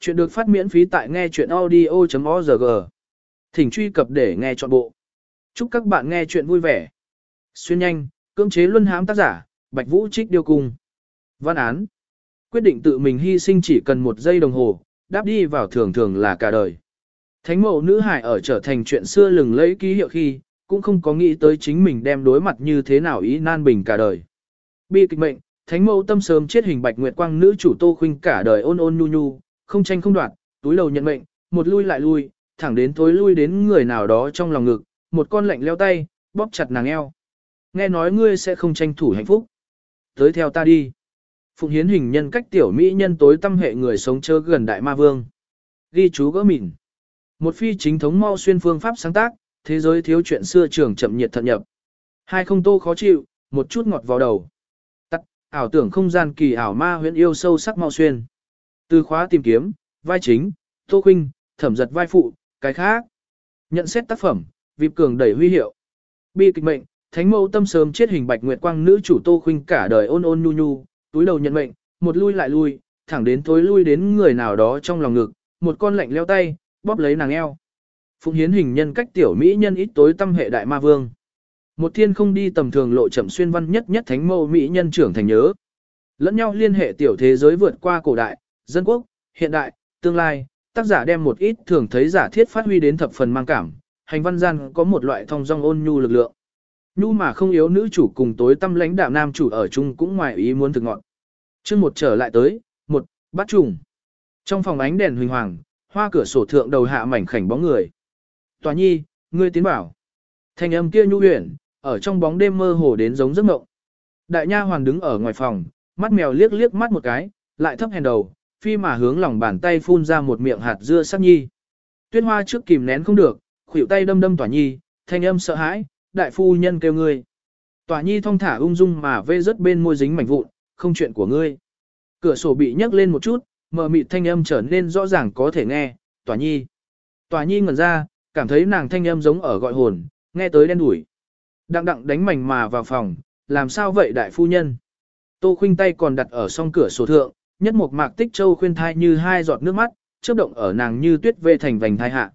Chuyện được phát miễn phí tại nghe chuyện audio.org. Thỉnh truy cập để nghe trọn bộ. Chúc các bạn nghe chuyện vui vẻ. Xuyên nhanh, cưỡng chế luân hãm tác giả, Bạch Vũ Trích Điêu Cung. Văn án. Quyết định tự mình hy sinh chỉ cần một giây đồng hồ, đáp đi vào thường thường là cả đời. Thánh mẫu nữ hải ở trở thành chuyện xưa lừng lẫy ký hiệu khi, cũng không có nghĩ tới chính mình đem đối mặt như thế nào ý nan bình cả đời. Bi kịch mệnh, thánh mẫu tâm sớm chết hình bạch nguyệt quang nữ chủ tô khuynh cả đời ôn ôn nhu nhu, không tranh không đoạt, túi đầu nhận mệnh, một lui lại lui, thẳng đến tối lui đến người nào đó trong lòng ngực, một con lạnh leo tay, bóp chặt nàng eo. Nghe nói ngươi sẽ không tranh thủ hạnh phúc. Tới theo ta đi. Phụng hiến hình nhân cách tiểu mỹ nhân tối tâm hệ người sống chớ gần đại ma vương. Ghi chú gỡ mịn. Một phi chính thống mau xuyên phương pháp sáng tác, thế giới thiếu chuyện xưa trường chậm nhiệt thận nhập. Hai không tô khó chịu, một chút ngọt vào đầu. Tắt, ảo tưởng không gian kỳ ảo ma huyễn yêu sâu sắc mau xuyên. Từ khóa tìm kiếm, vai chính, tô Khuynh, thẩm giật vai phụ, cái khác. Nhận xét tác phẩm, vịp cường đẩy huy hiệu. Bi kịch mệnh, thánh mẫu tâm sớm chết hình bạch nguyệt quang nữ chủ tô Khuynh cả đời ôn ôn nhu nhu, túi đầu nhận mệnh, một lui lại lui, thẳng đến tối lui đến người nào đó trong lòng ngực, một con lạnh leo tay, bóp lấy nàng eo. Phụng hiến hình nhân cách tiểu mỹ nhân ít tối tâm hệ đại ma vương. Một thiên không đi tầm thường lộ chậm xuyên văn nhất nhất thánh mẫu mỹ nhân trưởng thành nhớ. Lẫn nhau liên hệ tiểu thế giới vượt qua cổ đại, dân quốc, hiện đại, tương lai, tác giả đem một ít thường thấy giả thiết phát huy đến thập phần mang cảm, hành văn gian có một loại thông dong ôn nhu lực lượng. Nhu mà không yếu nữ chủ cùng tối tâm lãnh đạo nam chủ ở chung cũng ngoài ý muốn thực ngọn. Chương một trở lại tới, một, bắt trùng. Trong phòng ánh đèn huỳnh hoàng, hoa cửa sổ thượng đầu hạ mảnh khảnh bóng người. Tòa nhi, ngươi tiến bảo. Thanh âm kia nhu huyền, ở trong bóng đêm mơ hồ đến giống giấc mộng. Đại nha hoàng đứng ở ngoài phòng, mắt mèo liếc liếc mắt một cái, lại thấp hèn đầu, phi mà hướng lòng bàn tay phun ra một miệng hạt dưa sắc nhi. Tuyết hoa trước kìm nén không được, khuỷu tay đâm đâm tỏa nhi, thanh âm sợ hãi, đại phu nhân kêu ngươi. Tỏa nhi thong thả ung dung mà vê rớt bên môi dính mảnh vụn, không chuyện của ngươi. Cửa sổ bị nhấc lên một chút, mờ mịt thanh âm trở nên rõ ràng có thể nghe, tỏa nhi. Tỏa nhi ngẩn ra, cảm thấy nàng thanh âm giống ở gọi hồn, nghe tới đen đủi. Đặng đặng đánh mảnh mà vào phòng, làm sao vậy đại phu nhân? Tô khuynh tay còn đặt ở song cửa sổ thượng, nhất một mạc tích châu khuyên thai như hai giọt nước mắt, chớp động ở nàng như tuyết vê thành vành thai hạ.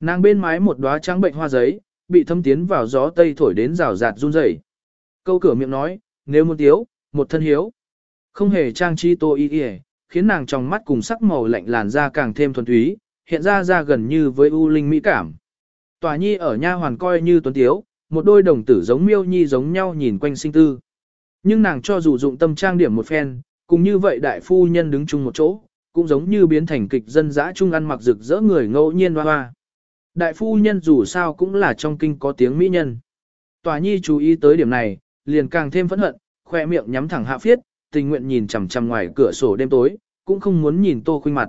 Nàng bên mái một đóa trắng bệnh hoa giấy, bị thâm tiến vào gió tây thổi đến rào rạt run rẩy. Câu cửa miệng nói, nếu muốn tiếu, một thân hiếu. Không hề trang trí tô y y, khiến nàng trong mắt cùng sắc màu lạnh làn da càng thêm thuần túy, hiện ra ra gần như với u linh mỹ cảm. Tòa nhi ở nha hoàn coi như tuấn tiếu, một đôi đồng tử giống miêu nhi giống nhau nhìn quanh sinh tư. Nhưng nàng cho dù dụng tâm trang điểm một phen, cùng như vậy đại phu nhân đứng chung một chỗ, cũng giống như biến thành kịch dân dã chung ăn mặc rực rỡ người ngẫu nhiên hoa hoa. Đại phu nhân dù sao cũng là trong kinh có tiếng mỹ nhân. Tòa nhi chú ý tới điểm này, liền càng thêm phẫn hận, khoe miệng nhắm thẳng hạ phiết, tình nguyện nhìn chằm chằm ngoài cửa sổ đêm tối, cũng không muốn nhìn tô khuynh mặt.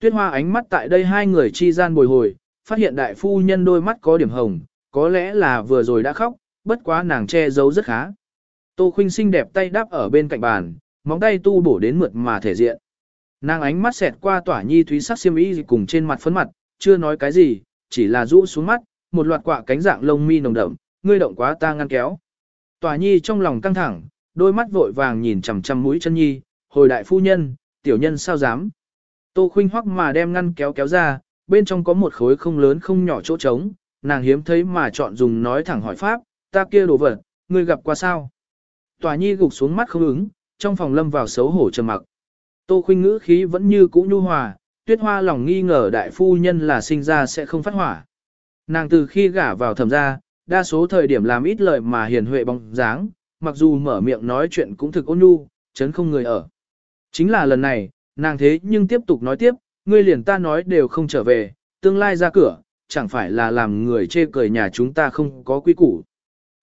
Tuyết hoa ánh mắt tại đây hai người chi gian bồi hồi, phát hiện đại phu nhân đôi mắt có điểm hồng, có lẽ là vừa rồi đã khóc, bất quá nàng che giấu rất khá. Tô khuynh xinh đẹp tay đáp ở bên cạnh bàn, móng tay tu bổ đến mượt mà thể diện. Nàng ánh mắt xẹt qua tỏa nhi thúy sắc xiêm y cùng trên mặt phấn mặt, chưa nói cái gì, chỉ là rũ xuống mắt, một loạt quạ cánh dạng lông mi nồng đậm, ngươi động quá ta ngăn kéo. Tỏa nhi trong lòng căng thẳng, đôi mắt vội vàng nhìn chằm chằm mũi chân nhi, hồi đại phu nhân, tiểu nhân sao dám. Tô khuynh hoắc mà đem ngăn kéo kéo ra, bên trong có một khối không lớn không nhỏ chỗ trống, nàng hiếm thấy mà chọn dùng nói thẳng hỏi pháp, ta kia đồ vật, ngươi gặp qua sao. Tòa nhi gục xuống mắt không ứng, trong phòng lâm vào xấu hổ trầm mặc. Tô khuynh ngữ khí vẫn như cũ nhu hòa, tuyết hoa lòng nghi ngờ đại phu nhân là sinh ra sẽ không phát hỏa. Nàng từ khi gả vào thẩm gia, đa số thời điểm làm ít lời mà hiền huệ bóng dáng, mặc dù mở miệng nói chuyện cũng thực ôn nhu, chấn không người ở. Chính là lần này, nàng thế nhưng tiếp tục nói tiếp, ngươi liền ta nói đều không trở về, tương lai ra cửa, chẳng phải là làm người chê cười nhà chúng ta không có quy củ.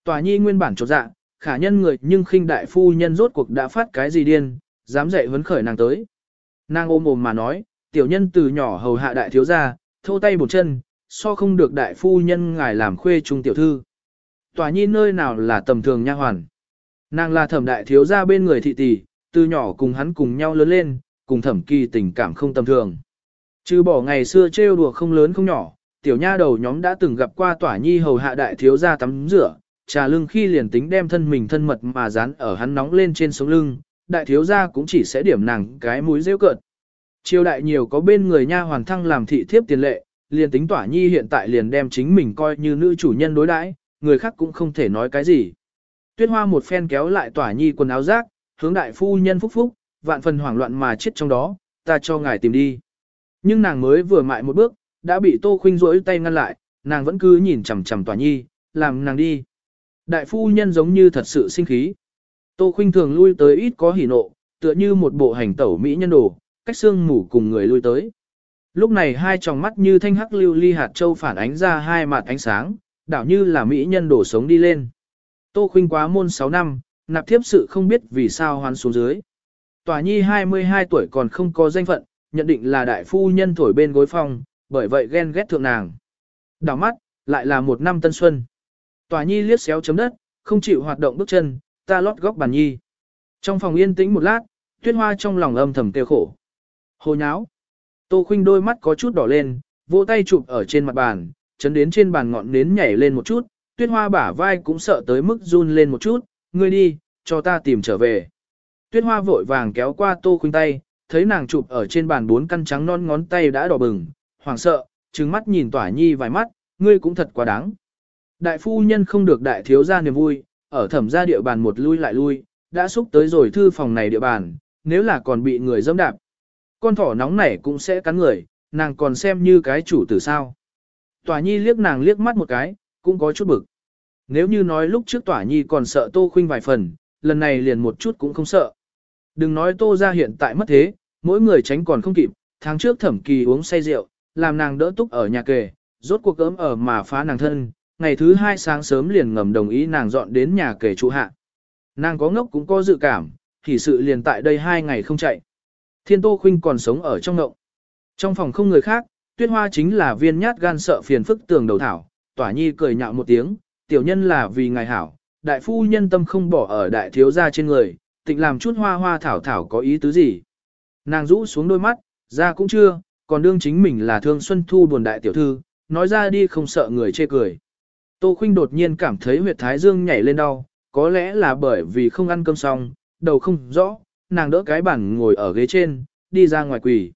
Tòa nhi nguyên bản chột dạ, khả nhân người nhưng khinh đại phu nhân rốt cuộc đã phát cái gì điên, dám dạy vấn khởi nàng tới. Nàng ôm ôm mà nói, tiểu nhân từ nhỏ hầu hạ đại thiếu gia, thô tay một chân, so không được đại phu nhân ngài làm khuê trung tiểu thư. Tòa nhi nơi nào là tầm thường nha hoàn. Nàng là thẩm đại thiếu gia bên người thị tỷ, từ nhỏ cùng hắn cùng nhau lớn lên, cùng thẩm kỳ tình cảm không tầm thường. Chứ bỏ ngày xưa trêu đùa không lớn không nhỏ, tiểu nha đầu nhóm đã từng gặp qua tỏa nhi hầu hạ đại thiếu gia tắm rửa, trà lưng khi liền tính đem thân mình thân mật mà dán ở hắn nóng lên trên sống lưng, đại thiếu gia cũng chỉ sẽ điểm nàng cái mũi rêu cợt. Triều đại nhiều có bên người nha hoàn thăng làm thị thiếp tiền lệ, liền tính tỏa nhi hiện tại liền đem chính mình coi như nữ chủ nhân đối đãi, người khác cũng không thể nói cái gì. Tuyết hoa một phen kéo lại tỏa nhi quần áo rác, hướng đại phu nhân phúc phúc, vạn phần hoảng loạn mà chết trong đó, ta cho ngài tìm đi. Nhưng nàng mới vừa mại một bước, đã bị tô khuynh rỗi tay ngăn lại, nàng vẫn cứ nhìn chằm chằm tỏa nhi, làm nàng đi. Đại phu nhân giống như thật sự sinh khí. Tô khuynh thường lui tới ít có hỉ nộ, tựa như một bộ hành tẩu mỹ nhân đồ, cách xương mủ cùng người lui tới. Lúc này hai tròng mắt như thanh hắc lưu ly hạt châu phản ánh ra hai mặt ánh sáng, đảo như là mỹ nhân đổ sống đi lên. Tô khuynh quá môn 6 năm, nạp thiếp sự không biết vì sao hoán xuống dưới. Tòa nhi 22 tuổi còn không có danh phận, nhận định là đại phu nhân thổi bên gối phòng, bởi vậy ghen ghét thượng nàng. Đảo mắt, lại là một năm tân xuân. Tòa nhi liếc xéo chấm đất, không chịu hoạt động bước chân, ta lót góc bàn nhi. Trong phòng yên tĩnh một lát, tuyết hoa trong lòng âm thầm tiêu khổ. Hồ nháo. Tô khuynh đôi mắt có chút đỏ lên, vỗ tay chụp ở trên mặt bàn, chấn đến trên bàn ngọn nến nhảy lên một chút, tuyết hoa bả vai cũng sợ tới mức run lên một chút, ngươi đi, cho ta tìm trở về. Tuyết hoa vội vàng kéo qua tô khuynh tay, thấy nàng chụp ở trên bàn bốn căn trắng non ngón tay đã đỏ bừng, hoảng sợ, trừng mắt nhìn tỏa nhi vài mắt, ngươi cũng thật quá đáng. Đại phu nhân không được đại thiếu gia niềm vui, ở thẩm gia địa bàn một lui lại lui, đã xúc tới rồi thư phòng này địa bàn, nếu là còn bị người dẫm đạp. Con thỏ nóng này cũng sẽ cắn người, nàng còn xem như cái chủ tử sao. Tòa nhi liếc nàng liếc mắt một cái, cũng có chút bực. Nếu như nói lúc trước tỏa nhi còn sợ tô khuynh vài phần, lần này liền một chút cũng không sợ. Đừng nói tô ra hiện tại mất thế, mỗi người tránh còn không kịp, tháng trước thẩm kỳ uống say rượu, làm nàng đỡ túc ở nhà kề, rốt cuộc ấm ở mà phá nàng thân, ngày thứ hai sáng sớm liền ngầm đồng ý nàng dọn đến nhà kể trụ hạ. Nàng có ngốc cũng có dự cảm, thì sự liền tại đây hai ngày không chạy. Thiên Tô Khuynh còn sống ở trong ngộng. Trong phòng không người khác, Tuyết Hoa chính là viên nhát gan sợ phiền phức tường đầu thảo, Tỏa Nhi cười nhạo một tiếng, tiểu nhân là vì ngài hảo, đại phu nhân tâm không bỏ ở đại thiếu gia trên người, tịnh làm chút hoa hoa thảo thảo có ý tứ gì. Nàng rũ xuống đôi mắt, ra cũng chưa, còn đương chính mình là thương xuân thu buồn đại tiểu thư, nói ra đi không sợ người chê cười. Tô Khuynh đột nhiên cảm thấy huyệt thái dương nhảy lên đau, có lẽ là bởi vì không ăn cơm xong, đầu không rõ, nàng đỡ cái bản ngồi ở ghế trên, đi ra ngoài quỳ.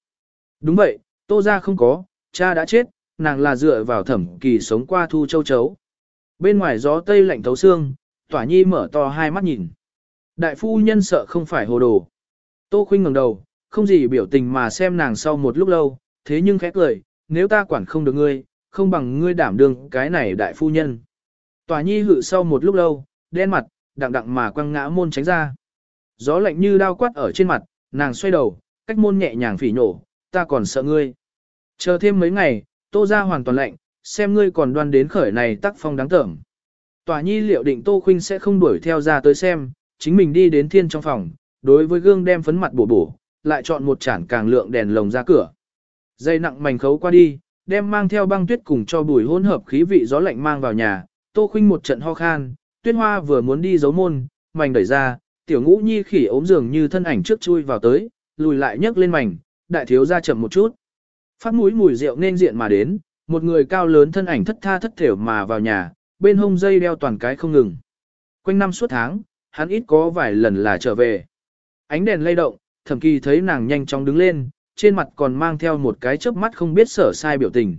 Đúng vậy, tô ra không có, cha đã chết, nàng là dựa vào thẩm kỳ sống qua thu châu chấu. Bên ngoài gió tây lạnh thấu xương, tỏa nhi mở to hai mắt nhìn. Đại phu nhân sợ không phải hồ đồ. Tô khuynh ngẩng đầu, không gì biểu tình mà xem nàng sau một lúc lâu, thế nhưng khẽ cười, nếu ta quản không được ngươi, không bằng ngươi đảm đương cái này đại phu nhân. Tòa nhi hự sau một lúc lâu, đen mặt, đặng đặng mà quăng ngã môn tránh ra. Gió lạnh như đao quát ở trên mặt, nàng xoay đầu, cách môn nhẹ nhàng phỉ nổ, ta còn sợ ngươi. Chờ thêm mấy ngày, tô ra hoàn toàn lạnh, xem ngươi còn đoan đến khởi này tắc phong đáng tởm. Tòa nhi liệu định tô khuynh sẽ không đuổi theo ra tới xem, chính mình đi đến thiên trong phòng, đối với gương đem phấn mặt bổ bổ, lại chọn một chản càng lượng đèn lồng ra cửa. Dây nặng mảnh khấu qua đi, đem mang theo băng tuyết cùng cho bùi hỗn hợp khí vị gió lạnh mang vào nhà, tô khuynh một trận ho khan, tuyết hoa vừa muốn đi giấu môn, mảnh đẩy ra, tiểu ngũ nhi khỉ ốm dường như thân ảnh trước chui vào tới, lùi lại nhấc lên mảnh, đại thiếu ra chậm một chút. Phát mũi mùi rượu nên diện mà đến, một người cao lớn thân ảnh thất tha thất thểu mà vào nhà, bên hông dây đeo toàn cái không ngừng. Quanh năm suốt tháng, hắn ít có vài lần là trở về. Ánh đèn lay động, thẩm kỳ thấy nàng nhanh chóng đứng lên, trên mặt còn mang theo một cái chớp mắt không biết sở sai biểu tình.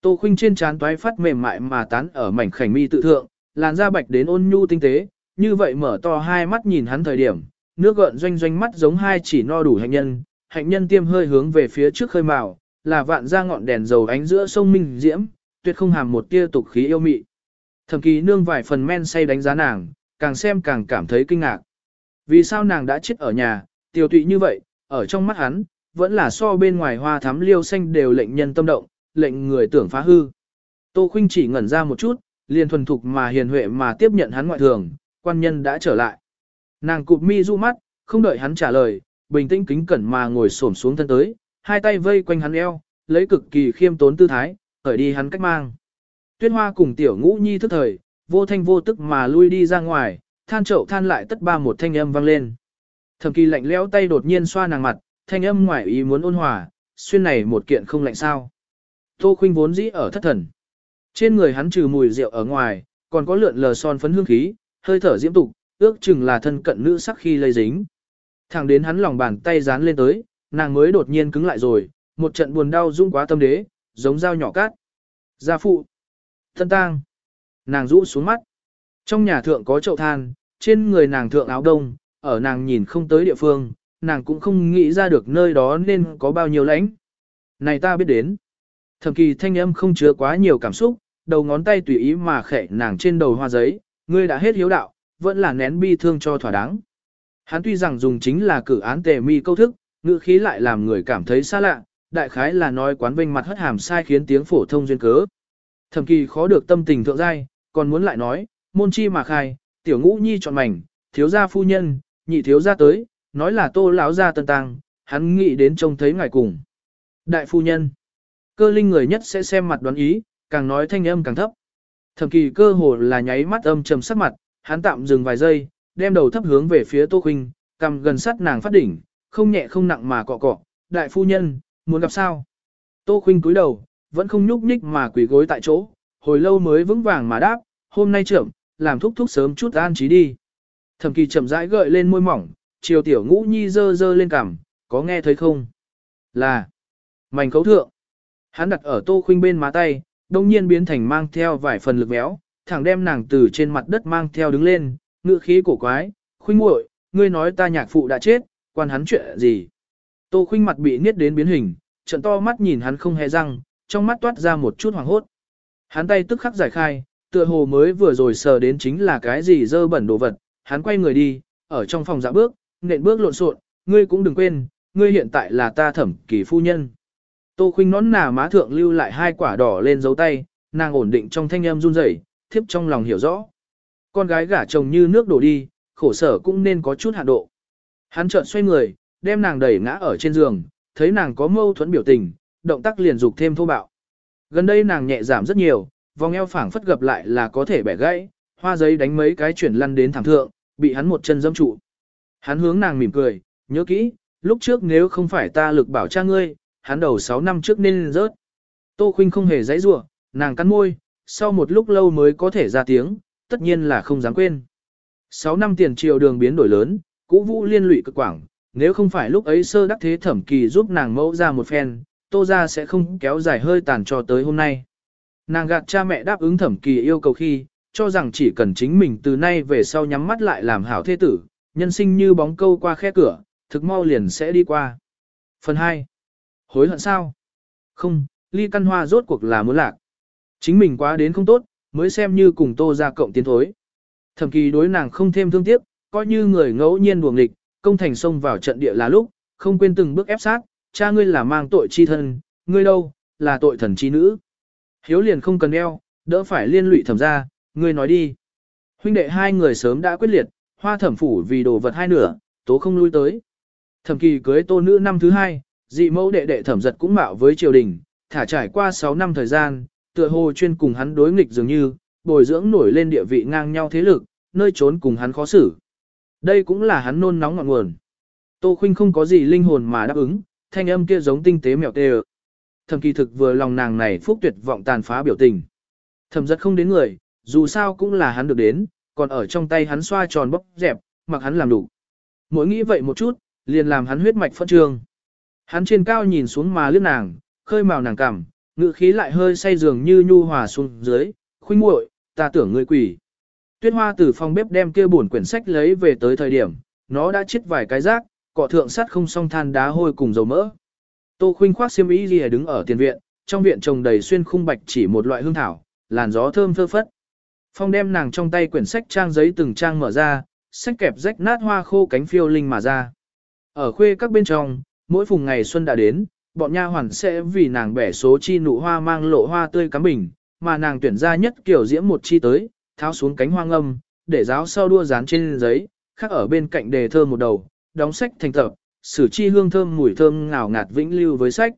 Tô khuynh trên trán toái phát mềm mại mà tán ở mảnh khảnh mi tự thượng, làn da bạch đến ôn nhu tinh tế, như vậy mở to hai mắt nhìn hắn thời điểm, nước gợn doanh doanh mắt giống hai chỉ no đủ hạnh nhân, hạnh nhân tiêm hơi hướng về phía trước khơi màu, là vạn ra ngọn đèn dầu ánh giữa sông minh diễm, tuyệt không hàm một tia tục khí yêu mị. Thẩm kỳ nương vài phần men say đánh giá nàng, càng xem càng cảm thấy kinh ngạc. Vì sao nàng đã chết ở nhà, tiểu tụy như vậy, ở trong mắt hắn, vẫn là so bên ngoài hoa thắm liêu xanh đều lệnh nhân tâm động, lệnh người tưởng phá hư. Tô Khuynh chỉ ngẩn ra một chút, liền thuần thục mà hiền huệ mà tiếp nhận hắn ngoại thường, quan nhân đã trở lại. Nàng cụp mi du mắt, không đợi hắn trả lời, bình tĩnh kính cẩn mà ngồi xổm xuống thân tới, hai tay vây quanh hắn eo, lấy cực kỳ khiêm tốn tư thái, khởi đi hắn cách mang. Tuyết hoa cùng tiểu ngũ nhi thức thời, vô thanh vô tức mà lui đi ra ngoài, than chậu than lại tất ba một thanh âm vang lên. Thẩm kỳ lạnh lẽo tay đột nhiên xoa nàng mặt, thanh âm ngoài ý muốn ôn hòa, xuyên này một kiện không lạnh sao. Tô khuynh vốn dĩ ở thất thần. Trên người hắn trừ mùi rượu ở ngoài, còn có lượn lờ son phấn hương khí, hơi thở diễm tục, ước chừng là thân cận nữ sắc khi lây dính. Thẳng đến hắn lòng bàn tay dán lên tới, nàng mới đột nhiên cứng lại rồi, một trận buồn đau rung quá tâm đế, giống dao nhỏ cát. Gia phụ. Thân tang. Nàng rũ xuống mắt. Trong nhà thượng có chậu than, trên người nàng thượng áo đông, ở nàng nhìn không tới địa phương, nàng cũng không nghĩ ra được nơi đó nên có bao nhiêu lãnh. Này ta biết đến. Thẩm kỳ thanh âm không chứa quá nhiều cảm xúc, đầu ngón tay tùy ý mà khẽ nàng trên đầu hoa giấy, ngươi đã hết hiếu đạo, vẫn là nén bi thương cho thỏa đáng. Hắn tuy rằng dùng chính là cử án tề mi câu thức, ngữ khí lại làm người cảm thấy xa lạ, đại khái là nói quán vinh mặt hất hàm sai khiến tiếng phổ thông duyên cớ. Thẩm kỳ khó được tâm tình thượng giai, còn muốn lại nói, môn chi mà khai, tiểu ngũ nhi chọn mảnh, thiếu gia phu nhân, nhị thiếu gia tới, nói là tô lão gia tân tăng, hắn nghĩ đến trông thấy ngài cùng. Đại phu nhân, cơ linh người nhất sẽ xem mặt đoán ý, càng nói thanh âm càng thấp. Thẩm kỳ cơ hồ là nháy mắt âm trầm sắc mặt, hắn tạm dừng vài giây, đem đầu thấp hướng về phía Tô huynh cầm gần sát nàng phát đỉnh, không nhẹ không nặng mà cọ cọ, đại phu nhân, muốn gặp sao? Tô huynh cúi đầu, vẫn không nhúc nhích mà quỳ gối tại chỗ, hồi lâu mới vững vàng mà đáp, hôm nay trưởng, làm thúc thúc sớm chút an trí đi. Thẩm kỳ chậm rãi gợi lên môi mỏng, chiều tiểu ngũ nhi dơ dơ lên cằm, có nghe thấy không? Là, mảnh cấu thượng. Hắn đặt ở tô khuynh bên má tay, đông nhiên biến thành mang theo vài phần lực béo, thẳng đem nàng từ trên mặt đất mang theo đứng lên, ngựa khí cổ quái, khuynh muội, ngươi nói ta nhạc phụ đã chết, quan hắn chuyện gì? Tô khuynh mặt bị niết đến biến hình, trận to mắt nhìn hắn không hề răng, trong mắt toát ra một chút hoàng hốt. Hắn tay tức khắc giải khai, tựa hồ mới vừa rồi sờ đến chính là cái gì dơ bẩn đồ vật, hắn quay người đi, ở trong phòng dạ bước, nện bước lộn xộn, ngươi cũng đừng quên, ngươi hiện tại là ta thẩm kỳ phu nhân. Tô khuynh nón nà má thượng lưu lại hai quả đỏ lên dấu tay, nàng ổn định trong thanh âm run rẩy, thiếp trong lòng hiểu rõ. Con gái gả chồng như nước đổ đi, khổ sở cũng nên có chút hạ độ. Hắn chợt xoay người, đem nàng đẩy ngã ở trên giường, thấy nàng có mâu thuẫn biểu tình, động tác liền dục thêm thô bạo. Gần đây nàng nhẹ giảm rất nhiều, vòng eo phảng phất gặp lại là có thể bẻ gãy, hoa giấy đánh mấy cái chuyển lăn đến thẳng thượng, bị hắn một chân dâm trụ. Hắn hướng nàng mỉm cười, nhớ kỹ, lúc trước nếu không phải ta lực bảo cha ngươi, hắn đầu 6 năm trước nên rớt. Tô Khuynh không hề giãy giụa, nàng cắn môi, sau một lúc lâu mới có thể ra tiếng, tất nhiên là không dám quên. 6 năm tiền triều đường biến đổi lớn, cũ vũ liên lụy cực quảng, nếu không phải lúc ấy sơ đắc thế thẩm kỳ giúp nàng mẫu ra một phen, tô ra sẽ không kéo dài hơi tàn cho tới hôm nay. Nàng gạt cha mẹ đáp ứng thẩm kỳ yêu cầu khi, cho rằng chỉ cần chính mình từ nay về sau nhắm mắt lại làm hảo thế tử, nhân sinh như bóng câu qua khe cửa, thực mau liền sẽ đi qua. Phần 2. Hối hận sao? Không, ly căn hoa rốt cuộc là muốn lạc. Chính mình quá đến không tốt, mới xem như cùng tô ra cộng tiến thối. Thẩm kỳ đối nàng không thêm thương tiếc, coi như người ngẫu nhiên buồng địch, công thành xông vào trận địa là lúc, không quên từng bước ép sát, cha ngươi là mang tội chi thân, ngươi đâu, là tội thần chi nữ. Hiếu liền không cần đeo, đỡ phải liên lụy thẩm ra, ngươi nói đi. Huynh đệ hai người sớm đã quyết liệt, hoa thẩm phủ vì đồ vật hai nửa, tố không lui tới. Thẩm kỳ cưới tô nữ năm thứ hai, dị mẫu đệ đệ thẩm giật cũng mạo với triều đình, thả trải qua 6 năm thời gian, tựa hồ chuyên cùng hắn đối nghịch dường như, bồi dưỡng nổi lên địa vị ngang nhau thế lực, nơi trốn cùng hắn khó xử. Đây cũng là hắn nôn nóng ngọn nguồn. Tô Khuynh không có gì linh hồn mà đáp ứng, thanh âm kia giống tinh tế mèo tê Thẩm kỳ thực vừa lòng nàng này phúc tuyệt vọng tàn phá biểu tình. Thẩm giật không đến người, dù sao cũng là hắn được đến, còn ở trong tay hắn xoa tròn bóc dẹp, mặc hắn làm đủ. Mỗi nghĩ vậy một chút, liền làm hắn huyết mạch phân trương. Hắn trên cao nhìn xuống mà liếc nàng, khơi màu nàng cảm, ngự khí lại hơi say dường như nhu hòa xuống dưới, khuynh muội, ta tưởng ngươi quỷ. Tuyết hoa từ phòng bếp đem kia buồn quyển sách lấy về tới thời điểm, nó đã chết vài cái rác, cọ thượng sắt không song than đá hôi cùng dầu mỡ. Tô khuynh khoác xiêm y lìa đứng ở tiền viện, trong viện trồng đầy xuyên khung bạch chỉ một loại hương thảo, làn gió thơm phơ phất. Phong đem nàng trong tay quyển sách trang giấy từng trang mở ra, sách kẹp rách nát hoa khô cánh phiêu linh mà ra. Ở khuê các bên trong, mỗi phùng ngày xuân đã đến, bọn nha hoàn sẽ vì nàng bẻ số chi nụ hoa mang lộ hoa tươi cắm bình, mà nàng tuyển ra nhất kiểu diễm một chi tới, tháo xuống cánh hoa ngâm, để giáo sau đua dán trên giấy, khác ở bên cạnh đề thơ một đầu, đóng sách thành tập, sử chi hương thơm mùi thơm ngào ngạt vĩnh lưu với sách.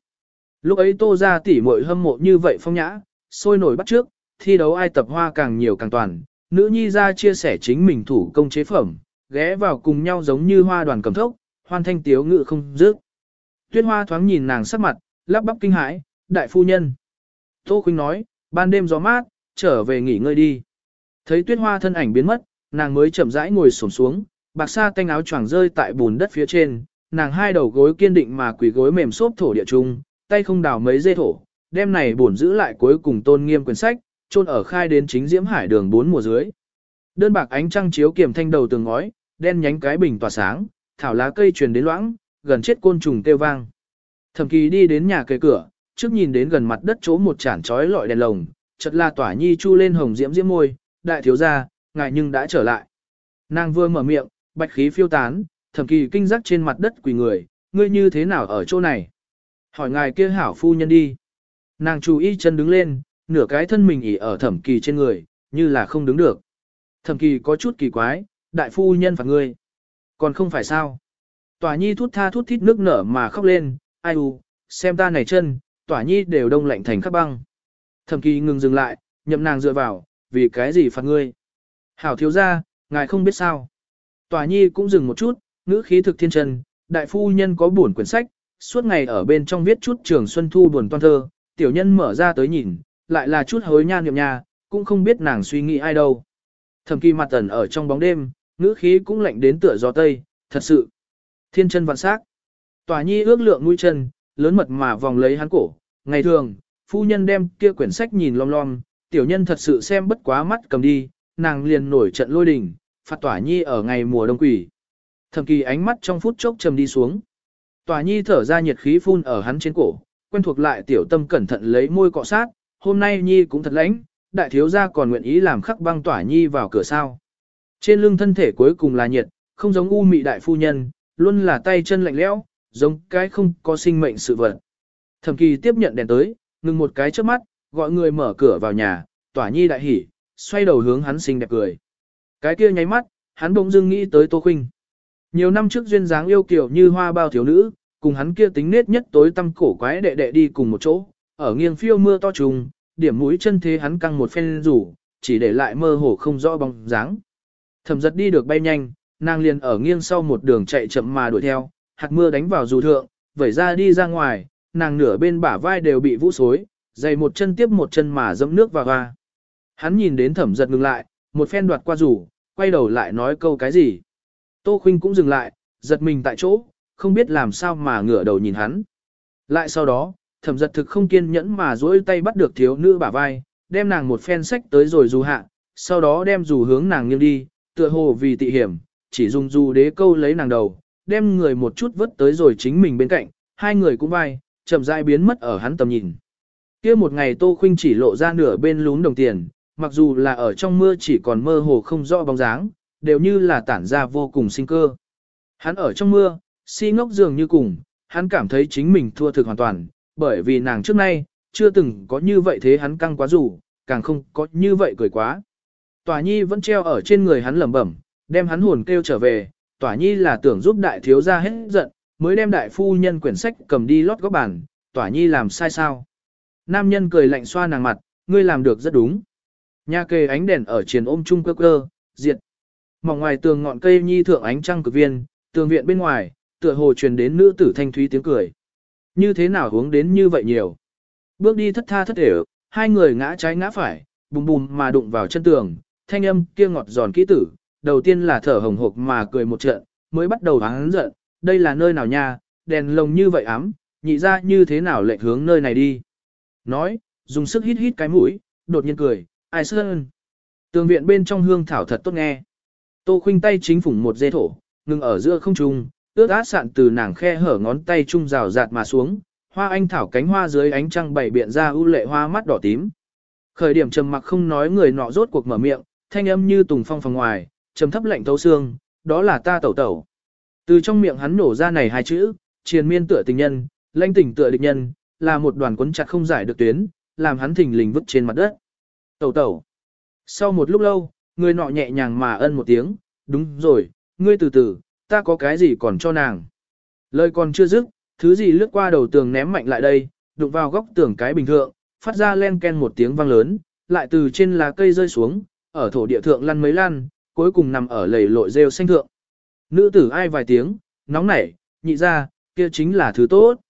Lúc ấy tô ra tỉ muội hâm mộ như vậy phong nhã, sôi nổi bắt trước, thi đấu ai tập hoa càng nhiều càng toàn, nữ nhi ra chia sẻ chính mình thủ công chế phẩm, ghé vào cùng nhau giống như hoa đoàn cầm thốc, hoan thanh tiếu ngự không dứt. Tuyết hoa thoáng nhìn nàng sắc mặt, lắp bắp kinh hãi, đại phu nhân. Tô Khuynh nói, ban đêm gió mát, trở về nghỉ ngơi đi. Thấy tuyết hoa thân ảnh biến mất, nàng mới chậm rãi ngồi xổm xuống, bạc sa tanh áo choàng rơi tại bùn đất phía trên, nàng hai đầu gối kiên định mà quỳ gối mềm xốp thổ địa trung, tay không đào mấy dây thổ, đem này bổn giữ lại cuối cùng tôn nghiêm quyển sách, chôn ở khai đến chính diễm hải đường bốn mùa dưới. Đơn bạc ánh trăng chiếu kiềm thanh đầu tường ngói, đen nhánh cái bình tỏa sáng, thảo lá cây truyền đến loãng, gần chết côn trùng kêu vang. Thẩm kỳ đi đến nhà kề cửa, trước nhìn đến gần mặt đất chỗ một chản chói lọi đèn lồng, chợt la tỏa nhi chu lên hồng diễm diễm môi, đại thiếu gia, ngài nhưng đã trở lại. Nàng vừa mở miệng, bạch khí phiêu tán, thẩm kỳ kinh giác trên mặt đất quỳ người, ngươi như thế nào ở chỗ này? Hỏi ngài kia hảo phu nhân đi. Nàng chú ý chân đứng lên, nửa cái thân mình ỉ ở thẩm kỳ trên người, như là không đứng được. Thẩm kỳ có chút kỳ quái, đại phu nhân phạt ngươi. Còn không phải sao? Tòa nhi thút tha thút thít nước nở mà khóc lên, ai u, xem ta này chân, tỏa nhi đều đông lạnh thành khắp băng. Thẩm kỳ ngừng dừng lại, nhậm nàng dựa vào, vì cái gì phạt ngươi? Hảo thiếu gia, ngài không biết sao. Tòa nhi cũng dừng một chút, ngữ khí thực thiên chân, đại phu nhân có buồn quyển sách, suốt ngày ở bên trong viết chút trường xuân thu buồn toan thơ, tiểu nhân mở ra tới nhìn, lại là chút hối nha niệm nha, cũng không biết nàng suy nghĩ ai đâu. Thẩm kỳ mặt tần ở trong bóng đêm, ngữ khí cũng lạnh đến tựa gió tây, thật sự. Thiên chân vạn sắc. Tòa nhi ước lượng mũi chân, lớn mật mà vòng lấy hắn cổ. Ngày thường, phu nhân đem kia quyển sách nhìn lom lom, tiểu nhân thật sự xem bất quá mắt cầm đi, nàng liền nổi trận lôi đình, phạt tỏa nhi ở ngày mùa đông quỷ. Thẩm kỳ ánh mắt trong phút chốc trầm đi xuống. Tòa nhi thở ra nhiệt khí phun ở hắn trên cổ, quen thuộc lại tiểu tâm cẩn thận lấy môi cọ sát, hôm nay nhi cũng thật lãnh, đại thiếu gia còn nguyện ý làm khắc băng tỏa nhi vào cửa sao. Trên lưng thân thể cuối cùng là nhiệt, không giống u mị đại phu nhân, luôn là tay chân lạnh lẽo, giống cái không có sinh mệnh sự vật. Thẩm kỳ tiếp nhận đèn tới, ngừng một cái trước mắt, gọi người mở cửa vào nhà, tỏa nhi đại hỉ, xoay đầu hướng hắn xinh đẹp cười. Cái kia nháy mắt, hắn bỗng dưng nghĩ tới Tô Khuynh. Nhiều năm trước duyên dáng yêu kiều như hoa bao thiếu nữ, cùng hắn kia tính nết nhất tối tâm cổ quái đệ đệ đi cùng một chỗ, ở nghiêng phiêu mưa to trùng, điểm mũi chân thế hắn căng một phen rủ, chỉ để lại mơ hồ không rõ bóng dáng. Thẩm giật đi được bay nhanh, nàng liền ở nghiêng sau một đường chạy chậm mà đuổi theo, hạt mưa đánh vào dù thượng, vẩy ra đi ra ngoài, nàng nửa bên bả vai đều bị vũ xối, dày một chân tiếp một chân mà dẫm nước vào hoa. Hắn nhìn đến thẩm giật ngừng lại, một phen đoạt qua rủ, quay đầu lại nói câu cái gì. Tô Khuynh cũng dừng lại, giật mình tại chỗ, không biết làm sao mà ngửa đầu nhìn hắn. Lại sau đó, thẩm giật thực không kiên nhẫn mà duỗi tay bắt được thiếu nữ bả vai, đem nàng một phen sách tới rồi dù hạ, sau đó đem dù hướng nàng nghiêng đi, tựa hồ vì tị hiểm, chỉ dùng dù đế câu lấy nàng đầu, đem người một chút vứt tới rồi chính mình bên cạnh, hai người cũng vai, chậm rãi biến mất ở hắn tầm nhìn. Kia một ngày Tô Khuynh chỉ lộ ra nửa bên lún đồng tiền, mặc dù là ở trong mưa chỉ còn mơ hồ không rõ bóng dáng, đều như là tản ra vô cùng sinh cơ. Hắn ở trong mưa, si ngốc dường như cùng, hắn cảm thấy chính mình thua thực hoàn toàn, bởi vì nàng trước nay, chưa từng có như vậy thế hắn căng quá rủ, càng không có như vậy cười quá. Tòa nhi vẫn treo ở trên người hắn lẩm bẩm, đem hắn hồn kêu trở về, tòa nhi là tưởng giúp đại thiếu gia hết giận, mới đem đại phu nhân quyển sách cầm đi lót góc bàn, tòa nhi làm sai sao. Nam nhân cười lạnh xoa nàng mặt, ngươi làm được rất đúng. Nhà kề ánh đèn ở triền ôm chung cơ cơ, diệt. Mỏng ngoài tường ngọn cây nhi thượng ánh trăng cực viên, tường viện bên ngoài, tựa hồ truyền đến nữ tử thanh thúy tiếng cười. Như thế nào hướng đến như vậy nhiều. Bước đi thất tha thất để, hai người ngã trái ngã phải, bùm bùm mà đụng vào chân tường, thanh âm kia ngọt giòn kỹ tử, đầu tiên là thở hồng hộc mà cười một trận, mới bắt đầu hắn giận, đây là nơi nào nha, đèn lồng như vậy ám, nhị ra như thế nào lệnh hướng nơi này đi. Nói, dùng sức hít hít cái mũi, đột nhiên cười, ai sơn. Tường viện bên trong hương thảo thật tốt nghe. Tô khinh tay chính phủng một dê thổ, ngừng ở giữa không trung, ướt át sạn từ nàng khe hở ngón tay trung rào rạt mà xuống, hoa anh thảo cánh hoa dưới ánh trăng bảy biện ra ưu lệ hoa mắt đỏ tím. Khởi điểm trầm mặc không nói người nọ rốt cuộc mở miệng, thanh âm như tùng phong phòng ngoài, trầm thấp lạnh thấu xương, đó là ta tẩu tẩu. Từ trong miệng hắn nổ ra này hai chữ, triền miên tựa tình nhân, lãnh tỉnh tựa địch nhân, là một đoàn cuốn chặt không giải được tuyến, làm hắn thình lình vứt trên mặt đất. Tẩu tẩu. Sau một lúc lâu, người nọ nhẹ nhàng mà ân một tiếng, đúng rồi, ngươi từ từ, ta có cái gì còn cho nàng. Lời còn chưa dứt, thứ gì lướt qua đầu tường ném mạnh lại đây, đụng vào góc tường cái bình thượng, phát ra len ken một tiếng vang lớn, lại từ trên lá cây rơi xuống, ở thổ địa thượng lăn mấy lăn, cuối cùng nằm ở lầy lội rêu xanh thượng. Nữ tử ai vài tiếng, nóng nảy, nhị ra, kia chính là thứ tốt.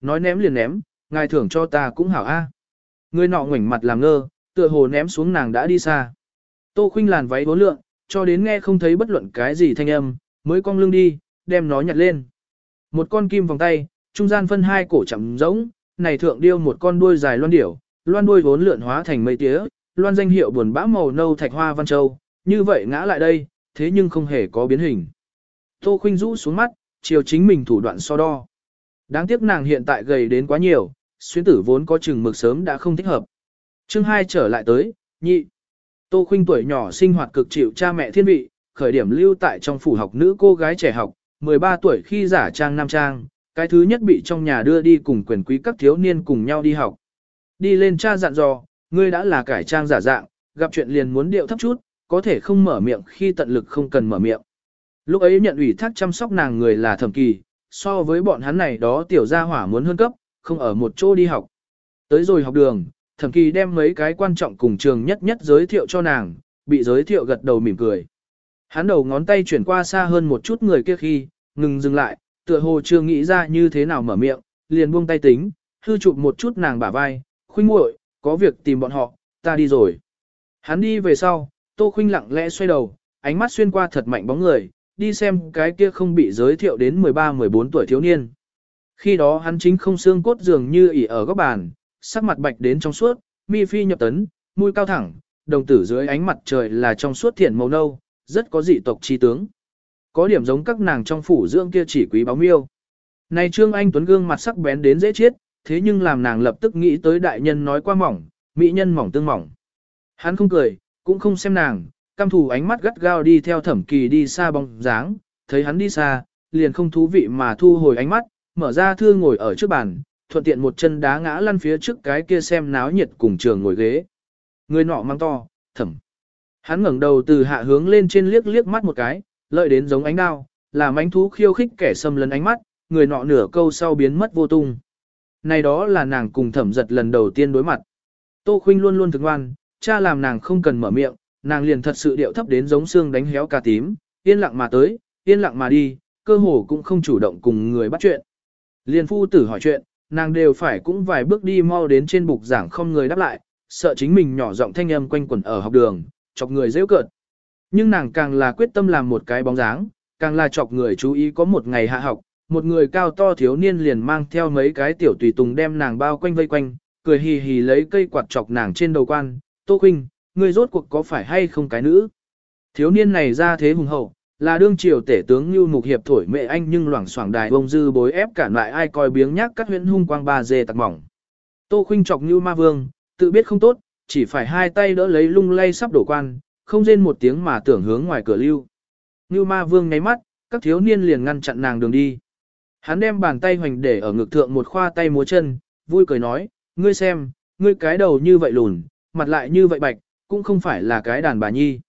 Nói ném liền ném, ngài thưởng cho ta cũng hảo a. Người nọ ngoảnh mặt làm ngơ, tựa hồ ném xuống nàng đã đi xa. Tô khinh làn váy bốn lượng, cho đến nghe không thấy bất luận cái gì thanh âm, mới cong lưng đi, đem nó nhặt lên. Một con kim vòng tay, trung gian phân hai cổ chậm rỗng, này thượng điêu một con đuôi dài loan điểu, loan đuôi vốn lượn hóa thành mây tía, loan danh hiệu buồn bã màu nâu thạch hoa văn châu, như vậy ngã lại đây, thế nhưng không hề có biến hình. Tô Khuynh rũ xuống mắt, chiều chính mình thủ đoạn so đo. Đáng tiếc nàng hiện tại gầy đến quá nhiều, xuyên tử vốn có chừng mực sớm đã không thích hợp. Chương 2 trở lại tới, nhị. Tô Khuynh tuổi nhỏ sinh hoạt cực chịu cha mẹ thiên vị, khởi điểm lưu tại trong phủ học nữ cô gái trẻ học, 13 tuổi khi giả trang nam trang, cái thứ nhất bị trong nhà đưa đi cùng quyền quý các thiếu niên cùng nhau đi học. Đi lên cha dặn dò, ngươi đã là cải trang giả dạng, gặp chuyện liền muốn điệu thấp chút, có thể không mở miệng khi tận lực không cần mở miệng. Lúc ấy nhận ủy thác chăm sóc nàng người là thẩm kỳ, so với bọn hắn này đó tiểu gia hỏa muốn hơn cấp, không ở một chỗ đi học. Tới rồi học đường, thẩm kỳ đem mấy cái quan trọng cùng trường nhất nhất giới thiệu cho nàng, bị giới thiệu gật đầu mỉm cười. Hắn đầu ngón tay chuyển qua xa hơn một chút người kia khi, ngừng dừng lại, tựa hồ chưa nghĩ ra như thế nào mở miệng, liền buông tay tính, hư chụp một chút nàng bả vai, khuynh muội, có việc tìm bọn họ, ta đi rồi. Hắn đi về sau, Tô Khuynh lặng lẽ xoay đầu, ánh mắt xuyên qua thật mạnh bóng người, đi xem cái kia không bị giới thiệu đến 13-14 tuổi thiếu niên. Khi đó hắn chính không xương cốt dường như ỉ ở góc bàn, sắc mặt bạch đến trong suốt, mi phi nhập tấn, mũi cao thẳng, đồng tử dưới ánh mặt trời là trong suốt thiển màu nâu, rất có dị tộc chi tướng. Có điểm giống các nàng trong phủ dưỡng kia chỉ quý báo miêu. Này Trương Anh Tuấn gương mặt sắc bén đến dễ chết, thế nhưng làm nàng lập tức nghĩ tới đại nhân nói qua mỏng, mỹ nhân mỏng tương mỏng. Hắn không cười, cũng không xem nàng, cam thủ ánh mắt gắt gao đi theo thẩm kỳ đi xa bóng dáng, thấy hắn đi xa, liền không thú vị mà thu hồi ánh mắt, mở ra thư ngồi ở trước bàn, thuận tiện một chân đá ngã lăn phía trước cái kia xem náo nhiệt cùng trường ngồi ghế. Người nọ mang to, thẩm. Hắn ngẩng đầu từ hạ hướng lên trên liếc liếc mắt một cái, lợi đến giống ánh đao, làm ánh thú khiêu khích kẻ xâm lấn ánh mắt, người nọ nửa câu sau biến mất vô tung. Này đó là nàng cùng thẩm giật lần đầu tiên đối mặt. Tô Khuynh luôn luôn thực ngoan, cha làm nàng không cần mở miệng, nàng liền thật sự điệu thấp đến giống xương đánh héo cà tím, yên lặng mà tới, yên lặng mà đi, cơ hồ cũng không chủ động cùng người bắt chuyện. Liền phu tử hỏi chuyện, nàng đều phải cũng vài bước đi mau đến trên bục giảng không người đáp lại, sợ chính mình nhỏ giọng thanh âm quanh quẩn ở học đường, chọc người dễ cợt. Nhưng nàng càng là quyết tâm làm một cái bóng dáng, càng là chọc người chú ý có một ngày hạ học, một người cao to thiếu niên liền mang theo mấy cái tiểu tùy tùng đem nàng bao quanh vây quanh, cười hì hì lấy cây quạt chọc nàng trên đầu quan, Tô Khuynh, ngươi rốt cuộc có phải hay không cái nữ? Thiếu niên này ra thế hùng hậu, là đương triều tể tướng như mục hiệp thổi mẹ anh nhưng loảng xoảng đài bông dư bối ép cản lại ai coi biếng nhác các huyễn hung quang ba dê tặc mỏng. Tô Khuynh chọc như ma vương, tự biết không tốt, chỉ phải hai tay đỡ lấy lung lay sắp đổ quan, không rên một tiếng mà tưởng hướng ngoài cửa lưu. Như ma vương ngáy mắt, các thiếu niên liền ngăn chặn nàng đường đi. Hắn đem bàn tay hoành để ở ngực thượng một khoa tay múa chân, vui cười nói, ngươi xem, ngươi cái đầu như vậy lùn, mặt lại như vậy bạch, cũng không phải là cái đàn bà nhi.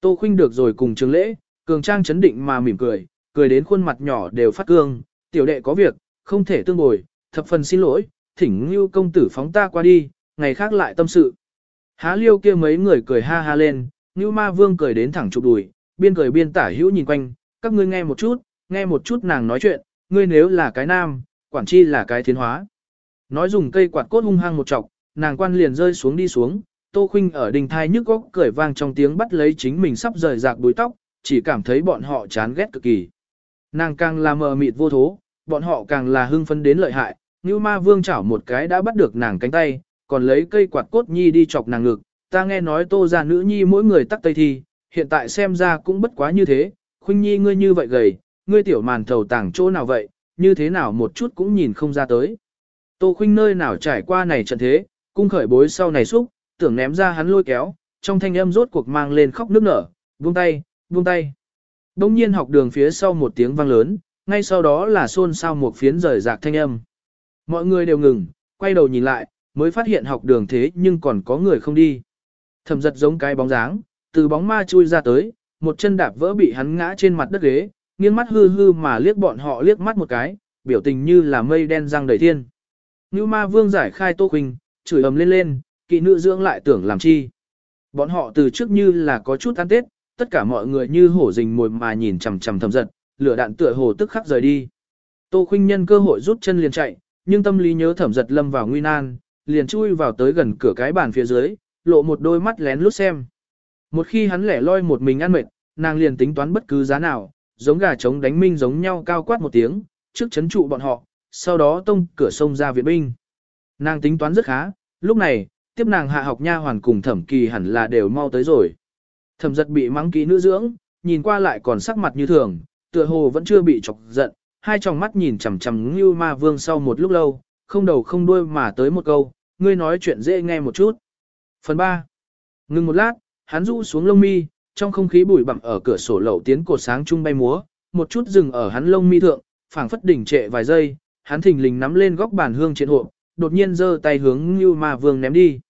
Tô khinh được rồi cùng trường lễ, cường trang chấn định mà mỉm cười, cười đến khuôn mặt nhỏ đều phát cương, tiểu đệ có việc, không thể tương bồi, thập phần xin lỗi, thỉnh như công tử phóng ta qua đi, ngày khác lại tâm sự. Há liêu kia mấy người cười ha ha lên, như ma vương cười đến thẳng chụp đùi, biên cười biên tả hữu nhìn quanh, các ngươi nghe một chút, nghe một chút nàng nói chuyện, ngươi nếu là cái nam, quản chi là cái thiên hóa. Nói dùng cây quạt cốt hung hăng một chọc, nàng quan liền rơi xuống đi xuống, Tô Khuynh ở đình thai nhức góc cười vang trong tiếng bắt lấy chính mình sắp rời rạc đuôi tóc, chỉ cảm thấy bọn họ chán ghét cực kỳ. Nàng càng là mờ mịt vô thố, bọn họ càng là hưng phấn đến lợi hại, như ma vương chảo một cái đã bắt được nàng cánh tay, còn lấy cây quạt cốt nhi đi chọc nàng ngực, ta nghe nói tô ra nữ nhi mỗi người tắc tây thi, hiện tại xem ra cũng bất quá như thế, khuynh nhi ngươi như vậy gầy, ngươi tiểu màn thầu tảng chỗ nào vậy, như thế nào một chút cũng nhìn không ra tới. Tô khuynh nơi nào trải qua này trận thế, cung khởi bối sau này xúc, tưởng ném ra hắn lôi kéo, trong thanh âm rốt cuộc mang lên khóc nước nở, buông tay, buông tay. Đông nhiên học đường phía sau một tiếng vang lớn, ngay sau đó là xôn xao một phiến rời rạc thanh âm. Mọi người đều ngừng, quay đầu nhìn lại, mới phát hiện học đường thế nhưng còn có người không đi. Thẩm giật giống cái bóng dáng, từ bóng ma chui ra tới, một chân đạp vỡ bị hắn ngã trên mặt đất ghế, nghiêng mắt hư hư mà liếc bọn họ liếc mắt một cái, biểu tình như là mây đen răng đầy thiên. Như ma vương giải khai tô huynh chửi ầm lên lên, kỵ nữ dưỡng lại tưởng làm chi. Bọn họ từ trước như là có chút ăn tết, tất cả mọi người như hổ rình mồi mà nhìn chằm chằm thầm giật, lửa đạn tựa hồ tức khắc rời đi. Tô Khuynh nhân cơ hội rút chân liền chạy, nhưng tâm lý nhớ thẩm giật lâm vào nguy nan, liền chui vào tới gần cửa cái bàn phía dưới, lộ một đôi mắt lén lút xem. Một khi hắn lẻ loi một mình ăn mệt, nàng liền tính toán bất cứ giá nào, giống gà trống đánh minh giống nhau cao quát một tiếng, trước chấn trụ bọn họ, sau đó tông cửa sông ra viện binh. Nàng tính toán rất khá, lúc này, tiếp nàng hạ học nha hoàn cùng thẩm kỳ hẳn là đều mau tới rồi. Thẩm giật bị mắng kỹ nữ dưỡng, nhìn qua lại còn sắc mặt như thường, tựa hồ vẫn chưa bị chọc giận, hai tròng mắt nhìn chằm chằm như ma vương sau một lúc lâu, không đầu không đuôi mà tới một câu, ngươi nói chuyện dễ nghe một chút. Phần 3. Ngừng một lát, hắn rũ xuống lông mi, trong không khí bụi bặm ở cửa sổ lậu tiến cột sáng trung bay múa, một chút dừng ở hắn lông mi thượng, phảng phất đỉnh trệ vài giây, hắn thình lình nắm lên góc bàn hương triện hộp, đột nhiên giơ tay hướng Như Ma Vương ném đi.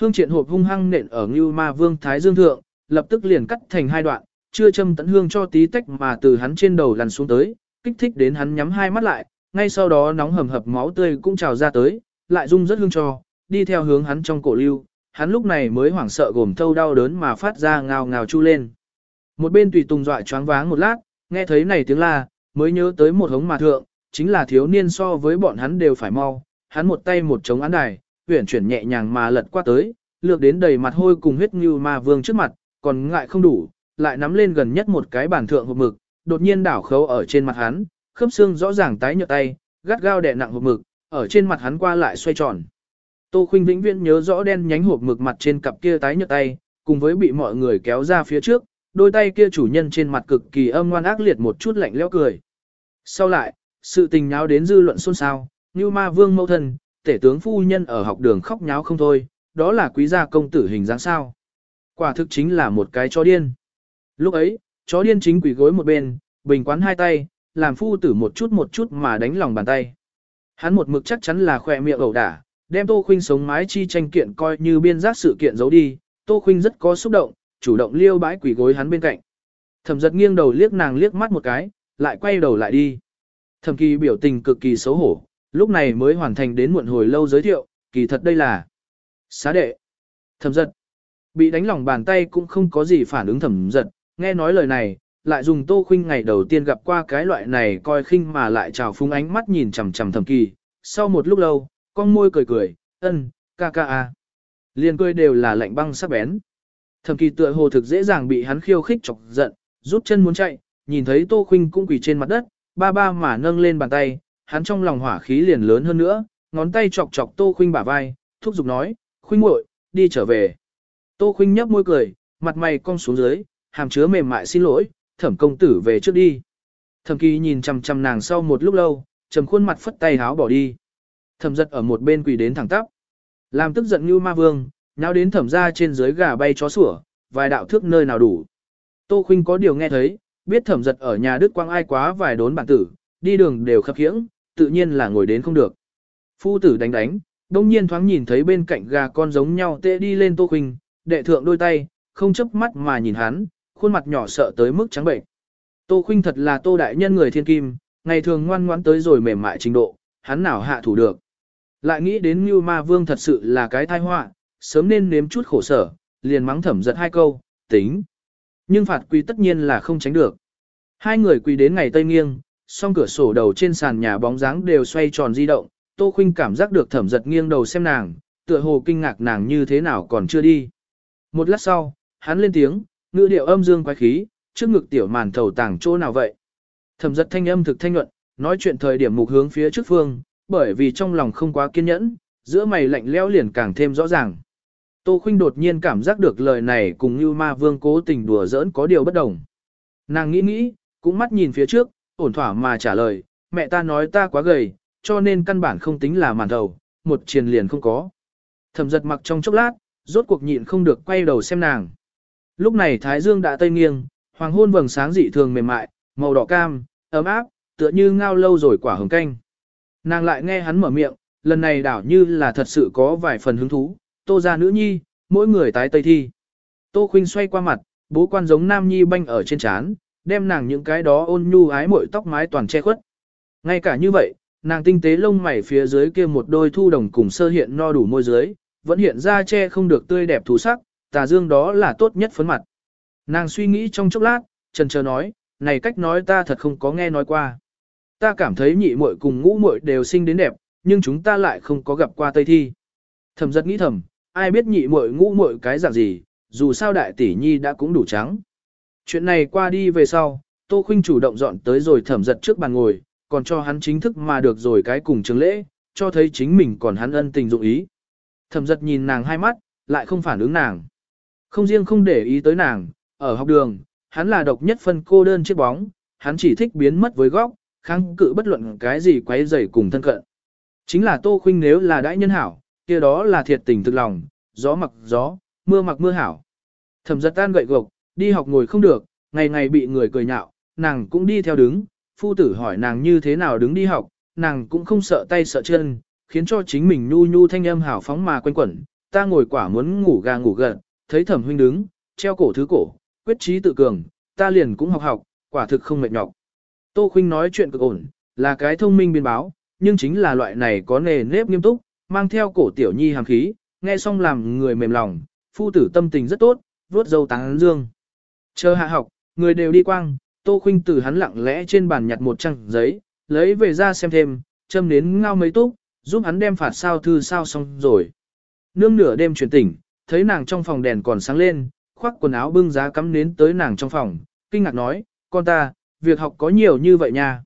Hương triện hộp hung hăng nện ở Như Ma Vương thái dương thượng, lập tức liền cắt thành hai đoạn, chưa châm tận hương cho tí tách mà từ hắn trên đầu lăn xuống tới, kích thích đến hắn nhắm hai mắt lại, ngay sau đó nóng hầm hập máu tươi cũng trào ra tới, lại rung rất hương cho, đi theo hướng hắn trong cổ lưu, hắn lúc này mới hoảng sợ gồm thâu đau đớn mà phát ra ngào ngào chu lên. Một bên tùy tùng dọa choáng váng một lát, nghe thấy này tiếng la, mới nhớ tới một hống mà thượng, chính là thiếu niên so với bọn hắn đều phải mau, hắn một tay một chống án đài, huyển chuyển nhẹ nhàng mà lật qua tới, lược đến đầy mặt hôi cùng huyết như ma vương trước mặt, còn ngại không đủ, lại nắm lên gần nhất một cái bản thượng hộp mực, đột nhiên đảo khấu ở trên mặt hắn, khớp xương rõ ràng tái nhợt tay, gắt gao đè nặng hộp mực, ở trên mặt hắn qua lại xoay tròn. Tô Khuynh vĩnh viễn nhớ rõ đen nhánh hộp mực mặt trên cặp kia tái nhợt tay, cùng với bị mọi người kéo ra phía trước, đôi tay kia chủ nhân trên mặt cực kỳ âm ngoan ác liệt một chút lạnh lẽo cười. Sau lại, sự tình nháo đến dư luận xôn xao, như ma vương mâu thân, tể tướng phu nhân ở học đường khóc nháo không thôi, đó là quý gia công tử hình dáng sao. Quả thực chính là một cái chó điên. Lúc ấy, chó điên chính quỷ gối một bên, bình quán hai tay, làm phu tử một chút một chút mà đánh lòng bàn tay. Hắn một mực chắc chắn là khỏe miệng ẩu đả, đem Tô Khuynh sống mái chi tranh kiện coi như biên giác sự kiện giấu đi, Tô Khuynh rất có xúc động, chủ động liêu bãi quỷ gối hắn bên cạnh. Thẩm giật nghiêng đầu liếc nàng liếc mắt một cái, lại quay đầu lại đi. Thẩm kỳ biểu tình cực kỳ xấu hổ, lúc này mới hoàn thành đến muộn hồi lâu giới thiệu, kỳ thật đây là xá đệ. Thẩm giật, bị đánh lòng bàn tay cũng không có gì phản ứng thẩm giật, nghe nói lời này, lại dùng tô khinh ngày đầu tiên gặp qua cái loại này coi khinh mà lại trào phúng ánh mắt nhìn chằm chằm thẩm kỳ. Sau một lúc lâu, con môi cười cười, ân, ca ca à. a. Liên cười đều là lạnh băng sắc bén. Thẩm kỳ tựa hồ thực dễ dàng bị hắn khiêu khích chọc giận, rút chân muốn chạy, nhìn thấy Tô Khuynh cũng quỳ trên mặt đất, ba ba mà nâng lên bàn tay, hắn trong lòng hỏa khí liền lớn hơn nữa, ngón tay chọc chọc Tô Khuynh bả vai, thúc giục nói, Khuynh muội, đi trở về. Tô Khuynh nhấp môi cười, mặt mày cong xuống dưới, hàm chứa mềm mại xin lỗi, thẩm công tử về trước đi. Thẩm kỳ nhìn chằm chằm nàng sau một lúc lâu, trầm khuôn mặt phất tay háo bỏ đi. Thẩm giật ở một bên quỳ đến thẳng tắp. Làm tức giận như ma vương, nào đến thẩm ra trên dưới gà bay chó sủa, vài đạo thước nơi nào đủ. Tô Khuynh có điều nghe thấy, biết thẩm giật ở nhà Đức Quang ai quá vài đốn bản tử, đi đường đều khập khiễng, tự nhiên là ngồi đến không được. Phu tử đánh đánh, đông nhiên thoáng nhìn thấy bên cạnh gà con giống nhau tệ đi lên Tô Khuynh, đệ thượng đôi tay, không chấp mắt mà nhìn hắn, khuôn mặt nhỏ sợ tới mức trắng bệnh. Tô Khuynh thật là Tô đại nhân người thiên kim, ngày thường ngoan ngoãn tới rồi mềm mại trình độ, hắn nào hạ thủ được. Lại nghĩ đến Như Ma Vương thật sự là cái tai họa, sớm nên nếm chút khổ sở, liền mắng thẩm giật hai câu, tính. Nhưng phạt quy tất nhiên là không tránh được. Hai người quỳ đến ngày tây nghiêng, song cửa sổ đầu trên sàn nhà bóng dáng đều xoay tròn di động, Tô Khuynh cảm giác được thẩm giật nghiêng đầu xem nàng, tựa hồ kinh ngạc nàng như thế nào còn chưa đi. Một lát sau, hắn lên tiếng, ngữ điệu âm dương quái khí, trước ngực tiểu màn thầu tàng chỗ nào vậy. Thẩm giật thanh âm thực thanh nhuận, nói chuyện thời điểm mục hướng phía trước phương, bởi vì trong lòng không quá kiên nhẫn, giữa mày lạnh lẽo liền càng thêm rõ ràng. Tô Khuynh đột nhiên cảm giác được lời này cùng như ma vương cố tình đùa giỡn có điều bất đồng. Nàng nghĩ nghĩ, cũng mắt nhìn phía trước, ổn thỏa mà trả lời, mẹ ta nói ta quá gầy, cho nên căn bản không tính là màn đầu, một triền liền không có. Thẩm giật mặc trong chốc lát, rốt cuộc nhịn không được quay đầu xem nàng. Lúc này Thái Dương đã tây nghiêng, hoàng hôn vầng sáng dị thường mềm mại, màu đỏ cam, ấm áp, tựa như ngao lâu rồi quả hồng canh. Nàng lại nghe hắn mở miệng, lần này đảo như là thật sự có vài phần hứng thú, tô ra nữ nhi, mỗi người tái tây thi. Tô khinh xoay qua mặt, bố quan giống nam nhi banh ở trên trán, đem nàng những cái đó ôn nhu ái mội tóc mái toàn che khuất. Ngay cả như vậy, nàng tinh tế lông mày phía dưới kia một đôi thu đồng cùng sơ hiện no đủ môi dưới, vẫn hiện ra che không được tươi đẹp thú sắc, tà dương đó là tốt nhất phấn mặt. Nàng suy nghĩ trong chốc lát, trần chờ nói, này cách nói ta thật không có nghe nói qua. Ta cảm thấy nhị muội cùng ngũ muội đều sinh đến đẹp, nhưng chúng ta lại không có gặp qua Tây Thi. Thầm giật nghĩ thầm, ai biết nhị muội ngũ muội cái dạng gì, dù sao đại tỷ nhi đã cũng đủ trắng. Chuyện này qua đi về sau, Tô Khuynh chủ động dọn tới rồi thẩm giật trước bàn ngồi, còn cho hắn chính thức mà được rồi cái cùng chứng lễ, cho thấy chính mình còn hắn ân tình dụng ý. Thẩm giật nhìn nàng hai mắt, lại không phản ứng nàng. Không riêng không để ý tới nàng, ở học đường, hắn là độc nhất phân cô đơn chiếc bóng, hắn chỉ thích biến mất với góc, kháng cự bất luận cái gì quấy rầy cùng thân cận. Chính là Tô Khuynh nếu là đãi nhân hảo, kia đó là thiệt tình thực lòng, gió mặc gió, mưa mặc mưa hảo. Thẩm giật tan gậy gộc, đi học ngồi không được, ngày ngày bị người cười nhạo, nàng cũng đi theo đứng, phu tử hỏi nàng như thế nào đứng đi học, nàng cũng không sợ tay sợ chân, khiến cho chính mình nhu nhu thanh âm hảo phóng mà quanh quẩn, ta ngồi quả muốn ngủ gà ngủ gật, thấy thẩm huynh đứng, treo cổ thứ cổ, quyết trí tự cường, ta liền cũng học học, quả thực không mệt nhọc. Tô Khuynh nói chuyện cực ổn, là cái thông minh biên báo, nhưng chính là loại này có nề nếp nghiêm túc, mang theo cổ tiểu nhi hàm khí, nghe xong làm người mềm lòng, phu tử tâm tình rất tốt, vuốt dâu táng dương. Chờ hạ học, người đều đi quang, Tô Khuynh từ hắn lặng lẽ trên bàn nhặt một trang giấy, lấy về ra xem thêm, châm nến ngao mấy túc, giúp hắn đem phạt sao thư sao xong rồi. Nương nửa đêm chuyển tỉnh, thấy nàng trong phòng đèn còn sáng lên, khoác quần áo bưng giá cắm nến tới nàng trong phòng, kinh ngạc nói, con ta, việc học có nhiều như vậy nha.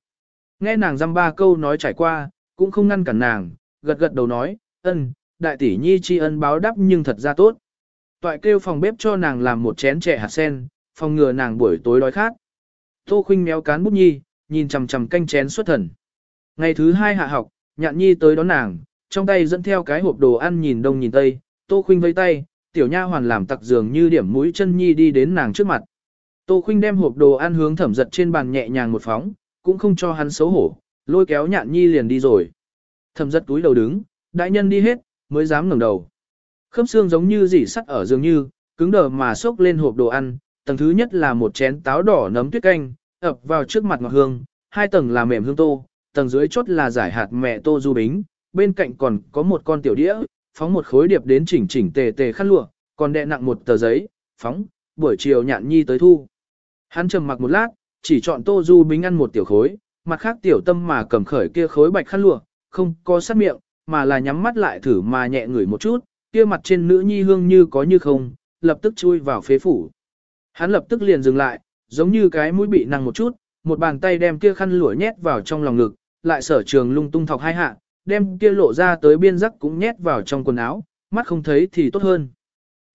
Nghe nàng dăm ba câu nói trải qua, cũng không ngăn cản nàng, gật gật đầu nói, ân, đại tỷ nhi tri ân báo đáp nhưng thật ra tốt. Toại kêu phòng bếp cho nàng làm một chén chè hạt sen, phòng ngừa nàng buổi tối đói khát. Tô khinh méo cán bút nhi, nhìn chằm chằm canh chén xuất thần. Ngày thứ hai hạ học, nhạn nhi tới đón nàng, trong tay dẫn theo cái hộp đồ ăn nhìn đông nhìn tây, tô khinh vây tay, tiểu nha hoàn làm tặc dường như điểm mũi chân nhi đi đến nàng trước mặt. Tô khinh đem hộp đồ ăn hướng thẩm giật trên bàn nhẹ nhàng một phóng, cũng không cho hắn xấu hổ, lôi kéo nhạn nhi liền đi rồi. Thẩm giật túi đầu đứng, đại nhân đi hết, mới dám ngẩng đầu. Khớp xương giống như dỉ sắt ở dường như, cứng đờ mà xốc lên hộp đồ ăn, tầng thứ nhất là một chén táo đỏ nấm tuyết canh, ập vào trước mặt ngọt hương, hai tầng là mềm hương tô, tầng dưới chốt là giải hạt mẹ tô du bính, bên cạnh còn có một con tiểu đĩa, phóng một khối điệp đến chỉnh chỉnh tề tề khăn lụa, còn đè nặng một tờ giấy, phóng, buổi chiều nhạn nhi tới thu. Hắn trầm mặc một lát, chỉ chọn tô du bính ăn một tiểu khối, mặt khác tiểu tâm mà cầm khởi kia khối bạch khăn lụa, không có sát miệng, mà là nhắm mắt lại thử mà nhẹ ngửi một chút, kia mặt trên nữ nhi hương như có như không, lập tức chui vào phế phủ. Hắn lập tức liền dừng lại, giống như cái mũi bị năng một chút, một bàn tay đem kia khăn lụa nhét vào trong lòng ngực, lại sở trường lung tung thọc hai hạ, đem kia lộ ra tới biên rắc cũng nhét vào trong quần áo, mắt không thấy thì tốt hơn.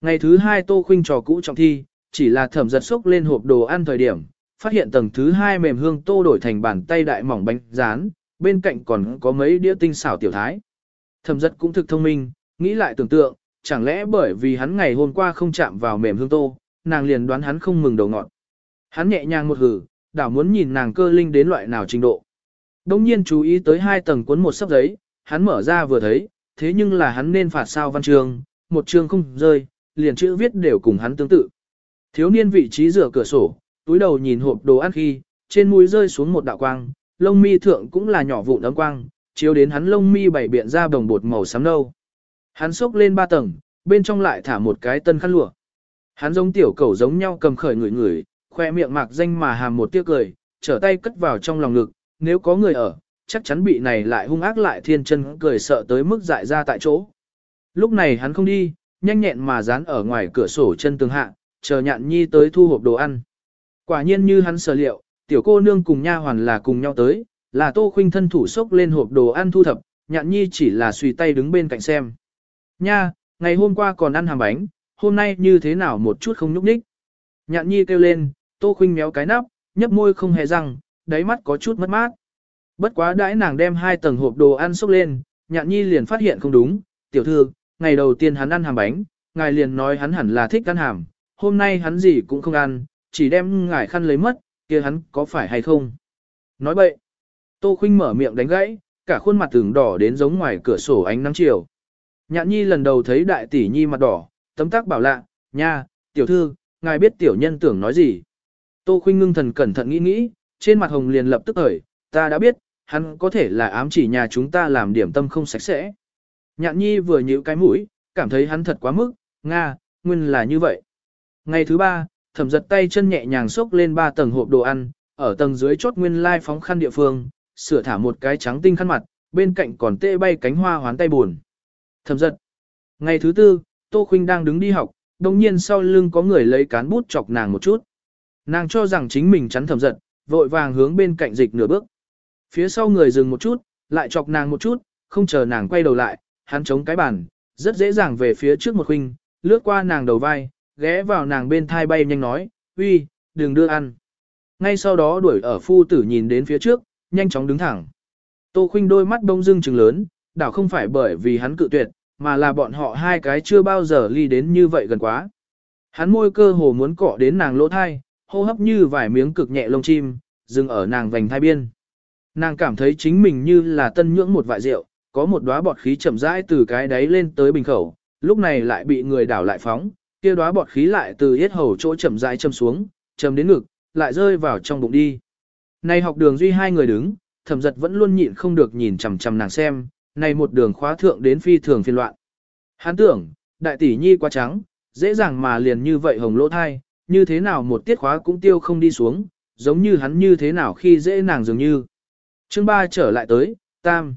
Ngày thứ hai tô khuynh trò cũ trọng thi, chỉ là thẩm giật sốc lên hộp đồ ăn thời điểm, phát hiện tầng thứ hai mềm hương tô đổi thành bàn tay đại mỏng bánh rán, bên cạnh còn có mấy đĩa tinh xảo tiểu thái. Thẩm giật cũng thực thông minh, nghĩ lại tưởng tượng, chẳng lẽ bởi vì hắn ngày hôm qua không chạm vào mềm hương tô, nàng liền đoán hắn không mừng đầu ngọn. Hắn nhẹ nhàng một hử, đảo muốn nhìn nàng cơ linh đến loại nào trình độ. Đông nhiên chú ý tới hai tầng cuốn một sấp giấy, hắn mở ra vừa thấy, thế nhưng là hắn nên phạt sao văn trường, một chương không rơi, liền chữ viết đều cùng hắn tương tự. Thiếu niên vị trí rửa cửa sổ, túi đầu nhìn hộp đồ ăn khi, trên mũi rơi xuống một đạo quang, lông mi thượng cũng là nhỏ vụn ấm quang, chiếu đến hắn lông mi bảy biện ra đồng bột màu xám nâu. Hắn xốc lên ba tầng, bên trong lại thả một cái tân khăn lụa. Hắn giống tiểu cẩu giống nhau cầm khởi người người, khoe miệng mạc danh mà hàm một tiếc cười, trở tay cất vào trong lòng ngực, nếu có người ở, chắc chắn bị này lại hung ác lại thiên chân cười sợ tới mức dại ra tại chỗ. Lúc này hắn không đi, nhanh nhẹn mà dán ở ngoài cửa sổ chân tường hạ, chờ nhạn nhi tới thu hộp đồ ăn. Quả nhiên như hắn sở liệu, tiểu cô nương cùng nha hoàn là cùng nhau tới, là tô khuynh thân thủ sốc lên hộp đồ ăn thu thập, nhạn nhi chỉ là suy tay đứng bên cạnh xem. Nha, ngày hôm qua còn ăn hàm bánh, hôm nay như thế nào một chút không nhúc nhích. Nhạn nhi kêu lên, tô khuynh méo cái nắp, nhấp môi không hề răng, đáy mắt có chút mất mát. Bất quá đãi nàng đem hai tầng hộp đồ ăn xúc lên, nhạn nhi liền phát hiện không đúng, tiểu thư, ngày đầu tiên hắn ăn hàm bánh, ngài liền nói hắn hẳn là thích ăn hàm, hôm nay hắn gì cũng không ăn, chỉ đem ngài khăn lấy mất, kia hắn có phải hay không? Nói bậy. Tô Khuynh mở miệng đánh gãy, cả khuôn mặt tưởng đỏ đến giống ngoài cửa sổ ánh nắng chiều. Nhạn nhi lần đầu thấy đại tỷ nhi mặt đỏ, tấm tắc bảo lạ, nha, tiểu thư, ngài biết tiểu nhân tưởng nói gì. Tô Khuynh ngưng thần cẩn thận nghĩ nghĩ, trên mặt hồng liền lập tức ởi, ta đã biết, hắn có thể là ám chỉ nhà chúng ta làm điểm tâm không sạch sẽ. Nhạn nhi vừa nhíu cái mũi, cảm thấy hắn thật quá mức, nga, nguyên là như vậy. Ngày thứ ba, thẩm giật tay chân nhẹ nhàng xốc lên ba tầng hộp đồ ăn, ở tầng dưới chốt nguyên lai phóng khăn địa phương, sửa thả một cái trắng tinh khăn mặt, bên cạnh còn tê bay cánh hoa hoán tay buồn. Thẩm giật. Ngày thứ tư, Tô Khuynh đang đứng đi học, đồng nhiên sau lưng có người lấy cán bút chọc nàng một chút. Nàng cho rằng chính mình chắn thẩm giật, vội vàng hướng bên cạnh dịch nửa bước. Phía sau người dừng một chút, lại chọc nàng một chút, không chờ nàng quay đầu lại, hắn chống cái bàn, rất dễ dàng về phía trước một huynh, lướt qua nàng đầu vai, ghé vào nàng bên thai bay nhanh nói, uy, đừng đưa ăn. Ngay sau đó đuổi ở phu tử nhìn đến phía trước, nhanh chóng đứng thẳng. Tô Khuynh đôi mắt đông dưng trừng lớn, đảo không phải bởi vì hắn cự tuyệt, mà là bọn họ hai cái chưa bao giờ ly đến như vậy gần quá. Hắn môi cơ hồ muốn cọ đến nàng lỗ thai, hô hấp như vài miếng cực nhẹ lông chim, dừng ở nàng vành thai biên. Nàng cảm thấy chính mình như là tân nhưỡng một vại rượu, có một đóa bọt khí chậm rãi từ cái đáy lên tới bình khẩu, lúc này lại bị người đảo lại phóng, kia đóa bọt khí lại từ yết hầu chỗ chậm rãi châm xuống, châm đến ngực, lại rơi vào trong bụng đi. Này học đường duy hai người đứng, thẩm giật vẫn luôn nhịn không được nhìn chằm chằm nàng xem, này một đường khóa thượng đến phi thường phiên loạn. Hắn tưởng, đại tỷ nhi quá trắng, dễ dàng mà liền như vậy hồng lỗ thai, như thế nào một tiết khóa cũng tiêu không đi xuống, giống như hắn như thế nào khi dễ nàng dường như. Chương 3 trở lại tới, tam.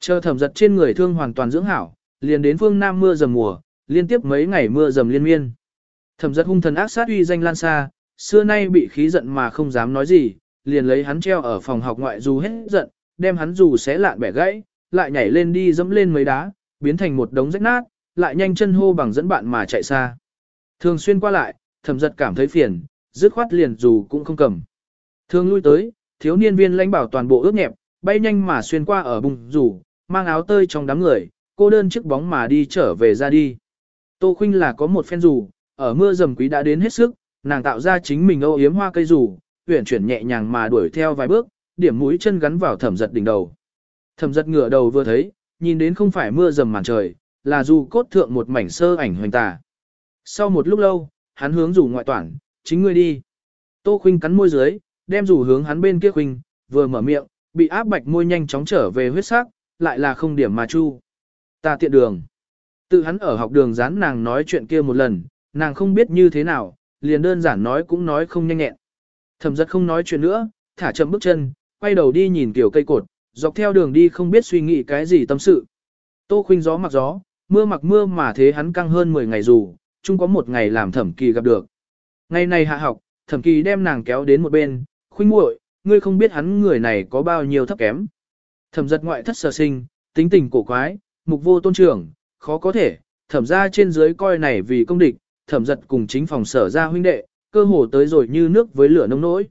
Chờ thẩm giật trên người thương hoàn toàn dưỡng hảo, liền đến phương Nam mưa dầm mùa, liên tiếp mấy ngày mưa dầm liên miên. Thẩm giật hung thần ác sát uy danh lan xa, xưa nay bị khí giận mà không dám nói gì, liền lấy hắn treo ở phòng học ngoại dù hết giận, đem hắn dù xé lạn bẻ gãy, lại nhảy lên đi dẫm lên mấy đá, biến thành một đống rách nát, lại nhanh chân hô bằng dẫn bạn mà chạy xa. Thường xuyên qua lại, thẩm giật cảm thấy phiền, dứt khoát liền dù cũng không cầm. Thường lui tới, thiếu niên viên lãnh bảo toàn bộ ướt nhẹp, bay nhanh mà xuyên qua ở bùng rủ, mang áo tơi trong đám người, cô đơn chiếc bóng mà đi trở về ra đi. Tô Khuynh là có một phen rủ, ở mưa dầm quý đã đến hết sức, nàng tạo ra chính mình âu yếm hoa cây rủ, uyển chuyển nhẹ nhàng mà đuổi theo vài bước, điểm mũi chân gắn vào thẩm giật đỉnh đầu. Thẩm giật ngửa đầu vừa thấy, nhìn đến không phải mưa dầm màn trời, là dù cốt thượng một mảnh sơ ảnh hoành tà. Sau một lúc lâu, hắn hướng rủ ngoại toàn chính ngươi đi. Tô Khuynh cắn môi dưới, đem rủ hướng hắn bên kia Khuynh, vừa mở miệng, bị áp bạch môi nhanh chóng trở về huyết sắc, lại là không điểm mà chu. Ta tiện đường. Tự hắn ở học đường dán nàng nói chuyện kia một lần, nàng không biết như thế nào, liền đơn giản nói cũng nói không nhanh nhẹn. Thẩm giật không nói chuyện nữa, thả chậm bước chân, quay đầu đi nhìn kiểu cây cột, dọc theo đường đi không biết suy nghĩ cái gì tâm sự. Tô khuynh gió mặc gió, mưa mặc mưa mà thế hắn căng hơn 10 ngày dù, chung có một ngày làm thẩm kỳ gặp được. Ngày này hạ học, thẩm kỳ đem nàng kéo đến một bên, khuynh muội, ngươi không biết hắn người này có bao nhiêu thấp kém. Thẩm giật ngoại thất sở sinh, tính tình cổ quái, mục vô tôn trưởng, khó có thể, thẩm ra trên dưới coi này vì công địch, thẩm giật cùng chính phòng sở ra huynh đệ, cơ hồ tới rồi như nước với lửa nông nỗi.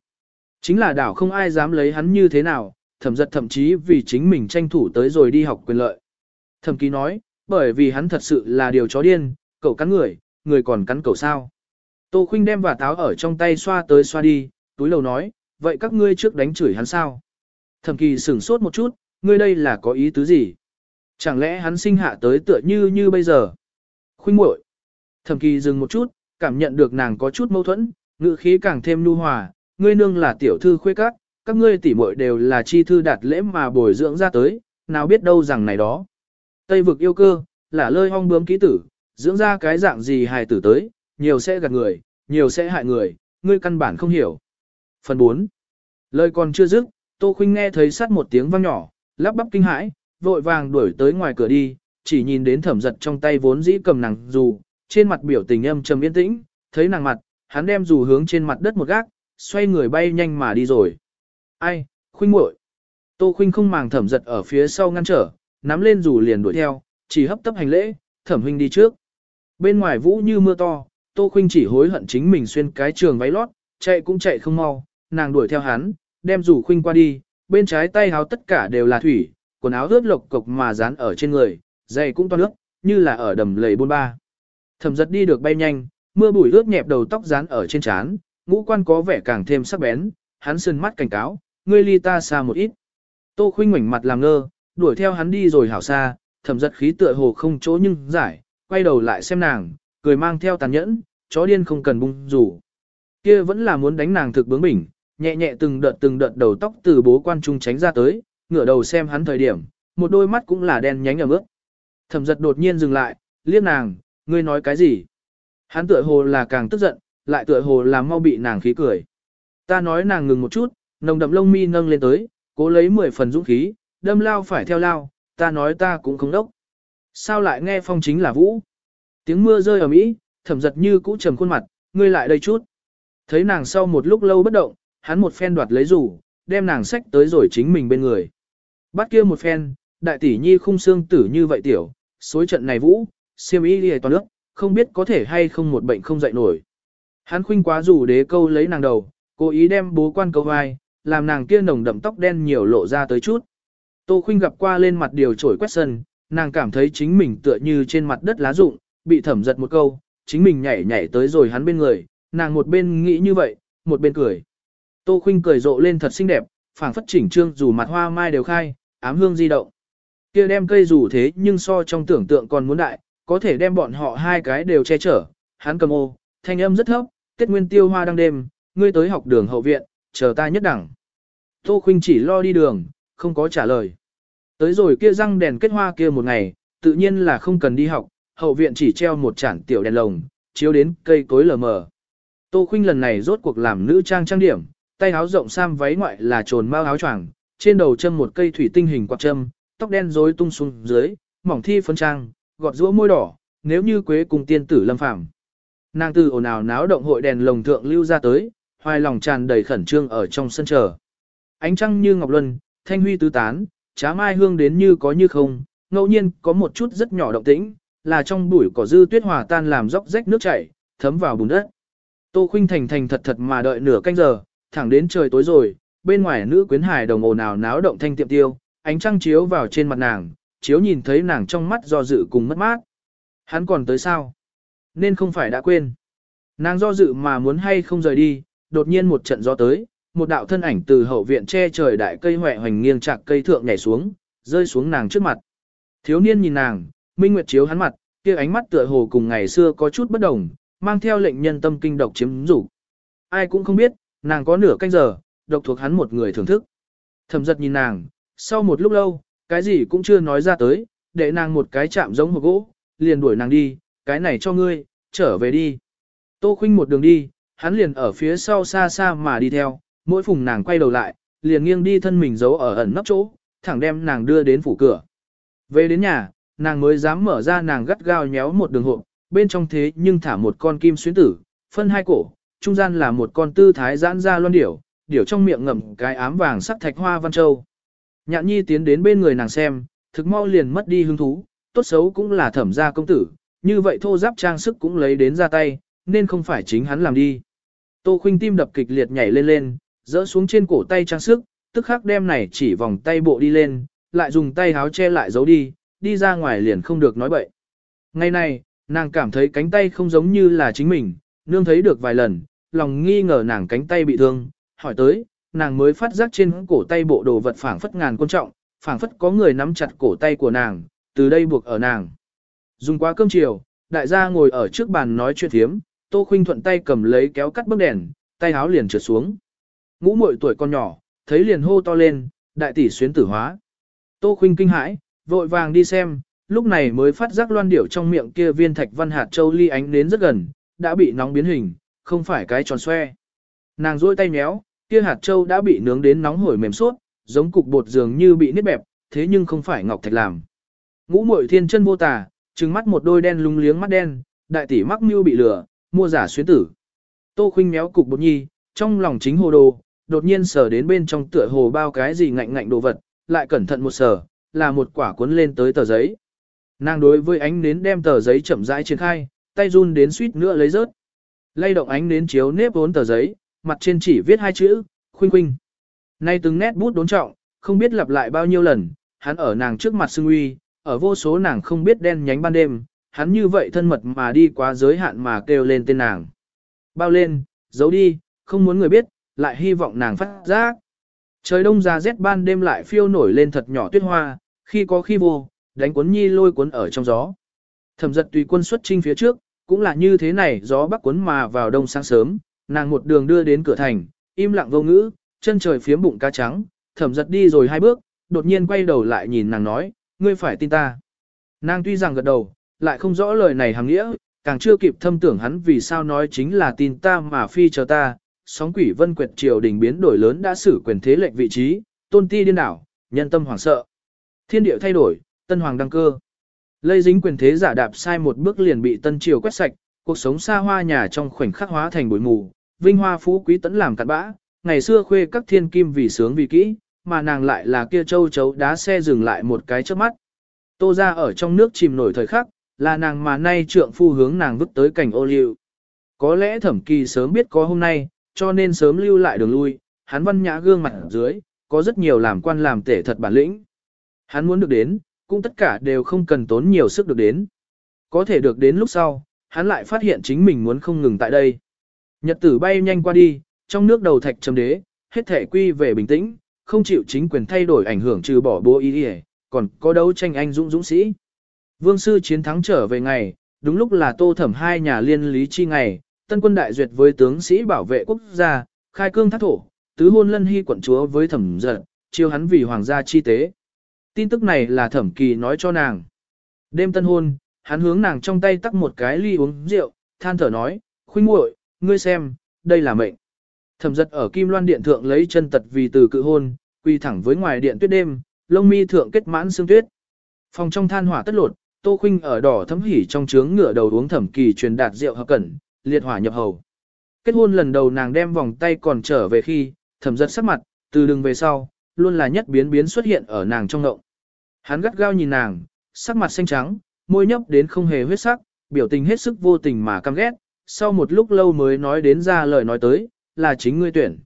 Chính là đảo không ai dám lấy hắn như thế nào, thẩm giật thậm chí vì chính mình tranh thủ tới rồi đi học quyền lợi. Thẩm ký nói, bởi vì hắn thật sự là điều chó điên, cậu cắn người, người còn cắn cầu sao. Tô Khuynh đem và táo ở trong tay xoa tới xoa đi, túi lầu nói, vậy các ngươi trước đánh chửi hắn sao? Thẩm kỳ sửng sốt một chút, ngươi đây là có ý tứ gì? Chẳng lẽ hắn sinh hạ tới tựa như như bây giờ? Khuynh muội. Thẩm kỳ dừng một chút, cảm nhận được nàng có chút mâu thuẫn, ngữ khí càng thêm nhu hòa, ngươi nương là tiểu thư khuê các, các ngươi tỷ muội đều là chi thư đạt lễ mà bồi dưỡng ra tới, nào biết đâu rằng này đó. Tây vực yêu cơ, là lơi hong bướm ký tử, dưỡng ra cái dạng gì hài tử tới, nhiều sẽ gạt người, nhiều sẽ hại người, ngươi căn bản không hiểu. Phần 4. Lời còn chưa dứt, Tô Khuynh nghe thấy sát một tiếng vang nhỏ, lắp bắp kinh hãi, vội vàng đuổi tới ngoài cửa đi, chỉ nhìn đến thẩm giật trong tay vốn dĩ cầm nàng dù, trên mặt biểu tình âm trầm yên tĩnh, thấy nàng mặt, hắn đem dù hướng trên mặt đất một gác, xoay người bay nhanh mà đi rồi. Ai, khuynh muội. Tô khuynh không màng thẩm giật ở phía sau ngăn trở, nắm lên dù liền đuổi theo, chỉ hấp tấp hành lễ, thẩm huynh đi trước. Bên ngoài vũ như mưa to, Tô khuynh chỉ hối hận chính mình xuyên cái trường váy lót, chạy cũng chạy không mau, nàng đuổi theo hắn, đem rủ khuynh qua đi, bên trái tay háo tất cả đều là thủy, quần áo ướt lộc cục mà dán ở trên người, giày cũng toan nước, như là ở đầm lầy bôn ba. Thẩm giật đi được bay nhanh, mưa bụi ướt nhẹp đầu tóc dán ở trên trán, ngũ quan có vẻ càng thêm sắc bén, hắn sườn mắt cảnh cáo, ngươi ly ta xa một ít. Tô khuynh ngoảnh mặt làm ngơ, đuổi theo hắn đi rồi hảo xa, thẩm giật khí tựa hồ không chỗ nhưng giải, quay đầu lại xem nàng, cười mang theo tàn nhẫn, chó điên không cần bung rủ. Kia vẫn là muốn đánh nàng thực bướng bỉnh, nhẹ nhẹ từng đợt từng đợt đầu tóc từ bố quan trung tránh ra tới, ngửa đầu xem hắn thời điểm, một đôi mắt cũng là đen nhánh ở mức. Thẩm giật đột nhiên dừng lại, liếc nàng, ngươi nói cái gì? Hắn tựa hồ là càng tức giận, lại tựa hồ là mau bị nàng khí cười. Ta nói nàng ngừng một chút, nồng đậm lông mi nâng lên tới, cố lấy 10 phần dũng khí, đâm lao phải theo lao, ta nói ta cũng không đốc. Sao lại nghe phong chính là vũ? Tiếng mưa rơi ở mỹ, thẩm giật như cũ trầm khuôn mặt, ngươi lại đây chút. Thấy nàng sau một lúc lâu bất động, hắn một phen đoạt lấy rủ, đem nàng sách tới rồi chính mình bên người. Bắt kia một phen, đại tỷ nhi khung xương tử như vậy tiểu, xối trận này vũ, siêm y đi toàn nước, không biết có thể hay không một bệnh không dậy nổi. Hắn khuynh quá rủ đế câu lấy nàng đầu, cố ý đem bố quan câu vai, làm nàng kia nồng đậm tóc đen nhiều lộ ra tới chút. Tô khuynh gặp qua lên mặt điều trổi quét sân, nàng cảm thấy chính mình tựa như trên mặt đất lá rụng, bị thẩm giật một câu, chính mình nhảy nhảy tới rồi hắn bên người, nàng một bên nghĩ như vậy, một bên cười. Tô khuynh cười rộ lên thật xinh đẹp, phảng phất chỉnh trương dù mặt hoa mai đều khai, ám hương di động. Kia đem cây dù thế nhưng so trong tưởng tượng còn muốn đại, có thể đem bọn họ hai cái đều che chở. Hắn cầm ô, thanh âm rất thấp, tiết nguyên tiêu hoa đang đêm, ngươi tới học đường hậu viện, chờ ta nhất đẳng. Tô Khuynh chỉ lo đi đường, không có trả lời. Tới rồi kia răng đèn kết hoa kia một ngày, tự nhiên là không cần đi học, hậu viện chỉ treo một chản tiểu đèn lồng, chiếu đến cây cối lờ mờ. Tô Khuynh lần này rốt cuộc làm nữ trang trang điểm, tay áo rộng sam váy ngoại là trồn mao áo choàng, trên đầu châm một cây thủy tinh hình quạt châm, tóc đen rối tung xuống dưới, mỏng thi phấn trang, gọt rũa môi đỏ, nếu như quế cùng tiên tử lâm phàm. Nàng từ ồn ào náo động hội đèn lồng thượng lưu ra tới, hoài lòng tràn đầy khẩn trương ở trong sân chờ. Ánh trăng như ngọc luân, thanh huy tứ tán, trá mai hương đến như có như không, ngẫu nhiên có một chút rất nhỏ động tĩnh, là trong bụi cỏ dư tuyết hòa tan làm róc rách nước chảy, thấm vào bùn đất. Tô Khuynh thành thành thật thật mà đợi nửa canh giờ, thẳng đến trời tối rồi, bên ngoài nữ quyến hải đồng ồn ào náo động thanh tiệm tiêu, ánh trăng chiếu vào trên mặt nàng, chiếu nhìn thấy nàng trong mắt do dự cùng mất mát. Hắn còn tới sao? Nên không phải đã quên. Nàng do dự mà muốn hay không rời đi, đột nhiên một trận gió tới, một đạo thân ảnh từ hậu viện che trời đại cây hoẹ hoành nghiêng chạc cây thượng nhảy xuống, rơi xuống nàng trước mặt. Thiếu niên nhìn nàng, minh nguyệt chiếu hắn mặt, kia ánh mắt tựa hồ cùng ngày xưa có chút bất đồng, mang theo lệnh nhân tâm kinh độc chiếm dục. Ai cũng không biết, nàng có nửa canh giờ, độc thuộc hắn một người thưởng thức. Thẩm giật nhìn nàng, sau một lúc lâu, cái gì cũng chưa nói ra tới, để nàng một cái chạm giống hộp gỗ, liền đuổi nàng đi, cái này cho ngươi, trở về đi. Tô khinh một đường đi, hắn liền ở phía sau xa xa mà đi theo, mỗi phùng nàng quay đầu lại, liền nghiêng đi thân mình giấu ở ẩn nấp chỗ, thẳng đem nàng đưa đến phủ cửa. Về đến nhà, nàng mới dám mở ra nàng gắt gao nhéo một đường hộp, bên trong thế nhưng thả một con kim xuyến tử, phân hai cổ, trung gian là một con tư thái giãn ra loan điểu, điểu trong miệng ngậm cái ám vàng sắc thạch hoa văn châu. Nhạn nhi tiến đến bên người nàng xem, thực mau liền mất đi hứng thú, tốt xấu cũng là thẩm gia công tử, như vậy thô giáp trang sức cũng lấy đến ra tay, nên không phải chính hắn làm đi. Tô khuynh tim đập kịch liệt nhảy lên lên, dỡ xuống trên cổ tay trang sức, tức khắc đem này chỉ vòng tay bộ đi lên, lại dùng tay háo che lại giấu đi, đi ra ngoài liền không được nói bậy. Ngày này, nàng cảm thấy cánh tay không giống như là chính mình, nương thấy được vài lần, lòng nghi ngờ nàng cánh tay bị thương, hỏi tới, nàng mới phát giác trên cổ tay bộ đồ vật phảng phất ngàn quan trọng, phảng phất có người nắm chặt cổ tay của nàng, từ đây buộc ở nàng. Dùng quá cơm chiều, đại gia ngồi ở trước bàn nói chuyện thiếm, Tô Khuynh thuận tay cầm lấy kéo cắt bức đèn, tay háo liền trượt xuống. Ngũ muội tuổi con nhỏ, thấy liền hô to lên, đại tỷ xuyến tử hóa. Tô Khuynh kinh hãi, vội vàng đi xem, lúc này mới phát giác loan điểu trong miệng kia viên thạch văn hạt châu ly ánh đến rất gần, đã bị nóng biến hình, không phải cái tròn xoe. Nàng duỗi tay méo, kia hạt châu đã bị nướng đến nóng hổi mềm suốt, giống cục bột dường như bị nứt bẹp, thế nhưng không phải ngọc thạch làm. Ngũ muội thiên chân vô tà, trừng mắt một đôi đen lúng liếng mắt đen, đại tỷ mắc mưu bị lừa, mua giả xuyến tử. Tô khinh méo cục bột nhi, trong lòng chính hồ đồ, đột nhiên sờ đến bên trong tựa hồ bao cái gì ngạnh ngạnh đồ vật, lại cẩn thận một sờ, là một quả cuốn lên tới tờ giấy. Nàng đối với ánh nến đem tờ giấy chậm rãi triển khai, tay run đến suýt nữa lấy rớt. Lay động ánh nến chiếu nếp vốn tờ giấy, mặt trên chỉ viết hai chữ, khuynh khuynh. Nay từng nét bút đốn trọng, không biết lặp lại bao nhiêu lần, hắn ở nàng trước mặt sưng uy, ở vô số nàng không biết đen nhánh ban đêm, hắn như vậy thân mật mà đi quá giới hạn mà kêu lên tên nàng. Bao lên, giấu đi, không muốn người biết, lại hy vọng nàng phát giác. Trời đông ra rét ban đêm lại phiêu nổi lên thật nhỏ tuyết hoa, khi có khi vô, đánh cuốn nhi lôi cuốn ở trong gió. Thẩm giật tùy quân xuất trinh phía trước, cũng là như thế này gió bắc cuốn mà vào đông sáng sớm, nàng một đường đưa đến cửa thành, im lặng vô ngữ, chân trời phiếm bụng cá trắng, thẩm giật đi rồi hai bước, đột nhiên quay đầu lại nhìn nàng nói, ngươi phải tin ta. Nàng tuy rằng gật đầu, lại không rõ lời này hàng nghĩa, càng chưa kịp thâm tưởng hắn vì sao nói chính là tin ta mà phi chờ ta, sóng quỷ vân quyệt triều đình biến đổi lớn đã xử quyền thế lệnh vị trí, tôn ti điên đảo, nhân tâm hoảng sợ. Thiên địa thay đổi, tân hoàng đăng cơ. Lây dính quyền thế giả đạp sai một bước liền bị tân triều quét sạch, cuộc sống xa hoa nhà trong khoảnh khắc hóa thành bụi mù, vinh hoa phú quý tẫn làm cặn bã, ngày xưa khuê các thiên kim vì sướng vì kỹ, mà nàng lại là kia châu chấu đá xe dừng lại một cái trước mắt. Tô ra ở trong nước chìm nổi thời khắc, là nàng mà nay trượng phu hướng nàng vứt tới cảnh ô liu. Có lẽ thẩm kỳ sớm biết có hôm nay, cho nên sớm lưu lại đường lui, hắn văn nhã gương mặt dưới, có rất nhiều làm quan làm tể thật bản lĩnh. Hắn muốn được đến, cũng tất cả đều không cần tốn nhiều sức được đến. Có thể được đến lúc sau, hắn lại phát hiện chính mình muốn không ngừng tại đây. Nhật tử bay nhanh qua đi, trong nước đầu thạch trầm đế, hết thể quy về bình tĩnh, không chịu chính quyền thay đổi ảnh hưởng trừ bỏ bố ý đi còn có đấu tranh anh dũng dũng sĩ. Vương sư chiến thắng trở về ngày, đúng lúc là tô thẩm hai nhà liên lý chi ngày, tân quân đại duyệt với tướng sĩ bảo vệ quốc gia, khai cương thác thổ, tứ hôn lân hy quận chúa với thẩm giật, chiêu hắn vì hoàng gia chi tế. Tin tức này là thẩm kỳ nói cho nàng. Đêm tân hôn, hắn hướng nàng trong tay tắc một cái ly uống rượu, than thở nói, khuynh muội, ngươi xem, đây là mệnh. Thẩm giật ở kim loan điện thượng lấy chân tật vì từ cự hôn, quy thẳng với ngoài điện tuyết đêm, lông mi thượng kết mãn xương tuyết. Phòng trong than hỏa tất lột, tô khuynh ở đỏ thấm hỉ trong trướng ngựa đầu uống thẩm kỳ truyền đạt rượu hợp cẩn, liệt hỏa nhập hầu. Kết hôn lần đầu nàng đem vòng tay còn trở về khi, thẩm giật sắc mặt, từ đường về sau, luôn là nhất biến biến xuất hiện ở nàng trong ngộng. Hắn gắt gao nhìn nàng, sắc mặt xanh trắng, môi nhấp đến không hề huyết sắc, biểu tình hết sức vô tình mà căm ghét, sau một lúc lâu mới nói đến ra lời nói tới, là chính ngươi tuyển.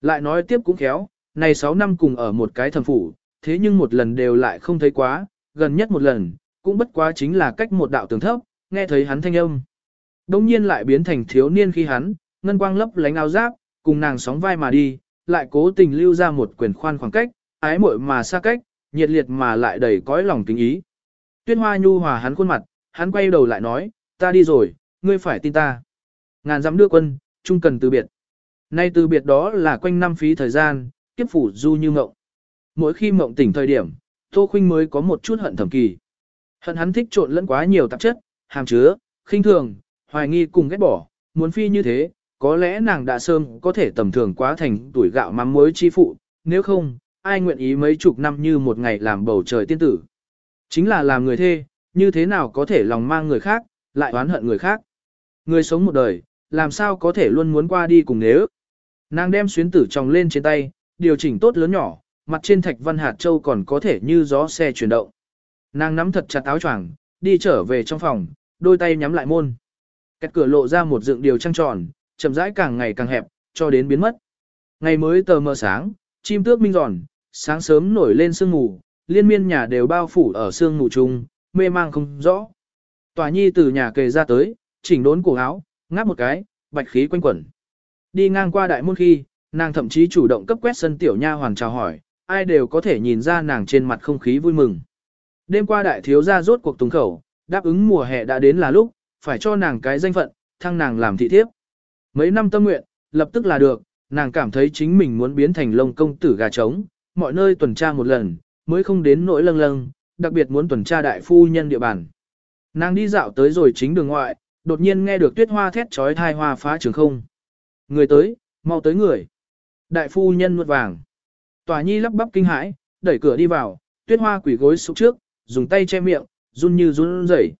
Lại nói tiếp cũng khéo, này 6 năm cùng ở một cái thẩm phủ, thế nhưng một lần đều lại không thấy quá, gần nhất một lần, cũng bất quá chính là cách một đạo tường thấp, nghe thấy hắn thanh âm. Đông nhiên lại biến thành thiếu niên khi hắn, ngân quang lấp lánh áo giáp, cùng nàng sóng vai mà đi, lại cố tình lưu ra một quyền khoan khoảng cách, ái muội mà xa cách, nhiệt liệt mà lại đầy cõi lòng tình ý. Tuyết hoa nhu hòa hắn khuôn mặt, hắn quay đầu lại nói, ta đi rồi, ngươi phải tin ta. Ngàn dám đưa quân, chung cần từ biệt. Nay từ biệt đó là quanh năm phí thời gian, kiếp phủ du như mộng. Mỗi khi mộng tỉnh thời điểm, Tô Khuynh mới có một chút hận thầm kỳ. Hận hắn thích trộn lẫn quá nhiều tạp chất, hàm chứa, khinh thường, hoài nghi cùng ghét bỏ, muốn phi như thế, có lẽ nàng đã sớm có thể tầm thường quá thành tuổi gạo mắm muối chi phụ, nếu không, ai nguyện ý mấy chục năm như một ngày làm bầu trời tiên tử. Chính là làm người thê, như thế nào có thể lòng mang người khác, lại oán hận người khác. Người sống một đời, làm sao có thể luôn muốn qua đi cùng nếu. Nàng đem xuyến tử tròng lên trên tay, điều chỉnh tốt lớn nhỏ, mặt trên thạch văn hạt châu còn có thể như gió xe chuyển động. Nàng nắm thật chặt áo choàng, đi trở về trong phòng, đôi tay nhắm lại môn. Cách cửa lộ ra một dựng điều trăng tròn, chậm rãi càng ngày càng hẹp, cho đến biến mất. Ngày mới tờ mờ sáng, chim tước minh giòn, sáng sớm nổi lên sương ngủ, liên miên nhà đều bao phủ ở sương ngủ chung, mê mang không rõ. Tòa nhi từ nhà kề ra tới, chỉnh đốn cổ áo, ngáp một cái, bạch khí quanh quẩn. Đi ngang qua đại môn khi, nàng thậm chí chủ động cấp quét sân tiểu nha hoàng chào hỏi, ai đều có thể nhìn ra nàng trên mặt không khí vui mừng. Đêm qua đại thiếu gia rốt cuộc tùng khẩu, đáp ứng mùa hè đã đến là lúc, phải cho nàng cái danh phận, thăng nàng làm thị thiếp. Mấy năm tâm nguyện, lập tức là được, nàng cảm thấy chính mình muốn biến thành lông công tử gà trống, mọi nơi tuần tra một lần, mới không đến nỗi lâng lâng, đặc biệt muốn tuần tra đại phu nhân địa bàn. Nàng đi dạo tới rồi chính đường ngoại, đột nhiên nghe được tuyết hoa thét trói thai hoa phá trường không. Người tới, mau tới người. Đại phu nhân nuốt vàng. Tòa nhi lắp bắp kinh hãi, đẩy cửa đi vào, tuyết hoa quỷ gối xuống trước, dùng tay che miệng, run như run rẩy.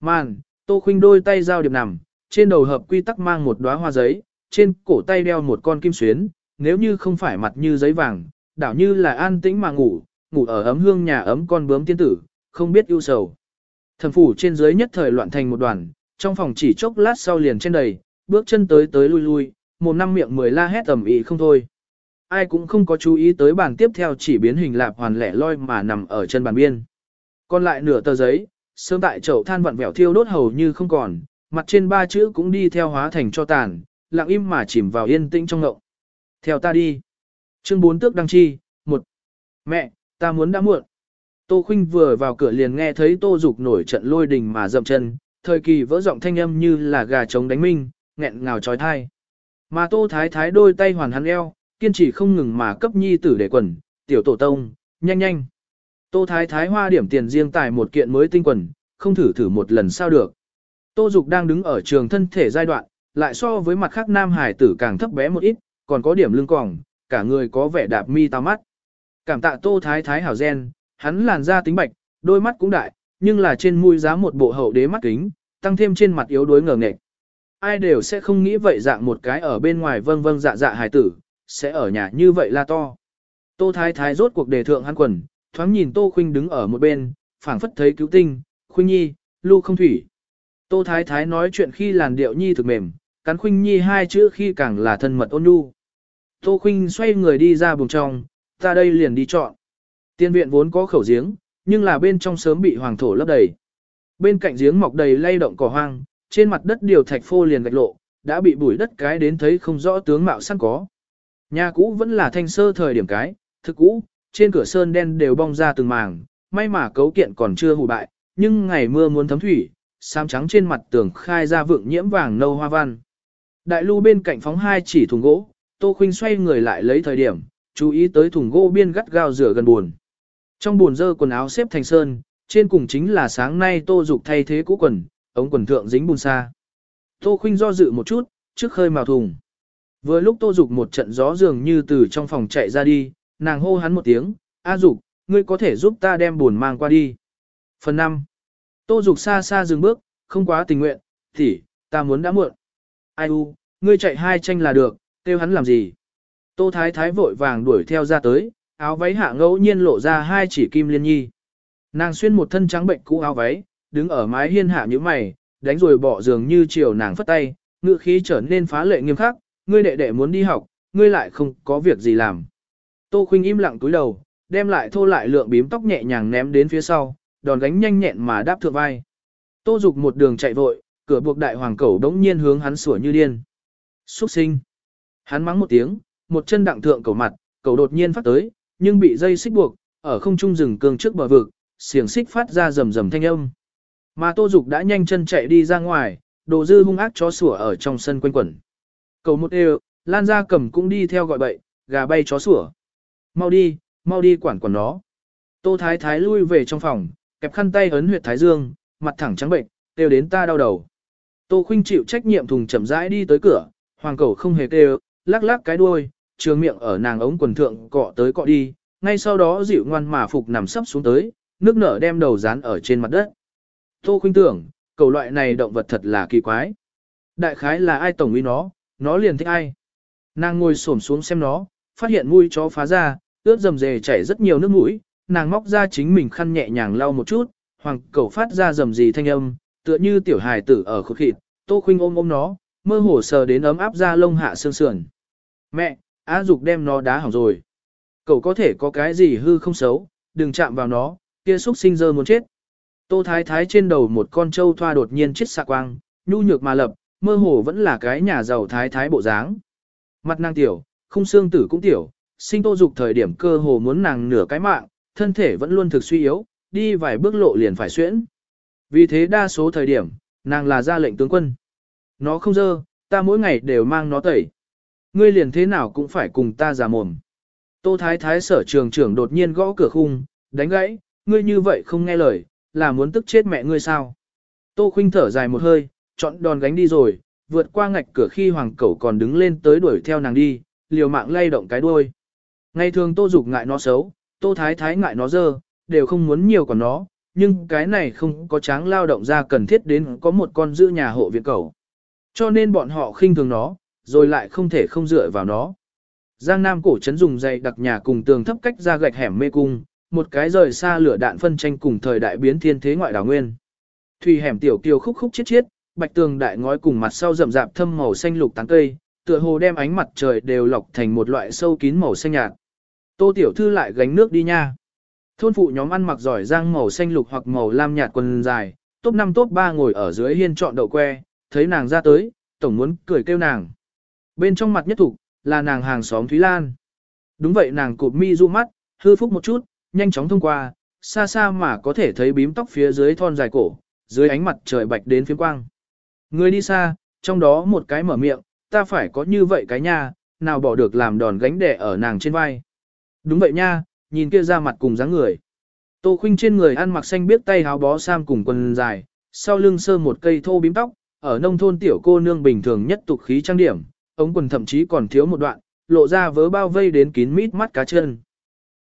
Màn, tô khuynh đôi tay giao điệp nằm, trên đầu hợp quy tắc mang một đóa hoa giấy, trên cổ tay đeo một con kim xuyến, nếu như không phải mặt như giấy vàng, đảo như là an tĩnh mà ngủ, ngủ ở ấm hương nhà ấm con bướm tiên tử, không biết ưu sầu. Thần phủ trên dưới nhất thời loạn thành một đoàn, trong phòng chỉ chốc lát sau liền trên đầy, bước chân tới tới lui lui, một năm miệng mười la hét ầm ĩ không thôi. Ai cũng không có chú ý tới bàn tiếp theo chỉ biến hình lạp hoàn lẻ loi mà nằm ở chân bàn biên. Còn lại nửa tờ giấy, sớm tại chậu than vặn vẹo thiêu đốt hầu như không còn, mặt trên ba chữ cũng đi theo hóa thành cho tàn, lặng im mà chìm vào yên tĩnh trong ngậu. Theo ta đi. Chương 4 tước đăng chi, một Mẹ, ta muốn đã muộn. Tô Khuynh vừa vào cửa liền nghe thấy Tô Dục nổi trận lôi đình mà dậm chân, thời kỳ vỡ giọng thanh âm như là gà trống đánh minh, nghẹn ngào trói thai. Mà Tô Thái Thái đôi tay hoàn hắn eo, kiên trì không ngừng mà cấp nhi tử để quần, tiểu tổ tông, nhanh nhanh. Tô Thái Thái hoa điểm tiền riêng tài một kiện mới tinh quần, không thử thử một lần sao được. Tô Dục đang đứng ở trường thân thể giai đoạn, lại so với mặt khác nam hải tử càng thấp bé một ít, còn có điểm lưng còng, cả người có vẻ đạp mi tao mắt. Cảm tạ Tô Thái Thái hảo gen, hắn làn da tính bạch, đôi mắt cũng đại, nhưng là trên mũi giá một bộ hậu đế mắt kính, tăng thêm trên mặt yếu đuối ngờ nghệch. Ai đều sẽ không nghĩ vậy dạng một cái ở bên ngoài vâng vâng dạ dạ hài tử, sẽ ở nhà như vậy là to. Tô Thái Thái rốt cuộc đề thượng hắn quần, thoáng nhìn Tô Khuynh đứng ở một bên, phảng phất thấy cứu tinh, Khuynh Nhi, lưu không thủy. Tô Thái Thái nói chuyện khi làn điệu Nhi thực mềm, cắn Khuynh Nhi hai chữ khi càng là thân mật ôn nhu. Tô Khuynh xoay người đi ra buồng trong, ta đây liền đi chọn. Tiên viện vốn có khẩu giếng, nhưng là bên trong sớm bị hoàng thổ lấp đầy. Bên cạnh giếng mọc đầy lay động cỏ hoang, trên mặt đất điều thạch phô liền gạch lộ, đã bị bụi đất cái đến thấy không rõ tướng mạo sẵn có. Nhà cũ vẫn là thanh sơ thời điểm cái, thực cũ, trên cửa sơn đen đều bong ra từng màng, may mà cấu kiện còn chưa hủ bại, nhưng ngày mưa muốn thấm thủy, xám trắng trên mặt tường khai ra vượng nhiễm vàng nâu hoa văn. Đại lưu bên cạnh phóng hai chỉ thùng gỗ, Tô Khuynh xoay người lại lấy thời điểm, chú ý tới thùng gỗ biên gắt gao rửa gần buồn. Trong buồn dơ quần áo xếp thành sơn, trên cùng chính là sáng nay Tô Dục thay thế cũ quần, ống quần thượng dính bùn xa. Tô Khuynh do dự một chút, trước khơi mào thùng. Vừa lúc Tô Dục một trận gió dường như từ trong phòng chạy ra đi, nàng hô hắn một tiếng, A Dục, ngươi có thể giúp ta đem buồn mang qua đi. Phần 5. Tô Dục xa xa dừng bước, không quá tình nguyện, thì, ta muốn đã muộn. Ai u, ngươi chạy hai tranh là được, kêu hắn làm gì? Tô Thái Thái vội vàng đuổi theo ra tới, áo váy hạ ngẫu nhiên lộ ra hai chỉ kim liên nhi. Nàng xuyên một thân trắng bệnh cũ áo váy, đứng ở mái hiên hạ như mày, đánh rồi bỏ giường như chiều nàng phất tay, ngự khí trở nên phá lệ nghiêm khắc, ngươi đệ đệ muốn đi học, ngươi lại không có việc gì làm. Tô Khuynh im lặng túi đầu, đem lại thô lại lượng bím tóc nhẹ nhàng ném đến phía sau, đòn gánh nhanh nhẹn mà đáp thượng vai. Tô Dục một đường chạy vội, cửa buộc đại hoàng cẩu đống nhiên hướng hắn sủa như điên. Xuất sinh. Hắn mắng một tiếng, một chân đặng thượng cầu mặt, cầu đột nhiên phát tới, nhưng bị dây xích buộc, ở không trung rừng cương trước bờ vực, xiềng xích phát ra rầm rầm thanh âm. Mà Tô Dục đã nhanh chân chạy đi ra ngoài, đồ dư hung ác chó sủa ở trong sân quanh quẩn. Cầu một đều, Lan ra cầm cũng đi theo gọi bậy, gà bay chó sủa. Mau đi, mau đi quản quản nó. Tô Thái Thái lui về trong phòng, kẹp khăn tay ấn huyệt Thái Dương, mặt thẳng trắng bệnh, kêu đến ta đau đầu. Tô Khuynh chịu trách nhiệm thùng chậm rãi đi tới cửa, hoàng cầu không hề kêu, lắc lắc cái đuôi, trường miệng ở nàng ống quần thượng cọ tới cọ đi, ngay sau đó dịu ngoan mà phục nằm sấp xuống tới, nước nở đem đầu dán ở trên mặt đất. Tô Khuynh tưởng, cầu loại này động vật thật là kỳ quái. Đại khái là ai tổng uy nó, nó liền thích ai. Nàng ngồi xổm xuống xem nó, phát hiện mũi chó phá ra, ướt dầm dề chảy rất nhiều nước mũi, nàng móc ra chính mình khăn nhẹ nhàng lau một chút, hoàng cầu phát ra rầm rì thanh âm, tựa như tiểu hài tử ở khốt khịt, Tô Khuynh ôm ôm nó, mơ hồ sờ đến ấm áp ra lông hạ xương sườn. Mẹ, Á Dục đem nó đá hỏng rồi. Cậu có thể có cái gì hư không xấu, đừng chạm vào nó, kia xúc sinh dơ muốn chết. Tô Thái Thái trên đầu một con trâu thoa đột nhiên chết xạ quang, nhu nhược mà lập, mơ hồ vẫn là cái nhà giàu Thái Thái bộ dáng. Mặt nàng tiểu, không xương tử cũng tiểu, sinh Tô Dục thời điểm cơ hồ muốn nàng nửa cái mạng, thân thể vẫn luôn thực suy yếu, đi vài bước lộ liền phải xuyễn. Vì thế đa số thời điểm, nàng là ra lệnh tướng quân. Nó không dơ, ta mỗi ngày đều mang nó tẩy. Ngươi liền thế nào cũng phải cùng ta giả mồm. Tô Thái Thái sở trường trưởng đột nhiên gõ cửa khung, đánh gãy, ngươi như vậy không nghe lời, là muốn tức chết mẹ ngươi sao. Tô Khuynh thở dài một hơi, chọn đòn gánh đi rồi, vượt qua ngạch cửa khi hoàng cẩu còn đứng lên tới đuổi theo nàng đi, liều mạng lay động cái đuôi. Ngày thường Tô Dục ngại nó xấu, Tô Thái Thái ngại nó dơ, đều không muốn nhiều còn nó, nhưng cái này không có tráng lao động ra cần thiết đến có một con giữ nhà hộ viện cầu. Cho nên bọn họ khinh thường nó, rồi lại không thể không dựa vào nó. Giang Nam cổ trấn dùng dày đặc nhà cùng tường thấp cách ra gạch hẻm mê cung, một cái rời xa lửa đạn phân tranh cùng thời đại biến thiên thế ngoại đảo nguyên. Thủy hẻm tiểu kiều khúc khúc chiết chiết, bạch tường đại ngói cùng mặt sau rậm rạp thâm màu xanh lục tán cây, tựa hồ đem ánh mặt trời đều lọc thành một loại sâu kín màu xanh nhạt. Tô tiểu thư lại gánh nước đi nha. Thôn phụ nhóm ăn mặc giỏi giang màu xanh lục hoặc màu lam nhạt quần dài, top 5 top 3 ngồi ở dưới hiên trọn đậu que, thấy nàng ra tới, tổng muốn cười kêu nàng. Bên trong mặt nhất thục, là nàng hàng xóm Thúy Lan. Đúng vậy nàng cụp mi du mắt, hư phúc một chút, nhanh chóng thông qua, xa xa mà có thể thấy bím tóc phía dưới thon dài cổ, dưới ánh mặt trời bạch đến phía quang. Người đi xa, trong đó một cái mở miệng, ta phải có như vậy cái nha, nào bỏ được làm đòn gánh đẻ ở nàng trên vai. Đúng vậy nha, nhìn kia ra mặt cùng dáng người. Tô khinh trên người ăn mặc xanh biết tay áo bó sam cùng quần dài, sau lưng sơ một cây thô bím tóc, ở nông thôn tiểu cô nương bình thường nhất tục khí trang điểm, ống quần thậm chí còn thiếu một đoạn, lộ ra vớ bao vây đến kín mít mắt cá chân.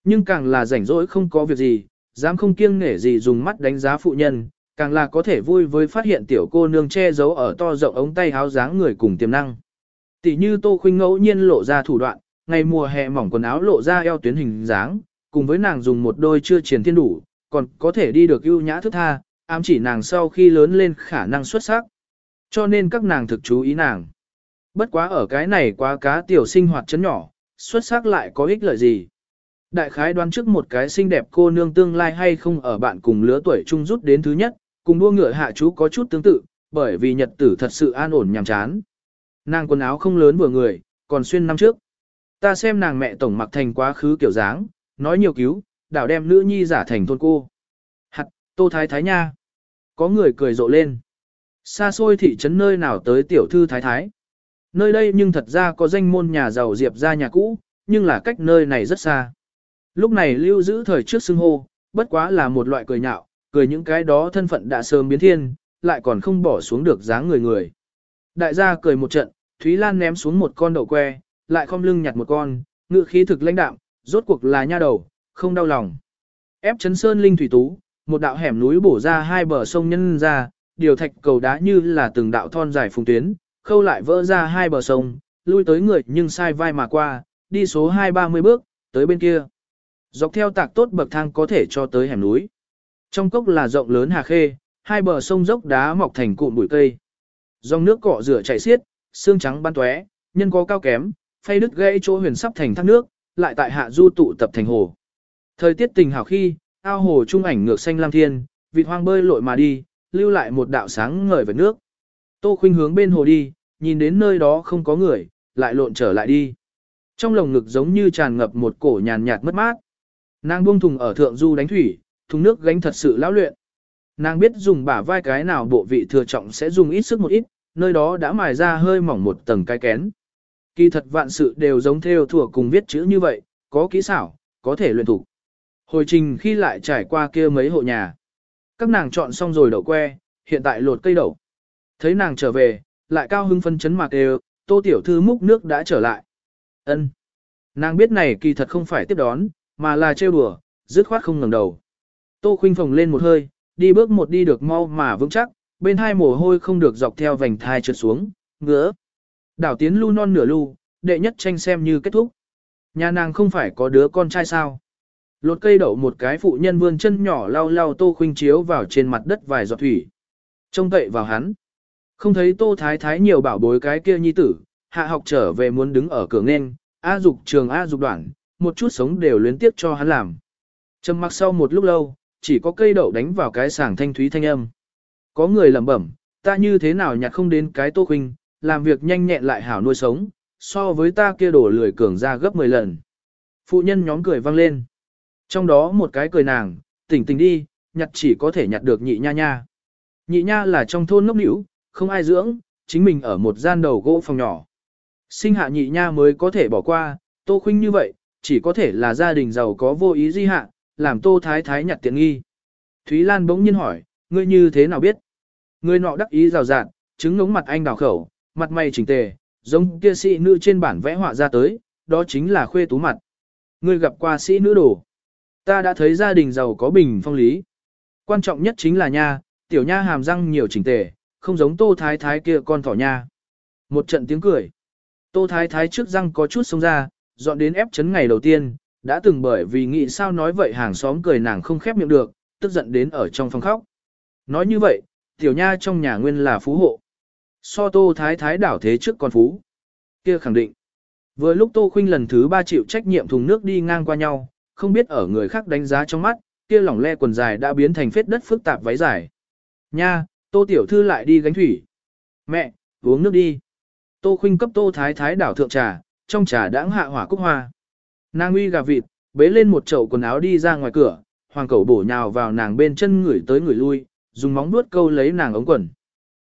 Nhưng càng là rảnh rỗi không có việc gì, dám không kiêng nể gì dùng mắt đánh giá phụ nhân, càng là có thể vui với phát hiện tiểu cô nương che giấu ở to rộng ống tay áo dáng người cùng tiềm năng. Tỷ như Tô Khuynh ngẫu nhiên lộ ra thủ đoạn, ngày mùa hè mỏng quần áo lộ ra eo tuyến hình dáng, cùng với nàng dùng một đôi chưa triển thiên đủ, còn có thể đi được ưu nhã thức tha, ám chỉ nàng sau khi lớn lên khả năng xuất sắc. Cho nên các nàng thực chú ý nàng. Bất quá ở cái này quá cá tiểu sinh hoạt chấn nhỏ, xuất sắc lại có ích lợi gì. Đại khái đoán trước một cái xinh đẹp cô nương tương lai hay không ở bạn cùng lứa tuổi chung rút đến thứ nhất, cùng đua ngựa hạ chú có chút tương tự, bởi vì nhật tử thật sự an ổn nhàm chán. Nàng quần áo không lớn vừa người, còn xuyên năm trước. Ta xem nàng mẹ tổng mặc thành quá khứ kiểu dáng, nói nhiều cứu, đảo đem nữ nhi giả thành thôn cô. Hạt, tô thái thái nha. Có người cười rộ lên. Xa xôi thị trấn nơi nào tới tiểu thư thái thái. Nơi đây nhưng thật ra có danh môn nhà giàu diệp ra nhà cũ, nhưng là cách nơi này rất xa. Lúc này lưu giữ thời trước xưng hô, bất quá là một loại cười nhạo, cười những cái đó thân phận đã sớm biến thiên, lại còn không bỏ xuống được dáng người người. Đại gia cười một trận, Thúy Lan ném xuống một con đậu que, lại không lưng nhặt một con, ngự khí thực lãnh đạm, rốt cuộc là nha đầu, không đau lòng. Ép chấn sơn linh thủy tú, một đạo hẻm núi bổ ra hai bờ sông nhân ra, điều thạch cầu đá như là từng đạo thon dài phùng tuyến, khâu lại vỡ ra hai bờ sông, lui tới người nhưng sai vai mà qua, đi số hai ba mươi bước, tới bên kia. Dọc theo tạc tốt bậc thang có thể cho tới hẻm núi. Trong cốc là rộng lớn hà khê, hai bờ sông dốc đá mọc thành cụm bụi cây. Dòng nước cọ rửa chảy xiết, xương trắng ban tóe, nhân có cao kém, phay đứt gãy chỗ huyền sắp thành thác nước, lại tại hạ du tụ tập thành hồ. Thời tiết tình hảo khi, ao hồ trung ảnh ngược xanh lam thiên, vịt hoang bơi lội mà đi, lưu lại một đạo sáng ngời về nước. Tô khuynh hướng bên hồ đi, nhìn đến nơi đó không có người, lại lộn trở lại đi. Trong lồng ngực giống như tràn ngập một cổ nhàn nhạt mất mát. Nàng buông thùng ở thượng du đánh thủy, thùng nước gánh thật sự lão luyện. Nàng biết dùng bả vai cái nào bộ vị thừa trọng sẽ dùng ít sức một ít, nơi đó đã mài ra hơi mỏng một tầng cái kén. Kỳ thật vạn sự đều giống theo thủa cùng viết chữ như vậy, có kỹ xảo, có thể luyện thủ. Hồi trình khi lại trải qua kia mấy hộ nhà. Các nàng chọn xong rồi đậu que, hiện tại lột cây đậu. Thấy nàng trở về, lại cao hưng phân chấn mạc đều, tô tiểu thư múc nước đã trở lại. ân Nàng biết này kỳ thật không phải tiếp đón, mà là trêu đùa, dứt khoát không ngẩng đầu. Tô khuynh phồng lên một hơi, đi bước một đi được mau mà vững chắc, bên hai mồ hôi không được dọc theo vành thai trượt xuống, ngứa. Đảo tiến lu non nửa lu, đệ nhất tranh xem như kết thúc. Nhà nàng không phải có đứa con trai sao. Lột cây đậu một cái phụ nhân vươn chân nhỏ lau lau tô khuynh chiếu vào trên mặt đất vài giọt thủy. Trông cậy vào hắn. Không thấy tô thái thái nhiều bảo bối cái kia nhi tử, hạ học trở về muốn đứng ở cửa nghênh, A dục trường A dục đoạn, một chút sống đều luyến tiếp cho hắn làm. Trầm mặc sau một lúc lâu, chỉ có cây đậu đánh vào cái sảng thanh thúy thanh âm. Có người lẩm bẩm, ta như thế nào nhặt không đến cái tô khuynh, làm việc nhanh nhẹn lại hảo nuôi sống, so với ta kia đổ lười cường ra gấp 10 lần. Phụ nhân nhóm cười vang lên. Trong đó một cái cười nàng, tỉnh tỉnh đi, nhặt chỉ có thể nhặt được nhị nha nha. Nhị nha là trong thôn ngốc nữ, không ai dưỡng, chính mình ở một gian đầu gỗ phòng nhỏ. Sinh hạ nhị nha mới có thể bỏ qua, tô khuynh như vậy, chỉ có thể là gia đình giàu có vô ý di hạ, làm tô thái thái nhặt tiện nghi. Thúy Lan bỗng nhiên hỏi, ngươi như thế nào biết? Ngươi nọ đắc ý rào rạt, trứng ngống mặt anh đào khẩu, mặt mày chỉnh tề, giống kia sĩ nữ trên bản vẽ họa ra tới, đó chính là khuê tú mặt. Ngươi gặp qua sĩ nữ đồ. Ta đã thấy gia đình giàu có bình phong lý. Quan trọng nhất chính là nha, tiểu nha hàm răng nhiều chỉnh tề, không giống tô thái thái kia con thỏ nha. Một trận tiếng cười. Tô thái thái trước răng có chút sông ra, dọn đến ép chấn ngày đầu tiên, đã từng bởi vì nghĩ sao nói vậy hàng xóm cười nàng không khép miệng được, tức giận đến ở trong phòng khóc. Nói như vậy, tiểu nha trong nhà nguyên là phú hộ. So tô thái thái đảo thế trước con phú. Kia khẳng định. Vừa lúc tô khuynh lần thứ ba chịu trách nhiệm thùng nước đi ngang qua nhau, không biết ở người khác đánh giá trong mắt, kia lỏng le quần dài đã biến thành phết đất phức tạp váy dài. Nha, tô tiểu thư lại đi gánh thủy. Mẹ, uống nước đi. Tô khuynh cấp tô thái thái đảo thượng trà, trong trà đãng hạ hỏa cúc hoa. Nàng uy gà vịt, bế lên một chậu quần áo đi ra ngoài cửa, hoàng cẩu bổ nhào vào nàng bên chân người tới người lui, dùng móng vuốt câu lấy nàng ống quần.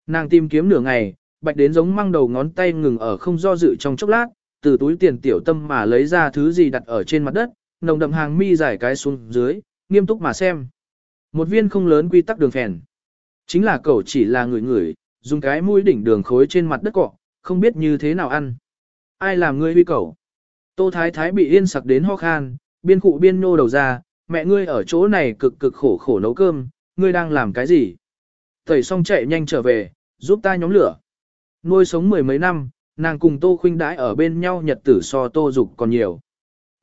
Nàng tìm kiếm nửa ngày, bạch đến giống mang đầu ngón tay ngừng ở không do dự trong chốc lát, từ túi tiền tiểu tâm mà lấy ra thứ gì đặt ở trên mặt đất, nồng đậm hàng mi giải cái xuống dưới, nghiêm túc mà xem. Một viên không lớn quy tắc đường phèn. Chính là cậu chỉ là người người, dùng cái mũi đỉnh đường khối trên mặt đất cọ, không biết như thế nào ăn. Ai làm ngươi huy cậu? Tô Thái Thái bị yên sặc đến ho khan, biên cụ biên nô đầu ra, mẹ ngươi ở chỗ này cực cực khổ khổ nấu cơm, ngươi đang làm cái gì? Tẩy xong chạy nhanh trở về, giúp ta nhóm lửa. Nuôi sống mười mấy năm, nàng cùng Tô Khuynh đãi ở bên nhau nhật tử so Tô Dục còn nhiều.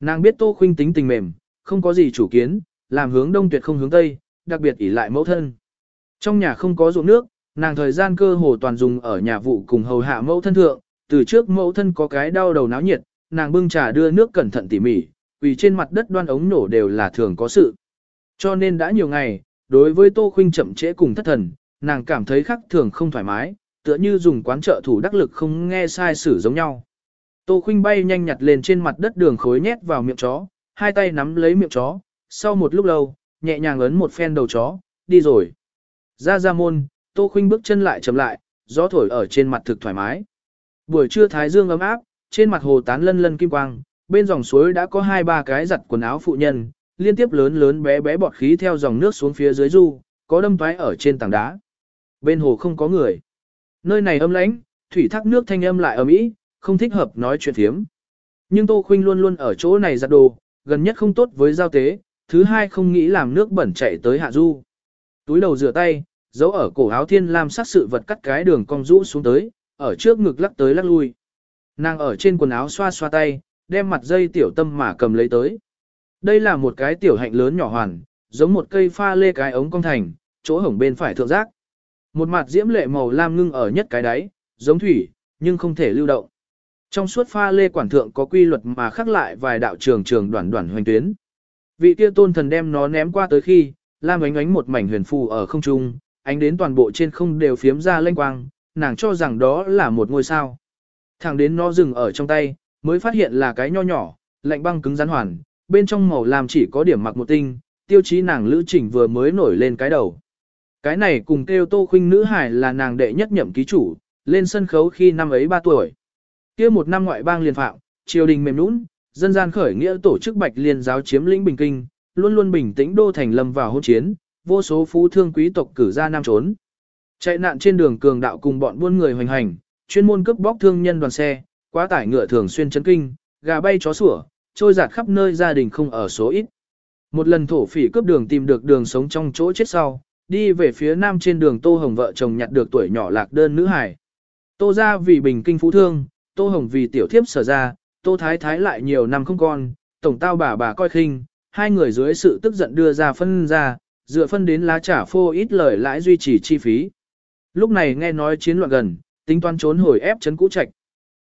Nàng biết Tô Khuynh tính tình mềm, không có gì chủ kiến, làm hướng đông tuyệt không hướng tây, đặc biệt ỷ lại mẫu thân. Trong nhà không có ruộng nước, nàng thời gian cơ hồ toàn dùng ở nhà vụ cùng hầu hạ mẫu thân thượng, từ trước mẫu thân có cái đau đầu náo nhiệt, nàng bưng trà đưa nước cẩn thận tỉ mỉ, vì trên mặt đất đoan ống nổ đều là thường có sự. Cho nên đã nhiều ngày, đối với Tô Khuynh chậm trễ cùng thất thần, nàng cảm thấy khắc thường không thoải mái, tựa như dùng quán trợ thủ đắc lực không nghe sai sử giống nhau. Tô Khuynh bay nhanh nhặt lên trên mặt đất đường khối nhét vào miệng chó, hai tay nắm lấy miệng chó, sau một lúc lâu, nhẹ nhàng ấn một phen đầu chó, đi rồi. Ra ra môn, Tô Khuynh bước chân lại chậm lại, gió thổi ở trên mặt thực thoải mái. Buổi trưa thái dương ấm áp, trên mặt hồ tán lân lân kim quang, bên dòng suối đã có hai ba cái giặt quần áo phụ nhân, liên tiếp lớn lớn bé bé bọt khí theo dòng nước xuống phía dưới du, có đâm toái ở trên tảng đá. Bên hồ không có người. Nơi này âm lãnh, thủy thác nước thanh âm lại ầm ĩ, không thích hợp nói chuyện thiếm. Nhưng Tô Khuynh luôn luôn ở chỗ này giặt đồ, gần nhất không tốt với giao tế, thứ hai không nghĩ làm nước bẩn chảy tới hạ du. Túi đầu rửa tay, giấu ở cổ áo thiên lam sát sự vật cắt cái đường cong rũ xuống tới, ở trước ngực lắc tới lắc lui. Nàng ở trên quần áo xoa xoa tay, đem mặt dây tiểu tâm mà cầm lấy tới. Đây là một cái tiểu hạnh lớn nhỏ hoàn, giống một cây pha lê cái ống cong thành, chỗ hổng bên phải thượng giác. Một mặt diễm lệ màu lam ngưng ở nhất cái đáy, giống thủy, nhưng không thể lưu động. Trong suốt pha lê quản thượng có quy luật mà khắc lại vài đạo trường trường đoạn đoạn hoành tuyến. Vị kia tôn thần đem nó ném qua tới khi, lam ánh ánh một mảnh huyền phù ở không trung, ánh đến toàn bộ trên không đều phiếm ra lênh quang, nàng cho rằng đó là một ngôi sao. Thẳng đến nó dừng ở trong tay, mới phát hiện là cái nho nhỏ, lạnh băng cứng rắn hoàn, bên trong màu làm chỉ có điểm mặc một tinh, tiêu chí nàng lữ trình vừa mới nổi lên cái đầu. Cái này cùng kêu tô khuynh nữ hải là nàng đệ nhất nhậm ký chủ, lên sân khấu khi năm ấy 3 tuổi. kia một năm ngoại bang liên phạm, triều đình mềm nũng, dân gian khởi nghĩa tổ chức bạch liên giáo chiếm lĩnh bình kinh, luôn luôn bình tĩnh đô thành lâm vào hôn chiến, vô số phú thương quý tộc cử ra nam trốn. Chạy nạn trên đường cường đạo cùng bọn buôn người hoành hành, chuyên môn cướp bóc thương nhân đoàn xe, quá tải ngựa thường xuyên chấn kinh, gà bay chó sủa, trôi giạt khắp nơi gia đình không ở số ít. Một lần thổ phỉ cướp đường tìm được đường sống trong chỗ chết sau, đi về phía nam trên đường Tô Hồng vợ chồng nhặt được tuổi nhỏ lạc đơn nữ hải. Tô ra vì bình kinh phú thương, Tô Hồng vì tiểu thiếp sở ra, Tô Thái Thái lại nhiều năm không con, tổng tao bà bà coi khinh, hai người dưới sự tức giận đưa ra phân ra, dựa phân đến lá trả phô ít lời lãi duy trì chi phí. Lúc này nghe nói chiến loạn gần, tính toán trốn hồi ép chấn cũ trạch.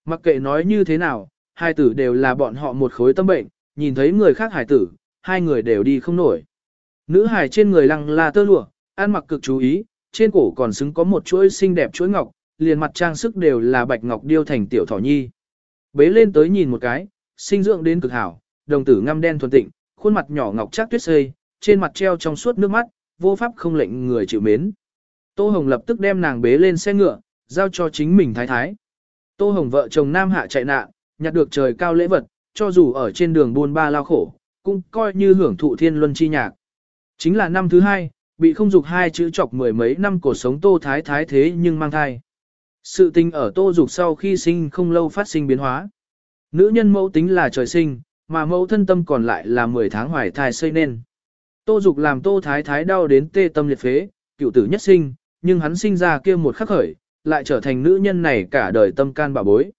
Mặc kệ nói như thế nào, hai tử đều là bọn họ một khối tâm bệnh, nhìn thấy người khác hải tử, hai người đều đi không nổi. Nữ hải trên người lăng là tơ lụa, ăn mặc cực chú ý, trên cổ còn xứng có một chuỗi xinh đẹp chuỗi ngọc, liền mặt trang sức đều là bạch ngọc điêu thành tiểu thỏ nhi. Bế lên tới nhìn một cái, sinh dưỡng đến cực hảo, đồng tử ngăm đen thuần tịnh, khuôn mặt nhỏ ngọc chắc tuyết rơi, trên mặt treo trong suốt nước mắt, vô pháp không lệnh người chịu mến. Tô Hồng lập tức đem nàng bế lên xe ngựa, giao cho chính mình thái thái. Tô Hồng vợ chồng Nam Hạ chạy nạn, nhặt được trời cao lễ vật, cho dù ở trên đường buôn ba lao khổ, cũng coi như hưởng thụ thiên luân chi nhạc. Chính là năm thứ hai, bị không dục hai chữ chọc mười mấy năm cuộc sống Tô Thái Thái thế nhưng mang thai. Sự tình ở Tô Dục sau khi sinh không lâu phát sinh biến hóa. Nữ nhân mẫu tính là trời sinh, mà mẫu thân tâm còn lại là 10 tháng hoài thai xây nên. Tô Dục làm Tô Thái Thái đau đến tê tâm liệt phế, cựu tử nhất sinh, nhưng hắn sinh ra kia một khắc khởi, lại trở thành nữ nhân này cả đời tâm can bà bối.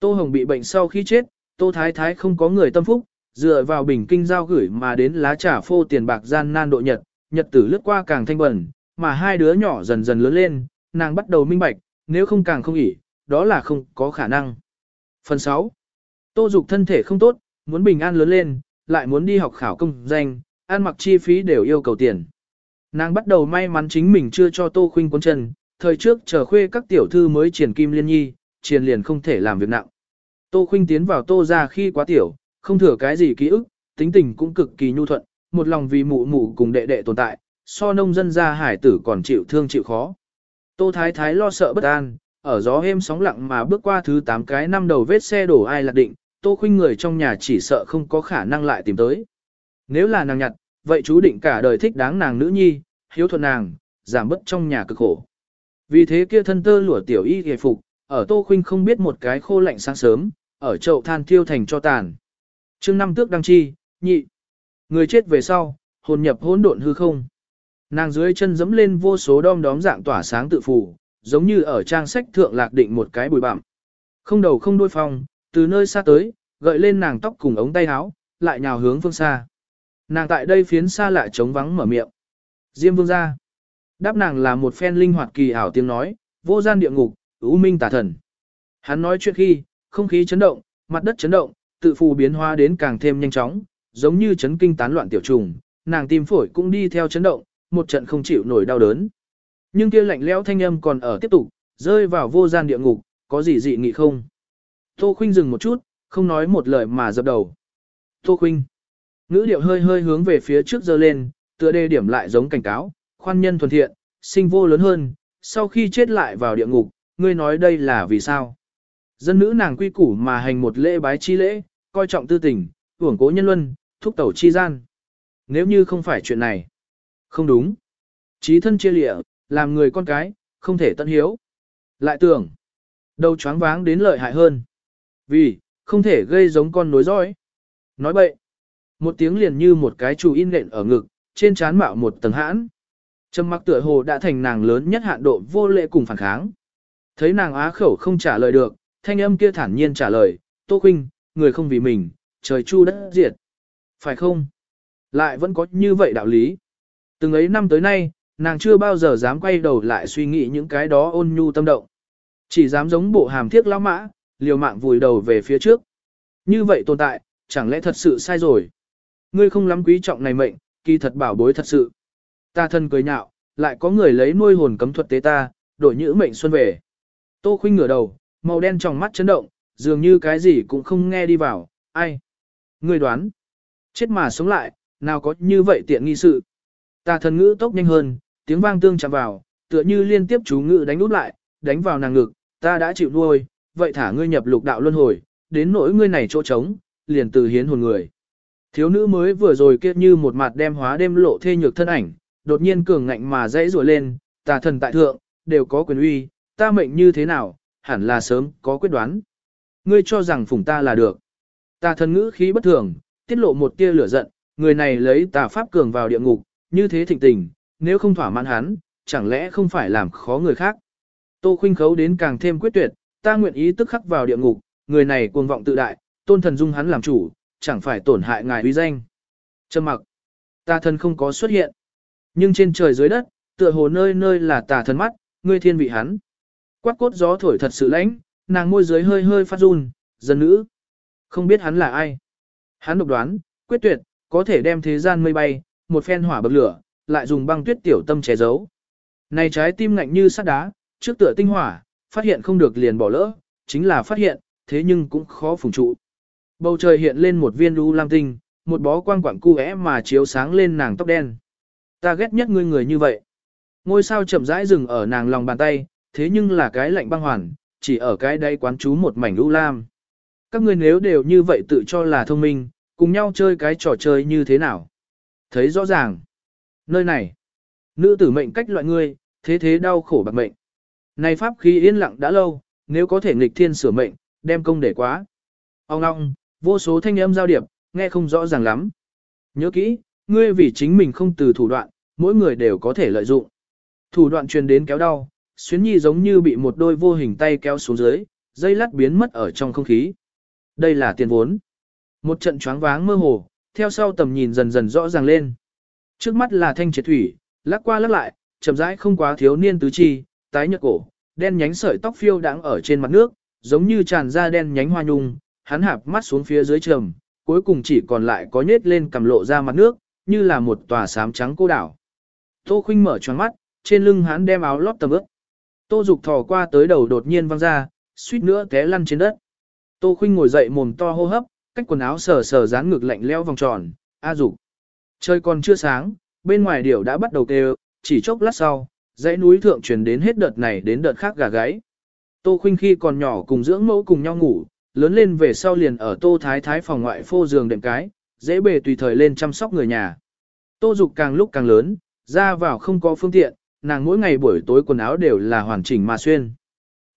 Tô Hồng bị bệnh sau khi chết, Tô Thái Thái không có người tâm phúc, dựa vào bình kinh giao gửi mà đến lá trà phô tiền bạc gian nan độ nhật, nhật tử lướt qua càng thanh bẩn, mà hai đứa nhỏ dần dần lớn lên, nàng bắt đầu minh bạch, nếu không càng không nghỉ, đó là không có khả năng. Phần 6. Tô Dục thân thể không tốt, muốn bình an lớn lên, lại muốn đi học khảo công danh, ăn mặc chi phí đều yêu cầu tiền. Nàng bắt đầu may mắn chính mình chưa cho Tô Khuynh cuốn chân, thời trước chờ khuê các tiểu thư mới triển kim liên nhi, triển liền không thể làm việc nặng. Tô Khuynh tiến vào Tô ra khi quá tiểu, không thừa cái gì ký ức, tính tình cũng cực kỳ nhu thuận, một lòng vì mụ mụ cùng đệ đệ tồn tại, so nông dân gia hải tử còn chịu thương chịu khó. Tô Thái Thái lo sợ bất an, ở gió êm sóng lặng mà bước qua thứ 8 cái năm đầu vết xe đổ ai lạc định, Tô Khuynh người trong nhà chỉ sợ không có khả năng lại tìm tới. Nếu là nàng nhặt, vậy chú định cả đời thích đáng nàng nữ nhi, hiếu thuận nàng, giảm bớt trong nhà cực khổ. Vì thế kia thân tơ lụa tiểu y hề phục, ở Tô Khuynh không biết một cái khô lạnh sáng sớm, ở chậu than thiêu thành cho tàn. Chương năm tước đăng chi, nhị. Người chết về sau, hồn nhập hỗn độn hư không. Nàng dưới chân dẫm lên vô số đom đóm dạng tỏa sáng tự phủ, giống như ở trang sách thượng lạc định một cái bụi bặm. Không đầu không đuôi phong, từ nơi xa tới, gợi lên nàng tóc cùng ống tay áo, lại nhào hướng phương xa. Nàng tại đây phiến xa lại trống vắng mở miệng. Diêm vương ra. Đáp nàng là một phen linh hoạt kỳ ảo tiếng nói, vô gian địa ngục, ưu minh tà thần. Hắn nói chuyện khi, không khí chấn động, mặt đất chấn động, tự phù biến hóa đến càng thêm nhanh chóng, giống như chấn kinh tán loạn tiểu trùng, nàng tim phổi cũng đi theo chấn động, một trận không chịu nổi đau đớn. Nhưng kia lạnh lẽo thanh âm còn ở tiếp tục, rơi vào vô gian địa ngục, có gì dị nghị không? Tô Khuynh dừng một chút, không nói một lời mà dập đầu. Tô Khuynh. Ngữ điệu hơi hơi hướng về phía trước giơ lên, tựa đề điểm lại giống cảnh cáo, khoan nhân thuần thiện, sinh vô lớn hơn, sau khi chết lại vào địa ngục, ngươi nói đây là vì sao? Dân nữ nàng quy củ mà hành một lễ bái chi lễ, coi trọng tư tình, hưởng cố nhân luân, thúc tẩu chi gian. Nếu như không phải chuyện này, không đúng. Chí thân chia lịa, làm người con cái, không thể tận hiếu. Lại tưởng, đầu choáng váng đến lợi hại hơn. Vì, không thể gây giống con nối dõi. Nói bậy, một tiếng liền như một cái chủ in nện ở ngực, trên trán mạo một tầng hãn. Trầm mặc tựa hồ đã thành nàng lớn nhất hạn độ vô lệ cùng phản kháng. Thấy nàng á khẩu không trả lời được, thanh âm kia thản nhiên trả lời, Tô Khuynh, người không vì mình, trời chu đất diệt. Phải không? Lại vẫn có như vậy đạo lý. Từng ấy năm tới nay, nàng chưa bao giờ dám quay đầu lại suy nghĩ những cái đó ôn nhu tâm động. Chỉ dám giống bộ hàm thiết lão mã, liều mạng vùi đầu về phía trước. Như vậy tồn tại, chẳng lẽ thật sự sai rồi? Ngươi không lắm quý trọng này mệnh, kỳ thật bảo bối thật sự. Ta thân cười nhạo, lại có người lấy nuôi hồn cấm thuật tế ta, đổi nhữ mệnh xuân về. Tô khuynh ngửa đầu, màu đen trong mắt chấn động, dường như cái gì cũng không nghe đi vào, ai? Ngươi đoán, chết mà sống lại, nào có như vậy tiện nghi sự. Ta thần ngữ tốc nhanh hơn, tiếng vang tương chạm vào, tựa như liên tiếp chú ngữ đánh út lại, đánh vào nàng ngực, ta đã chịu nuôi, vậy thả ngươi nhập lục đạo luân hồi, đến nỗi ngươi này chỗ trống, liền từ hiến hồn người. Thiếu nữ mới vừa rồi kia như một mặt đem hóa đêm lộ thê nhược thân ảnh, đột nhiên cường ngạnh mà dãy rủa lên, tà thần tại thượng, đều có quyền uy, ta mệnh như thế nào, hẳn là sớm có quyết đoán. Ngươi cho rằng phụng ta là được. Tà thần ngữ khí bất thường, tiết lộ một tia lửa giận, người này lấy tà pháp cường vào địa ngục, như thế thịnh tình, nếu không thỏa mãn hắn, chẳng lẽ không phải làm khó người khác. Tô khuynh khấu đến càng thêm quyết tuyệt, ta nguyện ý tức khắc vào địa ngục, người này cuồng vọng tự đại, tôn thần dung hắn làm chủ, chẳng phải tổn hại ngài uy danh. Trầm mặc, tà thần không có xuất hiện. Nhưng trên trời dưới đất, tựa hồ nơi nơi là tà thần mắt, ngươi thiên vị hắn. Quát cốt gió thổi thật sự lãnh, nàng môi dưới hơi hơi phát run, dân nữ. Không biết hắn là ai. Hắn độc đoán, quyết tuyệt, có thể đem thế gian mây bay, một phen hỏa bậc lửa, lại dùng băng tuyết tiểu tâm che giấu. Này trái tim ngạnh như sắt đá, trước tựa tinh hỏa, phát hiện không được liền bỏ lỡ, chính là phát hiện, thế nhưng cũng khó phùng trụ. Bầu trời hiện lên một viên lưu lam tinh, một bó quang quảng cu mà chiếu sáng lên nàng tóc đen. Ta ghét nhất ngươi người như vậy. Ngôi sao chậm rãi dừng ở nàng lòng bàn tay, thế nhưng là cái lạnh băng hoàn, chỉ ở cái đây quán chú một mảnh lưu lam. Các ngươi nếu đều như vậy tự cho là thông minh, cùng nhau chơi cái trò chơi như thế nào? Thấy rõ ràng. Nơi này, nữ tử mệnh cách loại ngươi, thế thế đau khổ bạc mệnh. Này pháp khí yên lặng đã lâu, nếu có thể nghịch thiên sửa mệnh, đem công để quá. Ông ngong, vô số thanh âm giao điệp, nghe không rõ ràng lắm. Nhớ kỹ, ngươi vì chính mình không từ thủ đoạn, mỗi người đều có thể lợi dụng. Thủ đoạn truyền đến kéo đau, xuyến nhi giống như bị một đôi vô hình tay kéo xuống dưới, dây lát biến mất ở trong không khí. Đây là tiền vốn. Một trận choáng váng mơ hồ, theo sau tầm nhìn dần dần rõ ràng lên. Trước mắt là thanh triệt thủy, lắc qua lắc lại, chậm rãi không quá thiếu niên tứ chi, tái nhợt cổ, đen nhánh sợi tóc phiêu đang ở trên mặt nước, giống như tràn ra đen nhánh hoa nhung, hắn hạp mắt xuống phía dưới trầm, cuối cùng chỉ còn lại có nhết lên cầm lộ ra mặt nước, như là một tòa sám trắng cô đảo. Tô Khuynh mở choáng mắt, trên lưng hắn đem áo lót tầm ướt. Tô Dục thò qua tới đầu đột nhiên văng ra, suýt nữa té lăn trên đất. Tô Khuynh ngồi dậy mồm to hô hấp, cách quần áo sờ sờ dán ngực lạnh leo vòng tròn, a dục. Trời còn chưa sáng, bên ngoài điểu đã bắt đầu kêu, chỉ chốc lát sau, dãy núi thượng truyền đến hết đợt này đến đợt khác gà gáy. Tô Khuynh khi còn nhỏ cùng dưỡng mẫu cùng nhau ngủ, lớn lên về sau liền ở Tô Thái Thái phòng ngoại phô giường đệm cái, dễ bề tùy thời lên chăm sóc người nhà. Tô Dục càng lúc càng lớn, ra vào không có phương tiện, nàng mỗi ngày buổi tối quần áo đều là hoàn chỉnh mà xuyên.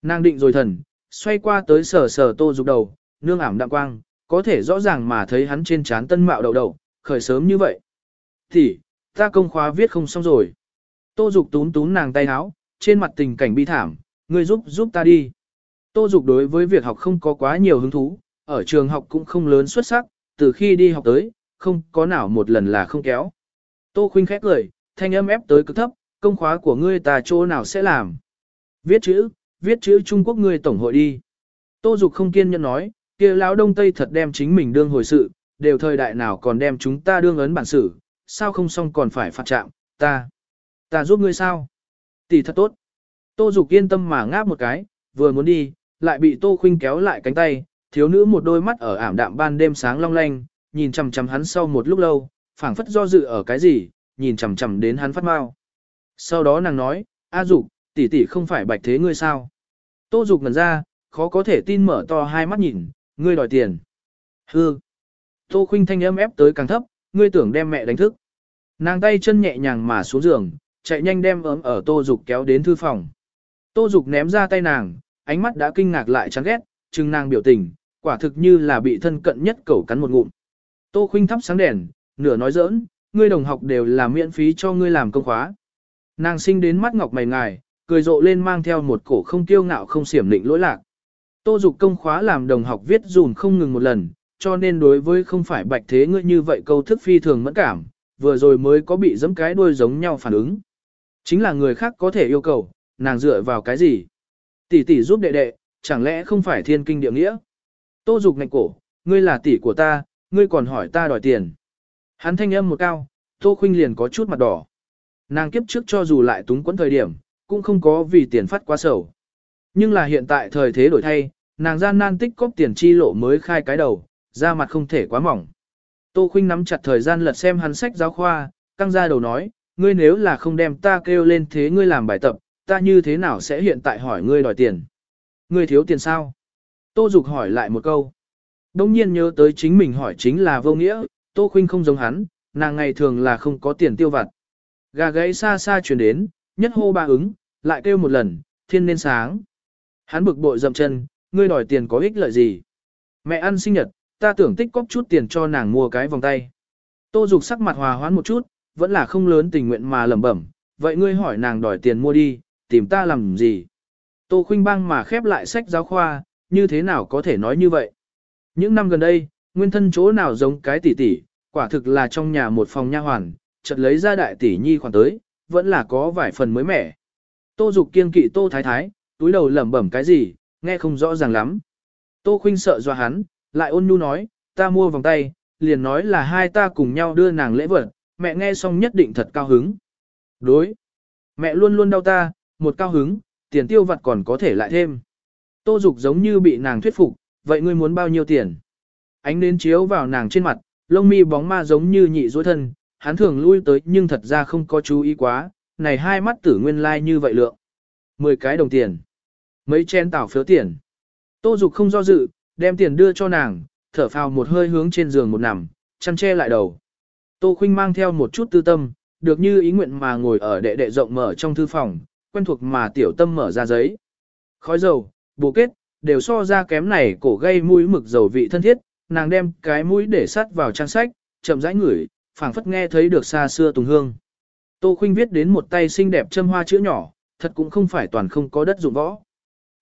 Nàng định rồi thần, xoay qua tới sờ sờ Tô Dục đầu, nương ảm đạm quang, có thể rõ ràng mà thấy hắn trên trán tân mạo đầu đầu, khởi sớm như vậy. Thì, ta công khóa viết không xong rồi. Tô Dục tún tún nàng tay áo, trên mặt tình cảnh bi thảm, ngươi giúp giúp ta đi. Tô Dục đối với việc học không có quá nhiều hứng thú, ở trường học cũng không lớn xuất sắc, từ khi đi học tới, không có nào một lần là không kéo. Tô Khuynh khép lời, thanh âm ép tới cực thấp, công khóa của ngươi ta chỗ nào sẽ làm. Viết chữ, viết chữ Trung Quốc người tổng hội đi. Tô Dục không kiên nhẫn nói, kia lão đông tây thật đem chính mình đương hồi sự, đều thời đại nào còn đem chúng ta đương ấn bản sử, sao không xong còn phải phạt trạng, ta, ta giúp ngươi sao? Tỷ thật tốt. Tô Dục yên tâm mà ngáp một cái, vừa muốn đi, lại bị Tô Khuynh kéo lại cánh tay, thiếu nữ một đôi mắt ở ảm đạm ban đêm sáng long lanh, nhìn chằm chằm hắn sau một lúc lâu, phảng phất do dự ở cái gì, nhìn chằm chằm đến hắn phát mau. Sau đó nàng nói, A Dục, tỷ tỷ không phải bạch thế ngươi sao? Tô Dục ngẩn ra, khó có thể tin mở to hai mắt nhìn, ngươi đòi tiền. Hư. Tô Khuynh thanh âm ép tới càng thấp, ngươi tưởng đem mẹ đánh thức. Nàng tay chân nhẹ nhàng mà xuống giường, chạy nhanh đem ấm ở Tô Dục kéo đến thư phòng. Tô Dục ném ra tay nàng, ánh mắt đã kinh ngạc lại chán ghét, chừng nàng biểu tình, quả thực như là bị thân cận nhất cẩu cắn một ngụm. Tô Khuynh thắp sáng đèn, nửa nói giỡn, ngươi đồng học đều là miễn phí cho ngươi làm công khóa. Nàng sinh đến mắt ngọc mày ngài, cười rộ lên mang theo một cổ không kiêu ngạo không xiểm định lỗi lạc. Tô Dục công khóa làm đồng học viết dùn không ngừng một lần, cho nên đối với không phải bạch thế ngươi như vậy câu thức phi thường mẫn cảm, vừa rồi mới có bị giẫm cái đuôi giống nhau phản ứng. Chính là người khác có thể yêu cầu, nàng dựa vào cái gì? Tỷ tỷ giúp đệ đệ, chẳng lẽ không phải thiên kinh địa nghĩa? Tô Dục ngạch cổ, ngươi là tỷ của ta, ngươi còn hỏi ta đòi tiền. Hắn thanh âm một cao, Tô Khuynh liền có chút mặt đỏ. Nàng kiếp trước cho dù lại túng quẫn thời điểm, cũng không có vì tiền phát quá sầu. Nhưng là hiện tại thời thế đổi thay, nàng gian nan tích cóp tiền chi lộ mới khai cái đầu, da mặt không thể quá mỏng. Tô Khuynh nắm chặt thời gian lật xem hắn sách giáo khoa, căng ra đầu nói, ngươi nếu là không đem ta kêu lên thế ngươi làm bài tập, ta như thế nào sẽ hiện tại hỏi ngươi đòi tiền? Ngươi thiếu tiền sao? Tô Dục hỏi lại một câu. Đông nhiên nhớ tới chính mình hỏi chính là vô nghĩa, Tô Khuynh không giống hắn, nàng ngày thường là không có tiền tiêu vặt. Gà gáy xa xa chuyển đến, nhất hô ba ứng, lại kêu một lần, thiên nên sáng. Hắn bực bội dậm chân, ngươi đòi tiền có ích lợi gì? Mẹ ăn sinh nhật, ta tưởng tích cóp chút tiền cho nàng mua cái vòng tay. Tô Dục sắc mặt hòa hoãn một chút, vẫn là không lớn tình nguyện mà lẩm bẩm, vậy ngươi hỏi nàng đòi tiền mua đi, tìm ta làm gì? Tô Khuynh Bang mà khép lại sách giáo khoa, như thế nào có thể nói như vậy? Những năm gần đây, nguyên thân chỗ nào giống cái tỷ tỷ, quả thực là trong nhà một phòng nha hoàn, chợt lấy ra đại tỷ nhi khoản tới, vẫn là có vài phần mới mẻ. Tô Dục kiên kỵ Tô Thái Thái, túi đầu lẩm bẩm cái gì, nghe không rõ ràng lắm. Tô Khuynh sợ dọa hắn, lại ôn nhu nói, ta mua vòng tay, liền nói là hai ta cùng nhau đưa nàng lễ vật, mẹ nghe xong nhất định thật cao hứng. Đối, mẹ luôn luôn đau ta, một cao hứng, tiền tiêu vặt còn có thể lại thêm. Tô Dục giống như bị nàng thuyết phục, vậy ngươi muốn bao nhiêu tiền? Ánh nến chiếu vào nàng trên mặt, lông mi bóng ma giống như nhị dối thân, hắn thường lui tới nhưng thật ra không có chú ý quá, này hai mắt tử nguyên lai like như vậy lượng. Mười cái đồng tiền. Mấy chen tảo phiếu tiền. Tô Dục không do dự, đem tiền đưa cho nàng, thở phào một hơi hướng trên giường một nằm, chăn che lại đầu. Tô Khuynh mang theo một chút tư tâm, được như ý nguyện mà ngồi ở đệ đệ rộng mở trong thư phòng, quen thuộc mà tiểu tâm mở ra giấy. Khói dầu, bồ kết, đều so ra kém này cổ gây mũi mực dầu vị thân thiết, nàng đem cái mũi để sắt vào trang sách, chậm rãi ngửi, phảng phất nghe thấy được xa xưa tùng hương. Tô Khuynh viết đến một tay xinh đẹp châm hoa chữ nhỏ, thật cũng không phải toàn không có đất dụng võ.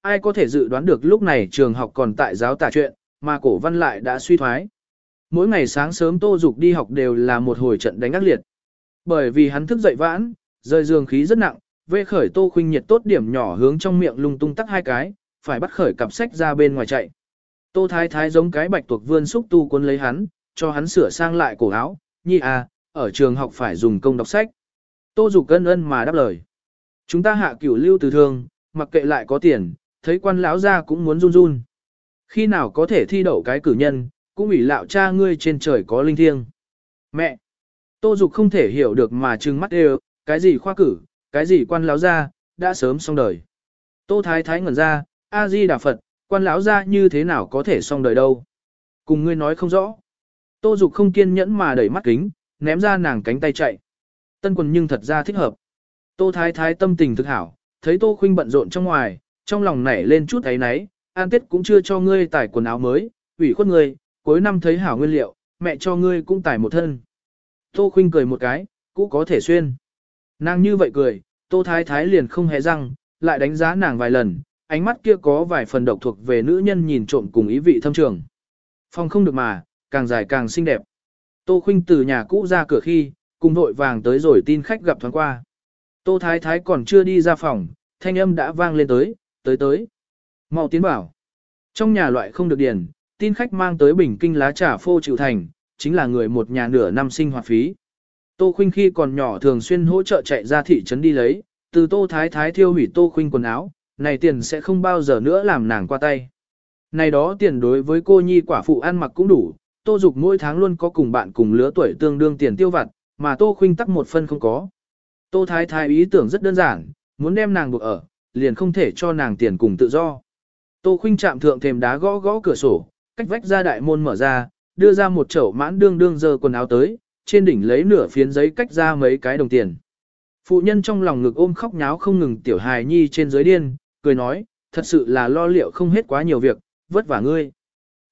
Ai có thể dự đoán được lúc này trường học còn tại giáo tả chuyện, mà cổ văn lại đã suy thoái. Mỗi ngày sáng sớm Tô Dục đi học đều là một hồi trận đánh ác liệt. Bởi vì hắn thức dậy vãn, rời giường khí rất nặng, Vệ khởi Tô Khuynh nhiệt tốt điểm nhỏ hướng trong miệng lung tung tắc hai cái, phải bắt khởi cặp sách ra bên ngoài chạy. Tô Thái Thái giống cái bạch tuộc vươn xúc tu cuốn lấy hắn, cho hắn sửa sang lại cổ áo, nhi à, ở trường học phải dùng công đọc sách. Tô Dục cân ân mà đáp lời. Chúng ta hạ cửu lưu từ thường, mặc kệ lại có tiền, thấy quan lão ra cũng muốn run run. Khi nào có thể thi đậu cái cử nhân, cũng ủy lạo cha ngươi trên trời có linh thiêng. Mẹ! Tô Dục không thể hiểu được mà trừng mắt đều, cái gì khoa cử, cái gì quan lão ra, đã sớm xong đời. Tô Thái Thái ngẩn ra, A-di Đà Phật, quan lão ra như thế nào có thể xong đời đâu. Cùng ngươi nói không rõ. Tô Dục không kiên nhẫn mà đẩy mắt kính, ném ra nàng cánh tay chạy. Tân quần nhưng thật ra thích hợp. Tô Thái Thái tâm tình thực hảo, thấy Tô Khuynh bận rộn trong ngoài, trong lòng nảy lên chút ấy náy, an tết cũng chưa cho ngươi tải quần áo mới, ủy khuất ngươi, cuối năm thấy hảo nguyên liệu, mẹ cho ngươi cũng tải một thân. Tô Khuynh cười một cái, cũng có thể xuyên. Nàng như vậy cười, Tô Thái Thái liền không hề răng, lại đánh giá nàng vài lần, ánh mắt kia có vài phần độc thuộc về nữ nhân nhìn trộm cùng ý vị thâm trường. Phòng không được mà, càng dài càng xinh đẹp. Tô Khuynh từ nhà cũ ra cửa khi, cùng vội vàng tới rồi tin khách gặp thoáng qua. Tô Thái Thái còn chưa đi ra phòng, thanh âm đã vang lên tới, tới tới. Mau tiến bảo. Trong nhà loại không được điền, tin khách mang tới bình kinh lá trà phô chịu thành, chính là người một nhà nửa năm sinh hoạt phí. Tô Khuynh khi còn nhỏ thường xuyên hỗ trợ chạy ra thị trấn đi lấy, từ Tô Thái Thái thiêu hủy Tô Khuynh quần áo, này tiền sẽ không bao giờ nữa làm nàng qua tay. Này đó tiền đối với cô nhi quả phụ ăn mặc cũng đủ, Tô Dục mỗi tháng luôn có cùng bạn cùng lứa tuổi tương đương tiền tiêu vặt, mà Tô Khuynh tắc một phân không có. Tô Thái Thái ý tưởng rất đơn giản, muốn đem nàng buộc ở, liền không thể cho nàng tiền cùng tự do. Tô Khuynh chạm thượng thềm đá gõ gõ cửa sổ, cách vách ra đại môn mở ra, đưa ra một chậu mãn đương đương dơ quần áo tới, trên đỉnh lấy nửa phiến giấy cách ra mấy cái đồng tiền. Phụ nhân trong lòng ngực ôm khóc nháo không ngừng tiểu hài nhi trên dưới điên, cười nói, thật sự là lo liệu không hết quá nhiều việc, vất vả ngươi.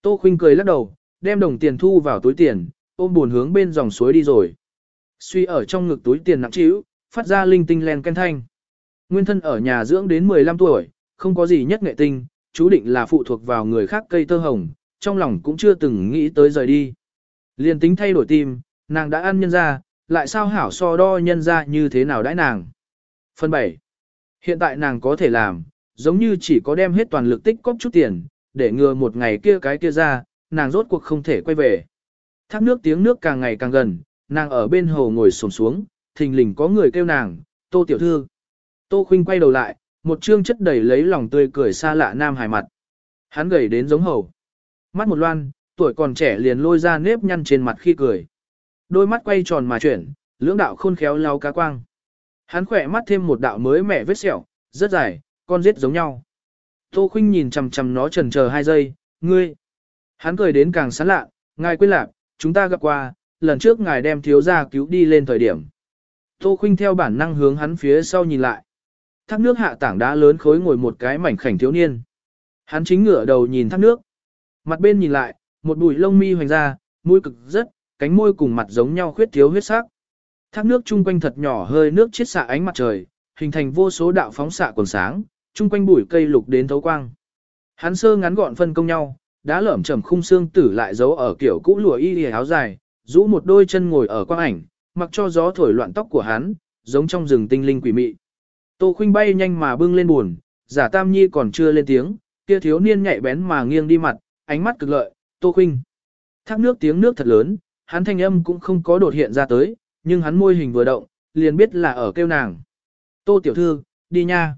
Tô Khuynh cười lắc đầu, đem đồng tiền thu vào túi tiền, ôm buồn hướng bên dòng suối đi rồi. Suy ở trong ngực túi tiền nặng trĩu, phát ra linh tinh len ken thanh. Nguyên thân ở nhà dưỡng đến 15 tuổi, không có gì nhất nghệ tinh, chú định là phụ thuộc vào người khác cây tơ hồng, trong lòng cũng chưa từng nghĩ tới rời đi. Liên tính thay đổi tim, nàng đã ăn nhân ra, lại sao hảo so đo nhân ra như thế nào đãi nàng. Phần 7. Hiện tại nàng có thể làm, giống như chỉ có đem hết toàn lực tích cóp chút tiền, để ngừa một ngày kia cái kia ra, nàng rốt cuộc không thể quay về. Thác nước tiếng nước càng ngày càng gần, nàng ở bên hồ ngồi xổm xuống, thình lình có người kêu nàng, tô tiểu thư. Tô khuynh quay đầu lại, một trương chất đầy lấy lòng tươi cười xa lạ nam hài mặt. Hắn gầy đến giống hầu. Mắt một loan, tuổi còn trẻ liền lôi ra nếp nhăn trên mặt khi cười. Đôi mắt quay tròn mà chuyển, lưỡng đạo khôn khéo lau cá quang. Hắn khỏe mắt thêm một đạo mới mẻ vết sẹo, rất dài, con giết giống nhau. Tô Khuynh nhìn chằm chằm nó chần chờ hai giây, ngươi. Hắn cười đến càng sán lạ, ngài quên lạc, chúng ta gặp qua, lần trước ngài đem thiếu gia cứu đi lên thời điểm. Tô Khuynh theo bản năng hướng hắn phía sau nhìn lại. Thác nước hạ tảng đá lớn khối ngồi một cái mảnh khảnh thiếu niên. Hắn chính ngửa đầu nhìn thác nước. Mặt bên nhìn lại, một bụi lông mi hoành ra, mũi cực rất, cánh môi cùng mặt giống nhau khuyết thiếu huyết sắc. Thác nước chung quanh thật nhỏ hơi nước chiết xạ ánh mặt trời, hình thành vô số đạo phóng xạ quần sáng, chung quanh bụi cây lục đến thấu quang. Hắn sơ ngắn gọn phân công nhau, đã lởm chầm khung xương tử lại giấu ở kiểu cũ lụa y áo dài, rũ một đôi chân ngồi ở quang ảnh, mặc cho gió thổi loạn tóc của hắn, giống trong rừng tinh linh quỷ mị. Tô Khuynh bay nhanh mà bưng lên buồn, giả Tam Nhi còn chưa lên tiếng, kia thiếu niên nhạy bén mà nghiêng đi mặt, ánh mắt cực lợi, Tô Khuynh. Thác nước tiếng nước thật lớn, hắn thanh âm cũng không có đột hiện ra tới, nhưng hắn môi hình vừa động, liền biết là ở kêu nàng. Tô tiểu thư, đi nha.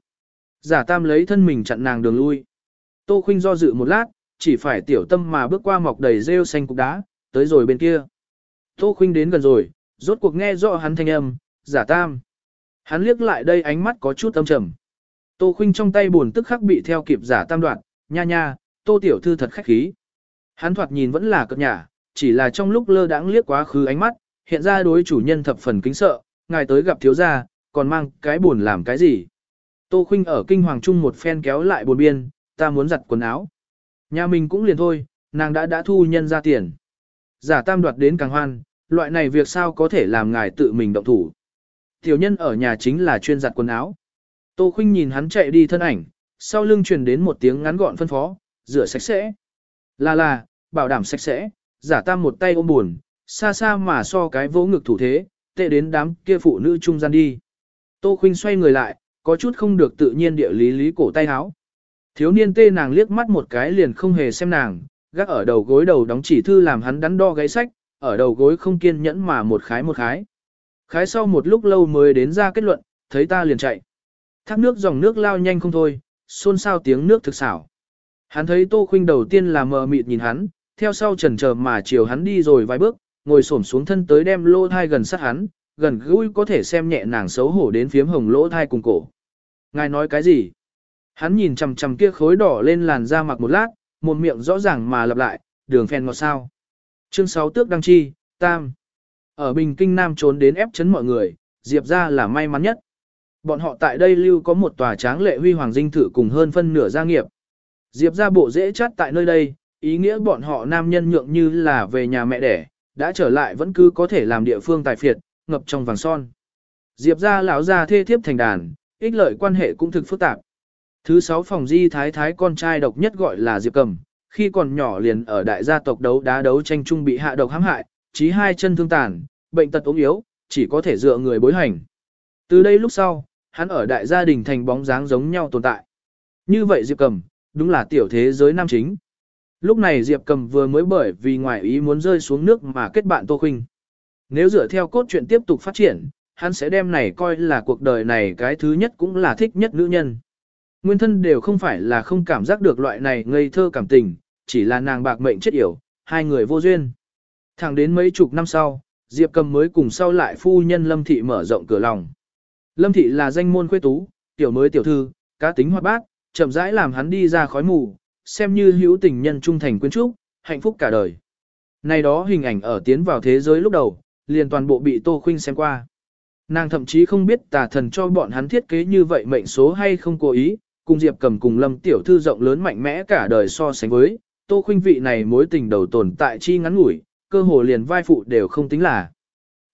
Giả Tam lấy thân mình chặn nàng đường lui. Tô Khuynh do dự một lát, chỉ phải tiểu tâm mà bước qua mọc đầy rêu xanh cục đá, tới rồi bên kia. Tô Khuynh đến gần rồi, rốt cuộc nghe rõ hắn thanh âm, giả tam. Hắn liếc lại đây ánh mắt có chút âm trầm. Tô Khuynh trong tay buồn tức khắc bị theo kịp giả tam đoạn, nha nha, Tô tiểu thư thật khách khí. Hắn thoạt nhìn vẫn là cập nhà, chỉ là trong lúc lơ đãng liếc quá khứ ánh mắt, hiện ra đối chủ nhân thập phần kính sợ, ngài tới gặp thiếu gia, còn mang cái buồn làm cái gì? Tô Khuynh ở kinh hoàng trung một phen kéo lại buồn biên, ta muốn giặt quần áo. Nhà mình cũng liền thôi, nàng đã đã thu nhân ra tiền. Giả tam đoạt đến càng hoan, loại này việc sao có thể làm ngài tự mình động thủ. Tiểu nhân ở nhà chính là chuyên giặt quần áo. Tô Khuynh nhìn hắn chạy đi thân ảnh, sau lưng truyền đến một tiếng ngắn gọn phân phó, rửa sạch sẽ. Là là, bảo đảm sạch sẽ, giả tam một tay ôm buồn, xa xa mà so cái vỗ ngực thủ thế, tệ đến đám kia phụ nữ trung gian đi. Tô Khuynh xoay người lại, có chút không được tự nhiên địa lý lý cổ tay áo. Thiếu niên tê nàng liếc mắt một cái liền không hề xem nàng, gác ở đầu gối đầu đóng chỉ thư làm hắn đắn đo gáy sách, ở đầu gối không kiên nhẫn mà một khái một khái. Khái sau một lúc lâu mới đến ra kết luận, thấy ta liền chạy. Thác nước dòng nước lao nhanh không thôi, xôn xao tiếng nước thực xảo. Hắn thấy Tô Khuynh đầu tiên là mờ mịt nhìn hắn, theo sau chần chờ mà chiều hắn đi rồi vài bước, ngồi xổm xuống thân tới đem lỗ thai gần sát hắn, gần gũi có thể xem nhẹ nàng xấu hổ đến phiếm hồng lỗ thai cùng cổ. Ngài nói cái gì? Hắn nhìn chằm chằm kia khối đỏ lên làn da mặc một lát, một miệng rõ ràng mà lặp lại, đường phèn ngọt sao. Chương 6 tước đăng chi, tam. Ở Bình Kinh Nam trốn đến ép chấn mọi người, Diệp ra là may mắn nhất. Bọn họ tại đây lưu có một tòa tráng lệ huy hoàng dinh thự cùng hơn phân nửa gia nghiệp. Diệp ra bộ dễ chát tại nơi đây, ý nghĩa bọn họ nam nhân nhượng như là về nhà mẹ đẻ, đã trở lại vẫn cứ có thể làm địa phương tài phiệt, ngập trong vàng son. Diệp ra lão ra thê thiếp thành đàn, ích lợi quan hệ cũng thực phức tạp. Thứ sáu phòng di thái thái con trai độc nhất gọi là Diệp Cầm, khi còn nhỏ liền ở đại gia tộc đấu đá đấu tranh chung bị hạ độc hãm hại, chí hai chân thương tàn, bệnh tật ốm yếu, chỉ có thể dựa người bối hành. Từ đây lúc sau, hắn ở đại gia đình thành bóng dáng giống nhau tồn tại. Như vậy Diệp Cầm, đúng là tiểu thế giới nam chính. Lúc này Diệp Cầm vừa mới bởi vì ngoại ý muốn rơi xuống nước mà kết bạn Tô Khuynh. Nếu dựa theo cốt truyện tiếp tục phát triển, hắn sẽ đem này coi là cuộc đời này cái thứ nhất cũng là thích nhất nữ nhân. Nguyên thân đều không phải là không cảm giác được loại này ngây thơ cảm tình, chỉ là nàng bạc mệnh chết yểu, hai người vô duyên. Thẳng đến mấy chục năm sau, Diệp Cầm mới cùng sau lại phu nhân Lâm Thị mở rộng cửa lòng. Lâm Thị là danh môn khuê tú, tiểu mới tiểu thư, cá tính hoạt bát, chậm rãi làm hắn đi ra khói mù, xem như hữu tình nhân trung thành quyến trúc, hạnh phúc cả đời. Này đó hình ảnh ở tiến vào thế giới lúc đầu, liền toàn bộ bị Tô Khuynh xem qua. Nàng thậm chí không biết tà thần cho bọn hắn thiết kế như vậy mệnh số hay không cố ý, cùng Diệp cầm cùng Lâm Tiểu Thư rộng lớn mạnh mẽ cả đời so sánh với, Tô Khuynh vị này mối tình đầu tồn tại chi ngắn ngủi, cơ hồ liền vai phụ đều không tính là.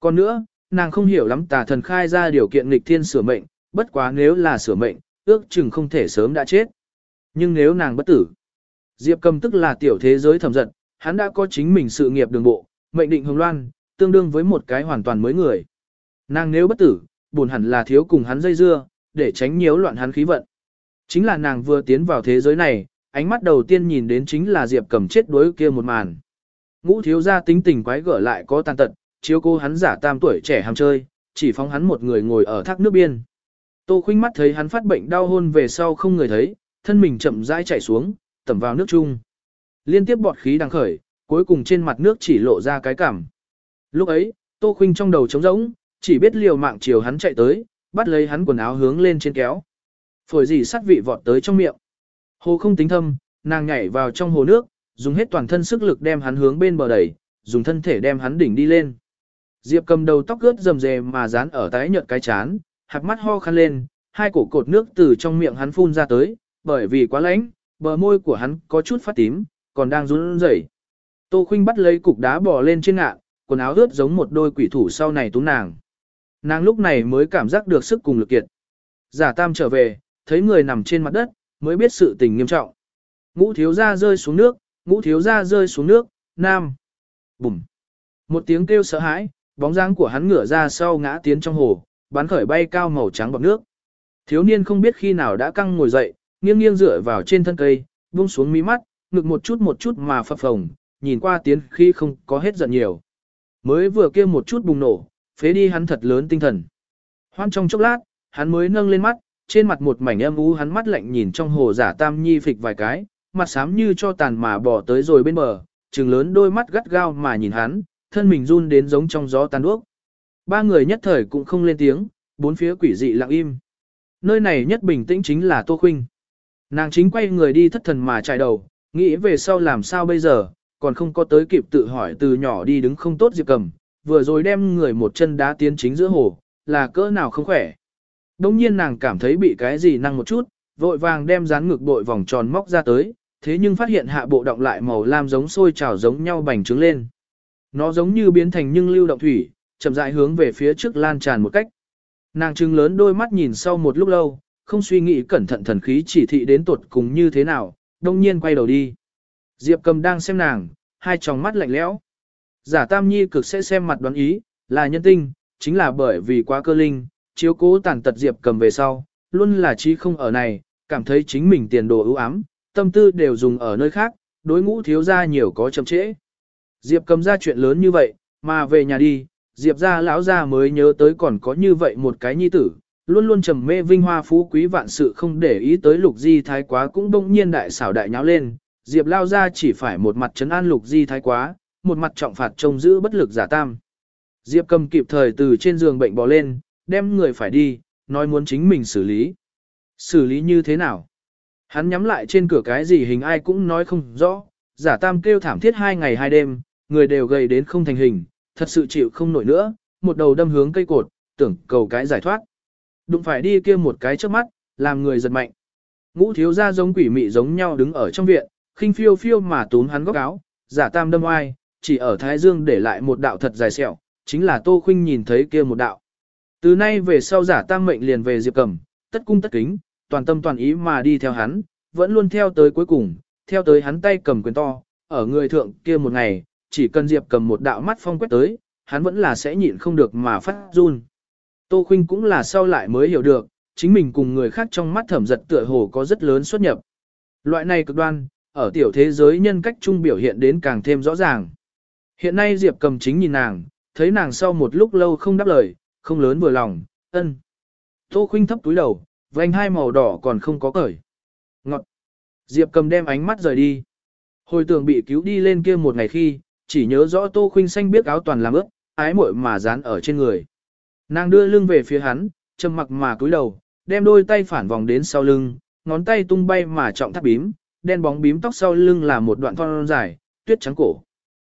Còn nữa, nàng không hiểu lắm tà thần khai ra điều kiện nghịch thiên sửa mệnh, bất quá nếu là sửa mệnh, ước chừng không thể sớm đã chết. Nhưng nếu nàng bất tử, Diệp cầm tức là tiểu thế giới thẩm giận, hắn đã có chính mình sự nghiệp đường bộ, mệnh định hồng loan, tương đương với một cái hoàn toàn mới người. Nàng nếu bất tử, buồn hẳn là thiếu cùng hắn dây dưa, để tránh nhiễu loạn hắn khí vận. Chính là nàng vừa tiến vào thế giới này, ánh mắt đầu tiên nhìn đến chính là Diệp cầm chết đối kia một màn. Ngũ thiếu gia tính tình quái gở lại có tàn tật, chiếu cô hắn giả tam tuổi trẻ ham chơi, chỉ phóng hắn một người ngồi ở thác nước biên. Tô khuynh mắt thấy hắn phát bệnh đau hôn về sau không người thấy, thân mình chậm rãi chạy xuống, tẩm vào nước chung. Liên tiếp bọt khí đang khởi, cuối cùng trên mặt nước chỉ lộ ra cái cảm. Lúc ấy, Tô khuynh trong đầu trống rỗng, chỉ biết liều mạng chiều hắn chạy tới, bắt lấy hắn quần áo hướng lên trên kéo. Phổi gì sắt vị vọt tới trong miệng. Hồ không tính thâm, nàng nhảy vào trong hồ nước, dùng hết toàn thân sức lực đem hắn hướng bên bờ đẩy, dùng thân thể đem hắn đỉnh đi lên. Diệp cầm đầu tóc ướt rầm rề mà dán ở tái nhợt cái chán, hạt mắt ho khăn lên, hai cổ cột nước từ trong miệng hắn phun ra tới, bởi vì quá lạnh, bờ môi của hắn có chút phát tím, còn đang run rẩy. Tô Khuynh bắt lấy cục đá bò lên trên ngạn, quần áo ướt giống một đôi quỷ thủ sau này tú nàng. Nàng lúc này mới cảm giác được sức cùng lực kiệt. Giả Tam trở về, thấy người nằm trên mặt đất, mới biết sự tình nghiêm trọng. Ngũ thiếu gia rơi xuống nước, ngũ thiếu gia rơi xuống nước, nam. Bùm. Một tiếng kêu sợ hãi, bóng dáng của hắn ngửa ra sau ngã tiến trong hồ, bắn khởi bay cao màu trắng bọt nước. Thiếu niên không biết khi nào đã căng ngồi dậy, nghiêng nghiêng dựa vào trên thân cây, buông xuống mí mắt, ngực một chút một chút mà phập phồng, nhìn qua tiến khi không có hết giận nhiều. Mới vừa kia một chút bùng nổ, phế đi hắn thật lớn tinh thần. Hoan trong chốc lát, hắn mới nâng lên mắt, trên mặt một mảnh âm u hắn mắt lạnh nhìn trong hồ giả tam nhi phịch vài cái, mặt xám như cho tàn mà bỏ tới rồi bên bờ, trừng lớn đôi mắt gắt gao mà nhìn hắn, thân mình run đến giống trong gió tàn đuốc. Ba người nhất thời cũng không lên tiếng, bốn phía quỷ dị lặng im. Nơi này nhất bình tĩnh chính là Tô Khuynh. Nàng chính quay người đi thất thần mà chạy đầu, nghĩ về sau làm sao bây giờ, còn không có tới kịp tự hỏi từ nhỏ đi đứng không tốt Diệp Cầm, vừa rồi đem người một chân đá tiến chính giữa hồ, là cỡ nào không khỏe. Đông nhiên nàng cảm thấy bị cái gì năng một chút, vội vàng đem dán ngực bội vòng tròn móc ra tới, thế nhưng phát hiện hạ bộ động lại màu lam giống sôi trào giống nhau bành trướng lên. Nó giống như biến thành nhưng lưu động thủy, chậm rãi hướng về phía trước lan tràn một cách. Nàng trừng lớn đôi mắt nhìn sau một lúc lâu, không suy nghĩ cẩn thận thần khí chỉ thị đến tuột cùng như thế nào, đông nhiên quay đầu đi. Diệp cầm đang xem nàng, hai tròng mắt lạnh lẽo. Giả tam nhi cực sẽ xem mặt đoán ý, là nhân tinh, chính là bởi vì quá cơ linh, chiếu cố tàn tật Diệp cầm về sau, luôn là trí không ở này, cảm thấy chính mình tiền đồ ưu ám, tâm tư đều dùng ở nơi khác, đối ngũ thiếu ra nhiều có chậm trễ. Diệp cầm ra chuyện lớn như vậy, mà về nhà đi, Diệp ra lão ra mới nhớ tới còn có như vậy một cái nhi tử, luôn luôn trầm mê vinh hoa phú quý vạn sự không để ý tới lục di thái quá cũng đông nhiên đại xảo đại nháo lên, Diệp lao ra chỉ phải một mặt trấn an lục di thái quá, một mặt trọng phạt trông giữ bất lực giả tam. Diệp cầm kịp thời từ trên giường bệnh bò lên, đem người phải đi, nói muốn chính mình xử lý. Xử lý như thế nào? Hắn nhắm lại trên cửa cái gì hình ai cũng nói không rõ, giả tam kêu thảm thiết hai ngày hai đêm, người đều gầy đến không thành hình, thật sự chịu không nổi nữa, một đầu đâm hướng cây cột, tưởng cầu cái giải thoát. Đụng phải đi kia một cái trước mắt, làm người giật mạnh. Ngũ thiếu gia giống quỷ mị giống nhau đứng ở trong viện, khinh phiêu phiêu mà túm hắn góc áo, giả tam đâm oai, chỉ ở thái dương để lại một đạo thật dài sẹo, chính là Tô Khuynh nhìn thấy kia một đạo. Từ nay về sau giả tam mệnh liền về Diệp Cẩm, tất cung tất kính, toàn tâm toàn ý mà đi theo hắn, vẫn luôn theo tới cuối cùng, theo tới hắn tay cầm quyền to, ở người thượng kia một ngày, chỉ cần Diệp Cẩm một đạo mắt phong quét tới, hắn vẫn là sẽ nhịn không được mà phát run. Tô Khuynh cũng là sau lại mới hiểu được, chính mình cùng người khác trong mắt thẩm giật tựa hồ có rất lớn xuất nhập. Loại này cực đoan, ở tiểu thế giới nhân cách trung biểu hiện đến càng thêm rõ ràng. Hiện nay Diệp cầm chính nhìn nàng, thấy nàng sau một lúc lâu không đáp lời, không lớn vừa lòng, ân. Tô Khuynh thấp túi đầu, vành hai màu đỏ còn không có cởi. Ngọt. Diệp cầm đem ánh mắt rời đi. Hồi tưởng bị cứu đi lên kia một ngày khi, chỉ nhớ rõ Tô Khuynh xanh biết áo toàn làm ướt, ái muội mà dán ở trên người. Nàng đưa lưng về phía hắn, trầm mặc mà cúi đầu, đem đôi tay phản vòng đến sau lưng, ngón tay tung bay mà trọng thắt bím, đen bóng bím tóc sau lưng là một đoạn thon dài, tuyết trắng cổ.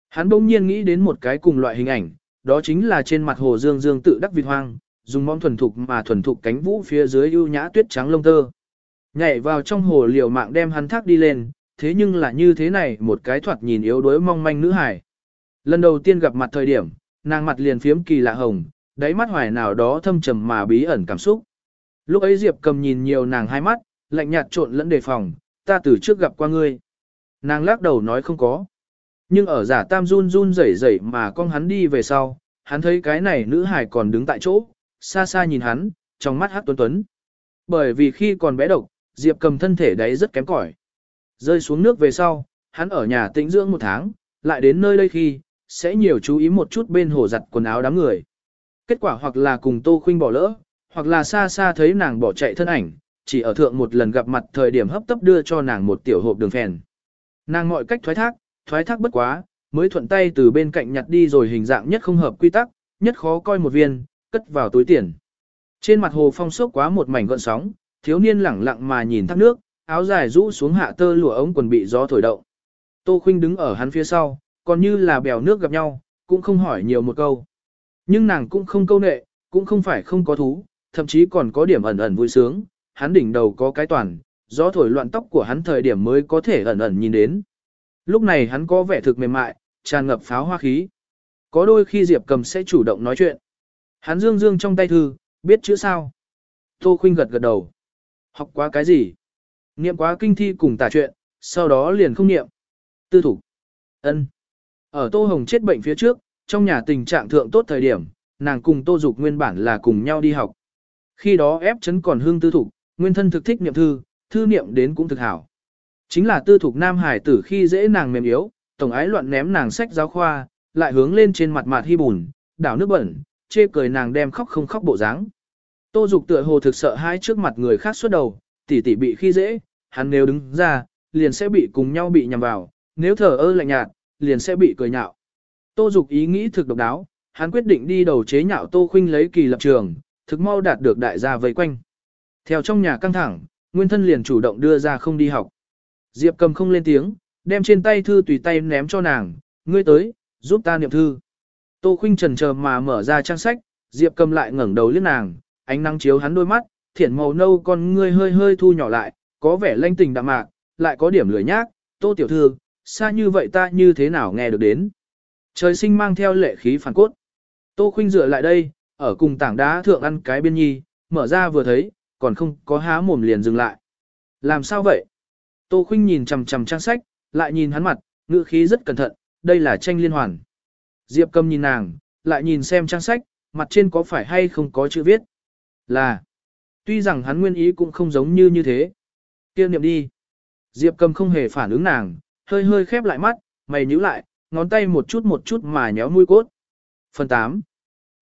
Hắn bỗng nhiên nghĩ đến một cái cùng loại hình ảnh, đó chính là trên mặt hồ dương dương tự đắc vịt hoang, dùng mong thuần thục mà thuần thục cánh vũ phía dưới ưu nhã tuyết trắng lông tơ. Nhảy vào trong hồ liều mạng đem hắn thác đi lên, thế nhưng là như thế này một cái thoạt nhìn yếu đuối mong manh nữ hải. Lần đầu tiên gặp mặt thời điểm, nàng mặt liền phiếm kỳ lạ hồng, đáy mắt hoài nào đó thâm trầm mà bí ẩn cảm xúc. Lúc ấy Diệp cầm nhìn nhiều nàng hai mắt, lạnh nhạt trộn lẫn đề phòng, ta từ trước gặp qua ngươi. Nàng lắc đầu nói không có. Nhưng ở giả tam run run rẩy rẩy mà con hắn đi về sau, hắn thấy cái này nữ hải còn đứng tại chỗ, xa xa nhìn hắn, trong mắt hát tuấn tuấn. Bởi vì khi còn bé độc, Diệp cầm thân thể đấy rất kém cỏi. Rơi xuống nước về sau, hắn ở nhà tĩnh dưỡng một tháng, lại đến nơi đây khi, sẽ nhiều chú ý một chút bên hồ giặt quần áo đám người. Kết quả hoặc là cùng Tô Khuynh bỏ lỡ, hoặc là xa xa thấy nàng bỏ chạy thân ảnh, chỉ ở thượng một lần gặp mặt thời điểm hấp tấp đưa cho nàng một tiểu hộp đường phèn. Nàng mọi cách thoái thác, thoái thác bất quá, mới thuận tay từ bên cạnh nhặt đi rồi hình dạng nhất không hợp quy tắc, nhất khó coi một viên, cất vào túi tiền. Trên mặt hồ phong sốc quá một mảnh gợn sóng, thiếu niên lẳng lặng mà nhìn thác nước, áo dài rũ xuống hạ tơ lụa ống quần bị gió thổi động. Tô Khuynh đứng ở hắn phía sau, còn như là bèo nước gặp nhau, cũng không hỏi nhiều một câu. Nhưng nàng cũng không câu nệ, cũng không phải không có thú, thậm chí còn có điểm ẩn ẩn vui sướng, hắn đỉnh đầu có cái toàn, gió thổi loạn tóc của hắn thời điểm mới có thể ẩn ẩn nhìn đến. Lúc này hắn có vẻ thực mềm mại, tràn ngập pháo hoa khí. Có đôi khi Diệp Cầm sẽ chủ động nói chuyện. Hắn dương dương trong tay thư, biết chữ sao? Tô Khuynh gật gật đầu. Học quá cái gì? Niệm quá kinh thi cùng tả chuyện, sau đó liền không niệm. Tư thủ. ân. Ở Tô Hồng chết bệnh phía trước, trong nhà tình trạng thượng tốt thời điểm, nàng cùng Tô Dục nguyên bản là cùng nhau đi học. Khi đó ép chấn còn hương tư thủ, nguyên thân thực thích niệm thư, thư niệm đến cũng thực hảo. Chính là tư thục nam hải tử khi dễ nàng mềm yếu, tổng ái loạn ném nàng sách giáo khoa, lại hướng lên trên mặt mặt hy bùn, đảo nước bẩn, chê cười nàng đem khóc không khóc bộ dáng. Tô Dục tựa hồ thực sợ hai trước mặt người khác suốt đầu, tỷ tỷ bị khi dễ, hắn nếu đứng ra, liền sẽ bị cùng nhau bị nhầm vào, nếu thở ơ lạnh nhạt, liền sẽ bị cười nhạo. Tô Dục ý nghĩ thực độc đáo, hắn quyết định đi đầu chế nhạo Tô Khuynh lấy kỳ lập trường, thực mau đạt được đại gia vây quanh. Theo trong nhà căng thẳng, Nguyên thân liền chủ động đưa ra không đi học. Diệp cầm không lên tiếng, đem trên tay thư tùy tay ném cho nàng, ngươi tới, giúp ta niệm thư. Tô Khuynh trần chờ mà mở ra trang sách, Diệp cầm lại ngẩng đầu liếc nàng, ánh nắng chiếu hắn đôi mắt, thiển màu nâu con ngươi hơi hơi thu nhỏ lại, có vẻ lanh tình đạm mạc, lại có điểm lười nhác, Tô tiểu thư, xa như vậy ta như thế nào nghe được đến. Trời sinh mang theo lệ khí phản cốt. Tô Khuynh dựa lại đây, ở cùng tảng đá thượng ăn cái biên nhi, mở ra vừa thấy, còn không có há mồm liền dừng lại. Làm sao vậy? Tô Khuynh nhìn chằm chằm trang sách, lại nhìn hắn mặt, ngữ khí rất cẩn thận, đây là tranh liên hoàn. Diệp Cầm nhìn nàng, lại nhìn xem trang sách, mặt trên có phải hay không có chữ viết. Là, tuy rằng hắn nguyên ý cũng không giống như như thế. Kia niệm đi. Diệp Cầm không hề phản ứng nàng, hơi hơi khép lại mắt, mày nhíu lại, ngón tay một chút một chút mà nhéo mũi cốt. Phần 8.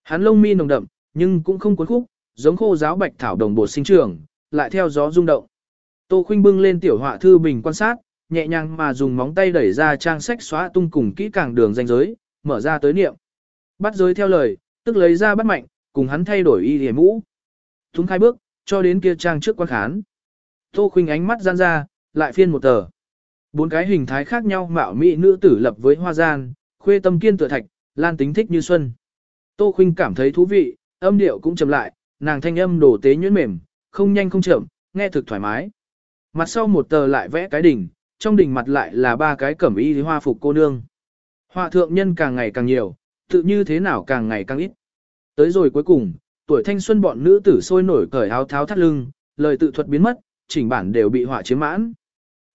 Hắn lông mi nồng đậm, nhưng cũng không cuốn khúc, giống khô giáo bạch thảo đồng bộ sinh trưởng, lại theo gió rung động. Tô Khuynh bưng lên tiểu họa thư bình quan sát, nhẹ nhàng mà dùng móng tay đẩy ra trang sách xóa tung cùng kỹ càng đường ranh giới, mở ra tới niệm. Bắt giới theo lời, tức lấy ra bắt mạnh, cùng hắn thay đổi y hề mũ. Thúng khai bước, cho đến kia trang trước quan khán. Tô Khuynh ánh mắt gian ra, lại phiên một tờ. Bốn cái hình thái khác nhau mạo mỹ nữ tử lập với hoa gian, khuê tâm kiên tựa thạch, lan tính thích như xuân. Tô Khuynh cảm thấy thú vị, âm điệu cũng trầm lại, nàng thanh âm đổ tế nhuyễn mềm, không nhanh không chậm, nghe thực thoải mái. Mặt sau một tờ lại vẽ cái đỉnh, trong đỉnh mặt lại là ba cái cẩm y hoa phục cô nương. Họa thượng nhân càng ngày càng nhiều, tự như thế nào càng ngày càng ít. Tới rồi cuối cùng, tuổi thanh xuân bọn nữ tử sôi nổi cởi áo tháo thắt lưng, lời tự thuật biến mất, chỉnh bản đều bị họa chiếm mãn.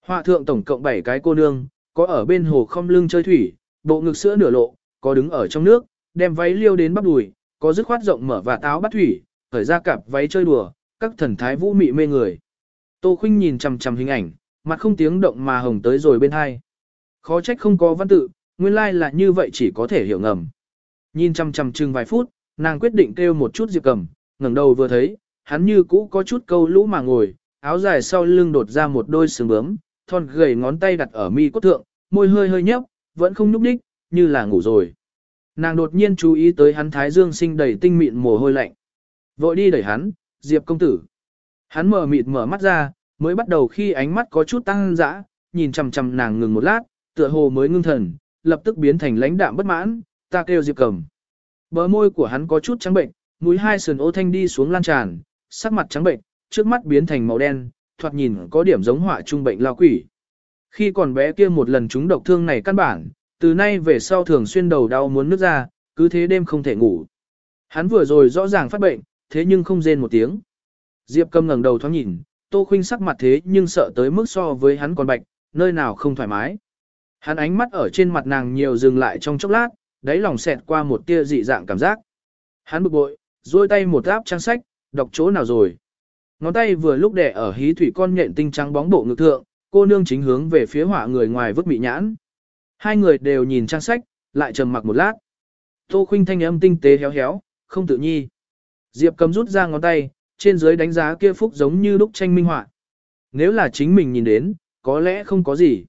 Họa thượng tổng cộng 7 cái cô nương, có ở bên hồ không lưng chơi thủy, bộ ngực sữa nửa lộ, có đứng ở trong nước, đem váy liêu đến bắp đùi, có dứt khoát rộng mở và táo bắt thủy, khởi ra cặp váy chơi đùa, các thần thái vũ mị mê người. Tô Khuynh nhìn chằm chằm hình ảnh, mặt không tiếng động mà hồng tới rồi bên hai. Khó trách không có văn tự, nguyên lai like là như vậy chỉ có thể hiểu ngầm. Nhìn chằm chằm chừng vài phút, nàng quyết định kêu một chút Diệp Cầm, ngẩng đầu vừa thấy, hắn như cũ có chút câu lũ mà ngồi, áo dài sau lưng đột ra một đôi sừng bướm, thon gầy ngón tay đặt ở mi cốt thượng, môi hơi hơi nhếch, vẫn không nhúc nhích, như là ngủ rồi. Nàng đột nhiên chú ý tới hắn thái dương sinh đầy tinh mịn mồ hôi lạnh. Vội đi đẩy hắn, Diệp công tử. Hắn mở mịt mở mắt ra, mới bắt đầu khi ánh mắt có chút tăng dã, nhìn chằm chằm nàng ngừng một lát, tựa hồ mới ngưng thần, lập tức biến thành lãnh đạm bất mãn, ta kêu Diệp cầm. Bờ môi của hắn có chút trắng bệnh, mũi hai sườn ô thanh đi xuống lan tràn, sắc mặt trắng bệnh, trước mắt biến thành màu đen, thoạt nhìn có điểm giống họa trung bệnh lao quỷ. Khi còn bé kia một lần chúng độc thương này căn bản, từ nay về sau thường xuyên đầu đau muốn nước ra, cứ thế đêm không thể ngủ. Hắn vừa rồi rõ ràng phát bệnh, thế nhưng không rên một tiếng. Diệp cầm ngẩng đầu thoáng nhìn, Tô Khuynh sắc mặt thế nhưng sợ tới mức so với hắn còn bạch, nơi nào không thoải mái. Hắn ánh mắt ở trên mặt nàng nhiều dừng lại trong chốc lát, đáy lòng xẹt qua một tia dị dạng cảm giác. Hắn bực bội, duỗi tay một áp trang sách, đọc chỗ nào rồi. Ngón tay vừa lúc đè ở hí thủy con nhện tinh trắng bóng bộ ngực thượng, cô nương chính hướng về phía hỏa người ngoài vứt bị nhãn. Hai người đều nhìn trang sách, lại trầm mặc một lát. Tô khinh thanh âm tinh tế héo héo, không tự nhi. Diệp cầm rút ra ngón tay, trên dưới đánh giá kia phúc giống như đúc tranh minh họa. Nếu là chính mình nhìn đến, có lẽ không có gì.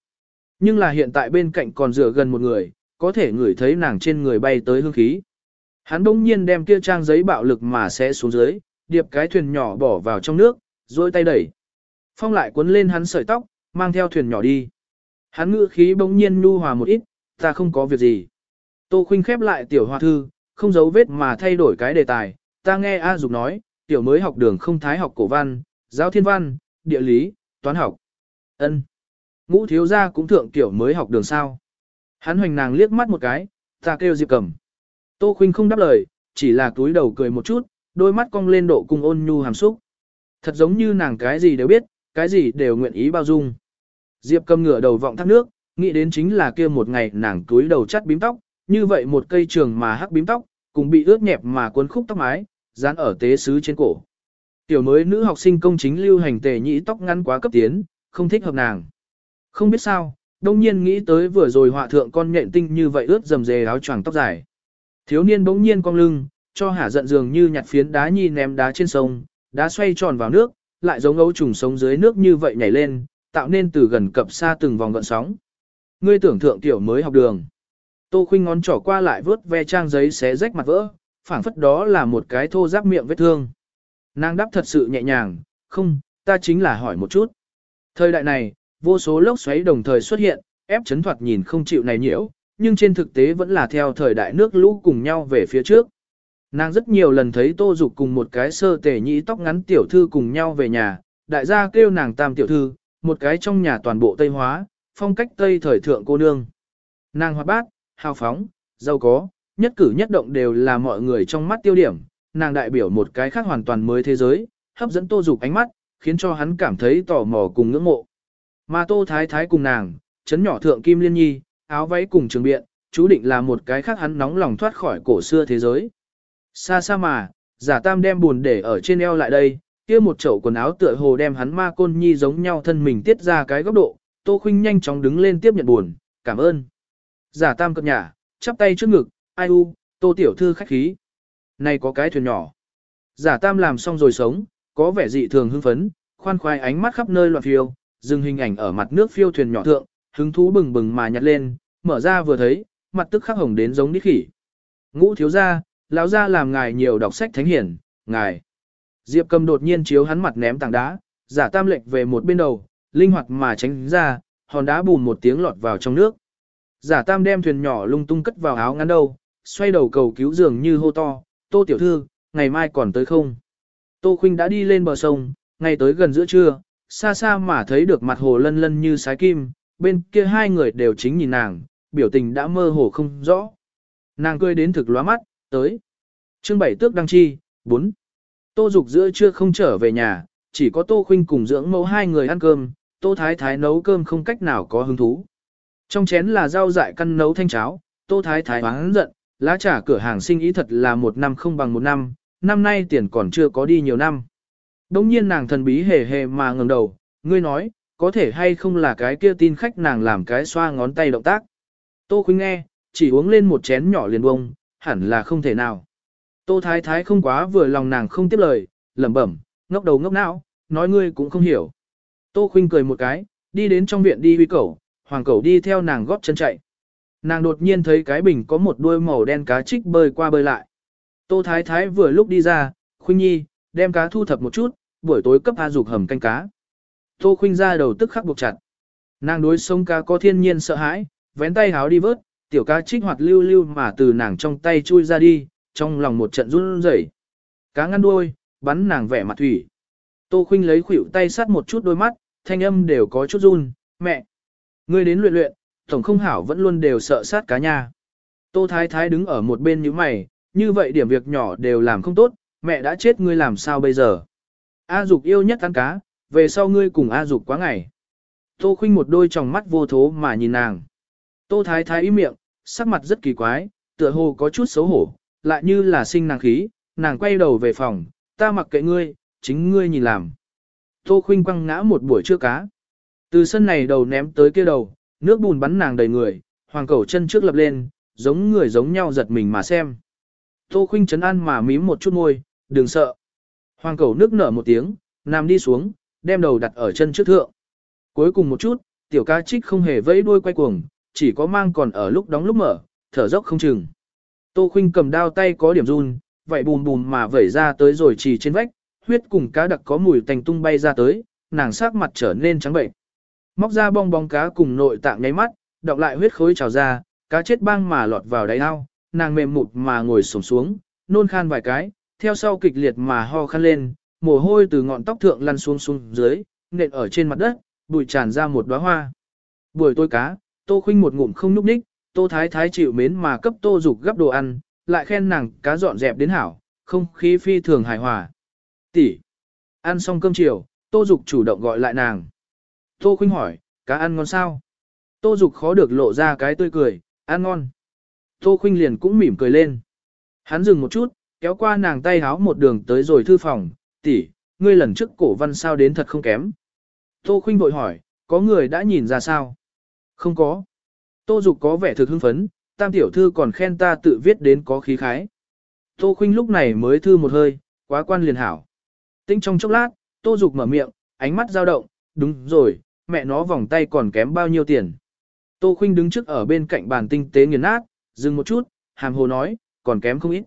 Nhưng là hiện tại bên cạnh còn rửa gần một người, có thể ngửi thấy nàng trên người bay tới hương khí. Hắn đông nhiên đem kia trang giấy bạo lực mà sẽ xuống dưới, điệp cái thuyền nhỏ bỏ vào trong nước, rồi tay đẩy. Phong lại cuốn lên hắn sợi tóc, mang theo thuyền nhỏ đi. Hắn ngữ khí bỗng nhiên nhu hòa một ít, ta không có việc gì. Tô Khuynh khép lại tiểu hoa thư, không giấu vết mà thay đổi cái đề tài, ta nghe A Dục nói, tiểu mới học đường không thái học cổ văn, giáo thiên văn, địa lý, toán học. Ân. Ngũ thiếu gia cũng thượng tiểu mới học đường sao. Hắn hoành nàng liếc mắt một cái, ta kêu Diệp Cầm. Tô Khuynh không đáp lời, chỉ là túi đầu cười một chút, đôi mắt cong lên độ cung ôn nhu hàm xúc. Thật giống như nàng cái gì đều biết, cái gì đều nguyện ý bao dung. Diệp cầm ngửa đầu vọng thác nước, nghĩ đến chính là kia một ngày nàng túi đầu chắt bím tóc, như vậy một cây trường mà hắc bím tóc, cùng bị ướt nhẹp mà cuốn khúc tóc mái, dán ở tế sứ trên cổ. Tiểu mới nữ học sinh công chính lưu hành tề nhĩ tóc ngắn quá cấp tiến, không thích hợp nàng. Không biết sao, đông nhiên nghĩ tới vừa rồi họa thượng con nhện tinh như vậy ướt dầm dề áo choàng tóc dài. Thiếu niên bỗng nhiên cong lưng, cho hả giận dường như nhặt phiến đá nhi ném đá trên sông, đá xoay tròn vào nước, lại giống ấu trùng sống dưới nước như vậy nhảy lên, tạo nên từ gần cập xa từng vòng gợn sóng. Ngươi tưởng thượng tiểu mới học đường. Tô khinh ngón trỏ qua lại vớt ve trang giấy xé rách mặt vỡ, phảng phất đó là một cái thô giáp miệng vết thương. Nàng đáp thật sự nhẹ nhàng, không, ta chính là hỏi một chút. Thời đại này, vô số lốc xoáy đồng thời xuất hiện, ép chấn thoạt nhìn không chịu này nhiễu, nhưng trên thực tế vẫn là theo thời đại nước lũ cùng nhau về phía trước. Nàng rất nhiều lần thấy Tô Dục cùng một cái sơ tể nhĩ tóc ngắn tiểu thư cùng nhau về nhà, đại gia kêu nàng tam tiểu thư, một cái trong nhà toàn bộ Tây hóa, phong cách Tây thời thượng cô nương. Nàng hoạt bát, hào phóng, giàu có, nhất cử nhất động đều là mọi người trong mắt tiêu điểm, nàng đại biểu một cái khác hoàn toàn mới thế giới, hấp dẫn Tô Dục ánh mắt, khiến cho hắn cảm thấy tò mò cùng ngưỡng mộ. Mà Tô Thái Thái cùng nàng, chấn nhỏ thượng Kim Liên Nhi, áo váy cùng trường biện, chú định là một cái khác hắn nóng lòng thoát khỏi cổ xưa thế giới. Xa xa mà, giả tam đem buồn để ở trên eo lại đây, kia một chậu quần áo tựa hồ đem hắn ma côn nhi giống nhau thân mình tiết ra cái góc độ, Tô Khuynh nhanh chóng đứng lên tiếp nhận buồn, cảm ơn. Giả tam cập nhà, chắp tay trước ngực, ai u, Tô tiểu thư khách khí. Này có cái thuyền nhỏ. Giả tam làm xong rồi sống, có vẻ dị thường hưng phấn, khoan khoái ánh mắt khắp nơi loạn phiêu, dừng hình ảnh ở mặt nước phiêu thuyền nhỏ thượng, hứng thú bừng bừng mà nhặt lên, mở ra vừa thấy, mặt tức khắc hồng đến giống đít khỉ. Ngũ thiếu gia, lão gia làm ngài nhiều đọc sách thánh hiển, ngài. Diệp cầm đột nhiên chiếu hắn mặt ném tảng đá, giả tam lệnh về một bên đầu, linh hoạt mà tránh ra, hòn đá bùn một tiếng lọt vào trong nước. Giả tam đem thuyền nhỏ lung tung cất vào áo ngắn đầu, xoay đầu cầu cứu dường như hô to, tô tiểu thư, ngày mai còn tới không? Tô khinh đã đi lên bờ sông, ngay tới gần giữa trưa, xa xa mà thấy được mặt hồ lân lân như sái kim, bên kia hai người đều chính nhìn nàng, biểu tình đã mơ hồ không rõ. Nàng cười đến thực lóa mắt, tới. Chương bảy tước đăng chi, 4. Tô Dục giữa trưa không trở về nhà, chỉ có Tô Khuynh cùng dưỡng mẫu hai người ăn cơm, Tô Thái Thái nấu cơm không cách nào có hứng thú. Trong chén là rau dại căn nấu thanh cháo, Tô Thái Thái hoáng giận, lá trà cửa hàng sinh ý thật là một năm không bằng một năm, năm nay tiền còn chưa có đi nhiều năm. Đông nhiên nàng thần bí hề hề mà ngẩng đầu, ngươi nói, có thể hay không là cái kia tin khách nàng làm cái xoa ngón tay động tác. Tô khuyên nghe, chỉ uống lên một chén nhỏ liền bông, hẳn là không thể nào. Tô Thái Thái không quá vừa lòng nàng không tiếp lời, lẩm bẩm, ngốc đầu ngốc não, nói ngươi cũng không hiểu. Tô khuyên cười một cái, đi đến trong viện đi huy cẩu, hoàng cẩu đi theo nàng góp chân chạy. Nàng đột nhiên thấy cái bình có một đuôi màu đen cá trích bơi qua bơi lại. Tô Thái Thái vừa lúc đi ra, Khuynh Nhi, đem cá thu thập một chút, buổi tối cấp A dục hầm canh cá. Tô Khuynh ra đầu tức khắc buộc chặt. Nàng đối sông cá có thiên nhiên sợ hãi, vén tay háo đi vớt, tiểu cá trích hoạt lưu lưu mà từ nàng trong tay chui ra đi, trong lòng một trận run rẩy. Cá ngăn đuôi, bắn nàng vẻ mặt thủy. Tô Khuynh lấy khuỷu tay sát một chút đôi mắt, thanh âm đều có chút run, mẹ. Ngươi đến luyện luyện, tổng không hảo vẫn luôn đều sợ sát cá nha. Tô Thái Thái đứng ở một bên như mày, như vậy điểm việc nhỏ đều làm không tốt, mẹ đã chết ngươi làm sao bây giờ. A Dục yêu nhất ăn cá, về sau ngươi cùng A Dục quá ngày. Tô Khuynh một đôi tròng mắt vô thố mà nhìn nàng. Tô Thái Thái ý miệng, sắc mặt rất kỳ quái, tựa hồ có chút xấu hổ, lại như là sinh nàng khí, nàng quay đầu về phòng, ta mặc kệ ngươi, chính ngươi nhìn làm. Tô Khuynh quăng ngã một buổi trưa cá. Từ sân này đầu ném tới kia đầu, nước bùn bắn nàng đầy người, hoàng cẩu chân trước lập lên, giống người giống nhau giật mình mà xem. Tô Khuynh chấn an mà mím một chút môi, đừng sợ. Hoàng cẩu nước nở một tiếng, nằm đi xuống, đem đầu đặt ở chân trước thượng. Cuối cùng một chút, tiểu ca trích không hề vẫy đuôi quay cuồng, chỉ có mang còn ở lúc đóng lúc mở, thở dốc không chừng. Tô Khuynh cầm đao tay có điểm run, vậy bùm bùm mà vẩy ra tới rồi chỉ trên vách, huyết cùng cá đặc có mùi tành tung bay ra tới, nàng sắc mặt trở nên trắng bệnh. Móc ra bong bóng cá cùng nội tạng nháy mắt, đọc lại huyết khối trào ra, cá chết băng mà lọt vào đáy ao, nàng mềm mụt mà ngồi xổm xuống, nôn khan vài cái, theo sau kịch liệt mà ho khăn lên, mồ hôi từ ngọn tóc thượng lăn xuống xuống dưới, nện ở trên mặt đất, bụi tràn ra một đóa hoa. Buổi tối cá, Tô Khuynh một ngụm không núp ních, Tô Thái Thái chịu mến mà cấp Tô Dục gấp đồ ăn, lại khen nàng cá dọn dẹp đến hảo, không khí phi thường hài hòa. Tỷ, ăn xong cơm chiều, Tô Dục chủ động gọi lại nàng. Tô Khuynh hỏi, cá ăn ngon sao? Tô Dục khó được lộ ra cái tươi cười, ăn ngon. Tô Khuynh liền cũng mỉm cười lên. Hắn dừng một chút, kéo qua nàng tay háo một đường tới rồi thư phòng, tỷ, ngươi lần trước cổ văn sao đến thật không kém. Tô Khuynh vội hỏi, có người đã nhìn ra sao? Không có. Tô Dục có vẻ thực hưng phấn, tam tiểu thư còn khen ta tự viết đến có khí khái. Tô Khuynh lúc này mới thư một hơi, quá quan liền hảo. Tinh trong chốc lát, Tô Dục mở miệng, ánh mắt dao động, đúng rồi, mẹ nó vòng tay còn kém bao nhiêu tiền. Tô Khuynh đứng trước ở bên cạnh bàn tinh tế nghiền nát, dừng một chút, hàm hồ nói, còn kém không ít.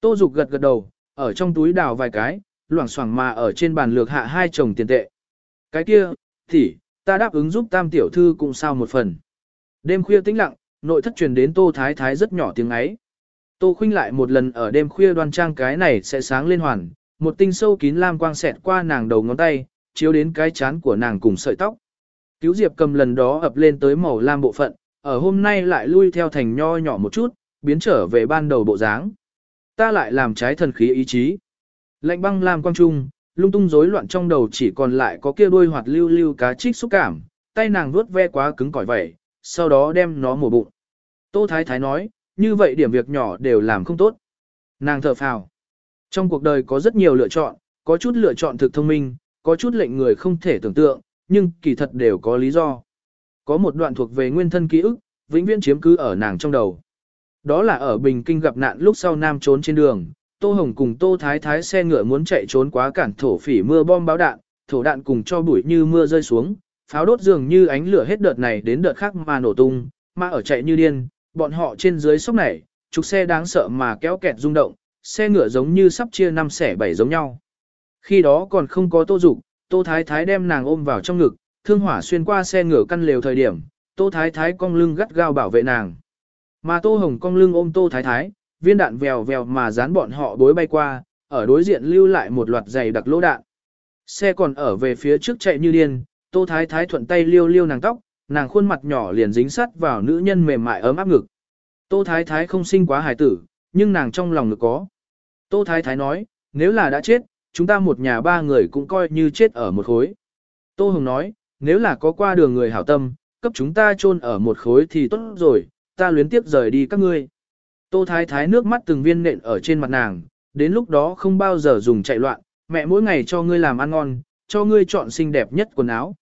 Tô Dục gật gật đầu, ở trong túi đào vài cái, loảng xoảng mà ở trên bàn lược hạ hai chồng tiền tệ. Cái kia, thì, ta đáp ứng giúp tam tiểu thư cũng sao một phần. Đêm khuya tĩnh lặng, nội thất truyền đến Tô Thái Thái rất nhỏ tiếng ấy. Tô Khuynh lại một lần ở đêm khuya đoan trang cái này sẽ sáng lên hoàn, một tinh sâu kín lam quang xẹt qua nàng đầu ngón tay, chiếu đến cái chán của nàng cùng sợi tóc. Cứu Diệp cầm lần đó ập lên tới màu lam bộ phận, ở hôm nay lại lui theo thành nho nhỏ một chút, biến trở về ban đầu bộ dáng. Ta lại làm trái thần khí ý chí. Lạnh băng lam quang trung, lung tung rối loạn trong đầu chỉ còn lại có kia đuôi hoạt lưu lưu cá trích xúc cảm, tay nàng vuốt ve quá cứng cỏi vậy, sau đó đem nó mổ bụng. Tô Thái Thái nói, như vậy điểm việc nhỏ đều làm không tốt. Nàng thở phào. Trong cuộc đời có rất nhiều lựa chọn, có chút lựa chọn thực thông minh, có chút lệnh người không thể tưởng tượng, nhưng kỳ thật đều có lý do. Có một đoạn thuộc về nguyên thân ký ức, vĩnh viễn chiếm cứ ở nàng trong đầu. Đó là ở Bình Kinh gặp nạn lúc sau Nam trốn trên đường, Tô Hồng cùng Tô Thái Thái xe ngựa muốn chạy trốn quá cản thổ phỉ mưa bom báo đạn, thổ đạn cùng cho bụi như mưa rơi xuống, pháo đốt dường như ánh lửa hết đợt này đến đợt khác mà nổ tung, mà ở chạy như điên, bọn họ trên dưới sốc này, trục xe đáng sợ mà kéo kẹt rung động, xe ngựa giống như sắp chia năm xẻ bảy giống nhau. Khi đó còn không có Tô Dục, Tô Thái Thái đem nàng ôm vào trong ngực, thương hỏa xuyên qua xe ngựa căn lều thời điểm, Tô Thái Thái cong lưng gắt gao bảo vệ nàng. Mà Tô Hồng cong lưng ôm Tô Thái Thái, viên đạn vèo vèo mà dán bọn họ bối bay qua, ở đối diện lưu lại một loạt dày đặc lỗ đạn. Xe còn ở về phía trước chạy như điên, Tô Thái Thái thuận tay liêu liêu nàng tóc, nàng khuôn mặt nhỏ liền dính sắt vào nữ nhân mềm mại ấm áp ngực. Tô Thái Thái không sinh quá hài tử, nhưng nàng trong lòng ngực có. Tô Thái Thái nói, nếu là đã chết, chúng ta một nhà ba người cũng coi như chết ở một khối. Tô Hồng nói, nếu là có qua đường người hảo tâm, cấp chúng ta chôn ở một khối thì tốt rồi, ta luyến tiếp rời đi các ngươi. Tô Thái Thái nước mắt từng viên nện ở trên mặt nàng, đến lúc đó không bao giờ dùng chạy loạn, mẹ mỗi ngày cho ngươi làm ăn ngon, cho ngươi chọn xinh đẹp nhất quần áo.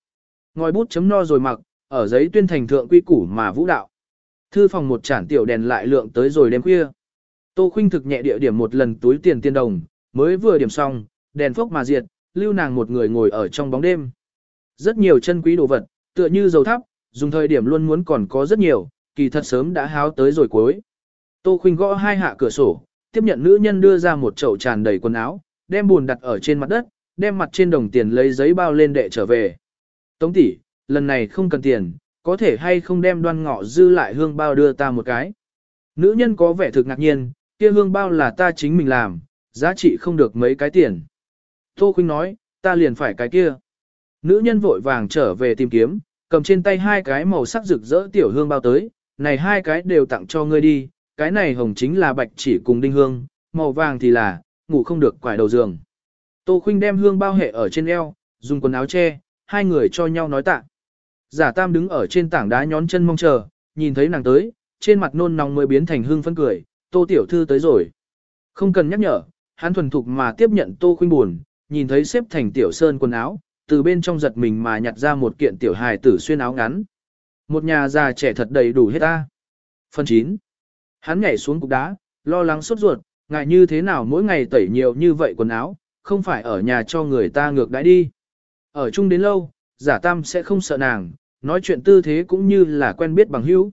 Ngòi bút chấm no rồi mặc, ở giấy tuyên thành thượng quy củ mà vũ đạo. Thư phòng một chản tiểu đèn lại lượng tới rồi đêm khuya. Tô Khuynh thực nhẹ địa điểm một lần túi tiền tiên đồng, mới vừa điểm xong, đèn phốc mà diệt, lưu nàng một người ngồi ở trong bóng đêm. Rất nhiều chân quý đồ vật, tựa như dầu thắp, dùng thời điểm luôn muốn còn có rất nhiều, kỳ thật sớm đã háo tới rồi cuối. Tô Khuynh gõ hai hạ cửa sổ, tiếp nhận nữ nhân đưa ra một chậu tràn đầy quần áo, đem buồn đặt ở trên mặt đất, đem mặt trên đồng tiền lấy giấy bao lên đệ trở về. Tống tỷ, lần này không cần tiền, có thể hay không đem đoan ngọ dư lại hương bao đưa ta một cái. Nữ nhân có vẻ thực ngạc nhiên, kia hương bao là ta chính mình làm, giá trị không được mấy cái tiền. Tô Khuynh nói, ta liền phải cái kia. Nữ nhân vội vàng trở về tìm kiếm, cầm trên tay hai cái màu sắc rực rỡ tiểu hương bao tới, này hai cái đều tặng cho ngươi đi, cái này hồng chính là bạch chỉ cùng đinh hương, màu vàng thì là, ngủ không được quải đầu giường. Tô Khuynh đem hương bao hệ ở trên eo, dùng quần áo che, hai người cho nhau nói tạ. Giả Tam đứng ở trên tảng đá nhón chân mong chờ, nhìn thấy nàng tới, trên mặt nôn nóng mới biến thành hương phấn cười, Tô tiểu thư tới rồi. Không cần nhắc nhở, hắn thuần thục mà tiếp nhận Tô Khuynh buồn, nhìn thấy xếp thành tiểu sơn quần áo, từ bên trong giật mình mà nhặt ra một kiện tiểu hài tử xuyên áo ngắn. Một nhà già trẻ thật đầy đủ hết ta. Phần 9. Hắn nhảy xuống cục đá, lo lắng sốt ruột, ngại như thế nào mỗi ngày tẩy nhiều như vậy quần áo, không phải ở nhà cho người ta ngược đãi đi. Ở chung đến lâu, giả tam sẽ không sợ nàng, nói chuyện tư thế cũng như là quen biết bằng hữu.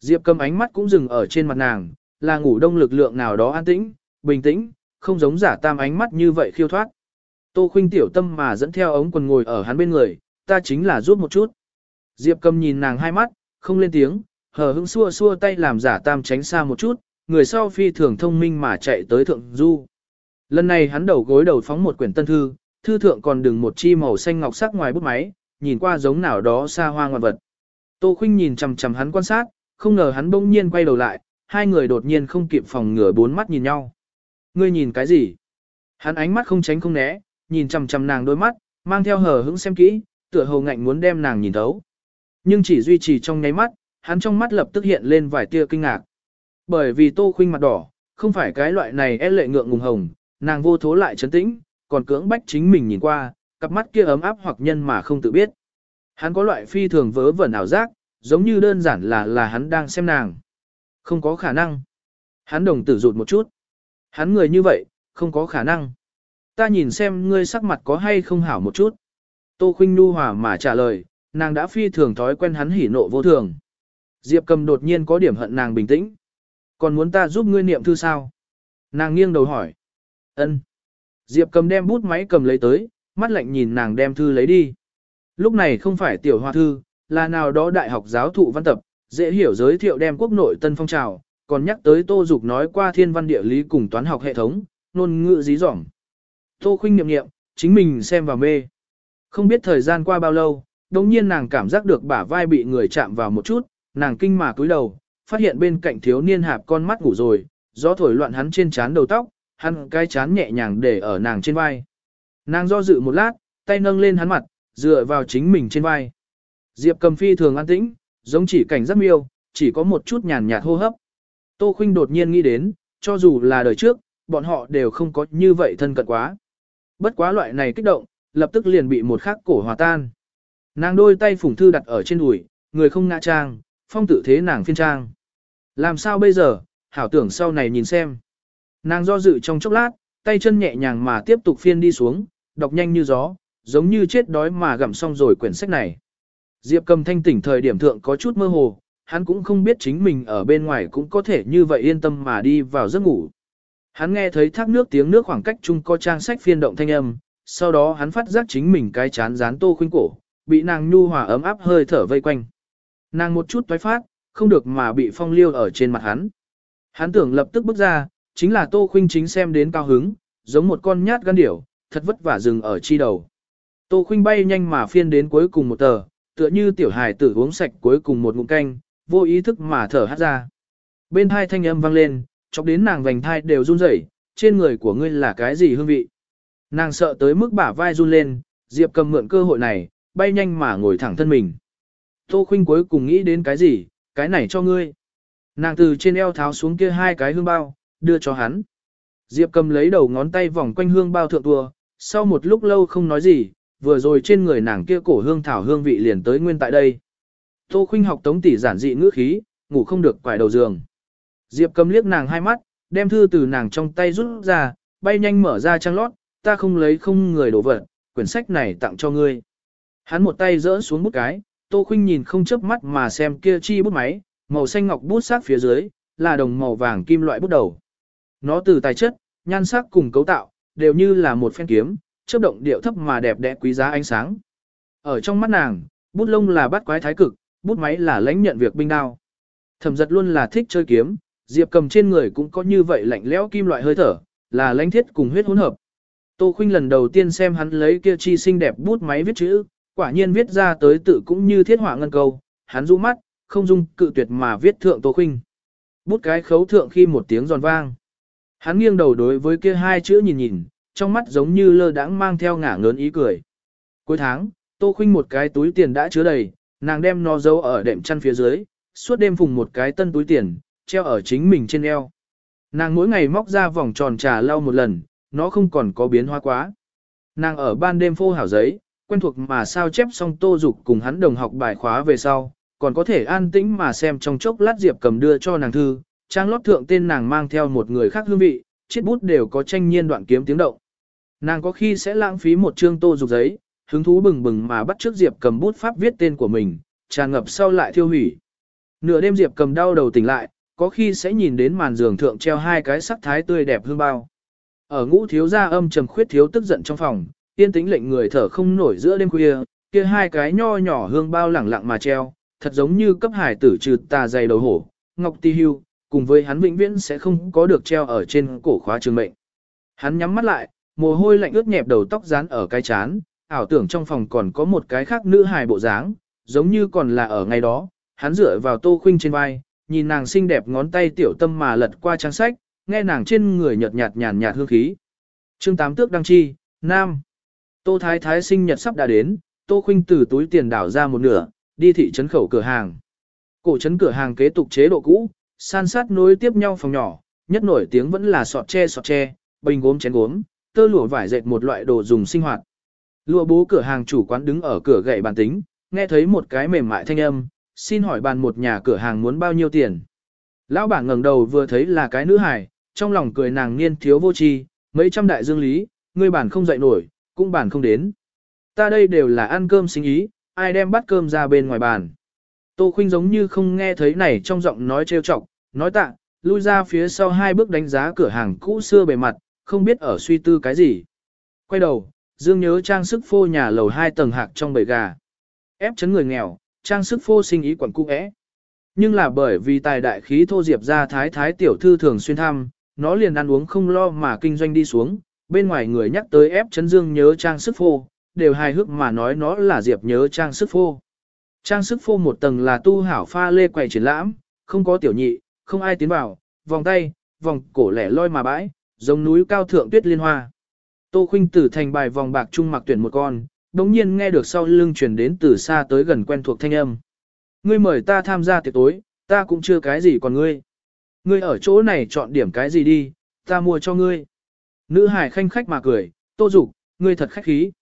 Diệp cầm ánh mắt cũng dừng ở trên mặt nàng, là ngủ đông lực lượng nào đó an tĩnh, bình tĩnh, không giống giả tam ánh mắt như vậy khiêu thoát. Tô khuynh tiểu tâm mà dẫn theo ống quần ngồi ở hắn bên người, ta chính là giúp một chút. Diệp cầm nhìn nàng hai mắt, không lên tiếng, hờ hững xua xua tay làm giả tam tránh xa một chút, người sau phi thường thông minh mà chạy tới thượng du. Lần này hắn đầu gối đầu phóng một quyển tân thư, thư thượng còn đừng một chi màu xanh ngọc sắc ngoài bút máy, nhìn qua giống nào đó xa hoa ngoạn vật. Tô Khuynh nhìn chằm chằm hắn quan sát, không ngờ hắn bỗng nhiên quay đầu lại, hai người đột nhiên không kịp phòng ngửa bốn mắt nhìn nhau. Ngươi nhìn cái gì? Hắn ánh mắt không tránh không né, nhìn chằm chằm nàng đôi mắt, mang theo hờ hững xem kỹ, tựa hồ ngạnh muốn đem nàng nhìn thấu. Nhưng chỉ duy trì trong nháy mắt, hắn trong mắt lập tức hiện lên vài tia kinh ngạc. Bởi vì Tô Khuynh mặt đỏ, không phải cái loại này e lệ ngượng ngùng hồng, nàng vô thố lại trấn tĩnh, còn cưỡng bách chính mình nhìn qua, cặp mắt kia ấm áp hoặc nhân mà không tự biết. Hắn có loại phi thường vớ vẩn ảo giác, giống như đơn giản là là hắn đang xem nàng. Không có khả năng. Hắn đồng tử rụt một chút. Hắn người như vậy, không có khả năng. Ta nhìn xem ngươi sắc mặt có hay không hảo một chút. Tô Khuynh nu hòa mà trả lời, nàng đã phi thường thói quen hắn hỉ nộ vô thường. Diệp cầm đột nhiên có điểm hận nàng bình tĩnh. Còn muốn ta giúp ngươi niệm thư sao? Nàng nghiêng đầu hỏi. Ân. Diệp cầm đem bút máy cầm lấy tới, mắt lạnh nhìn nàng đem thư lấy đi. Lúc này không phải tiểu hoa thư, là nào đó đại học giáo thụ văn tập, dễ hiểu giới thiệu đem quốc nội tân phong trào, còn nhắc tới Tô Dục nói qua thiên văn địa lý cùng toán học hệ thống, ngôn ngữ dí dỏng. Tô khuynh niệm niệm, chính mình xem vào mê. Không biết thời gian qua bao lâu, đồng nhiên nàng cảm giác được bả vai bị người chạm vào một chút, nàng kinh mà cúi đầu, phát hiện bên cạnh thiếu niên hạp con mắt ngủ rồi, gió thổi loạn hắn trên trán đầu tóc, hắn cái chán nhẹ nhàng để ở nàng trên vai. Nàng do dự một lát, tay nâng lên hắn mặt, dựa vào chính mình trên vai. Diệp cầm phi thường an tĩnh, giống chỉ cảnh rất miêu, chỉ có một chút nhàn nhạt hô hấp. Tô Khuynh đột nhiên nghĩ đến, cho dù là đời trước, bọn họ đều không có như vậy thân cận quá. Bất quá loại này kích động, lập tức liền bị một khắc cổ hòa tan. Nàng đôi tay phủng thư đặt ở trên đùi, người không ngã trang, phong tự thế nàng phiên trang. Làm sao bây giờ, hảo tưởng sau này nhìn xem. Nàng do dự trong chốc lát, tay chân nhẹ nhàng mà tiếp tục phiên đi xuống, đọc nhanh như gió, giống như chết đói mà gặm xong rồi quyển sách này. Diệp cầm thanh tỉnh thời điểm thượng có chút mơ hồ, hắn cũng không biết chính mình ở bên ngoài cũng có thể như vậy yên tâm mà đi vào giấc ngủ. Hắn nghe thấy thác nước tiếng nước khoảng cách chung có trang sách phiên động thanh âm, sau đó hắn phát giác chính mình cái chán dán tô khuynh cổ, bị nàng nhu hòa ấm áp hơi thở vây quanh. Nàng một chút toái phát, không được mà bị phong liêu ở trên mặt hắn. Hắn tưởng lập tức bước ra, chính là tô khuynh chính xem đến cao hứng, giống một con nhát gan điểu, thật vất vả dừng ở chi đầu. Tô khuynh bay nhanh mà phiên đến cuối cùng một tờ, tựa như tiểu hài tử uống sạch cuối cùng một ngụm canh, vô ý thức mà thở hát ra. Bên hai thanh âm vang lên, chọc đến nàng vành thai đều run rẩy, trên người của ngươi là cái gì hương vị? Nàng sợ tới mức bả vai run lên, Diệp cầm mượn cơ hội này, bay nhanh mà ngồi thẳng thân mình. Tô Khuynh cuối cùng nghĩ đến cái gì, cái này cho ngươi. Nàng từ trên eo tháo xuống kia hai cái hương bao, đưa cho hắn. Diệp cầm lấy đầu ngón tay vòng quanh hương bao thượng tua, sau một lúc lâu không nói gì, vừa rồi trên người nàng kia cổ hương thảo hương vị liền tới nguyên tại đây. Tô Khuynh học tống tỷ giản dị ngữ khí, ngủ không được quải đầu giường. Diệp cầm liếc nàng hai mắt, đem thư từ nàng trong tay rút ra, bay nhanh mở ra trang lót, ta không lấy không người đổ vật, quyển sách này tặng cho ngươi. Hắn một tay rỡ xuống bút cái, Tô Khuynh nhìn không chớp mắt mà xem kia chi bút máy, màu xanh ngọc bút sắc phía dưới, là đồng màu vàng kim loại bút đầu. Nó từ tài chất, nhan sắc cùng cấu tạo, đều như là một phen kiếm, chớp động điệu thấp mà đẹp đẽ quý giá ánh sáng. Ở trong mắt nàng, bút lông là bắt quái thái cực, bút máy là lãnh nhận việc binh đao. Thẩm giật luôn là thích chơi kiếm, Diệp cầm trên người cũng có như vậy lạnh lẽo kim loại hơi thở, là lãnh thiết cùng huyết hỗn hợp. Tô Khuynh lần đầu tiên xem hắn lấy kia chi xinh đẹp bút máy viết chữ, quả nhiên viết ra tới tự cũng như thiết họa ngân câu, hắn rũ mắt, không dung cự tuyệt mà viết thượng Tô Khuynh. Bút cái khấu thượng khi một tiếng giòn vang. Hắn nghiêng đầu đối với kia hai chữ nhìn nhìn, trong mắt giống như lơ đãng mang theo ngả ngớn ý cười. Cuối tháng, Tô Khuynh một cái túi tiền đã chứa đầy, nàng đem nó giấu ở đệm chăn phía dưới, suốt đêm phùng một cái tân túi tiền, treo ở chính mình trên eo. Nàng mỗi ngày móc ra vòng tròn trà lau một lần, nó không còn có biến hóa quá. Nàng ở ban đêm phô hảo giấy, quen thuộc mà sao chép xong tô dục cùng hắn đồng học bài khóa về sau, còn có thể an tĩnh mà xem trong chốc lát Diệp cầm đưa cho nàng thư, trang lót thượng tên nàng mang theo một người khác hương vị, chiếc bút đều có tranh nhiên đoạn kiếm tiếng động. Nàng có khi sẽ lãng phí một chương tô dục giấy, hứng thú bừng bừng mà bắt trước Diệp cầm bút pháp viết tên của mình, tràn ngập sau lại thiêu hủy. Nửa đêm Diệp cầm đau đầu tỉnh lại, có khi sẽ nhìn đến màn giường thượng treo hai cái sắc thái tươi đẹp hương bao. Ở ngũ thiếu gia âm trầm khuyết thiếu tức giận trong phòng, yên tĩnh lệnh người thở không nổi giữa đêm khuya, kia hai cái nho nhỏ hương bao lẳng lặng mà treo, thật giống như cấp hải tử trừ tà dày đầu hổ, ngọc ti hưu, cùng với hắn vĩnh viễn sẽ không có được treo ở trên cổ khóa trường mệnh. Hắn nhắm mắt lại, mồ hôi lạnh ướt nhẹp đầu tóc dán ở cái chán, ảo tưởng trong phòng còn có một cái khác nữ hài bộ dáng, giống như còn là ở ngày đó, hắn dựa vào tô khuynh trên vai, nhìn nàng xinh đẹp ngón tay tiểu tâm mà lật qua trang sách, nghe nàng trên người nhợt nhạt nhàn nhạt hương khí. Chương tám tước đăng chi, Nam. Tô Thái Thái sinh nhật sắp đã đến, Tô Khuynh từ túi tiền đảo ra một nửa, đi thị trấn khẩu cửa hàng. Cổ trấn cửa hàng kế tục chế độ cũ, san sát nối tiếp nhau phòng nhỏ, nhất nổi tiếng vẫn là sọt tre sọt tre, bình gốm chén gốm, tơ lụa vải dệt một loại đồ dùng sinh hoạt. Lụa bố cửa hàng chủ quán đứng ở cửa gậy bàn tính, nghe thấy một cái mềm mại thanh âm, xin hỏi bàn một nhà cửa hàng muốn bao nhiêu tiền. Lão bản ngẩng đầu vừa thấy là cái nữ hài, trong lòng cười nàng niên thiếu vô tri, mấy trăm đại dương lý, ngươi bản không dậy nổi, cũng bản không đến. Ta đây đều là ăn cơm sinh ý, ai đem bát cơm ra bên ngoài bàn. Tô Khuynh giống như không nghe thấy này trong giọng nói trêu chọc, nói tạ, lui ra phía sau hai bước đánh giá cửa hàng cũ xưa bề mặt, không biết ở suy tư cái gì. Quay đầu, Dương nhớ trang sức phô nhà lầu hai tầng hạc trong bầy gà. Ép chấn người nghèo, trang sức phô sinh ý quẩn cũ ẽ. Nhưng là bởi vì tài đại khí thô diệp ra thái thái tiểu thư thường xuyên thăm, nó liền ăn uống không lo mà kinh doanh đi xuống, bên ngoài người nhắc tới ép chấn dương nhớ trang sức phô, đều hài hước mà nói nó là diệp nhớ trang sức phô. Trang sức phô một tầng là tu hảo pha lê quầy triển lãm, không có tiểu nhị, không ai tiến vào, vòng tay, vòng cổ lẻ loi mà bãi, giống núi cao thượng tuyết liên hoa. Tô Khuynh Tử thành bài vòng bạc trung mặc tuyển một con, đống nhiên nghe được sau lưng truyền đến từ xa tới gần quen thuộc thanh âm. Ngươi mời ta tham gia tiệc tối, ta cũng chưa cái gì còn ngươi. Ngươi ở chỗ này chọn điểm cái gì đi, ta mua cho ngươi. Nữ hải khanh khách mà cười, tô dục, ngươi thật khách khí.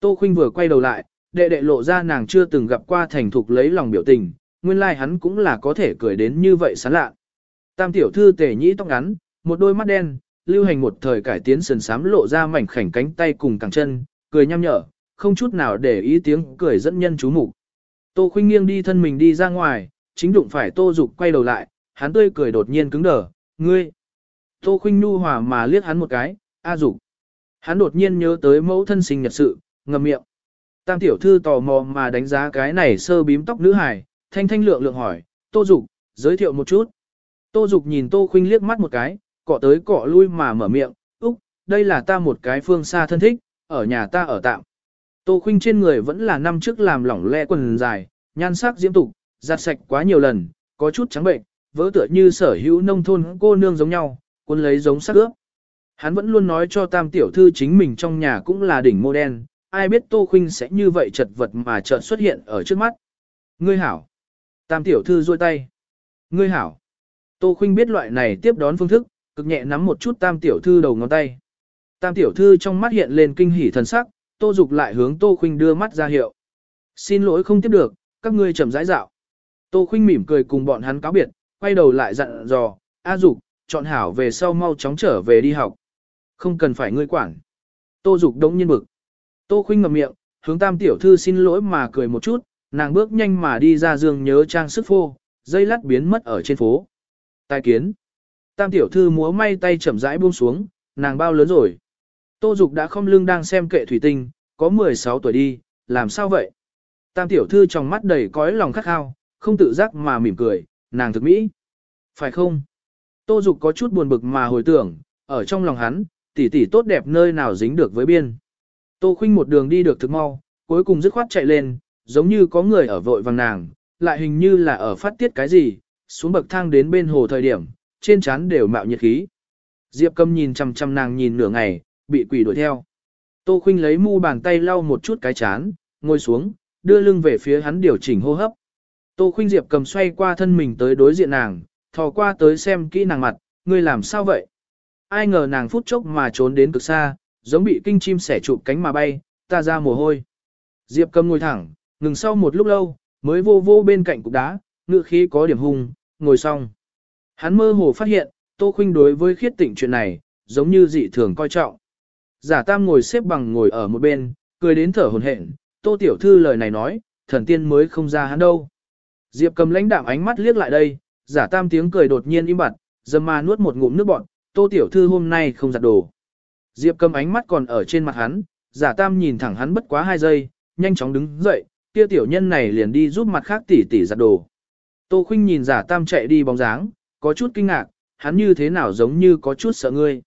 Tô khinh vừa quay đầu lại, đệ đệ lộ ra nàng chưa từng gặp qua thành thục lấy lòng biểu tình, nguyên lai like hắn cũng là có thể cười đến như vậy sán lạ. Tam tiểu thư tề nhĩ tóc ngắn, một đôi mắt đen, lưu hành một thời cải tiến sần sám lộ ra mảnh khảnh cánh tay cùng cẳng chân, cười nhăm nhở, không chút nào để ý tiếng cười dẫn nhân chú mục. Tô Khuynh nghiêng đi thân mình đi ra ngoài, chính đụng phải Tô Dục quay đầu lại, hắn tươi cười đột nhiên cứng đờ, "Ngươi?" Tô Khuynh nu hòa mà liếc hắn một cái, "A Dục." Hắn đột nhiên nhớ tới mẫu thân sinh nhật sự, ngậm miệng. Tam tiểu thư tò mò mà đánh giá cái này sơ bím tóc nữ hài, thanh thanh lượng lượng hỏi, "Tô Dục, giới thiệu một chút." Tô Dục nhìn Tô Khuynh liếc mắt một cái, cọ tới cọ lui mà mở miệng, "Úc, đây là ta một cái phương xa thân thích, ở nhà ta ở tạm." Tô Khuynh trên người vẫn là năm trước làm lỏng le quần dài, nhan sắc diễm tục, giặt sạch quá nhiều lần, có chút trắng bệnh, vỡ tựa như sở hữu nông thôn cô nương giống nhau, quân lấy giống sắc ướp. Hắn vẫn luôn nói cho tam tiểu thư chính mình trong nhà cũng là đỉnh mô đen, ai biết Tô Khuynh sẽ như vậy chật vật mà chợt xuất hiện ở trước mắt. Ngươi hảo. Tam tiểu thư duỗi tay. Ngươi hảo. Tô Khuynh biết loại này tiếp đón phương thức, cực nhẹ nắm một chút tam tiểu thư đầu ngón tay. Tam tiểu thư trong mắt hiện lên kinh hỉ thần sắc, Tô Dục lại hướng Tô Khuynh đưa mắt ra hiệu. Xin lỗi không tiếp được, các ngươi chậm rãi dạo. Tô Khuynh mỉm cười cùng bọn hắn cáo biệt, quay đầu lại dặn dò, A Dục, chọn hảo về sau mau chóng trở về đi học. Không cần phải ngươi quản. Tô Dục đống nhiên bực. Tô Khuynh ngậm miệng, hướng tam tiểu thư xin lỗi mà cười một chút, nàng bước nhanh mà đi ra giường nhớ trang sức phô, dây lát biến mất ở trên phố. Tài kiến. Tam tiểu thư múa may tay chậm rãi buông xuống, nàng bao lớn rồi. Tô Dục đã không lưng đang xem kệ thủy tinh, có 16 tuổi đi, làm sao vậy? Tam tiểu thư trong mắt đầy cõi lòng khát khao, không tự giác mà mỉm cười, nàng thực mỹ. Phải không? Tô Dục có chút buồn bực mà hồi tưởng, ở trong lòng hắn, tỷ tỷ tốt đẹp nơi nào dính được với biên. Tô Khuynh một đường đi được thực mau, cuối cùng dứt khoát chạy lên, giống như có người ở vội vàng nàng, lại hình như là ở phát tiết cái gì, xuống bậc thang đến bên hồ thời điểm, trên trán đều mạo nhiệt khí. Diệp Cầm nhìn chằm chằm nàng nhìn nửa ngày, bị quỷ đuổi theo. Tô Khuynh lấy mu bàn tay lau một chút cái chán, ngồi xuống, đưa lưng về phía hắn điều chỉnh hô hấp. Tô Khuynh Diệp cầm xoay qua thân mình tới đối diện nàng, thò qua tới xem kỹ nàng mặt, ngươi làm sao vậy? Ai ngờ nàng phút chốc mà trốn đến cực xa, giống bị kinh chim sẻ chụp cánh mà bay, ta ra mồ hôi. Diệp cầm ngồi thẳng, ngừng sau một lúc lâu, mới vô vô bên cạnh cục đá, ngựa khí có điểm hung, ngồi xong. Hắn mơ hồ phát hiện, Tô Khuynh đối với khiết tỉnh chuyện này, giống như dị thường coi trọng. Giả tam ngồi xếp bằng ngồi ở một bên, cười đến thở hổn hển. Tô tiểu thư lời này nói, thần tiên mới không ra hắn đâu. Diệp cầm lãnh đạm ánh mắt liếc lại đây, giả tam tiếng cười đột nhiên im bặt, dâm ma nuốt một ngụm nước bọt, tô tiểu thư hôm nay không giặt đồ. Diệp cầm ánh mắt còn ở trên mặt hắn, giả tam nhìn thẳng hắn bất quá hai giây, nhanh chóng đứng dậy, kia tiểu nhân này liền đi giúp mặt khác tỉ tỉ giặt đồ. Tô khinh nhìn giả tam chạy đi bóng dáng, có chút kinh ngạc, hắn như thế nào giống như có chút sợ ngươi.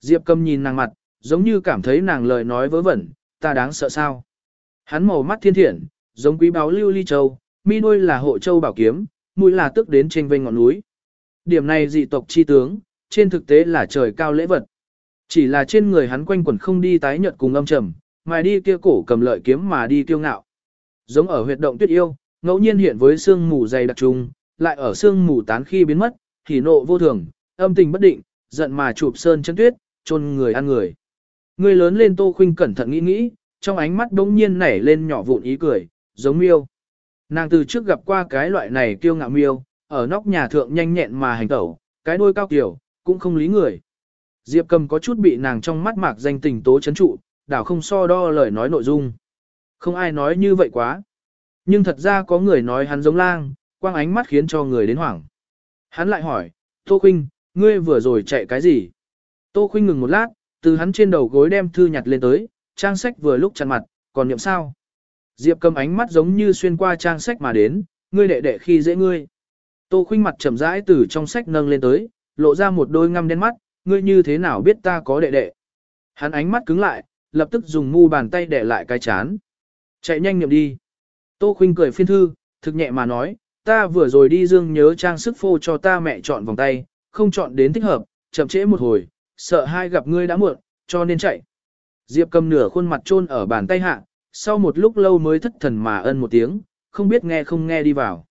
Diệp cầm nhìn nàng mặt, giống như cảm thấy nàng lời nói vớ vẩn, ta đáng sợ sao. Hắn màu mắt thiên thiện, giống quý báo lưu ly châu, mi đuôi là hộ châu bảo kiếm, mũi là tức đến trên vênh ngọn núi. Điểm này dị tộc chi tướng, trên thực tế là trời cao lễ vật. Chỉ là trên người hắn quanh quẩn không đi tái nhợt cùng âm trầm, mà đi kia cổ cầm lợi kiếm mà đi kiêu ngạo. Giống ở huyệt động tuyết yêu, ngẫu nhiên hiện với sương mù dày đặc trùng, lại ở sương mù tán khi biến mất, thì nộ vô thường, âm tình bất định, giận mà chụp sơn chân tuyết, chôn người ăn người. Người lớn lên Tô Khuynh cẩn thận nghĩ nghĩ, trong ánh mắt đống nhiên nảy lên nhỏ vụn ý cười, giống miêu. Nàng từ trước gặp qua cái loại này kiêu ngạo miêu, ở nóc nhà thượng nhanh nhẹn mà hành tẩu, cái đuôi cao kiểu, cũng không lý người. Diệp cầm có chút bị nàng trong mắt mạc danh tình tố chấn trụ, đảo không so đo lời nói nội dung. Không ai nói như vậy quá. Nhưng thật ra có người nói hắn giống lang, quang ánh mắt khiến cho người đến hoảng. Hắn lại hỏi, Tô Khuynh, ngươi vừa rồi chạy cái gì? Tô Khuynh ngừng một lát, từ hắn trên đầu gối đem thư nhặt lên tới, trang sách vừa lúc chặn mặt, còn niệm sao? Diệp cầm ánh mắt giống như xuyên qua trang sách mà đến, ngươi đệ đệ khi dễ ngươi. Tô khuynh mặt chậm rãi từ trong sách nâng lên tới, lộ ra một đôi ngăm đen mắt, ngươi như thế nào biết ta có đệ đệ. Hắn ánh mắt cứng lại, lập tức dùng mu bàn tay để lại cái chán. Chạy nhanh niệm đi. Tô khuynh cười phiên thư, thực nhẹ mà nói, ta vừa rồi đi dương nhớ trang sức phô cho ta mẹ chọn vòng tay, không chọn đến thích hợp, chậm trễ một hồi, sợ hai gặp ngươi đã muộn, cho nên chạy. Diệp cầm nửa khuôn mặt chôn ở bàn tay hạ, sau một lúc lâu mới thất thần mà ân một tiếng, không biết nghe không nghe đi vào.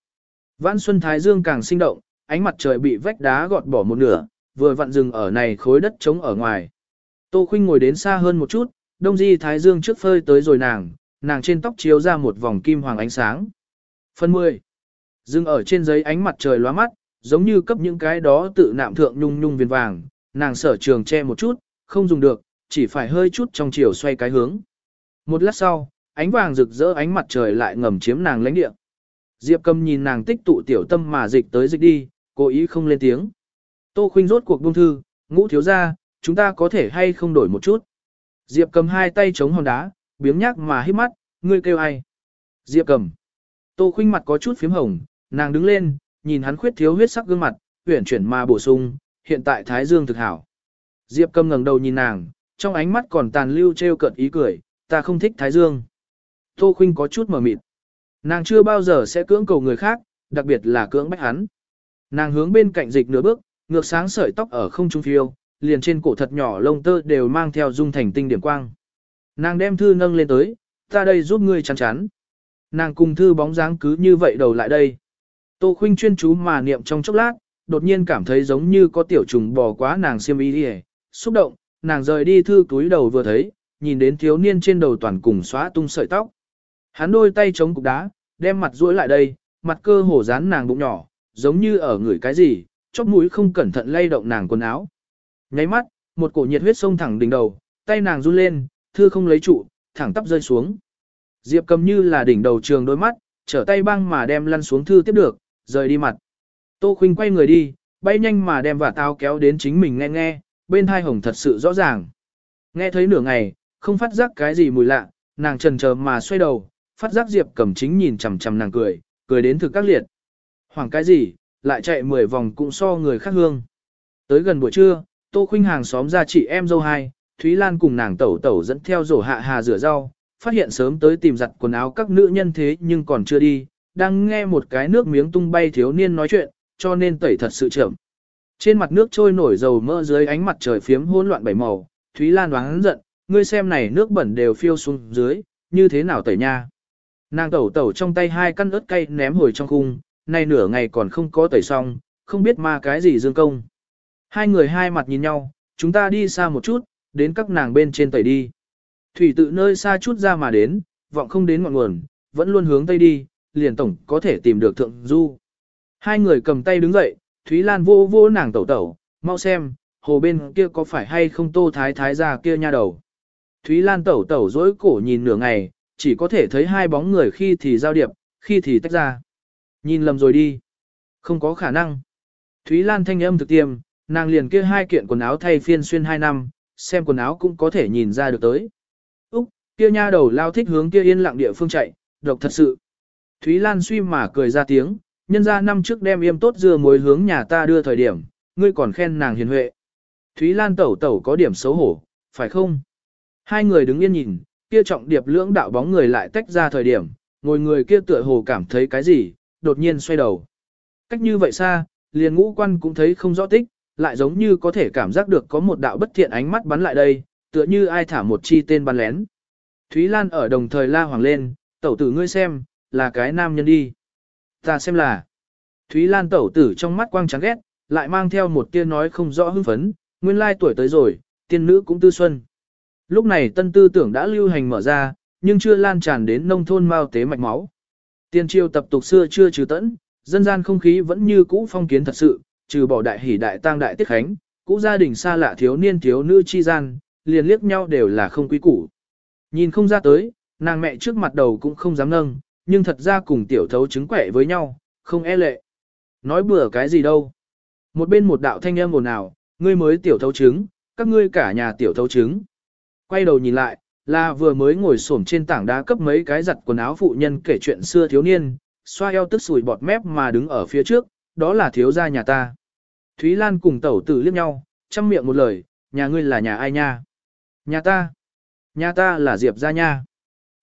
Vãn Xuân Thái Dương càng sinh động, ánh mặt trời bị vách đá gọt bỏ một nửa, vừa vặn rừng ở này khối đất trống ở ngoài. Tô Khuynh ngồi đến xa hơn một chút, đông di Thái Dương trước phơi tới rồi nàng, nàng trên tóc chiếu ra một vòng kim hoàng ánh sáng. Phần 10. Dừng ở trên giấy ánh mặt trời lóa mắt, giống như cấp những cái đó tự nạm thượng nhung nhung viên vàng, nàng sở trường che một chút, không dùng được, chỉ phải hơi chút trong chiều xoay cái hướng. Một lát sau, ánh vàng rực rỡ ánh mặt trời lại ngầm chiếm nàng lãnh địa. Diệp Cầm nhìn nàng tích tụ tiểu tâm mà dịch tới dịch đi, cố ý không lên tiếng. Tô Khuynh rốt cuộc buông thư, ngũ thiếu ra, chúng ta có thể hay không đổi một chút. Diệp Cầm hai tay chống hòn đá, biếng nhác mà hít mắt, ngươi kêu ai? Diệp Cầm. Tô Khuynh mặt có chút phím hồng, nàng đứng lên, nhìn hắn khuyết thiếu huyết sắc gương mặt, huyển chuyển mà bổ sung, hiện tại Thái Dương thực hảo. Diệp Cầm ngẩng đầu nhìn nàng, trong ánh mắt còn tàn lưu treo cợt ý cười, ta không thích Thái Dương. Tô Khuynh có chút mờ mịt. Nàng chưa bao giờ sẽ cưỡng cầu người khác, đặc biệt là cưỡng bách hắn. Nàng hướng bên cạnh dịch nửa bước, ngược sáng sợi tóc ở không trung phiêu, liền trên cổ thật nhỏ lông tơ đều mang theo dung thành tinh điểm quang. Nàng đem thư nâng lên tới, ta đây giúp ngươi chắn chắn. Nàng cùng thư bóng dáng cứ như vậy đầu lại đây. Tô Khuynh chuyên chú mà niệm trong chốc lát, đột nhiên cảm thấy giống như có tiểu trùng bò quá nàng xiêm y đi xúc động, nàng rời đi thư túi đầu vừa thấy, nhìn đến thiếu niên trên đầu toàn cùng xóa tung sợi tóc. Hắn đôi tay chống cục đá, đem mặt duỗi lại đây, mặt cơ hổ dán nàng bụng nhỏ, giống như ở người cái gì, chóp mũi không cẩn thận lay động nàng quần áo. Nháy mắt, một cổ nhiệt huyết sông thẳng đỉnh đầu, tay nàng run lên, thư không lấy trụ, thẳng tắp rơi xuống. Diệp cầm như là đỉnh đầu trường đôi mắt, trở tay băng mà đem lăn xuống thư tiếp được, rời đi mặt. Tô Khuynh quay người đi, bay nhanh mà đem vả tao kéo đến chính mình nghe nghe, bên thai hồng thật sự rõ ràng. Nghe thấy nửa ngày, không phát giác cái gì mùi lạ, nàng trần chờ mà xoay đầu, phát giác Diệp Cẩm chính nhìn chằm chằm nàng cười, cười đến thực các liệt. Hoàng cái gì, lại chạy 10 vòng cũng so người khác hương. Tới gần buổi trưa, Tô Khuynh hàng xóm ra chị em dâu hai, Thúy Lan cùng nàng tẩu tẩu dẫn theo rổ hạ hà rửa rau, phát hiện sớm tới tìm giặt quần áo các nữ nhân thế nhưng còn chưa đi, đang nghe một cái nước miếng tung bay thiếu niên nói chuyện, cho nên tẩy thật sự chậm. Trên mặt nước trôi nổi dầu mỡ dưới ánh mặt trời phiếm hỗn loạn bảy màu, Thúy Lan đoán giận, ngươi xem này nước bẩn đều phiêu xuống dưới, như thế nào tẩy nha. Nàng tẩu tẩu trong tay hai căn ớt cay ném hồi trong khung, nay nửa ngày còn không có tẩy xong, không biết ma cái gì dương công. Hai người hai mặt nhìn nhau, chúng ta đi xa một chút, đến các nàng bên trên tẩy đi. Thủy tự nơi xa chút ra mà đến, vọng không đến ngọn nguồn, vẫn luôn hướng tây đi, liền tổng có thể tìm được thượng du. Hai người cầm tay đứng dậy, Thúy Lan vô vô nàng tẩu tẩu, mau xem, hồ bên kia có phải hay không tô thái thái ra kia nha đầu. Thúy Lan tẩu tẩu dối cổ nhìn nửa ngày, chỉ có thể thấy hai bóng người khi thì giao điệp, khi thì tách ra. Nhìn lầm rồi đi. Không có khả năng. Thúy Lan thanh âm thực tiêm, nàng liền kia hai kiện quần áo thay phiên xuyên hai năm, xem quần áo cũng có thể nhìn ra được tới. Úc, kia nha đầu lao thích hướng kia yên lặng địa phương chạy, độc thật sự. Thúy Lan suy mà cười ra tiếng, nhân ra năm trước đem yêm tốt dưa muối hướng nhà ta đưa thời điểm, ngươi còn khen nàng hiền huệ. Thúy Lan tẩu tẩu có điểm xấu hổ, phải không? Hai người đứng yên nhìn, kia trọng điệp lưỡng đạo bóng người lại tách ra thời điểm, ngồi người kia tựa hồ cảm thấy cái gì, đột nhiên xoay đầu. Cách như vậy xa, liền ngũ quan cũng thấy không rõ tích, lại giống như có thể cảm giác được có một đạo bất thiện ánh mắt bắn lại đây, tựa như ai thả một chi tên bắn lén. Thúy Lan ở đồng thời la hoàng lên, tẩu tử ngươi xem, là cái nam nhân đi. Ta xem là. Thúy Lan tẩu tử trong mắt quang trắng ghét, lại mang theo một tia nói không rõ hưng phấn, nguyên lai tuổi tới rồi, tiên nữ cũng tư xuân. Lúc này tân tư tưởng đã lưu hành mở ra, nhưng chưa lan tràn đến nông thôn mao tế mạch máu. Tiên triều tập tục xưa chưa trừ tẫn, dân gian không khí vẫn như cũ phong kiến thật sự, trừ bỏ đại hỷ đại tang đại tiết khánh, cũ gia đình xa lạ thiếu niên thiếu nữ chi gian, liền liếc nhau đều là không quý củ. Nhìn không ra tới, nàng mẹ trước mặt đầu cũng không dám nâng, nhưng thật ra cùng tiểu thấu chứng quẻ với nhau, không e lệ. Nói bừa cái gì đâu. Một bên một đạo thanh âm ồn ào, ngươi mới tiểu thấu chứng, các ngươi cả nhà tiểu thấu chứng. Quay đầu nhìn lại, là vừa mới ngồi xổm trên tảng đá cấp mấy cái giặt quần áo phụ nhân kể chuyện xưa thiếu niên, xoa eo tức sùi bọt mép mà đứng ở phía trước, đó là thiếu gia nhà ta. Thúy Lan cùng tẩu tử liếc nhau, chăm miệng một lời, nhà ngươi là nhà ai nha? Nhà ta. Nhà ta là Diệp gia nha.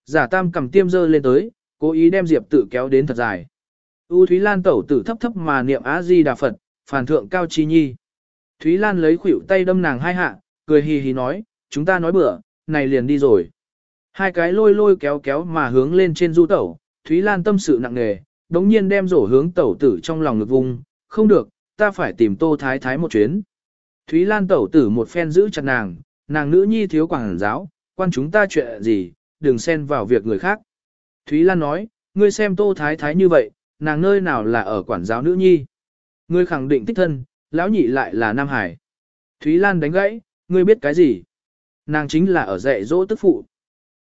Giả tam cầm tiêm dơ lên tới, cố ý đem Diệp Tử kéo đến thật dài. U Thúy Lan tẩu tử thấp thấp mà niệm Á Di Đà Phật, phản thượng cao chi nhi. Thúy Lan lấy khuỷu tay đâm nàng hai hạ, cười hì hì nói, chúng ta nói bữa, này liền đi rồi. Hai cái lôi lôi kéo kéo mà hướng lên trên du tẩu, Thúy Lan tâm sự nặng nề, đống nhiên đem rổ hướng tẩu tử trong lòng ngực vùng, không được, ta phải tìm tô thái thái một chuyến. Thúy Lan tẩu tử một phen giữ chặt nàng, nàng nữ nhi thiếu quảng giáo, quan chúng ta chuyện gì, đừng xen vào việc người khác. Thúy Lan nói, ngươi xem tô thái thái như vậy, nàng nơi nào là ở quản giáo nữ nhi. Ngươi khẳng định thích thân, lão nhị lại là Nam Hải. Thúy Lan đánh gãy, ngươi biết cái gì? Nàng chính là ở dạy dỗ tức phụ.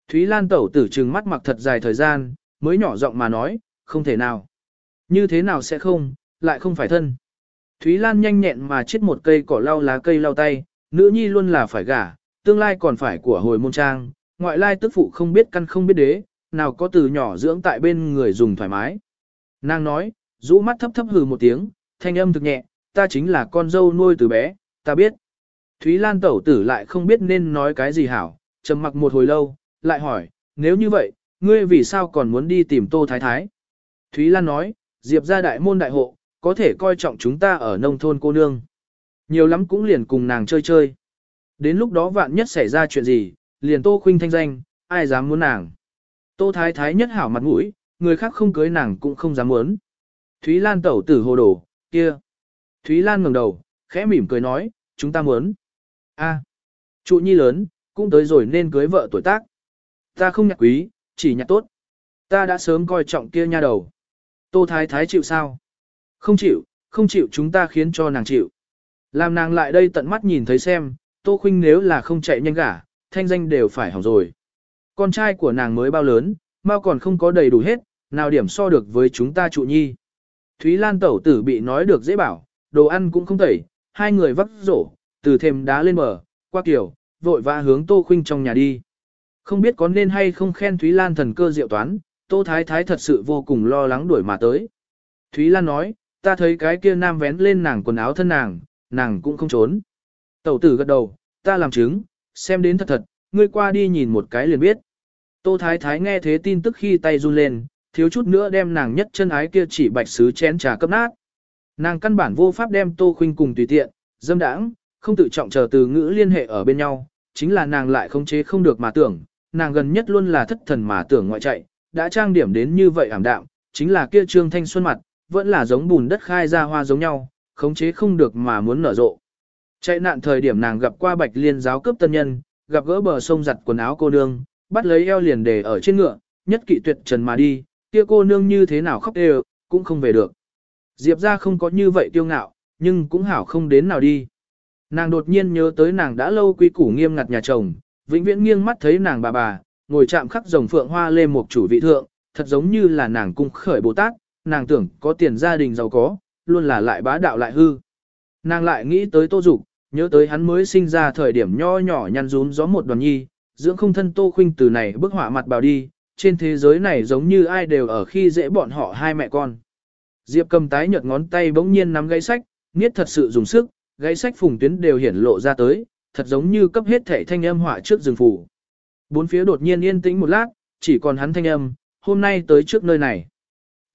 Thúy Lan tẩu tử trừng mắt mặc thật dài thời gian, mới nhỏ giọng mà nói, không thể nào. Như thế nào sẽ không, lại không phải thân. Thúy Lan nhanh nhẹn mà chết một cây cỏ lau lá cây lau tay, nữ nhi luôn là phải gả, tương lai còn phải của hồi môn trang, ngoại lai tức phụ không biết căn không biết đế, nào có từ nhỏ dưỡng tại bên người dùng thoải mái. Nàng nói, rũ mắt thấp thấp hừ một tiếng, thanh âm thực nhẹ, ta chính là con dâu nuôi từ bé, ta biết. Thúy Lan tẩu tử lại không biết nên nói cái gì hảo, trầm mặc một hồi lâu, lại hỏi, nếu như vậy, ngươi vì sao còn muốn đi tìm Tô Thái Thái? Thúy Lan nói, Diệp ra đại môn đại hộ, có thể coi trọng chúng ta ở nông thôn cô nương. Nhiều lắm cũng liền cùng nàng chơi chơi. Đến lúc đó vạn nhất xảy ra chuyện gì, liền Tô Khuynh thanh danh, ai dám muốn nàng. Tô Thái Thái nhất hảo mặt mũi, người khác không cưới nàng cũng không dám muốn. Thúy Lan tẩu tử hồ đồ, kia. Thúy Lan ngẩng đầu, khẽ mỉm cười nói, chúng ta muốn. a trụ nhi lớn, cũng tới rồi nên cưới vợ tuổi tác. Ta không nhạc quý, chỉ nhạc tốt. Ta đã sớm coi trọng kia nha đầu. Tô Thái Thái chịu sao? Không chịu, không chịu chúng ta khiến cho nàng chịu. Làm nàng lại đây tận mắt nhìn thấy xem, Tô Khuynh nếu là không chạy nhanh gả, thanh danh đều phải hỏng rồi. Con trai của nàng mới bao lớn, mau còn không có đầy đủ hết, nào điểm so được với chúng ta trụ nhi. Thúy Lan tẩu tử bị nói được dễ bảo, đồ ăn cũng không tẩy, hai người vắt rổ, từ thềm đá lên bờ, qua kiểu, vội vã hướng Tô Khuynh trong nhà đi. Không biết có nên hay không khen Thúy Lan thần cơ diệu toán, Tô Thái Thái thật sự vô cùng lo lắng đuổi mà tới. Thúy Lan nói, ta thấy cái kia nam vén lên nàng quần áo thân nàng, nàng cũng không trốn. Tẩu tử gật đầu, ta làm chứng, xem đến thật thật, ngươi qua đi nhìn một cái liền biết. Tô Thái Thái nghe thế tin tức khi tay run lên, thiếu chút nữa đem nàng nhất chân ái kia chỉ bạch sứ chén trà cấp nát. Nàng căn bản vô pháp đem Tô Khuynh cùng tùy tiện, dâm đãng, không tự trọng chờ từ ngữ liên hệ ở bên nhau, chính là nàng lại không chế không được mà tưởng, nàng gần nhất luôn là thất thần mà tưởng ngoại chạy, đã trang điểm đến như vậy ảm đạm, chính là kia trương thanh xuân mặt, vẫn là giống bùn đất khai ra hoa giống nhau, khống chế không được mà muốn nở rộ. Chạy nạn thời điểm nàng gặp qua bạch liên giáo cướp tân nhân, gặp gỡ bờ sông giặt quần áo cô nương, bắt lấy eo liền để ở trên ngựa, nhất kỵ tuyệt trần mà đi, kia cô nương như thế nào khóc đều, cũng không về được. Diệp ra không có như vậy tiêu ngạo, nhưng cũng hảo không đến nào đi. Nàng đột nhiên nhớ tới nàng đã lâu quy củ nghiêm ngặt nhà chồng, vĩnh viễn nghiêng mắt thấy nàng bà bà, ngồi chạm khắc rồng phượng hoa lên một chủ vị thượng, thật giống như là nàng cung khởi Bồ Tát, nàng tưởng có tiền gia đình giàu có, luôn là lại bá đạo lại hư. Nàng lại nghĩ tới Tô Dục, nhớ tới hắn mới sinh ra thời điểm nho nhỏ nhăn rún gió một đoàn nhi, dưỡng không thân Tô Khuynh từ này bức họa mặt bào đi, trên thế giới này giống như ai đều ở khi dễ bọn họ hai mẹ con. Diệp cầm tái nhợt ngón tay bỗng nhiên nắm gãy sách, niết thật sự dùng sức, gãy sách phùng tuyến đều hiển lộ ra tới, thật giống như cấp hết thể thanh âm họa trước rừng phủ. Bốn phía đột nhiên yên tĩnh một lát, chỉ còn hắn thanh âm, hôm nay tới trước nơi này.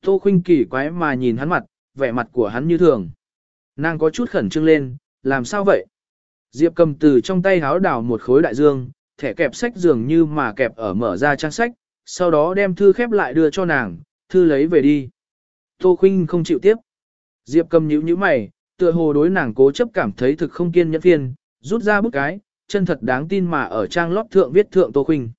Tô Khuynh kỳ quái mà nhìn hắn mặt, vẻ mặt của hắn như thường. Nàng có chút khẩn trương lên, làm sao vậy? Diệp cầm từ trong tay háo đảo một khối đại dương, thẻ kẹp sách dường như mà kẹp ở mở ra trang sách, sau đó đem thư khép lại đưa cho nàng, thư lấy về đi. Tô Khuynh không chịu tiếp. Diệp cầm nhíu nhíu mày, tựa hồ đối nàng cố chấp cảm thấy thực không kiên nhẫn phiền, rút ra bức cái, chân thật đáng tin mà ở trang lót thượng viết thượng Tô Khuynh.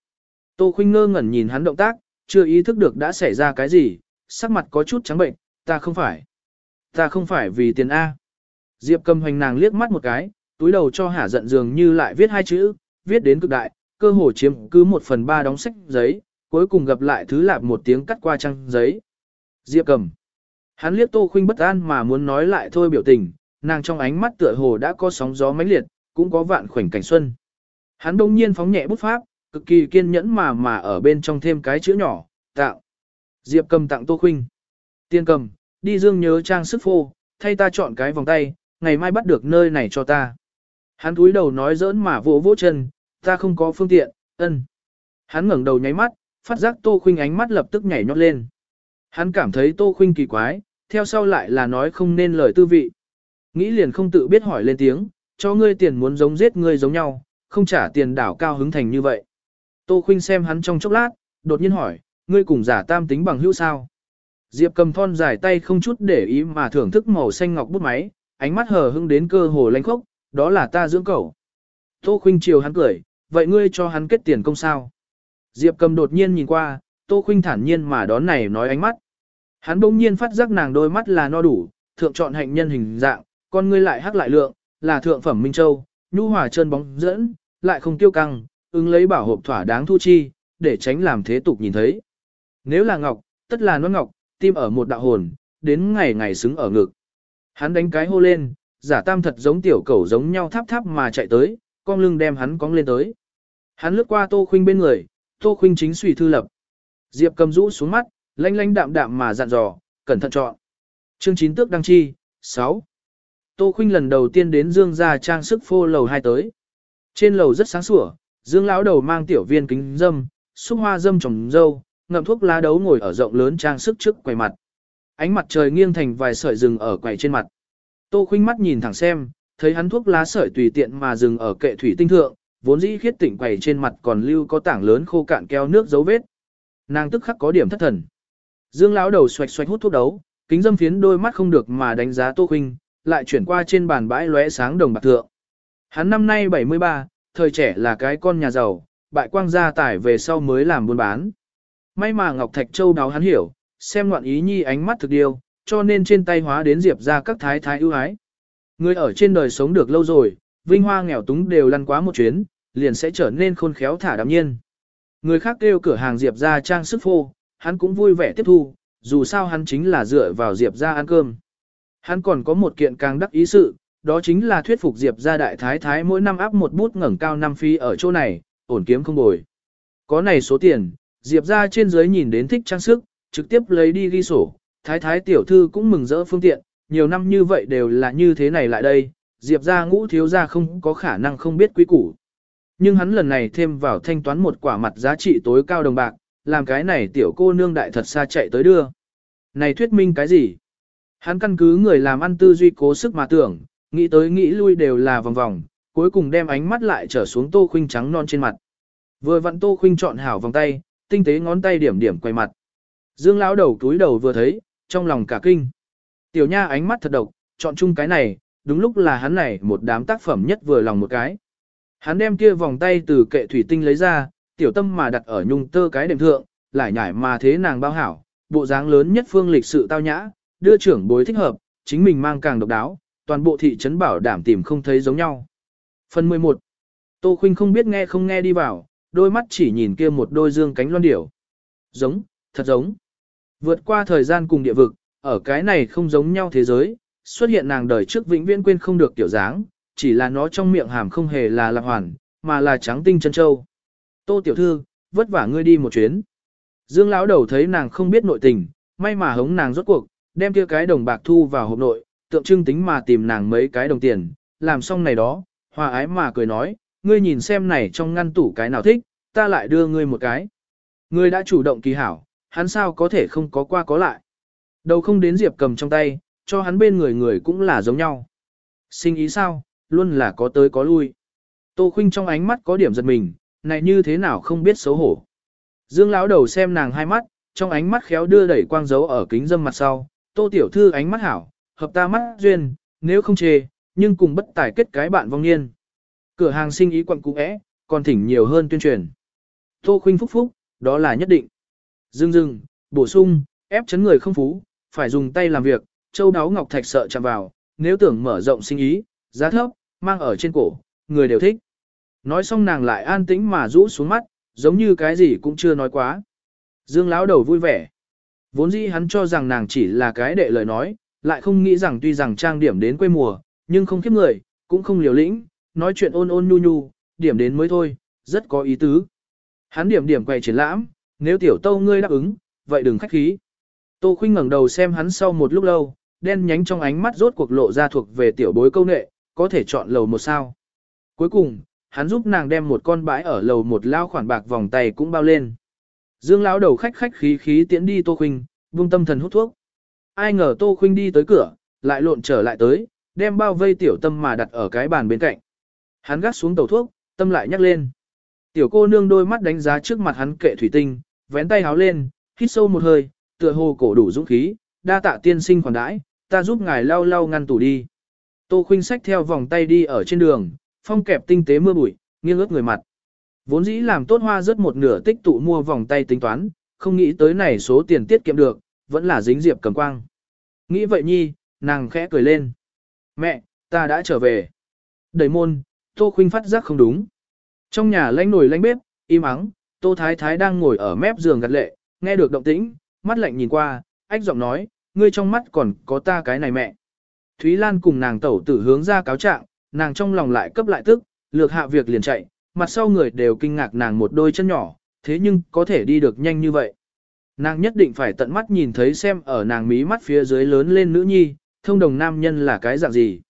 Tô Khuynh ngơ ngẩn nhìn hắn động tác, chưa ý thức được đã xảy ra cái gì, sắc mặt có chút trắng bệnh, ta không phải. Ta không phải vì tiền A. Diệp cầm hoành nàng liếc mắt một cái, túi đầu cho hả giận dường như lại viết hai chữ, viết đến cực đại, cơ hồ chiếm cứ một phần ba đóng sách giấy, cuối cùng gặp lại thứ lạp một tiếng cắt qua trang giấy. Diệp cầm. Hắn liếc Tô Khuynh bất an mà muốn nói lại thôi biểu tình, nàng trong ánh mắt tựa hồ đã có sóng gió mãnh liệt, cũng có vạn khoảnh cảnh xuân. Hắn đông nhiên phóng nhẹ bút pháp, cực kỳ kiên nhẫn mà mà ở bên trong thêm cái chữ nhỏ, tạo. Diệp cầm tặng Tô Khuynh. Tiên cầm, đi dương nhớ trang sức phô, thay ta chọn cái vòng tay, ngày mai bắt được nơi này cho ta. Hắn túi đầu nói giỡn mà vỗ vỗ chân, ta không có phương tiện, ân. Hắn ngẩng đầu nháy mắt, phát giác Tô Khuynh ánh mắt lập tức nhảy nhót lên. Hắn cảm thấy Tô Khuynh kỳ quái, theo sau lại là nói không nên lời tư vị. Nghĩ liền không tự biết hỏi lên tiếng, cho ngươi tiền muốn giống giết ngươi giống nhau, không trả tiền đảo cao hứng thành như vậy. Tô Khuynh xem hắn trong chốc lát, đột nhiên hỏi, ngươi cùng giả tam tính bằng hữu sao? Diệp cầm thon dài tay không chút để ý mà thưởng thức màu xanh ngọc bút máy, ánh mắt hờ hững đến cơ hồ lanh khốc, đó là ta dưỡng cẩu. Tô Khuynh chiều hắn cười, vậy ngươi cho hắn kết tiền công sao? Diệp cầm đột nhiên nhìn qua, Tô Khuynh thản nhiên mà đón này nói ánh mắt. Hắn bỗng nhiên phát giác nàng đôi mắt là no đủ, thượng chọn hạnh nhân hình dạng, con ngươi lại hắc lại lượng, là thượng phẩm Minh Châu, nhu hòa chân bóng dẫn, lại không tiêu căng, ứng lấy bảo hộp thỏa đáng thu chi, để tránh làm thế tục nhìn thấy. Nếu là ngọc, tất là non ngọc, tim ở một đạo hồn, đến ngày ngày xứng ở ngực. Hắn đánh cái hô lên, giả tam thật giống tiểu cẩu giống nhau tháp tháp mà chạy tới, con lưng đem hắn cong lên tới. Hắn lướt qua Tô Khuynh bên người, Tô Khuynh chính suy thư lập. Diệp cầm rũ xuống mắt, lanh lanh đạm đạm mà dặn dò, cẩn thận chọn. Chương 9 tước đăng chi, 6. Tô Khuynh lần đầu tiên đến Dương gia trang sức phô lầu 2 tới. Trên lầu rất sáng sủa, Dương lão đầu mang tiểu viên kính dâm, xúc hoa dâm trồng dâu, ngậm thuốc lá đấu ngồi ở rộng lớn trang sức trước quầy mặt. Ánh mặt trời nghiêng thành vài sợi rừng ở quầy trên mặt. Tô Khuynh mắt nhìn thẳng xem, thấy hắn thuốc lá sợi tùy tiện mà dừng ở kệ thủy tinh thượng, vốn dĩ khiết tỉnh quầy trên mặt còn lưu có tảng lớn khô cạn keo nước dấu vết. Nàng tức khắc có điểm thất thần. Dương lão đầu xoạch xoạch hút thuốc đấu, kính dâm phiến đôi mắt không được mà đánh giá Tô Khuynh, lại chuyển qua trên bàn bãi lóe sáng đồng bạc thượng. Hắn năm nay 73, thời trẻ là cái con nhà giàu, bại quang gia tài về sau mới làm buôn bán. May mà Ngọc Thạch Châu đáo hắn hiểu, xem ngoạn ý nhi ánh mắt thực điều, cho nên trên tay hóa đến diệp ra các thái thái ưu ái. Người ở trên đời sống được lâu rồi, vinh hoa nghèo túng đều lăn quá một chuyến, liền sẽ trở nên khôn khéo thả đạm nhiên. Người khác kêu cửa hàng diệp ra trang sức phô, hắn cũng vui vẻ tiếp thu, dù sao hắn chính là dựa vào diệp ra ăn cơm. Hắn còn có một kiện càng đắc ý sự, đó chính là thuyết phục diệp ra đại thái thái mỗi năm áp một bút ngẩng cao năm phi ở chỗ này, ổn kiếm không bồi. Có này số tiền, diệp ra trên dưới nhìn đến thích trang sức, trực tiếp lấy đi ghi sổ, thái thái tiểu thư cũng mừng rỡ phương tiện, nhiều năm như vậy đều là như thế này lại đây, diệp ra ngũ thiếu ra không có khả năng không biết quý củ. Nhưng hắn lần này thêm vào thanh toán một quả mặt giá trị tối cao đồng bạc, làm cái này tiểu cô nương đại thật xa chạy tới đưa. Này thuyết minh cái gì? Hắn căn cứ người làm ăn tư duy cố sức mà tưởng, nghĩ tới nghĩ lui đều là vòng vòng, cuối cùng đem ánh mắt lại trở xuống tô khuynh trắng non trên mặt. Vừa vặn tô khuynh chọn hảo vòng tay, tinh tế ngón tay điểm điểm quay mặt. Dương lão đầu túi đầu vừa thấy, trong lòng cả kinh. Tiểu nha ánh mắt thật độc, chọn chung cái này, đúng lúc là hắn này một đám tác phẩm nhất vừa lòng một cái. Hắn đem kia vòng tay từ kệ thủy tinh lấy ra, tiểu tâm mà đặt ở nhung tơ cái đệm thượng, lại nhảy mà thế nàng bao hảo, bộ dáng lớn nhất phương lịch sự tao nhã, đưa trưởng bối thích hợp, chính mình mang càng độc đáo, toàn bộ thị trấn bảo đảm tìm không thấy giống nhau. Phần 11. Tô Khuynh không biết nghe không nghe đi vào, đôi mắt chỉ nhìn kia một đôi dương cánh loan điểu. Giống, thật giống. Vượt qua thời gian cùng địa vực, ở cái này không giống nhau thế giới, xuất hiện nàng đời trước vĩnh viễn quên không được tiểu dáng, chỉ là nó trong miệng hàm không hề là lạc hoàn, mà là trắng tinh chân châu. Tô tiểu thư, vất vả ngươi đi một chuyến. Dương lão đầu thấy nàng không biết nội tình, may mà hống nàng rốt cuộc, đem kia cái đồng bạc thu vào hộp nội, tượng trưng tính mà tìm nàng mấy cái đồng tiền, làm xong này đó, hòa ái mà cười nói, ngươi nhìn xem này trong ngăn tủ cái nào thích, ta lại đưa ngươi một cái. Ngươi đã chủ động kỳ hảo, hắn sao có thể không có qua có lại. Đầu không đến Diệp cầm trong tay, cho hắn bên người người cũng là giống nhau. Sinh ý sao, luôn là có tới có lui. Tô Khuynh trong ánh mắt có điểm giật mình, này như thế nào không biết xấu hổ. Dương lão đầu xem nàng hai mắt, trong ánh mắt khéo đưa đẩy quang dấu ở kính dâm mặt sau, Tô tiểu thư ánh mắt hảo, hợp ta mắt duyên, nếu không chê, nhưng cùng bất tài kết cái bạn vong niên. Cửa hàng sinh ý quận cũ é, còn thỉnh nhiều hơn tuyên truyền. Tô Khuynh phúc phúc, đó là nhất định. Dưng dưng, bổ sung, ép chấn người không phú, phải dùng tay làm việc, châu đáo ngọc thạch sợ chạm vào, nếu tưởng mở rộng sinh ý, giá thấp, mang ở trên cổ, người đều thích. Nói xong nàng lại an tĩnh mà rũ xuống mắt, giống như cái gì cũng chưa nói quá. Dương lão đầu vui vẻ. Vốn dĩ hắn cho rằng nàng chỉ là cái đệ lời nói, lại không nghĩ rằng tuy rằng trang điểm đến quê mùa, nhưng không khiếp người, cũng không liều lĩnh, nói chuyện ôn ôn nhu nhu, điểm đến mới thôi, rất có ý tứ. Hắn điểm điểm quay triển lãm, nếu tiểu tâu ngươi đáp ứng, vậy đừng khách khí. Tô Khuynh ngẩng đầu xem hắn sau một lúc lâu, đen nhánh trong ánh mắt rốt cuộc lộ ra thuộc về tiểu bối câu nệ, có thể chọn lầu một sao. Cuối cùng, hắn giúp nàng đem một con bãi ở lầu một lao khoản bạc vòng tay cũng bao lên. Dương lão đầu khách khách khí khí tiễn đi Tô Khuynh, vung tâm thần hút thuốc. Ai ngờ Tô Khuynh đi tới cửa, lại lộn trở lại tới, đem bao vây tiểu tâm mà đặt ở cái bàn bên cạnh. Hắn gắt xuống tàu thuốc, tâm lại nhắc lên. Tiểu cô nương đôi mắt đánh giá trước mặt hắn kệ thủy tinh, vén tay háo lên, hít sâu một hơi, tựa hồ cổ đủ dũng khí, đa tạ tiên sinh khoản đãi, ta giúp ngài lau lau ngăn tủ đi. Tô khuynh sách theo vòng tay đi ở trên đường, phong kẹp tinh tế mưa bụi, nghiêng ướt người mặt. Vốn dĩ làm tốt hoa rất một nửa tích tụ mua vòng tay tính toán, không nghĩ tới này số tiền tiết kiệm được, vẫn là dính diệp cầm quang. Nghĩ vậy nhi, nàng khẽ cười lên. Mẹ, ta đã trở về. Đẩy môn, Tô Khuynh phát giác không đúng. Trong nhà lanh nồi lanh bếp, im ắng, Tô Thái Thái đang ngồi ở mép giường gật lệ, nghe được động tĩnh, mắt lạnh nhìn qua, ách giọng nói, ngươi trong mắt còn có ta cái này mẹ. Thúy Lan cùng nàng tẩu tử hướng ra cáo trạng, nàng trong lòng lại cấp lại tức, lược hạ việc liền chạy, mặt sau người đều kinh ngạc nàng một đôi chân nhỏ, thế nhưng có thể đi được nhanh như vậy. Nàng nhất định phải tận mắt nhìn thấy xem ở nàng mí mắt phía dưới lớn lên nữ nhi, thông đồng nam nhân là cái dạng gì.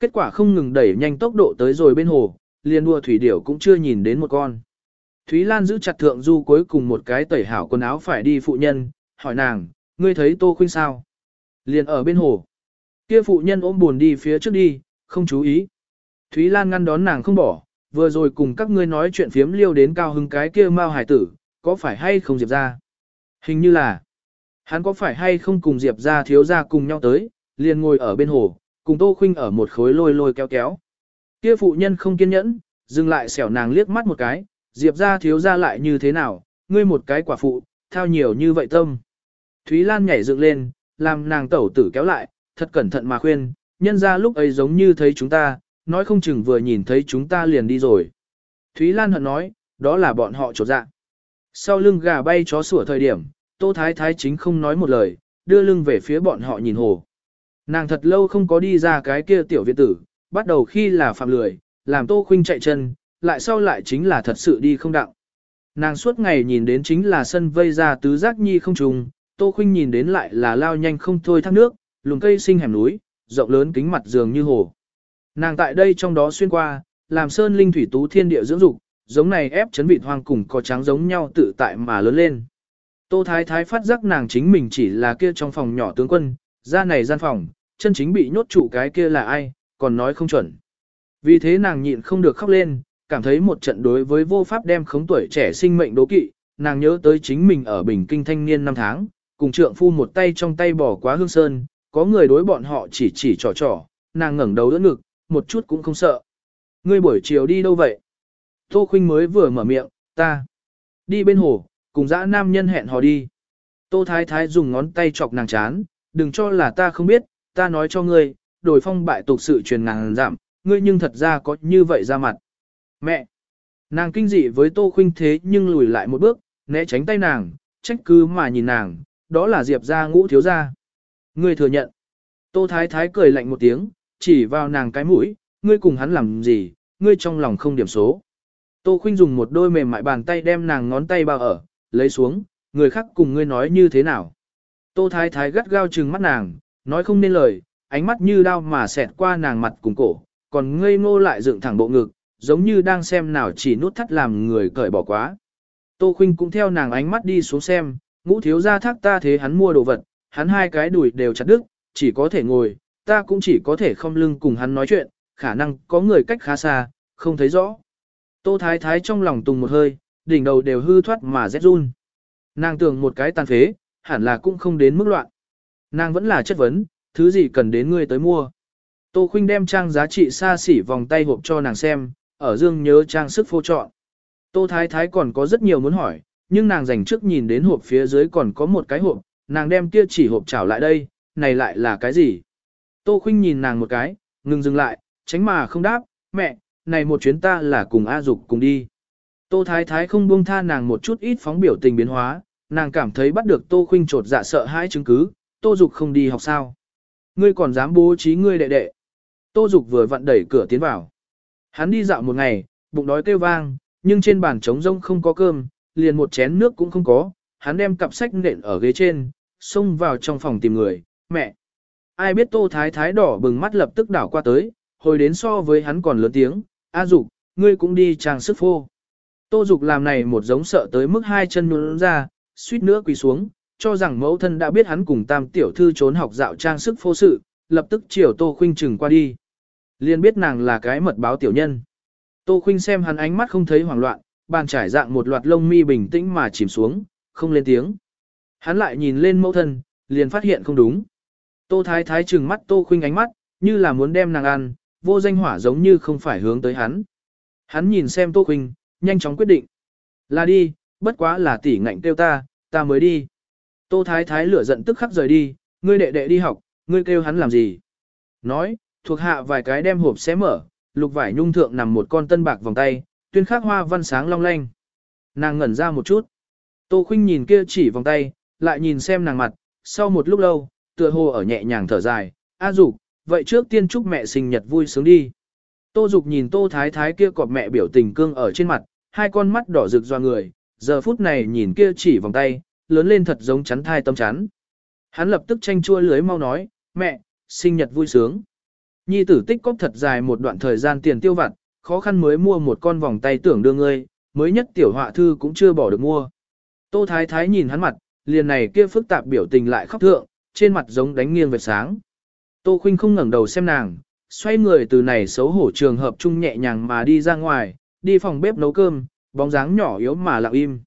Kết quả không ngừng đẩy nhanh tốc độ tới rồi bên hồ, liền đua thủy điểu cũng chưa nhìn đến một con. Thúy Lan giữ chặt thượng du cuối cùng một cái tẩy hảo quần áo phải đi phụ nhân, hỏi nàng, ngươi thấy Tô Khuynh sao? Liền ở bên hồ. Kia phụ nhân ôm buồn đi phía trước đi, không chú ý. Thúy Lan ngăn đón nàng không bỏ, vừa rồi cùng các ngươi nói chuyện phiếm liêu đến cao hứng cái kia Mao Hải tử, có phải hay không Diệp ra? Hình như là, hắn có phải hay không cùng Diệp ra thiếu ra cùng nhau tới, liền ngồi ở bên hồ, cùng Tô Khuynh ở một khối lôi lôi kéo kéo. Kia phụ nhân không kiên nhẫn, dừng lại xẻo nàng liếc mắt một cái, Diệp ra thiếu ra lại như thế nào, ngươi một cái quả phụ, thao nhiều như vậy tâm. Thúy Lan nhảy dựng lên, làm nàng tẩu tử kéo lại, thật cẩn thận mà khuyên, nhân ra lúc ấy giống như thấy chúng ta, nói không chừng vừa nhìn thấy chúng ta liền đi rồi. Thúy Lan hận nói, đó là bọn họ trột dạ. Sau lưng gà bay chó sủa thời điểm, Tô Thái Thái chính không nói một lời, đưa lưng về phía bọn họ nhìn hồ. Nàng thật lâu không có đi ra cái kia tiểu viện tử, bắt đầu khi là phạm lười, làm Tô Khuynh chạy chân, lại sau lại chính là thật sự đi không đặng. Nàng suốt ngày nhìn đến chính là sân vây ra tứ giác nhi không trùng, Tô Khuynh nhìn đến lại là lao nhanh không thôi thác nước, lùm cây sinh hẻm núi, rộng lớn kính mặt dường như hồ. Nàng tại đây trong đó xuyên qua, làm sơn linh thủy tú thiên địa dưỡng dục, giống này ép chấn vịt hoang cùng có trắng giống nhau tự tại mà lớn lên. Tô Thái Thái phát giác nàng chính mình chỉ là kia trong phòng nhỏ tướng quân, ra này gian phòng, chân chính bị nhốt trụ cái kia là ai, còn nói không chuẩn. Vì thế nàng nhịn không được khóc lên, cảm thấy một trận đối với vô pháp đem khống tuổi trẻ sinh mệnh đố kỵ, nàng nhớ tới chính mình ở Bình Kinh thanh niên năm tháng, cùng trượng phu một tay trong tay bỏ quá hương sơn, có người đối bọn họ chỉ chỉ trò trò, nàng ngẩng đầu đỡ ngực, một chút cũng không sợ. Ngươi buổi chiều đi đâu vậy? Tô Khuynh mới vừa mở miệng, ta đi bên hồ, cùng dã nam nhân hẹn hò đi. Tô Thái Thái dùng ngón tay chọc nàng chán, đừng cho là ta không biết, ta nói cho ngươi, đổi phong bại tục sự truyền ngàn giảm, ngươi nhưng thật ra có như vậy ra mặt. Mẹ! Nàng kinh dị với Tô Khuynh thế nhưng lùi lại một bước, né tránh tay nàng, trách cứ mà nhìn nàng, đó là Diệp gia ngũ thiếu gia. Ngươi thừa nhận. Tô Thái Thái cười lạnh một tiếng, chỉ vào nàng cái mũi, ngươi cùng hắn làm gì, ngươi trong lòng không điểm số. Tô Khuynh dùng một đôi mềm mại bàn tay đem nàng ngón tay bao ở, lấy xuống, người khác cùng ngươi nói như thế nào. Tô Thái Thái gắt gao trừng mắt nàng, nói không nên lời, ánh mắt như đao mà xẹt qua nàng mặt cùng cổ, còn ngây ngô lại dựng thẳng bộ ngực, giống như đang xem nào chỉ nút thắt làm người cởi bỏ quá. Tô Khuynh cũng theo nàng ánh mắt đi xuống xem, ngũ thiếu gia thác ta thế hắn mua đồ vật, hắn hai cái đùi đều chặt đứt, chỉ có thể ngồi, ta cũng chỉ có thể không lưng cùng hắn nói chuyện, khả năng có người cách khá xa, không thấy rõ. Tô Thái Thái trong lòng tùng một hơi, đỉnh đầu đều hư thoát mà rét run. Nàng tưởng một cái tàn phế, hẳn là cũng không đến mức loạn. Nàng vẫn là chất vấn, thứ gì cần đến ngươi tới mua. Tô Khuynh đem trang giá trị xa xỉ vòng tay hộp cho nàng xem, ở dương nhớ trang sức phô trọn. Tô Thái Thái còn có rất nhiều muốn hỏi, nhưng nàng dành trước nhìn đến hộp phía dưới còn có một cái hộp, nàng đem kia chỉ hộp trảo lại đây, này lại là cái gì? Tô Khuynh nhìn nàng một cái, ngừng dừng lại, tránh mà không đáp, mẹ, này một chuyến ta là cùng A Dục cùng đi. Tô Thái Thái không buông tha nàng một chút ít phóng biểu tình biến hóa, nàng cảm thấy bắt được Tô Khuynh trột dạ sợ hãi chứng cứ, Tô Dục không đi học sao. Ngươi còn dám bố trí ngươi đệ đệ. Tô Dục vừa vặn đẩy cửa tiến vào. Hắn đi dạo một ngày, bụng đói kêu vang, nhưng trên bàn trống rông không có cơm, liền một chén nước cũng không có, hắn đem cặp sách nện ở ghế trên, xông vào trong phòng tìm người, mẹ. Ai biết Tô Thái Thái đỏ bừng mắt lập tức đảo qua tới, hồi đến so với hắn còn lớn tiếng, A Dục, ngươi cũng đi trang sức phô. Tô Dục làm này một giống sợ tới mức hai chân nhún ra, suýt nữa quỳ xuống, cho rằng mẫu thân đã biết hắn cùng tam tiểu thư trốn học dạo trang sức phô sự, lập tức chiều Tô Khuynh chừng qua đi. Liên biết nàng là cái mật báo tiểu nhân. Tô Khuynh xem hắn ánh mắt không thấy hoảng loạn, bàn trải dạng một loạt lông mi bình tĩnh mà chìm xuống, không lên tiếng. Hắn lại nhìn lên mẫu thân, liền phát hiện không đúng. Tô Thái Thái trừng mắt Tô Khuynh ánh mắt, như là muốn đem nàng ăn, vô danh hỏa giống như không phải hướng tới hắn. Hắn nhìn xem Tô Khuynh, nhanh chóng quyết định. Là đi, bất quá là tỷ ngạnh kêu ta, ta mới đi. Tô Thái Thái lửa giận tức khắc rời đi, ngươi đệ đệ đi học, ngươi kêu hắn làm gì? Nói, thuộc hạ vài cái đem hộp xé mở, lục vải nhung thượng nằm một con tân bạc vòng tay, tuyên khắc hoa văn sáng long lanh. Nàng ngẩn ra một chút. Tô Khuynh nhìn kia chỉ vòng tay, lại nhìn xem nàng mặt, sau một lúc lâu, tựa hồ ở nhẹ nhàng thở dài, A Dục, vậy trước tiên chúc mẹ sinh nhật vui sướng đi. Tô Dục nhìn Tô Thái Thái kia cọp mẹ biểu tình cương ở trên mặt, hai con mắt đỏ rực doa người, giờ phút này nhìn kia chỉ vòng tay, lớn lên thật giống chắn thai tâm chắn. Hắn lập tức tranh chua lưới mau nói, mẹ, sinh nhật vui sướng. Nhi tử tích cóp thật dài một đoạn thời gian tiền tiêu vặt, khó khăn mới mua một con vòng tay tưởng đưa ngươi, mới nhất tiểu họa thư cũng chưa bỏ được mua. Tô Thái Thái nhìn hắn mặt, liền này kia phức tạp biểu tình lại khóc thượng, trên mặt giống đánh nghiêng về sáng. Tô Khuynh không ngẩng đầu xem nàng, xoay người từ này xấu hổ trường hợp chung nhẹ nhàng mà đi ra ngoài, đi phòng bếp nấu cơm, bóng dáng nhỏ yếu mà lặng im.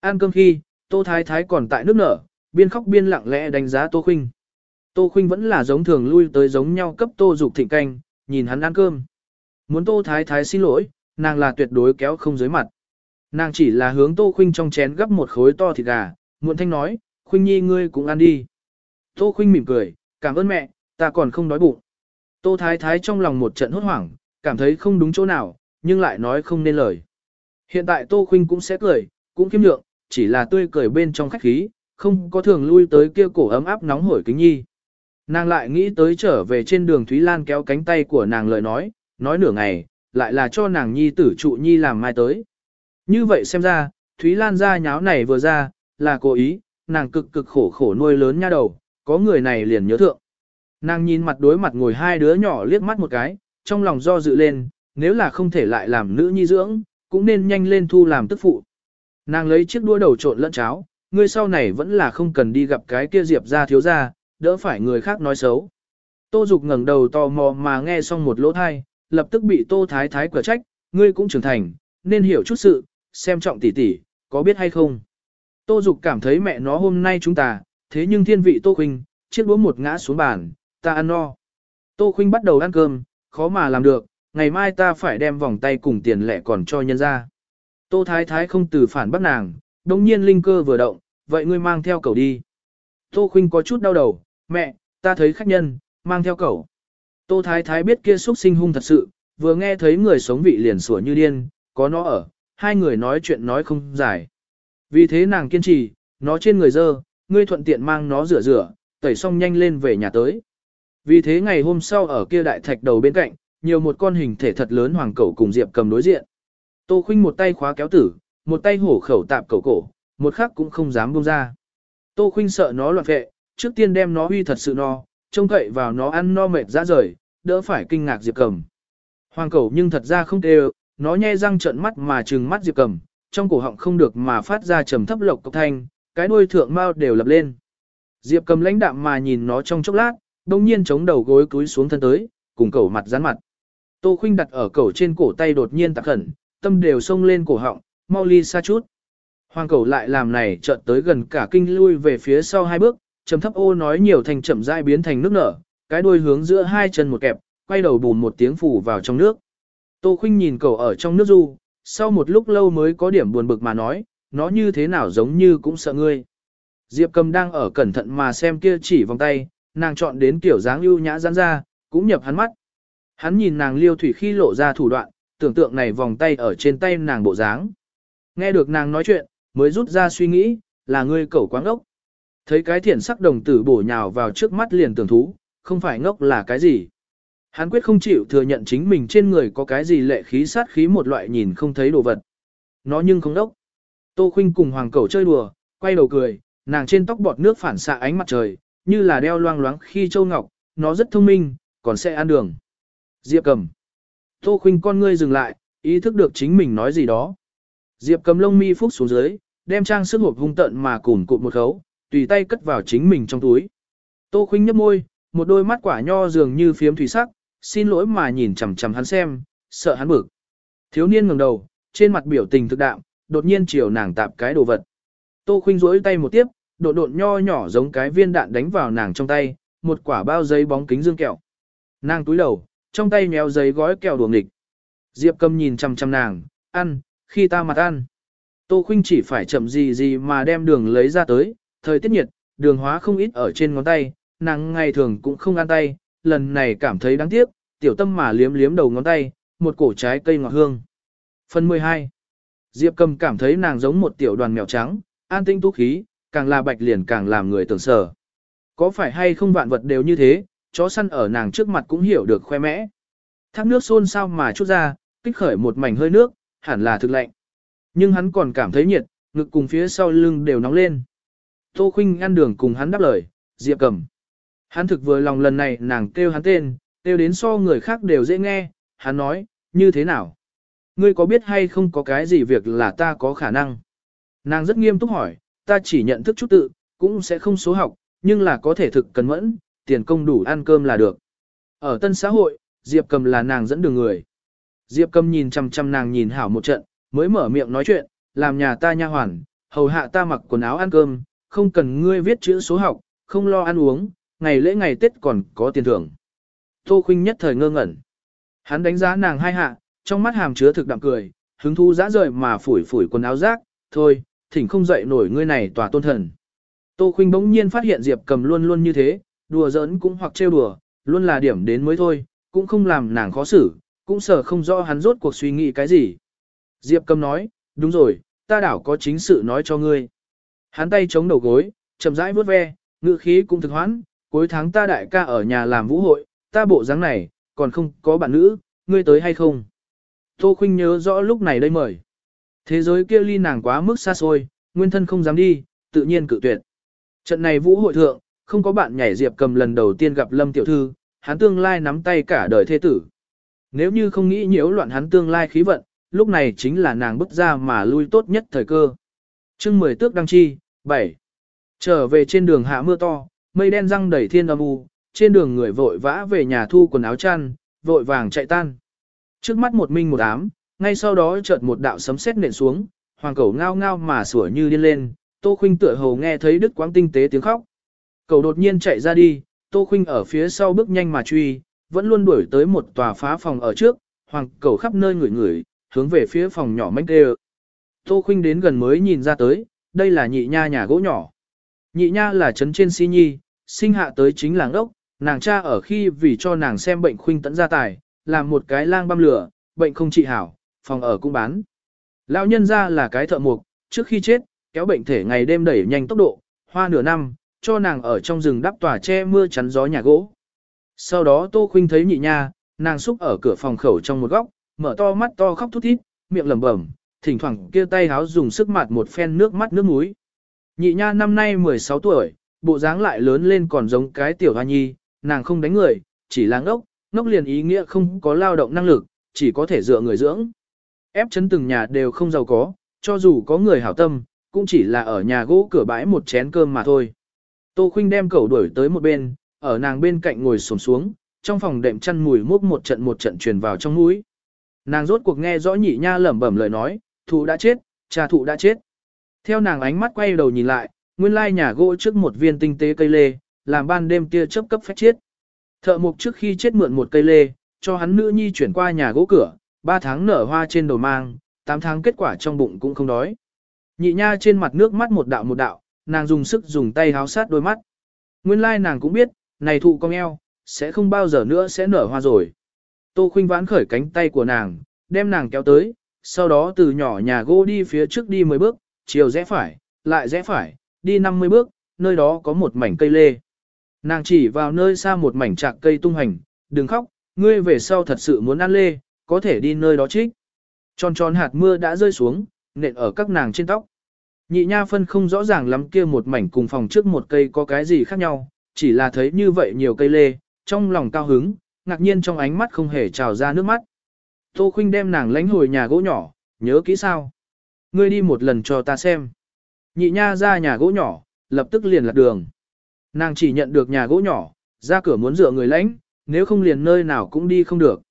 Ăn cơm khi, Tô Thái Thái còn tại nước nở, biên khóc biên lặng lẽ đánh giá Tô Khuynh. Tô Khuynh vẫn là giống thường lui tới giống nhau cấp Tô Dục thịnh canh, nhìn hắn ăn cơm. Muốn Tô Thái Thái xin lỗi, nàng là tuyệt đối kéo không dưới mặt. Nàng chỉ là hướng Tô Khuynh trong chén gấp một khối to thịt gà, muộn thanh nói, Khuynh nhi ngươi cũng ăn đi. Tô Khuynh mỉm cười, cảm ơn mẹ, ta còn không đói bụng. Tô Thái Thái trong lòng một trận hốt hoảng, cảm thấy không đúng chỗ nào, nhưng lại nói không nên lời. Hiện tại Tô Khuynh cũng sẽ cười, cũng kiêm lượng, chỉ là tươi cười bên trong khách khí, không có thường lui tới kia cổ ấm áp nóng hổi kính nhi. Nàng lại nghĩ tới trở về trên đường Thúy Lan kéo cánh tay của nàng lời nói, nói nửa ngày, lại là cho nàng nhi tử trụ nhi làm mai tới. Như vậy xem ra, Thúy Lan ra nháo này vừa ra, là cố ý, nàng cực cực khổ khổ nuôi lớn nha đầu, có người này liền nhớ thượng. Nàng nhìn mặt đối mặt ngồi hai đứa nhỏ liếc mắt một cái, trong lòng do dự lên, nếu là không thể lại làm nữ nhi dưỡng, cũng nên nhanh lên thu làm tức phụ. Nàng lấy chiếc đua đầu trộn lẫn cháo, ngươi sau này vẫn là không cần đi gặp cái kia diệp ra thiếu ra, đỡ phải người khác nói xấu. Tô Dục ngẩng đầu tò mò mà nghe xong một lỗ thai, lập tức bị Tô Thái Thái quở trách, ngươi cũng trưởng thành, nên hiểu chút sự, xem trọng tỷ tỷ, có biết hay không. Tô Dục cảm thấy mẹ nó hôm nay chúng ta, thế nhưng thiên vị Tô Khuynh, chiếc đũa một ngã xuống bàn, ta ăn no. Tô Khuynh bắt đầu ăn cơm, khó mà làm được, ngày mai ta phải đem vòng tay cùng tiền lẻ còn cho nhân ra. Tô Thái Thái không từ phản bắt nàng, đồng nhiên linh cơ vừa động, vậy ngươi mang theo cậu đi. Tô Khuynh có chút đau đầu, mẹ, ta thấy khách nhân, mang theo cậu. Tô Thái Thái biết kia xuất sinh hung thật sự, vừa nghe thấy người sống vị liền sủa như điên, có nó ở, hai người nói chuyện nói không dài. Vì thế nàng kiên trì, nó trên người dơ, ngươi thuận tiện mang nó rửa rửa, tẩy xong nhanh lên về nhà tới. Vì thế ngày hôm sau ở kia đại thạch đầu bên cạnh, nhiều một con hình thể thật lớn hoàng cẩu cùng Diệp cầm đối diện. Tô Khuynh một tay khóa kéo tử, một tay hổ khẩu tạp cẩu cổ, một khắc cũng không dám buông ra. Tô Khuynh sợ nó loạn vệ, trước tiên đem nó huy thật sự no, trông cậy vào nó ăn no mệt ra rời, đỡ phải kinh ngạc Diệp cầm. Hoàng cẩu nhưng thật ra không tê nó nhe răng trợn mắt mà trừng mắt Diệp cầm, trong cổ họng không được mà phát ra trầm thấp lộc cộc thanh, cái đuôi thượng mao đều lập lên. Diệp cầm lãnh đạm mà nhìn nó trong chốc lát, đông nhiên chống đầu gối cúi xuống thân tới, cùng cẩu mặt dán mặt. Tô Khuynh đặt ở cẩu trên cổ tay đột nhiên tạc khẩn, tâm đều xông lên cổ họng, mau ly xa chút. Hoàng cẩu lại làm này chợt tới gần cả kinh lui về phía sau hai bước, trầm thấp ô nói nhiều thành chậm rãi biến thành nước nở, cái đuôi hướng giữa hai chân một kẹp, quay đầu bùn một tiếng phủ vào trong nước. Tô Khuynh nhìn cậu ở trong nước du, sau một lúc lâu mới có điểm buồn bực mà nói, nó như thế nào giống như cũng sợ ngươi. Diệp cầm đang ở cẩn thận mà xem kia chỉ vòng tay, nàng chọn đến kiểu dáng ưu nhã giãn ra, cũng nhập hắn mắt. Hắn nhìn nàng liêu thủy khi lộ ra thủ đoạn, tưởng tượng này vòng tay ở trên tay nàng bộ dáng. Nghe được nàng nói chuyện, mới rút ra suy nghĩ, là ngươi cẩu quáng ốc. Thấy cái thiện sắc đồng tử bổ nhào vào trước mắt liền tưởng thú, không phải ngốc là cái gì. Hắn quyết không chịu thừa nhận chính mình trên người có cái gì lệ khí sát khí một loại nhìn không thấy đồ vật. Nó nhưng không đốc. Tô Khuynh cùng hoàng cẩu chơi đùa, quay đầu cười, nàng trên tóc bọt nước phản xạ ánh mặt trời, như là đeo loang loáng khi châu ngọc, nó rất thông minh, còn sẽ ăn đường. Diệp cầm. Tô Khuynh con ngươi dừng lại, ý thức được chính mình nói gì đó. Diệp cầm lông mi phúc xuống dưới, đem trang sức hộp hung tận mà cùn cụt một khấu, tùy tay cất vào chính mình trong túi. Tô Khuynh nhấp môi, một đôi mắt quả nho dường như phiếm thủy sắc, xin lỗi mà nhìn chằm chằm hắn xem, sợ hắn bực. Thiếu niên ngẩng đầu, trên mặt biểu tình thực đạm, đột nhiên chiều nàng tạp cái đồ vật. Tô Khuynh duỗi tay một tiếp, đột độn nho nhỏ giống cái viên đạn đánh vào nàng trong tay, một quả bao giấy bóng kính dương kẹo. Nàng túi đầu, trong tay méo giấy gói kẹo đuồng nghịch. Diệp Cầm nhìn chằm chằm nàng, ăn, khi ta mặt ăn. Tô Khuynh chỉ phải chậm gì gì mà đem đường lấy ra tới, thời tiết nhiệt, đường hóa không ít ở trên ngón tay, nàng ngày thường cũng không ăn tay, lần này cảm thấy đáng tiếc, tiểu tâm mà liếm liếm đầu ngón tay, một cổ trái cây ngọt hương. Phần 12. Diệp Cầm cảm thấy nàng giống một tiểu đoàn mèo trắng, an tinh tú khí, càng là bạch liền càng làm người tưởng sở. Có phải hay không vạn vật đều như thế, chó săn ở nàng trước mặt cũng hiểu được khoe mẽ. Thác nước xôn sao mà chút ra, kích khởi một mảnh hơi nước, hẳn là thực lạnh. Nhưng hắn còn cảm thấy nhiệt, ngực cùng phía sau lưng đều nóng lên. Tô Khuynh ăn đường cùng hắn đáp lời, Diệp Cầm. Hắn thực vừa lòng lần này nàng kêu hắn tên, kêu đến so người khác đều dễ nghe, hắn nói, như thế nào? Ngươi có biết hay không có cái gì việc là ta có khả năng? Nàng rất nghiêm túc hỏi, ta chỉ nhận thức chút tự, cũng sẽ không số học, nhưng là có thể thực cần mẫn, tiền công đủ ăn cơm là được. Ở tân xã hội, Diệp Cầm là nàng dẫn đường người. Diệp Cầm nhìn chăm chăm nàng nhìn hảo một trận, mới mở miệng nói chuyện, làm nhà ta nha hoàn, hầu hạ ta mặc quần áo ăn cơm, không cần ngươi viết chữ số học, không lo ăn uống, ngày lễ ngày Tết còn có tiền thưởng. Tô Khuynh nhất thời ngơ ngẩn. Hắn đánh giá nàng hai hạ, trong mắt hàm chứa thực đạm cười, hứng thú dã rời mà phủi phủi quần áo rác, thôi, thỉnh không dậy nổi ngươi này tòa tôn thần. Tô Khuynh bỗng nhiên phát hiện Diệp Cầm luôn luôn như thế, đùa giỡn cũng hoặc trêu đùa, luôn là điểm đến mới thôi, cũng không làm nàng khó xử, cũng sợ không rõ hắn rốt cuộc suy nghĩ cái gì. Diệp Cầm nói, đúng rồi, ta đảo có chính sự nói cho ngươi. Hắn tay chống đầu gối, chậm rãi vuốt ve, ngữ khí cũng thực hoãn, cuối tháng ta đại ca ở nhà làm vũ hội, ta bộ dáng này, còn không có bạn nữ, ngươi tới hay không? Tô Khuynh nhớ rõ lúc này đây mời. Thế giới kia ly nàng quá mức xa xôi, nguyên thân không dám đi, tự nhiên cự tuyệt. Trận này vũ hội thượng, không có bạn nhảy diệp cầm lần đầu tiên gặp Lâm Tiểu Thư, hắn tương lai nắm tay cả đời thế tử. Nếu như không nghĩ nhiễu loạn hắn tương lai khí vận, lúc này chính là nàng bước ra mà lui tốt nhất thời cơ chương 10 tước đăng chi, 7. Trở về trên đường hạ mưa to, mây đen răng đầy thiên âm u, trên đường người vội vã về nhà thu quần áo chăn, vội vàng chạy tan. Trước mắt một minh một ám, ngay sau đó chợt một đạo sấm sét nện xuống, hoàng cẩu ngao ngao mà sủa như điên lên, Tô Khuynh tựa hồ nghe thấy đứt quãng tinh tế tiếng khóc. Cậu đột nhiên chạy ra đi, Tô Khuynh ở phía sau bước nhanh mà truy, vẫn luôn đuổi tới một tòa phá phòng ở trước, hoàng cẩu khắp nơi ngửi ngửi, hướng về phía phòng nhỏ manh kêu. Tô Khuynh đến gần mới nhìn ra tới, đây là nhị nha nhà gỗ nhỏ. Nhị nha là trấn trên si nhi, sinh hạ tới chính làng đốc, nàng cha ở khi vì cho nàng xem bệnh khuynh tẫn gia tài, làm một cái lang băm lửa, bệnh không trị hảo, phòng ở cũng bán. Lão nhân ra là cái thợ mộc, trước khi chết, kéo bệnh thể ngày đêm đẩy nhanh tốc độ, hoa nửa năm, cho nàng ở trong rừng đắp tòa che mưa chắn gió nhà gỗ. Sau đó Tô Khuynh thấy nhị nha, nàng xúc ở cửa phòng khẩu trong một góc, mở to mắt to khóc thút thít, miệng lẩm bẩm, thỉnh thoảng kia tay háo dùng sức mặt một phen nước mắt nước mũi. Nhị nha năm nay 16 tuổi, bộ dáng lại lớn lên còn giống cái tiểu hoa nhi, nàng không đánh người, chỉ là ngốc, ngốc liền ý nghĩa không có lao động năng lực, chỉ có thể dựa người dưỡng. Ép chấn từng nhà đều không giàu có, cho dù có người hảo tâm, cũng chỉ là ở nhà gỗ cửa bãi một chén cơm mà thôi. Tô Khuynh đem cẩu đuổi tới một bên, ở nàng bên cạnh ngồi xổm xuống, trong phòng đệm chăn mùi mốc một trận một trận truyền vào trong mũi. Nàng rốt cuộc nghe rõ nhị nha lẩm bẩm lời nói, thụ đã chết, cha thụ đã chết. Theo nàng ánh mắt quay đầu nhìn lại, nguyên lai nhà gỗ trước một viên tinh tế cây lê, làm ban đêm tia chớp cấp phách chết. Thợ mục trước khi chết mượn một cây lê, cho hắn nữ nhi chuyển qua nhà gỗ cửa, 3 tháng nở hoa trên đầu mang, 8 tháng kết quả trong bụng cũng không đói. Nhị nha trên mặt nước mắt một đạo một đạo, nàng dùng sức dùng tay háo sát đôi mắt. Nguyên lai nàng cũng biết, này thụ con eo, sẽ không bao giờ nữa sẽ nở hoa rồi. Tô khuynh vãn khởi cánh tay của nàng, đem nàng kéo tới, sau đó từ nhỏ nhà gỗ đi phía trước đi 10 bước, chiều rẽ phải, lại rẽ phải, đi 50 bước, nơi đó có một mảnh cây lê. Nàng chỉ vào nơi xa một mảnh trạc cây tung hành, đừng khóc, ngươi về sau thật sự muốn ăn lê, có thể đi nơi đó trích. Tròn tròn hạt mưa đã rơi xuống, nện ở các nàng trên tóc. Nhị nha phân không rõ ràng lắm kia một mảnh cùng phòng trước một cây có cái gì khác nhau, chỉ là thấy như vậy nhiều cây lê, trong lòng cao hứng, ngạc nhiên trong ánh mắt không hề trào ra nước mắt. Tô Khuynh đem nàng lánh hồi nhà gỗ nhỏ, nhớ kỹ sao? Ngươi đi một lần cho ta xem. Nhị nha ra nhà gỗ nhỏ, lập tức liền lạc đường. Nàng chỉ nhận được nhà gỗ nhỏ, ra cửa muốn dựa người lãnh, nếu không liền nơi nào cũng đi không được.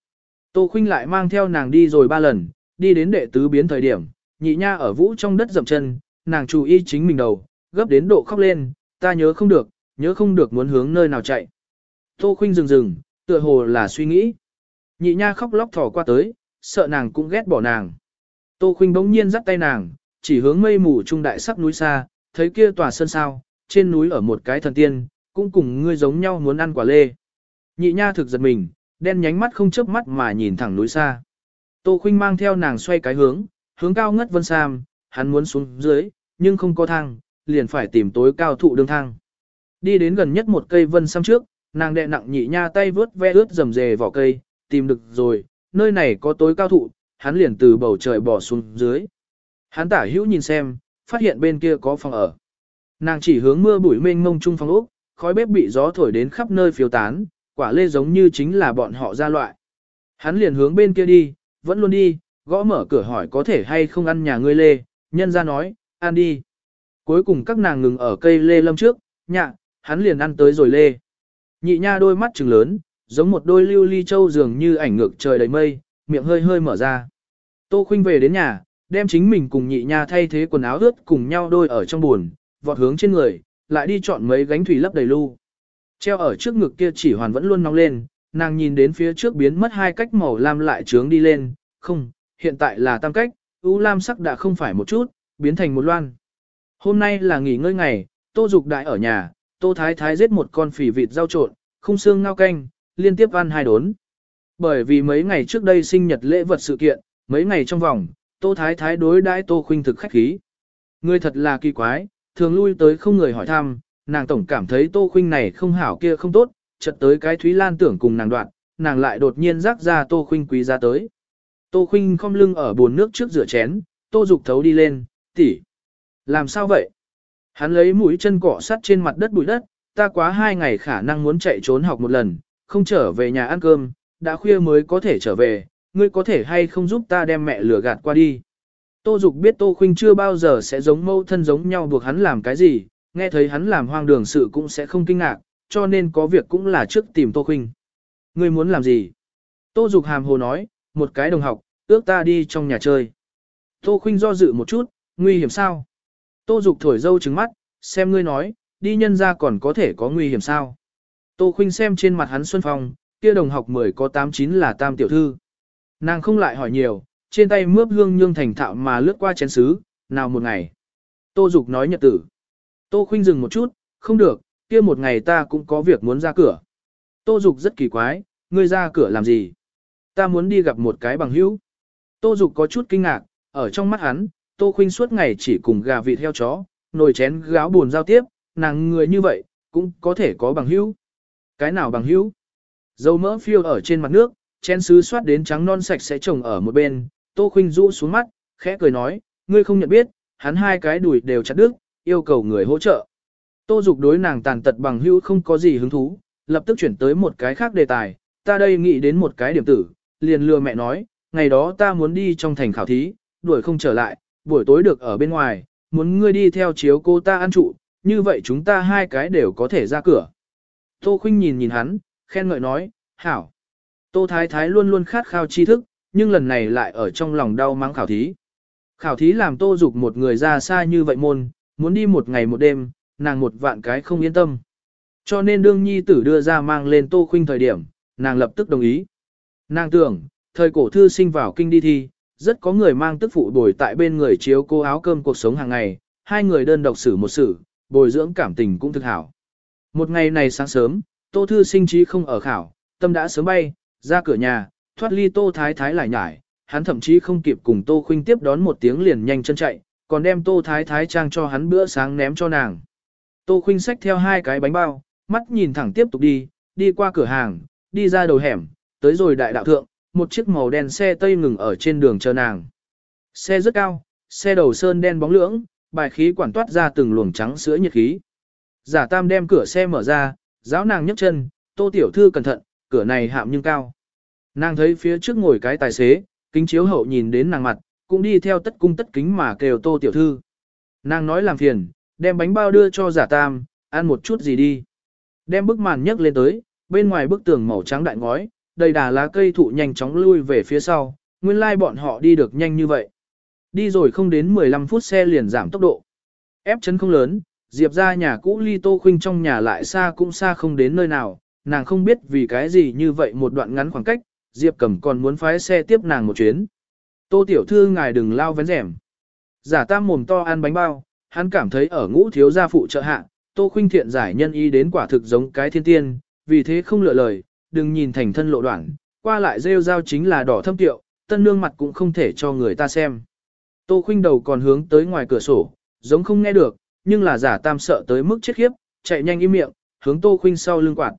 Tô Khuynh lại mang theo nàng đi rồi ba lần, đi đến đệ tứ biến thời điểm, nhị nha ở vũ trong đất dậm chân, nàng chú ý chính mình đầu, gấp đến độ khóc lên, ta nhớ không được, nhớ không được muốn hướng nơi nào chạy. Tô Khuynh dừng dừng, tựa hồ là suy nghĩ. Nhị nha khóc lóc thỏ qua tới, sợ nàng cũng ghét bỏ nàng. Tô Khuynh bỗng nhiên dắt tay nàng, chỉ hướng mây mù trung đại sắc núi xa, thấy kia tòa sơn sao, trên núi ở một cái thần tiên, cũng cùng ngươi giống nhau muốn ăn quả lê. Nhị nha thực giật mình, đen nhánh mắt không chớp mắt mà nhìn thẳng núi xa. Tô Khuynh mang theo nàng xoay cái hướng, hướng cao ngất vân sam, hắn muốn xuống dưới, nhưng không có thang, liền phải tìm tối cao thụ đường thang. Đi đến gần nhất một cây vân sam trước, nàng đè nặng nhị nha tay vướt ve ướt rầm rề vỏ cây, tìm được rồi, nơi này có tối cao thụ, hắn liền từ bầu trời bỏ xuống dưới. Hắn tả hữu nhìn xem, phát hiện bên kia có phòng ở. Nàng chỉ hướng mưa bụi mênh mông trung phòng ốc, khói bếp bị gió thổi đến khắp nơi phiêu tán, quả lê giống như chính là bọn họ ra loại. Hắn liền hướng bên kia đi, vẫn luôn đi, gõ mở cửa hỏi có thể hay không ăn nhà ngươi lê, nhân ra nói, ăn đi. Cuối cùng các nàng ngừng ở cây lê lâm trước, nhạ, hắn liền ăn tới rồi lê. Nhị nha đôi mắt trừng lớn, giống một đôi lưu ly châu dường như ảnh ngược trời đầy mây, miệng hơi hơi mở ra. Tô Khuynh về đến nhà, đem chính mình cùng nhị nha thay thế quần áo ướt cùng nhau đôi ở trong buồn, vọt hướng trên người, lại đi chọn mấy gánh thủy lấp đầy lu. Treo ở trước ngực kia chỉ hoàn vẫn luôn nóng lên, nàng nhìn đến phía trước biến mất hai cách màu lam lại trướng đi lên, không, hiện tại là tam cách, u lam sắc đã không phải một chút, biến thành một loan. Hôm nay là nghỉ ngơi ngày, Tô Dục đại ở nhà, Tô Thái Thái giết một con phỉ vịt rau trộn, không xương ngao canh, liên tiếp ăn hai đốn. Bởi vì mấy ngày trước đây sinh nhật lễ vật sự kiện, mấy ngày trong vòng, Tô Thái Thái đối đãi Tô Khuynh thực khách khí. Người thật là kỳ quái, thường lui tới không người hỏi thăm, nàng tổng cảm thấy Tô Khuynh này không hảo kia không tốt, chợt tới cái Thúy Lan tưởng cùng nàng đoạn, nàng lại đột nhiên rắc ra Tô Khuynh quý ra tới. Tô Khuynh khom lưng ở bồn nước trước rửa chén, Tô Dục thấu đi lên, tỷ, làm sao vậy? Hắn lấy mũi chân cọ sắt trên mặt đất bụi đất, ta quá hai ngày khả năng muốn chạy trốn học một lần, không trở về nhà ăn cơm, đã khuya mới có thể trở về, ngươi có thể hay không giúp ta đem mẹ lừa gạt qua đi. Tô Dục biết Tô Khuynh chưa bao giờ sẽ giống mâu thân giống nhau buộc hắn làm cái gì, nghe thấy hắn làm hoang đường sự cũng sẽ không kinh ngạc, cho nên có việc cũng là trước tìm Tô Khuynh. Ngươi muốn làm gì? Tô Dục hàm hồ nói, một cái đồng học, ước ta đi trong nhà chơi. Tô Khuynh do dự một chút, nguy hiểm sao? Tô Dục thổi dâu trứng mắt, xem ngươi nói, đi nhân ra còn có thể có nguy hiểm sao? Tô Khuynh xem trên mặt hắn Xuân Phong, kia đồng học 10 có 89 là tam tiểu thư. Nàng không lại hỏi nhiều, trên tay mướp hương nhương thành thạo mà lướt qua chén xứ, nào một ngày. Tô Dục nói nhật tử. Tô Khuynh dừng một chút, không được, kia một ngày ta cũng có việc muốn ra cửa. Tô Dục rất kỳ quái, ngươi ra cửa làm gì? Ta muốn đi gặp một cái bằng hữu. Tô Dục có chút kinh ngạc, ở trong mắt hắn, Tô Khuynh suốt ngày chỉ cùng gà vịt heo chó, nồi chén gáo buồn giao tiếp, nàng người như vậy, cũng có thể có bằng hữu. Cái nào bằng hữu? Dầu mỡ phiêu ở trên mặt nước, chén sứ xoát đến trắng non sạch sẽ trồng ở một bên, Tô Khuynh rũ xuống mắt, khẽ cười nói, ngươi không nhận biết, hắn hai cái đùi đều chặt đứt, yêu cầu người hỗ trợ. Tô Dục đối nàng tàn tật bằng hữu không có gì hứng thú, lập tức chuyển tới một cái khác đề tài, ta đây nghĩ đến một cái điểm tử, liền lừa mẹ nói, ngày đó ta muốn đi trong thành khảo thí, đuổi không trở lại, buổi tối được ở bên ngoài, muốn ngươi đi theo chiếu cô ta ăn trụ, như vậy chúng ta hai cái đều có thể ra cửa. Tô Khuynh nhìn nhìn hắn, khen ngợi nói, hảo. Tô Thái Thái luôn luôn khát khao tri thức, nhưng lần này lại ở trong lòng đau mắng khảo thí. Khảo thí làm Tô Dục một người ra xa như vậy môn, muốn đi một ngày một đêm, nàng một vạn cái không yên tâm. Cho nên đương nhi tử đưa ra mang lên Tô Khuynh thời điểm, nàng lập tức đồng ý. Nàng tưởng, thời cổ thư sinh vào kinh đi thi, rất có người mang tức phụ bồi tại bên người chiếu cô áo cơm cuộc sống hàng ngày, hai người đơn độc xử một sự, bồi dưỡng cảm tình cũng thực hảo. Một ngày này sáng sớm, Tô Thư sinh trí không ở khảo, tâm đã sớm bay, ra cửa nhà, thoát ly Tô Thái Thái lại nhải, hắn thậm chí không kịp cùng Tô Khuynh tiếp đón một tiếng liền nhanh chân chạy, còn đem Tô Thái Thái trang cho hắn bữa sáng ném cho nàng. Tô Khuynh xách theo hai cái bánh bao, mắt nhìn thẳng tiếp tục đi, đi qua cửa hàng, đi ra đầu hẻm, tới rồi đại đạo thượng, một chiếc màu đen xe tây ngừng ở trên đường chờ nàng. Xe rất cao, xe đầu sơn đen bóng lưỡng, bài khí quản toát ra từng luồng trắng sữa nhiệt khí. Giả tam đem cửa xe mở ra, giáo nàng nhấc chân, tô tiểu thư cẩn thận, cửa này hạm nhưng cao. Nàng thấy phía trước ngồi cái tài xế, kính chiếu hậu nhìn đến nàng mặt, cũng đi theo tất cung tất kính mà kêu tô tiểu thư. Nàng nói làm phiền, đem bánh bao đưa cho giả tam, ăn một chút gì đi. Đem bức màn nhấc lên tới, bên ngoài bức tường màu trắng đại ngói, đầy đà lá cây thụ nhanh chóng lui về phía sau, nguyên lai bọn họ đi được nhanh như vậy. Đi rồi không đến 15 phút xe liền giảm tốc độ. Ép chân không lớn, Diệp ra nhà cũ ly tô khuynh trong nhà lại xa cũng xa không đến nơi nào, nàng không biết vì cái gì như vậy một đoạn ngắn khoảng cách, Diệp Cẩm còn muốn phái xe tiếp nàng một chuyến. Tô tiểu thư ngài đừng lao vén rẻm. Giả tam mồm to ăn bánh bao, hắn cảm thấy ở ngũ thiếu gia phụ trợ hạ, tô khuynh thiện giải nhân y đến quả thực giống cái thiên tiên, vì thế không lựa lời, đừng nhìn thành thân lộ đoạn, qua lại rêu rao chính là đỏ thâm tiệu, tân nương mặt cũng không thể cho người ta xem. Tô khuynh đầu còn hướng tới ngoài cửa sổ, giống không nghe được, nhưng là giả tam sợ tới mức chết khiếp, chạy nhanh im miệng, hướng tô khuynh sau lưng quạt.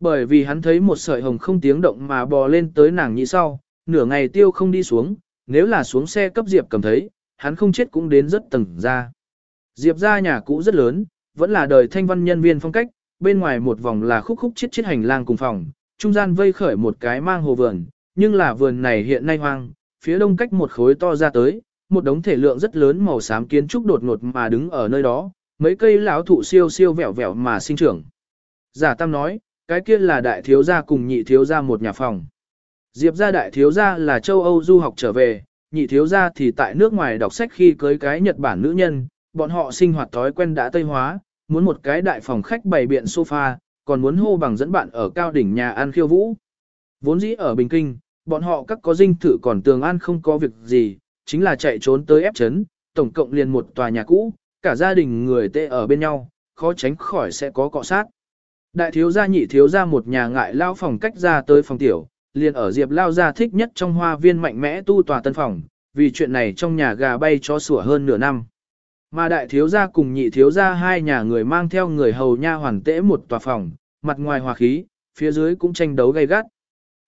Bởi vì hắn thấy một sợi hồng không tiếng động mà bò lên tới nàng nhị sau, nửa ngày tiêu không đi xuống, nếu là xuống xe cấp Diệp cầm thấy, hắn không chết cũng đến rất tầng ra. Diệp ra nhà cũ rất lớn, vẫn là đời thanh văn nhân viên phong cách, bên ngoài một vòng là khúc khúc chiết chiết hành lang cùng phòng, trung gian vây khởi một cái mang hồ vườn, nhưng là vườn này hiện nay hoang, phía đông cách một khối to ra tới, một đống thể lượng rất lớn màu xám kiến trúc đột ngột mà đứng ở nơi đó, mấy cây lão thụ siêu siêu vẹo vẹo mà sinh trưởng. Giả Tam nói, cái kia là đại thiếu gia cùng nhị thiếu gia một nhà phòng. Diệp gia đại thiếu gia là châu Âu du học trở về, nhị thiếu gia thì tại nước ngoài đọc sách khi cưới cái Nhật Bản nữ nhân, bọn họ sinh hoạt thói quen đã tây hóa, muốn một cái đại phòng khách bày biện sofa, còn muốn hô bằng dẫn bạn ở cao đỉnh nhà ăn khiêu vũ. Vốn dĩ ở Bình Kinh, bọn họ các có dinh thự còn tường an không có việc gì, chính là chạy trốn tới ép chấn, tổng cộng liền một tòa nhà cũ, cả gia đình người tê ở bên nhau, khó tránh khỏi sẽ có cọ sát. Đại thiếu gia nhị thiếu gia một nhà ngại lao phòng cách ra tới phòng tiểu, liền ở Diệp lao gia thích nhất trong hoa viên mạnh mẽ tu tòa tân phòng, vì chuyện này trong nhà gà bay cho sủa hơn nửa năm. Mà đại thiếu gia cùng nhị thiếu gia hai nhà người mang theo người hầu nha hoàn tễ một tòa phòng, mặt ngoài hòa khí, phía dưới cũng tranh đấu gay gắt.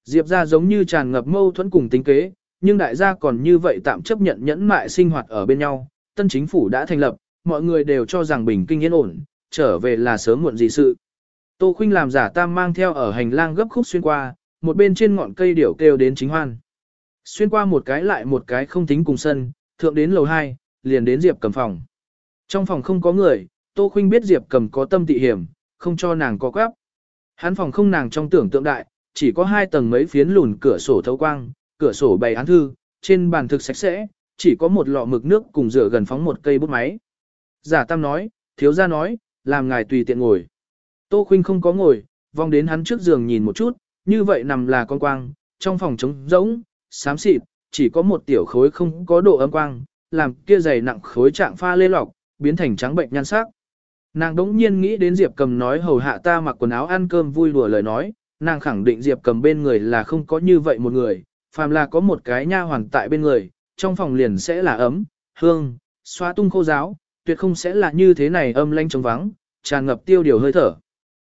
Diệp gia giống như tràn ngập mâu thuẫn cùng tính kế, nhưng đại gia còn như vậy tạm chấp nhận nhẫn mại sinh hoạt ở bên nhau, tân chính phủ đã thành lập, mọi người đều cho rằng bình kinh yên ổn, trở về là sớm muộn gì sự. Tô Khuynh làm giả tam mang theo ở hành lang gấp khúc xuyên qua, một bên trên ngọn cây điểu kêu đến chính hoan. Xuyên qua một cái lại một cái không tính cùng sân, thượng đến lầu 2, liền đến Diệp cầm phòng. Trong phòng không có người, Tô Khuynh biết Diệp cầm có tâm tị hiểm, không cho nàng có quép. Hắn phòng không nàng trong tưởng tượng đại, chỉ có hai tầng mấy phiến lùn cửa sổ thấu quang, cửa sổ bày án thư, trên bàn thực sạch sẽ, chỉ có một lọ mực nước cùng rửa gần phóng một cây bút máy. Giả Tam nói, thiếu gia nói, làm ngài tùy tiện ngồi. Tô Khuynh không có ngồi, vòng đến hắn trước giường nhìn một chút, như vậy nằm là con quang, trong phòng trống rỗng, xám xịt, chỉ có một tiểu khối không có độ âm quang, làm kia dày nặng khối trạng pha lê lọc, biến thành trắng bệnh nhan sắc. Nàng đống nhiên nghĩ đến Diệp Cầm nói hầu hạ ta mặc quần áo ăn cơm vui đùa lời nói, nàng khẳng định Diệp Cầm bên người là không có như vậy một người, phàm là có một cái nha hoàn tại bên người, trong phòng liền sẽ là ấm, hương, xóa tung khô giáo, tuyệt không sẽ là như thế này âm lanh trống vắng, tràn ngập tiêu điều hơi thở.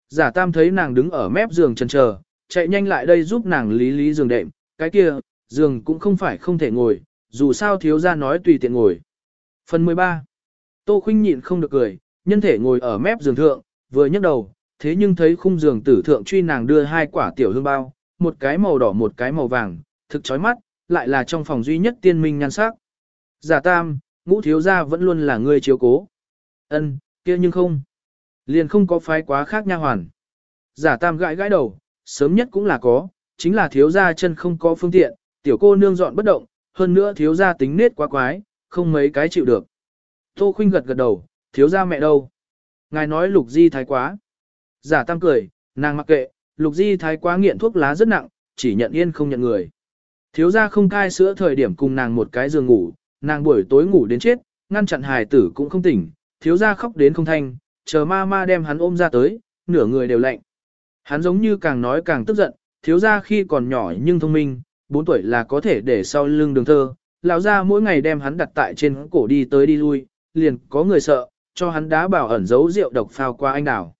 Giả Tam thấy nàng đứng ở mép giường chần chờ, chạy nhanh lại đây giúp nàng lý lý giường đệm, cái kia, giường cũng không phải không thể ngồi, dù sao thiếu gia nói tùy tiện ngồi. Phần 13. Tô Khinh nhịn không được cười, nhân thể ngồi ở mép giường thượng, vừa nhấc đầu, thế nhưng thấy khung giường tử thượng truy nàng đưa hai quả tiểu hương bao, một cái màu đỏ một cái màu vàng, thực chói mắt, lại là trong phòng duy nhất tiên minh nhan sắc. Giả Tam, ngũ thiếu gia vẫn luôn là người chiếu cố. Ân, kia nhưng không. Liền không có phái quá khác nha hoàn. Giả Tam gãi gãi đầu, sớm nhất cũng là có, chính là thiếu gia chân không có phương tiện, tiểu cô nương dọn bất động, hơn nữa thiếu gia tính nết quá quái, không mấy cái chịu được. Tô Khuynh gật gật đầu, thiếu gia mẹ đâu? Ngài nói lục di thái quá. Giả tam cười, nàng mặc kệ, lục di thái quá nghiện thuốc lá rất nặng, chỉ nhận yên không nhận người. Thiếu gia không cai sữa thời điểm cùng nàng một cái giường ngủ, nàng buổi tối ngủ đến chết, ngăn chặn hài tử cũng không tỉnh, thiếu gia khóc đến không thanh, chờ ma ma đem hắn ôm ra tới, nửa người đều lạnh. Hắn giống như càng nói càng tức giận, thiếu gia khi còn nhỏ nhưng thông minh, 4 tuổi là có thể để sau lưng đường thơ, lão gia mỗi ngày đem hắn đặt tại trên cổ đi tới đi lui, liền có người sợ, cho hắn đá bảo ẩn giấu rượu độc phao qua anh đảo.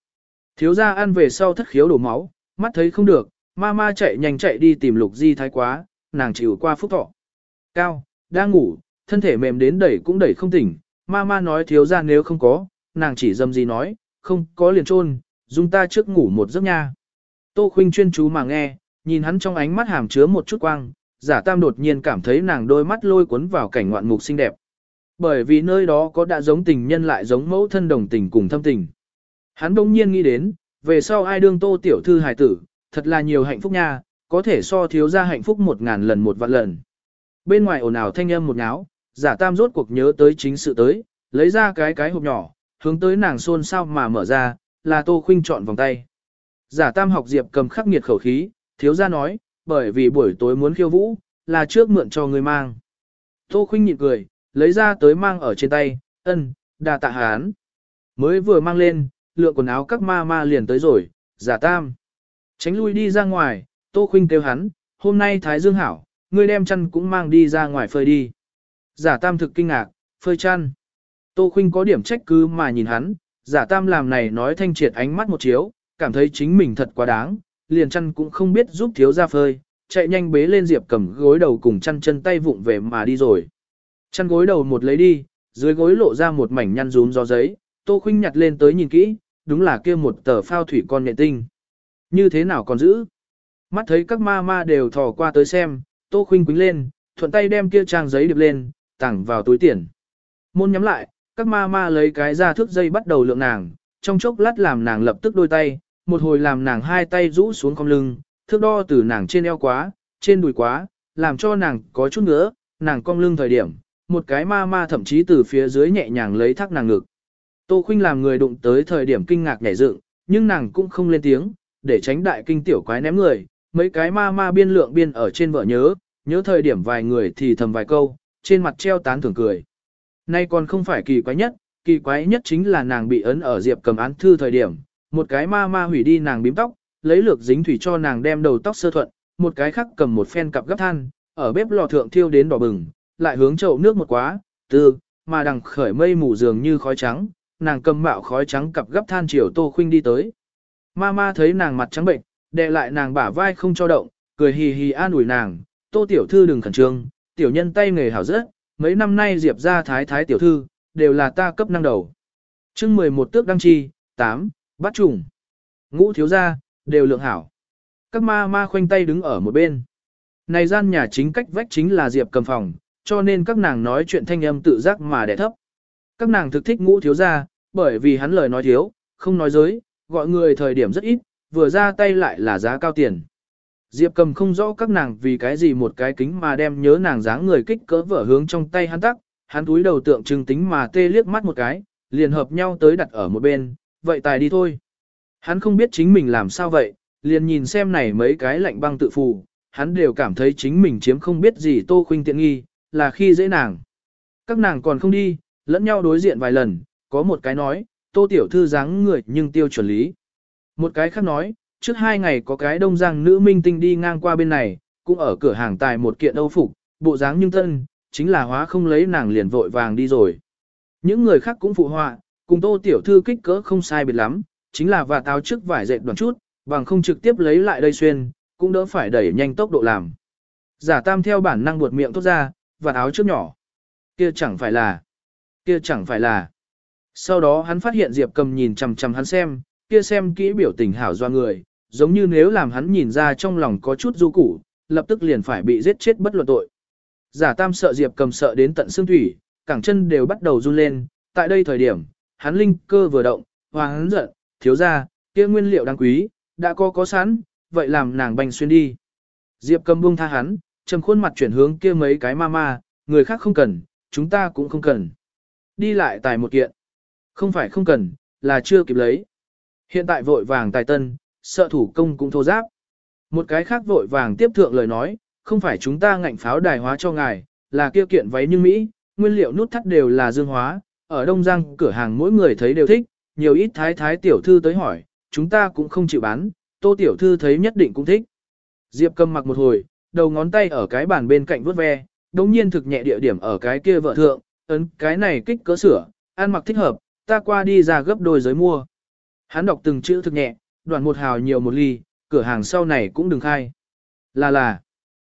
Thiếu gia ăn về sau thất khiếu đổ máu, mắt thấy không được, ma ma chạy nhanh chạy đi tìm lục di thái quá, nàng chịu qua phúc thọ. Cao, đang ngủ, thân thể mềm đến đẩy cũng đẩy không tỉnh, ma ma nói thiếu gia nếu không có, nàng chỉ dâm gì nói, không có liền trôn, dùng ta trước ngủ một giấc nha. Tô khuynh chuyên chú mà nghe, nhìn hắn trong ánh mắt hàm chứa một chút quang, giả tam đột nhiên cảm thấy nàng đôi mắt lôi cuốn vào cảnh ngoạn mục xinh đẹp. Bởi vì nơi đó có đã giống tình nhân lại giống mẫu thân đồng tình cùng thâm tình. Hắn đông nhiên nghĩ đến, về sau ai đương tô tiểu thư hài tử, thật là nhiều hạnh phúc nha, có thể so thiếu ra hạnh phúc một ngàn lần một vạn lần. Bên ngoài ồn ào thanh âm một nháo, giả tam rốt cuộc nhớ tới chính sự tới, lấy ra cái cái hộp nhỏ, hướng tới nàng xôn sao mà mở ra, là tô khuynh chọn vòng tay. Giả tam học diệp cầm khắc nghiệt khẩu khí, thiếu ra nói, bởi vì buổi tối muốn khiêu vũ, là trước mượn cho người mang. Tô khuynh nhịn cười, lấy ra tới mang ở trên tay, ân, đà tạ hán. Mới vừa mang lên, lượng quần áo các ma ma liền tới rồi, giả tam. Tránh lui đi ra ngoài, tô khuynh kêu hắn, hôm nay Thái Dương hảo, ngươi đem chăn cũng mang đi ra ngoài phơi đi. Giả tam thực kinh ngạc, phơi chăn. Tô khuynh có điểm trách cứ mà nhìn hắn, giả tam làm này nói thanh triệt ánh mắt một chiếu, cảm thấy chính mình thật quá đáng, liền chăn cũng không biết giúp thiếu ra phơi, chạy nhanh bế lên diệp cầm gối đầu cùng chăn chân tay vụng về mà đi rồi. Chăn gối đầu một lấy đi, dưới gối lộ ra một mảnh nhăn rún do giấy, Tô Khuynh nhặt lên tới nhìn kỹ, đúng là kia một tờ phao thủy con nhện tinh. Như thế nào còn giữ? Mắt thấy các ma ma đều thò qua tới xem, Tô Khuynh quính lên, thuận tay đem kia trang giấy điệp lên, tặng vào túi tiền. Môn nhắm lại, các ma ma lấy cái ra thước dây bắt đầu lượng nàng, trong chốc lát làm nàng lập tức đôi tay, một hồi làm nàng hai tay rũ xuống cong lưng, thước đo từ nàng trên eo quá, trên đùi quá, làm cho nàng có chút nữa, nàng cong lưng thời điểm, một cái ma ma thậm chí từ phía dưới nhẹ nhàng lấy thác nàng ngực. Tô Khuynh làm người đụng tới thời điểm kinh ngạc nhảy dựng, nhưng nàng cũng không lên tiếng, để tránh đại kinh tiểu quái ném người, mấy cái ma ma biên lượng biên ở trên vợ nhớ, nhớ thời điểm vài người thì thầm vài câu, trên mặt treo tán thưởng cười. Nay còn không phải kỳ quái nhất, kỳ quái nhất chính là nàng bị ấn ở diệp cầm án thư thời điểm, một cái ma ma hủy đi nàng bím tóc, lấy lược dính thủy cho nàng đem đầu tóc sơ thuận, một cái khác cầm một phen cặp gấp than, ở bếp lò thượng thiêu đến đỏ bừng, lại hướng chậu nước một quá, tư, mà đằng khởi mây mù dường như khói trắng, nàng cầm mạo khói trắng cặp gấp than chiều Tô Khuynh đi tới. ma ma thấy nàng mặt trắng bệnh, đè lại nàng bả vai không cho động, cười hì hì an ủi nàng, Tô tiểu thư đừng khẩn trương, tiểu nhân tay nghề hảo rất, mấy năm nay Diệp gia thái thái tiểu thư, đều là ta cấp năng đầu. Chương 11 tước đăng chi, 8, bắt trùng. Ngũ thiếu gia, đều lượng hảo. Các ma ma khoanh tay đứng ở một bên. Này gian nhà chính cách vách chính là Diệp cầm phòng, cho nên các nàng nói chuyện thanh âm tự giác mà đẻ thấp. Các nàng thực thích ngũ thiếu gia, bởi vì hắn lời nói thiếu, không nói dối, gọi người thời điểm rất ít, vừa ra tay lại là giá cao tiền. Diệp cầm không rõ các nàng vì cái gì một cái kính mà đem nhớ nàng dáng người kích cỡ vở hướng trong tay hắn tắc, hắn túi đầu tượng trưng tính mà tê liếc mắt một cái, liền hợp nhau tới đặt ở một bên, vậy tài đi thôi. Hắn không biết chính mình làm sao vậy, liền nhìn xem này mấy cái lạnh băng tự phù, hắn đều cảm thấy chính mình chiếm không biết gì tô khuynh tiện nghi, là khi dễ nàng. Các nàng còn không đi, lẫn nhau đối diện vài lần, có một cái nói, tô tiểu thư dáng người nhưng tiêu chuẩn lý. Một cái khác nói, trước hai ngày có cái đông giang nữ minh tinh đi ngang qua bên này, cũng ở cửa hàng tài một kiện âu phục, bộ dáng nhưng thân, chính là hóa không lấy nàng liền vội vàng đi rồi. Những người khác cũng phụ họa, cùng tô tiểu thư kích cỡ không sai biệt lắm, chính là và táo trước vải dệt đoạn chút, bằng không trực tiếp lấy lại đây xuyên, cũng đỡ phải đẩy nhanh tốc độ làm. Giả tam theo bản năng buột miệng tốt ra, và áo trước nhỏ. Kia chẳng phải là, kia chẳng phải là. Sau đó hắn phát hiện Diệp cầm nhìn chằm chằm hắn xem, kia xem kỹ biểu tình hảo doa người, giống như nếu làm hắn nhìn ra trong lòng có chút du củ, lập tức liền phải bị giết chết bất luận tội. Giả tam sợ Diệp cầm sợ đến tận xương thủy, cẳng chân đều bắt đầu run lên, tại đây thời điểm, hắn linh cơ vừa động, hoàng hắn giận, thiếu ra, kia nguyên liệu đáng quý, đã có có sẵn, vậy làm nàng bành xuyên đi. Diệp cầm buông tha hắn, trầm khuôn mặt chuyển hướng kia mấy cái ma ma, người khác không cần, chúng ta cũng không cần. Đi lại tài một kiện. Không phải không cần, là chưa kịp lấy. Hiện tại vội vàng tài tân, sợ thủ công cũng thô giáp. Một cái khác vội vàng tiếp thượng lời nói, không phải chúng ta ngạnh pháo đài hóa cho ngài, là kia kiện váy nhưng Mỹ, nguyên liệu nút thắt đều là dương hóa, ở Đông Giang cửa hàng mỗi người thấy đều thích, nhiều ít thái thái tiểu thư tới hỏi, chúng ta cũng không chịu bán, tô tiểu thư thấy nhất định cũng thích. Diệp cầm mặc một hồi, đầu ngón tay ở cái bàn bên cạnh vớt ve, đống nhiên thực nhẹ địa điểm ở cái kia vợ thượng, ấn cái này kích cỡ sửa, ăn mặc thích hợp, ta qua đi ra gấp đôi giới mua. Hắn đọc từng chữ thực nhẹ, đoạn một hào nhiều một ly, cửa hàng sau này cũng đừng khai. Là là,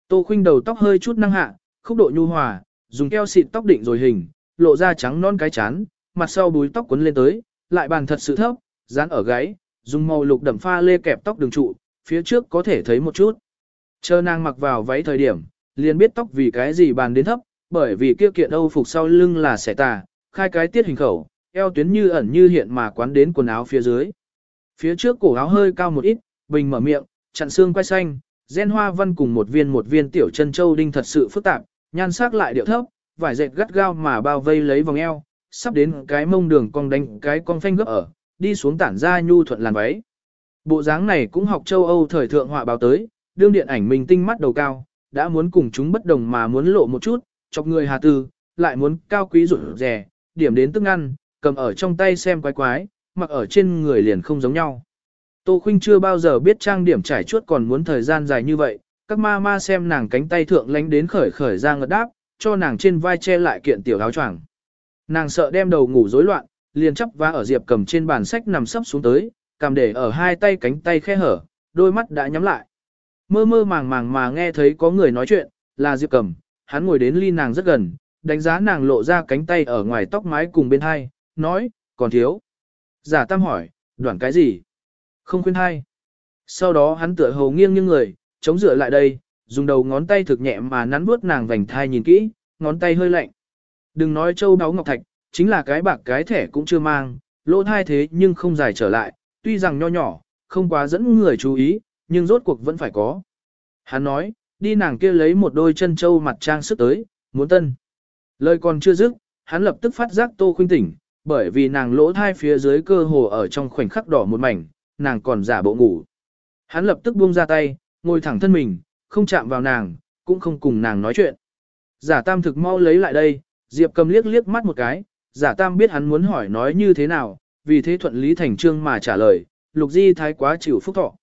tô khuynh đầu tóc hơi chút năng hạ, khúc độ nhu hòa, dùng keo xịt tóc định rồi hình, lộ ra trắng non cái chán, mặt sau búi tóc quấn lên tới, lại bàn thật sự thấp, dán ở gáy, dùng màu lục đậm pha lê kẹp tóc đường trụ, phía trước có thể thấy một chút. Chờ nàng mặc vào váy thời điểm, liền biết tóc vì cái gì bàn đến thấp, bởi vì kia kiện âu phục sau lưng là xẻ tà, khai cái tiết hình khẩu, eo tuyến như ẩn như hiện mà quán đến quần áo phía dưới. Phía trước cổ áo hơi cao một ít, bình mở miệng, chặn xương quay xanh, gen hoa văn cùng một viên một viên tiểu chân châu đinh thật sự phức tạp, nhan sắc lại điệu thấp, vải dệt gắt gao mà bao vây lấy vòng eo, sắp đến cái mông đường cong đánh cái cong phanh gấp ở, đi xuống tản ra nhu thuận làn váy. Bộ dáng này cũng học châu Âu thời thượng họa báo tới, đương điện ảnh mình tinh mắt đầu cao, đã muốn cùng chúng bất đồng mà muốn lộ một chút, chọc người hà tư, lại muốn cao quý rủi rẻ, điểm đến tức ăn, cầm ở trong tay xem quái quái, mặc ở trên người liền không giống nhau. Tô Khuynh chưa bao giờ biết trang điểm trải chuốt còn muốn thời gian dài như vậy, các ma ma xem nàng cánh tay thượng lánh đến khởi khởi ra ngật đáp, cho nàng trên vai che lại kiện tiểu áo choàng. Nàng sợ đem đầu ngủ rối loạn, liền chắp vá ở diệp cầm trên bàn sách nằm sấp xuống tới, cầm để ở hai tay cánh tay khe hở, đôi mắt đã nhắm lại. Mơ mơ màng màng mà nghe thấy có người nói chuyện, là diệp cầm, hắn ngồi đến ly nàng rất gần, đánh giá nàng lộ ra cánh tay ở ngoài tóc mái cùng bên hai, nói, còn thiếu. Giả tam hỏi, đoạn cái gì? Không khuyên hai. Sau đó hắn tựa hồ nghiêng nghiêng người, chống dựa lại đây, dùng đầu ngón tay thực nhẹ mà nắn bước nàng vành thai nhìn kỹ, ngón tay hơi lạnh. Đừng nói châu đáo ngọc thạch, chính là cái bạc cái thẻ cũng chưa mang, lỗ thai thế nhưng không dài trở lại, tuy rằng nho nhỏ, không quá dẫn người chú ý, nhưng rốt cuộc vẫn phải có. Hắn nói, đi nàng kia lấy một đôi chân châu mặt trang sức tới, muốn tân. Lời còn chưa dứt, hắn lập tức phát giác Tô Khuynh tỉnh, bởi vì nàng lỗ thai phía dưới cơ hồ ở trong khoảnh khắc đỏ một mảnh, nàng còn giả bộ ngủ. Hắn lập tức buông ra tay, ngồi thẳng thân mình, không chạm vào nàng, cũng không cùng nàng nói chuyện. Giả tam thực mau lấy lại đây, Diệp cầm liếc liếc mắt một cái, giả tam biết hắn muốn hỏi nói như thế nào, vì thế thuận lý thành trương mà trả lời, lục di thái quá chịu phúc thọ.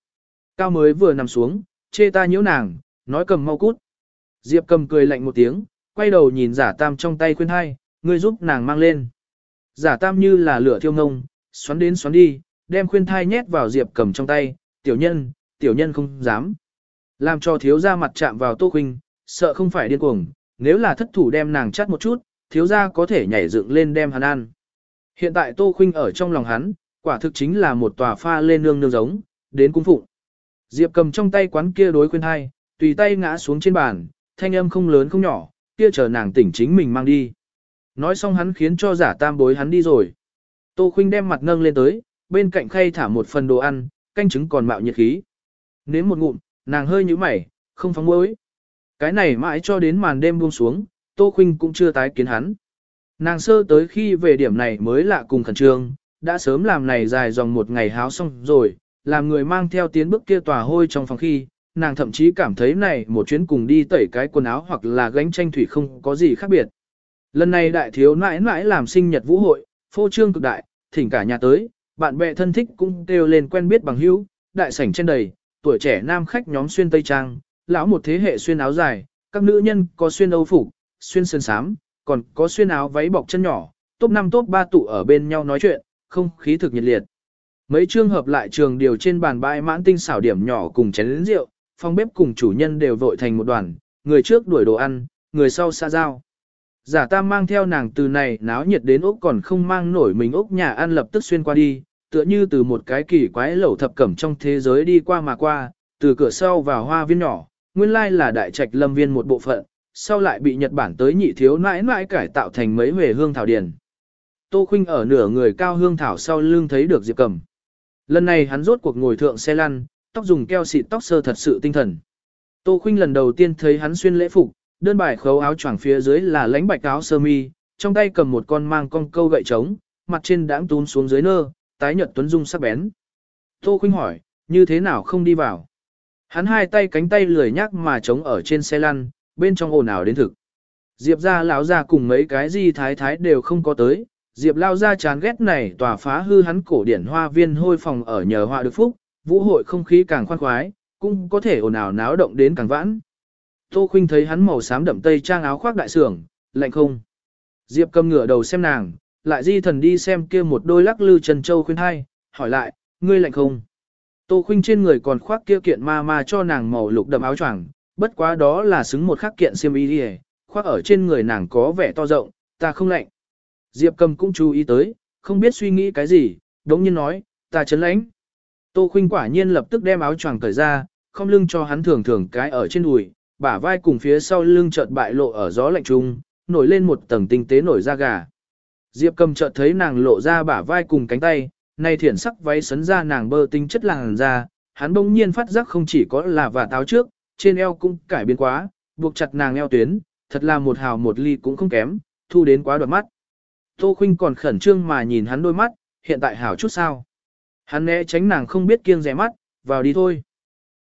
Cao mới vừa nằm xuống, chê ta nhiễu nàng, nói cầm mau cút. Diệp cầm cười lạnh một tiếng, quay đầu nhìn giả tam trong tay khuyên hai, ngươi giúp nàng mang lên. Giả tam như là lửa thiêu ngông, xoắn đến xoắn đi, đem khuyên thai nhét vào diệp cầm trong tay, tiểu nhân, tiểu nhân không dám. Làm cho thiếu gia mặt chạm vào tô khuynh, sợ không phải điên cuồng, nếu là thất thủ đem nàng chắt một chút, thiếu gia có thể nhảy dựng lên đem hắn ăn. Hiện tại tô khuynh ở trong lòng hắn, quả thực chính là một tòa pha lên nương nương giống, đến cung phụng. Diệp cầm trong tay quán kia đối khuyên hai, tùy tay ngã xuống trên bàn, thanh âm không lớn không nhỏ, kia chờ nàng tỉnh chính mình mang đi. Nói xong hắn khiến cho giả tam bối hắn đi rồi. Tô Khuynh đem mặt nâng lên tới, bên cạnh khay thả một phần đồ ăn, canh trứng còn mạo nhiệt khí. Nếm một ngụm, nàng hơi như mày, không phóng mối. Cái này mãi cho đến màn đêm buông xuống, Tô Khuynh cũng chưa tái kiến hắn. Nàng sơ tới khi về điểm này mới lạ cùng khẩn trương, đã sớm làm này dài dòng một ngày háo xong rồi, làm người mang theo tiến bước kia tòa hôi trong phòng khi, nàng thậm chí cảm thấy này một chuyến cùng đi tẩy cái quần áo hoặc là gánh tranh thủy không có gì khác biệt. Lần này đại thiếu nãi nãi làm sinh nhật vũ hội, phô trương cực đại, thỉnh cả nhà tới, bạn bè thân thích cũng kêu lên quen biết bằng hữu, đại sảnh trên đầy, tuổi trẻ nam khách nhóm xuyên tây trang, lão một thế hệ xuyên áo dài, các nữ nhân có xuyên âu phục, xuyên sơn sám, còn có xuyên áo váy bọc chân nhỏ, top 5 top 3 tụ ở bên nhau nói chuyện, không khí thực nhiệt liệt. Mấy trường hợp lại trường điều trên bàn bãi mãn tinh xảo điểm nhỏ cùng chén lĩnh rượu, phòng bếp cùng chủ nhân đều vội thành một đoàn, người trước đuổi đồ ăn, người sau xa giao. Giả tam mang theo nàng từ này náo nhiệt đến ốc còn không mang nổi mình ốc nhà ăn lập tức xuyên qua đi, tựa như từ một cái kỳ quái lẩu thập cẩm trong thế giới đi qua mà qua, từ cửa sau vào hoa viên nhỏ, nguyên lai là đại trạch lâm viên một bộ phận, sau lại bị Nhật Bản tới nhị thiếu nãi nãi cải tạo thành mấy huề hương thảo điền. Tô Khuynh ở nửa người cao hương thảo sau lưng thấy được Diệp Cẩm. Lần này hắn rốt cuộc ngồi thượng xe lăn, tóc dùng keo xịt tóc sơ thật sự tinh thần. Tô Khuynh lần đầu tiên thấy hắn xuyên lễ phục, đơn bài khấu áo choàng phía dưới là lãnh bạch áo sơ mi, trong tay cầm một con mang con câu gậy trống, mặt trên đãng tún xuống dưới nơ, tái nhợt tuấn dung sắc bén. Tô Khuynh hỏi, như thế nào không đi vào? Hắn hai tay cánh tay lười nhác mà chống ở trên xe lăn, bên trong ồn ào đến thực. Diệp gia lão gia cùng mấy cái gì thái thái đều không có tới, Diệp lao gia chán ghét này tòa phá hư hắn cổ điển hoa viên hôi phòng ở nhờ họa được phúc, vũ hội không khí càng khoan khoái, cũng có thể ồn ào náo động đến càng vãn. Tô Khuynh thấy hắn màu xám đậm tây trang áo khoác đại sưởng, lạnh không. Diệp cầm ngửa đầu xem nàng, lại di thần đi xem kia một đôi lắc lư trần châu khuyên hai, hỏi lại, ngươi lạnh không? Tô Khuynh trên người còn khoác kia kiện ma ma cho nàng màu lục đậm áo choàng, bất quá đó là xứng một khắc kiện xiêm y đi khoác ở trên người nàng có vẻ to rộng, ta không lạnh. Diệp cầm cũng chú ý tới, không biết suy nghĩ cái gì, đống nhiên nói, ta chấn lãnh. Tô Khuynh quả nhiên lập tức đem áo choàng cởi ra, không lưng cho hắn thường thường cái ở trên đùi, bả vai cùng phía sau lưng chợt bại lộ ở gió lạnh trung, nổi lên một tầng tinh tế nổi da gà. Diệp cầm chợt thấy nàng lộ ra bả vai cùng cánh tay, nay thiển sắc váy sấn ra nàng bơ tinh chất làn da, hắn bỗng nhiên phát giác không chỉ có là và táo trước, trên eo cũng cải biến quá, buộc chặt nàng eo tuyến, thật là một hào một ly cũng không kém, thu đến quá đoạt mắt. Tô Khuynh còn khẩn trương mà nhìn hắn đôi mắt, hiện tại hảo chút sao. Hắn né tránh nàng không biết kiêng rẻ mắt, vào đi thôi.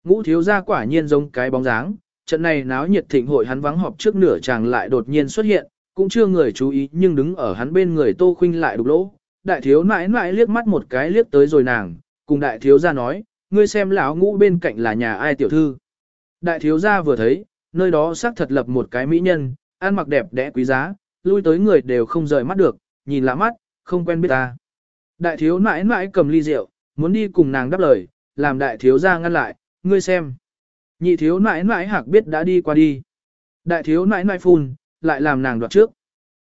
Ngũ thiếu gia quả nhiên giống cái bóng dáng, trận này náo nhiệt thịnh hội hắn vắng họp trước nửa chàng lại đột nhiên xuất hiện, cũng chưa người chú ý nhưng đứng ở hắn bên người Tô Khuynh lại đục lỗ. Đại thiếu nãi nãi liếc mắt một cái liếc tới rồi nàng, cùng đại thiếu gia nói, ngươi xem lão ngũ bên cạnh là nhà ai tiểu thư. Đại thiếu gia vừa thấy, nơi đó xác thật lập một cái mỹ nhân, ăn mặc đẹp đẽ quý giá, lui tới người đều không rời mắt được, nhìn lạ mắt, không quen biết ta. Đại thiếu nãi nãi cầm ly rượu, muốn đi cùng nàng đáp lời, làm đại thiếu gia ngăn lại, ngươi xem. Nhị thiếu nãi nãi hạc biết đã đi qua đi. Đại thiếu nãi nãi phun, lại làm nàng đoạt trước.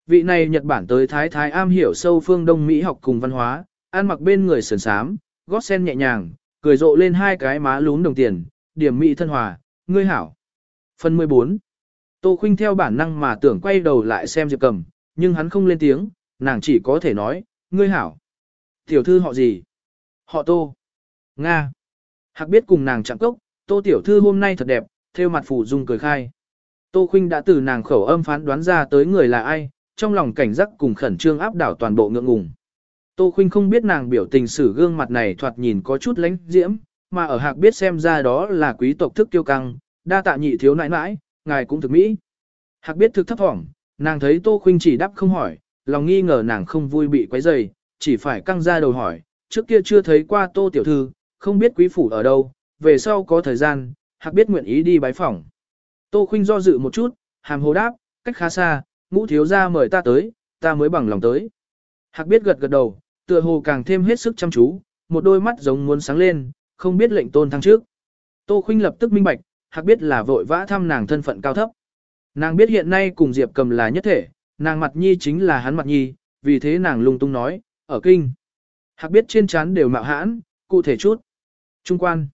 Vị này Nhật Bản tới Thái Thái am hiểu sâu phương Đông Mỹ học cùng văn hóa, ăn mặc bên người sườn sám, gót sen nhẹ nhàng, cười rộ lên hai cái má lún đồng tiền, điểm mỹ thân hòa, ngươi hảo. Phần 14 Tô Khuynh theo bản năng mà tưởng quay đầu lại xem Diệp Cầm, nhưng hắn không lên tiếng, nàng chỉ có thể nói, ngươi hảo. Tiểu thư họ gì? Họ Tô. Nga. Hạc biết cùng nàng chạm cốc, tô tiểu thư hôm nay thật đẹp, theo mặt phủ dung cười khai. Tô Khuynh đã từ nàng khẩu âm phán đoán ra tới người là ai, trong lòng cảnh giác cùng khẩn trương áp đảo toàn bộ ngượng ngùng. Tô Khuynh không biết nàng biểu tình sử gương mặt này thoạt nhìn có chút lánh diễm, mà ở hạc biết xem ra đó là quý tộc thức kiêu căng, đa tạ nhị thiếu nãi nãi, ngài cũng thực mỹ. Hạc biết thực thấp thỏm, nàng thấy Tô Khuynh chỉ đáp không hỏi, lòng nghi ngờ nàng không vui bị quấy rầy, chỉ phải căng ra đầu hỏi, trước kia chưa thấy qua Tô tiểu thư, không biết quý phủ ở đâu, về sau có thời gian, Hạc biết nguyện ý đi bái phỏng. Tô Khuynh do dự một chút, hàm hồ đáp, cách khá xa, ngũ thiếu gia mời ta tới, ta mới bằng lòng tới. Hạc biết gật gật đầu, tựa hồ càng thêm hết sức chăm chú, một đôi mắt giống muốn sáng lên, không biết lệnh tôn thăng trước. Tô Khuynh lập tức minh bạch, Hạc biết là vội vã thăm nàng thân phận cao thấp. Nàng biết hiện nay cùng Diệp Cầm là nhất thể, nàng mặt nhi chính là hắn mặt nhi, vì thế nàng lung tung nói, ở kinh. Hạc biết trên trán đều mạo hãn, cụ thể chút. Trung quan.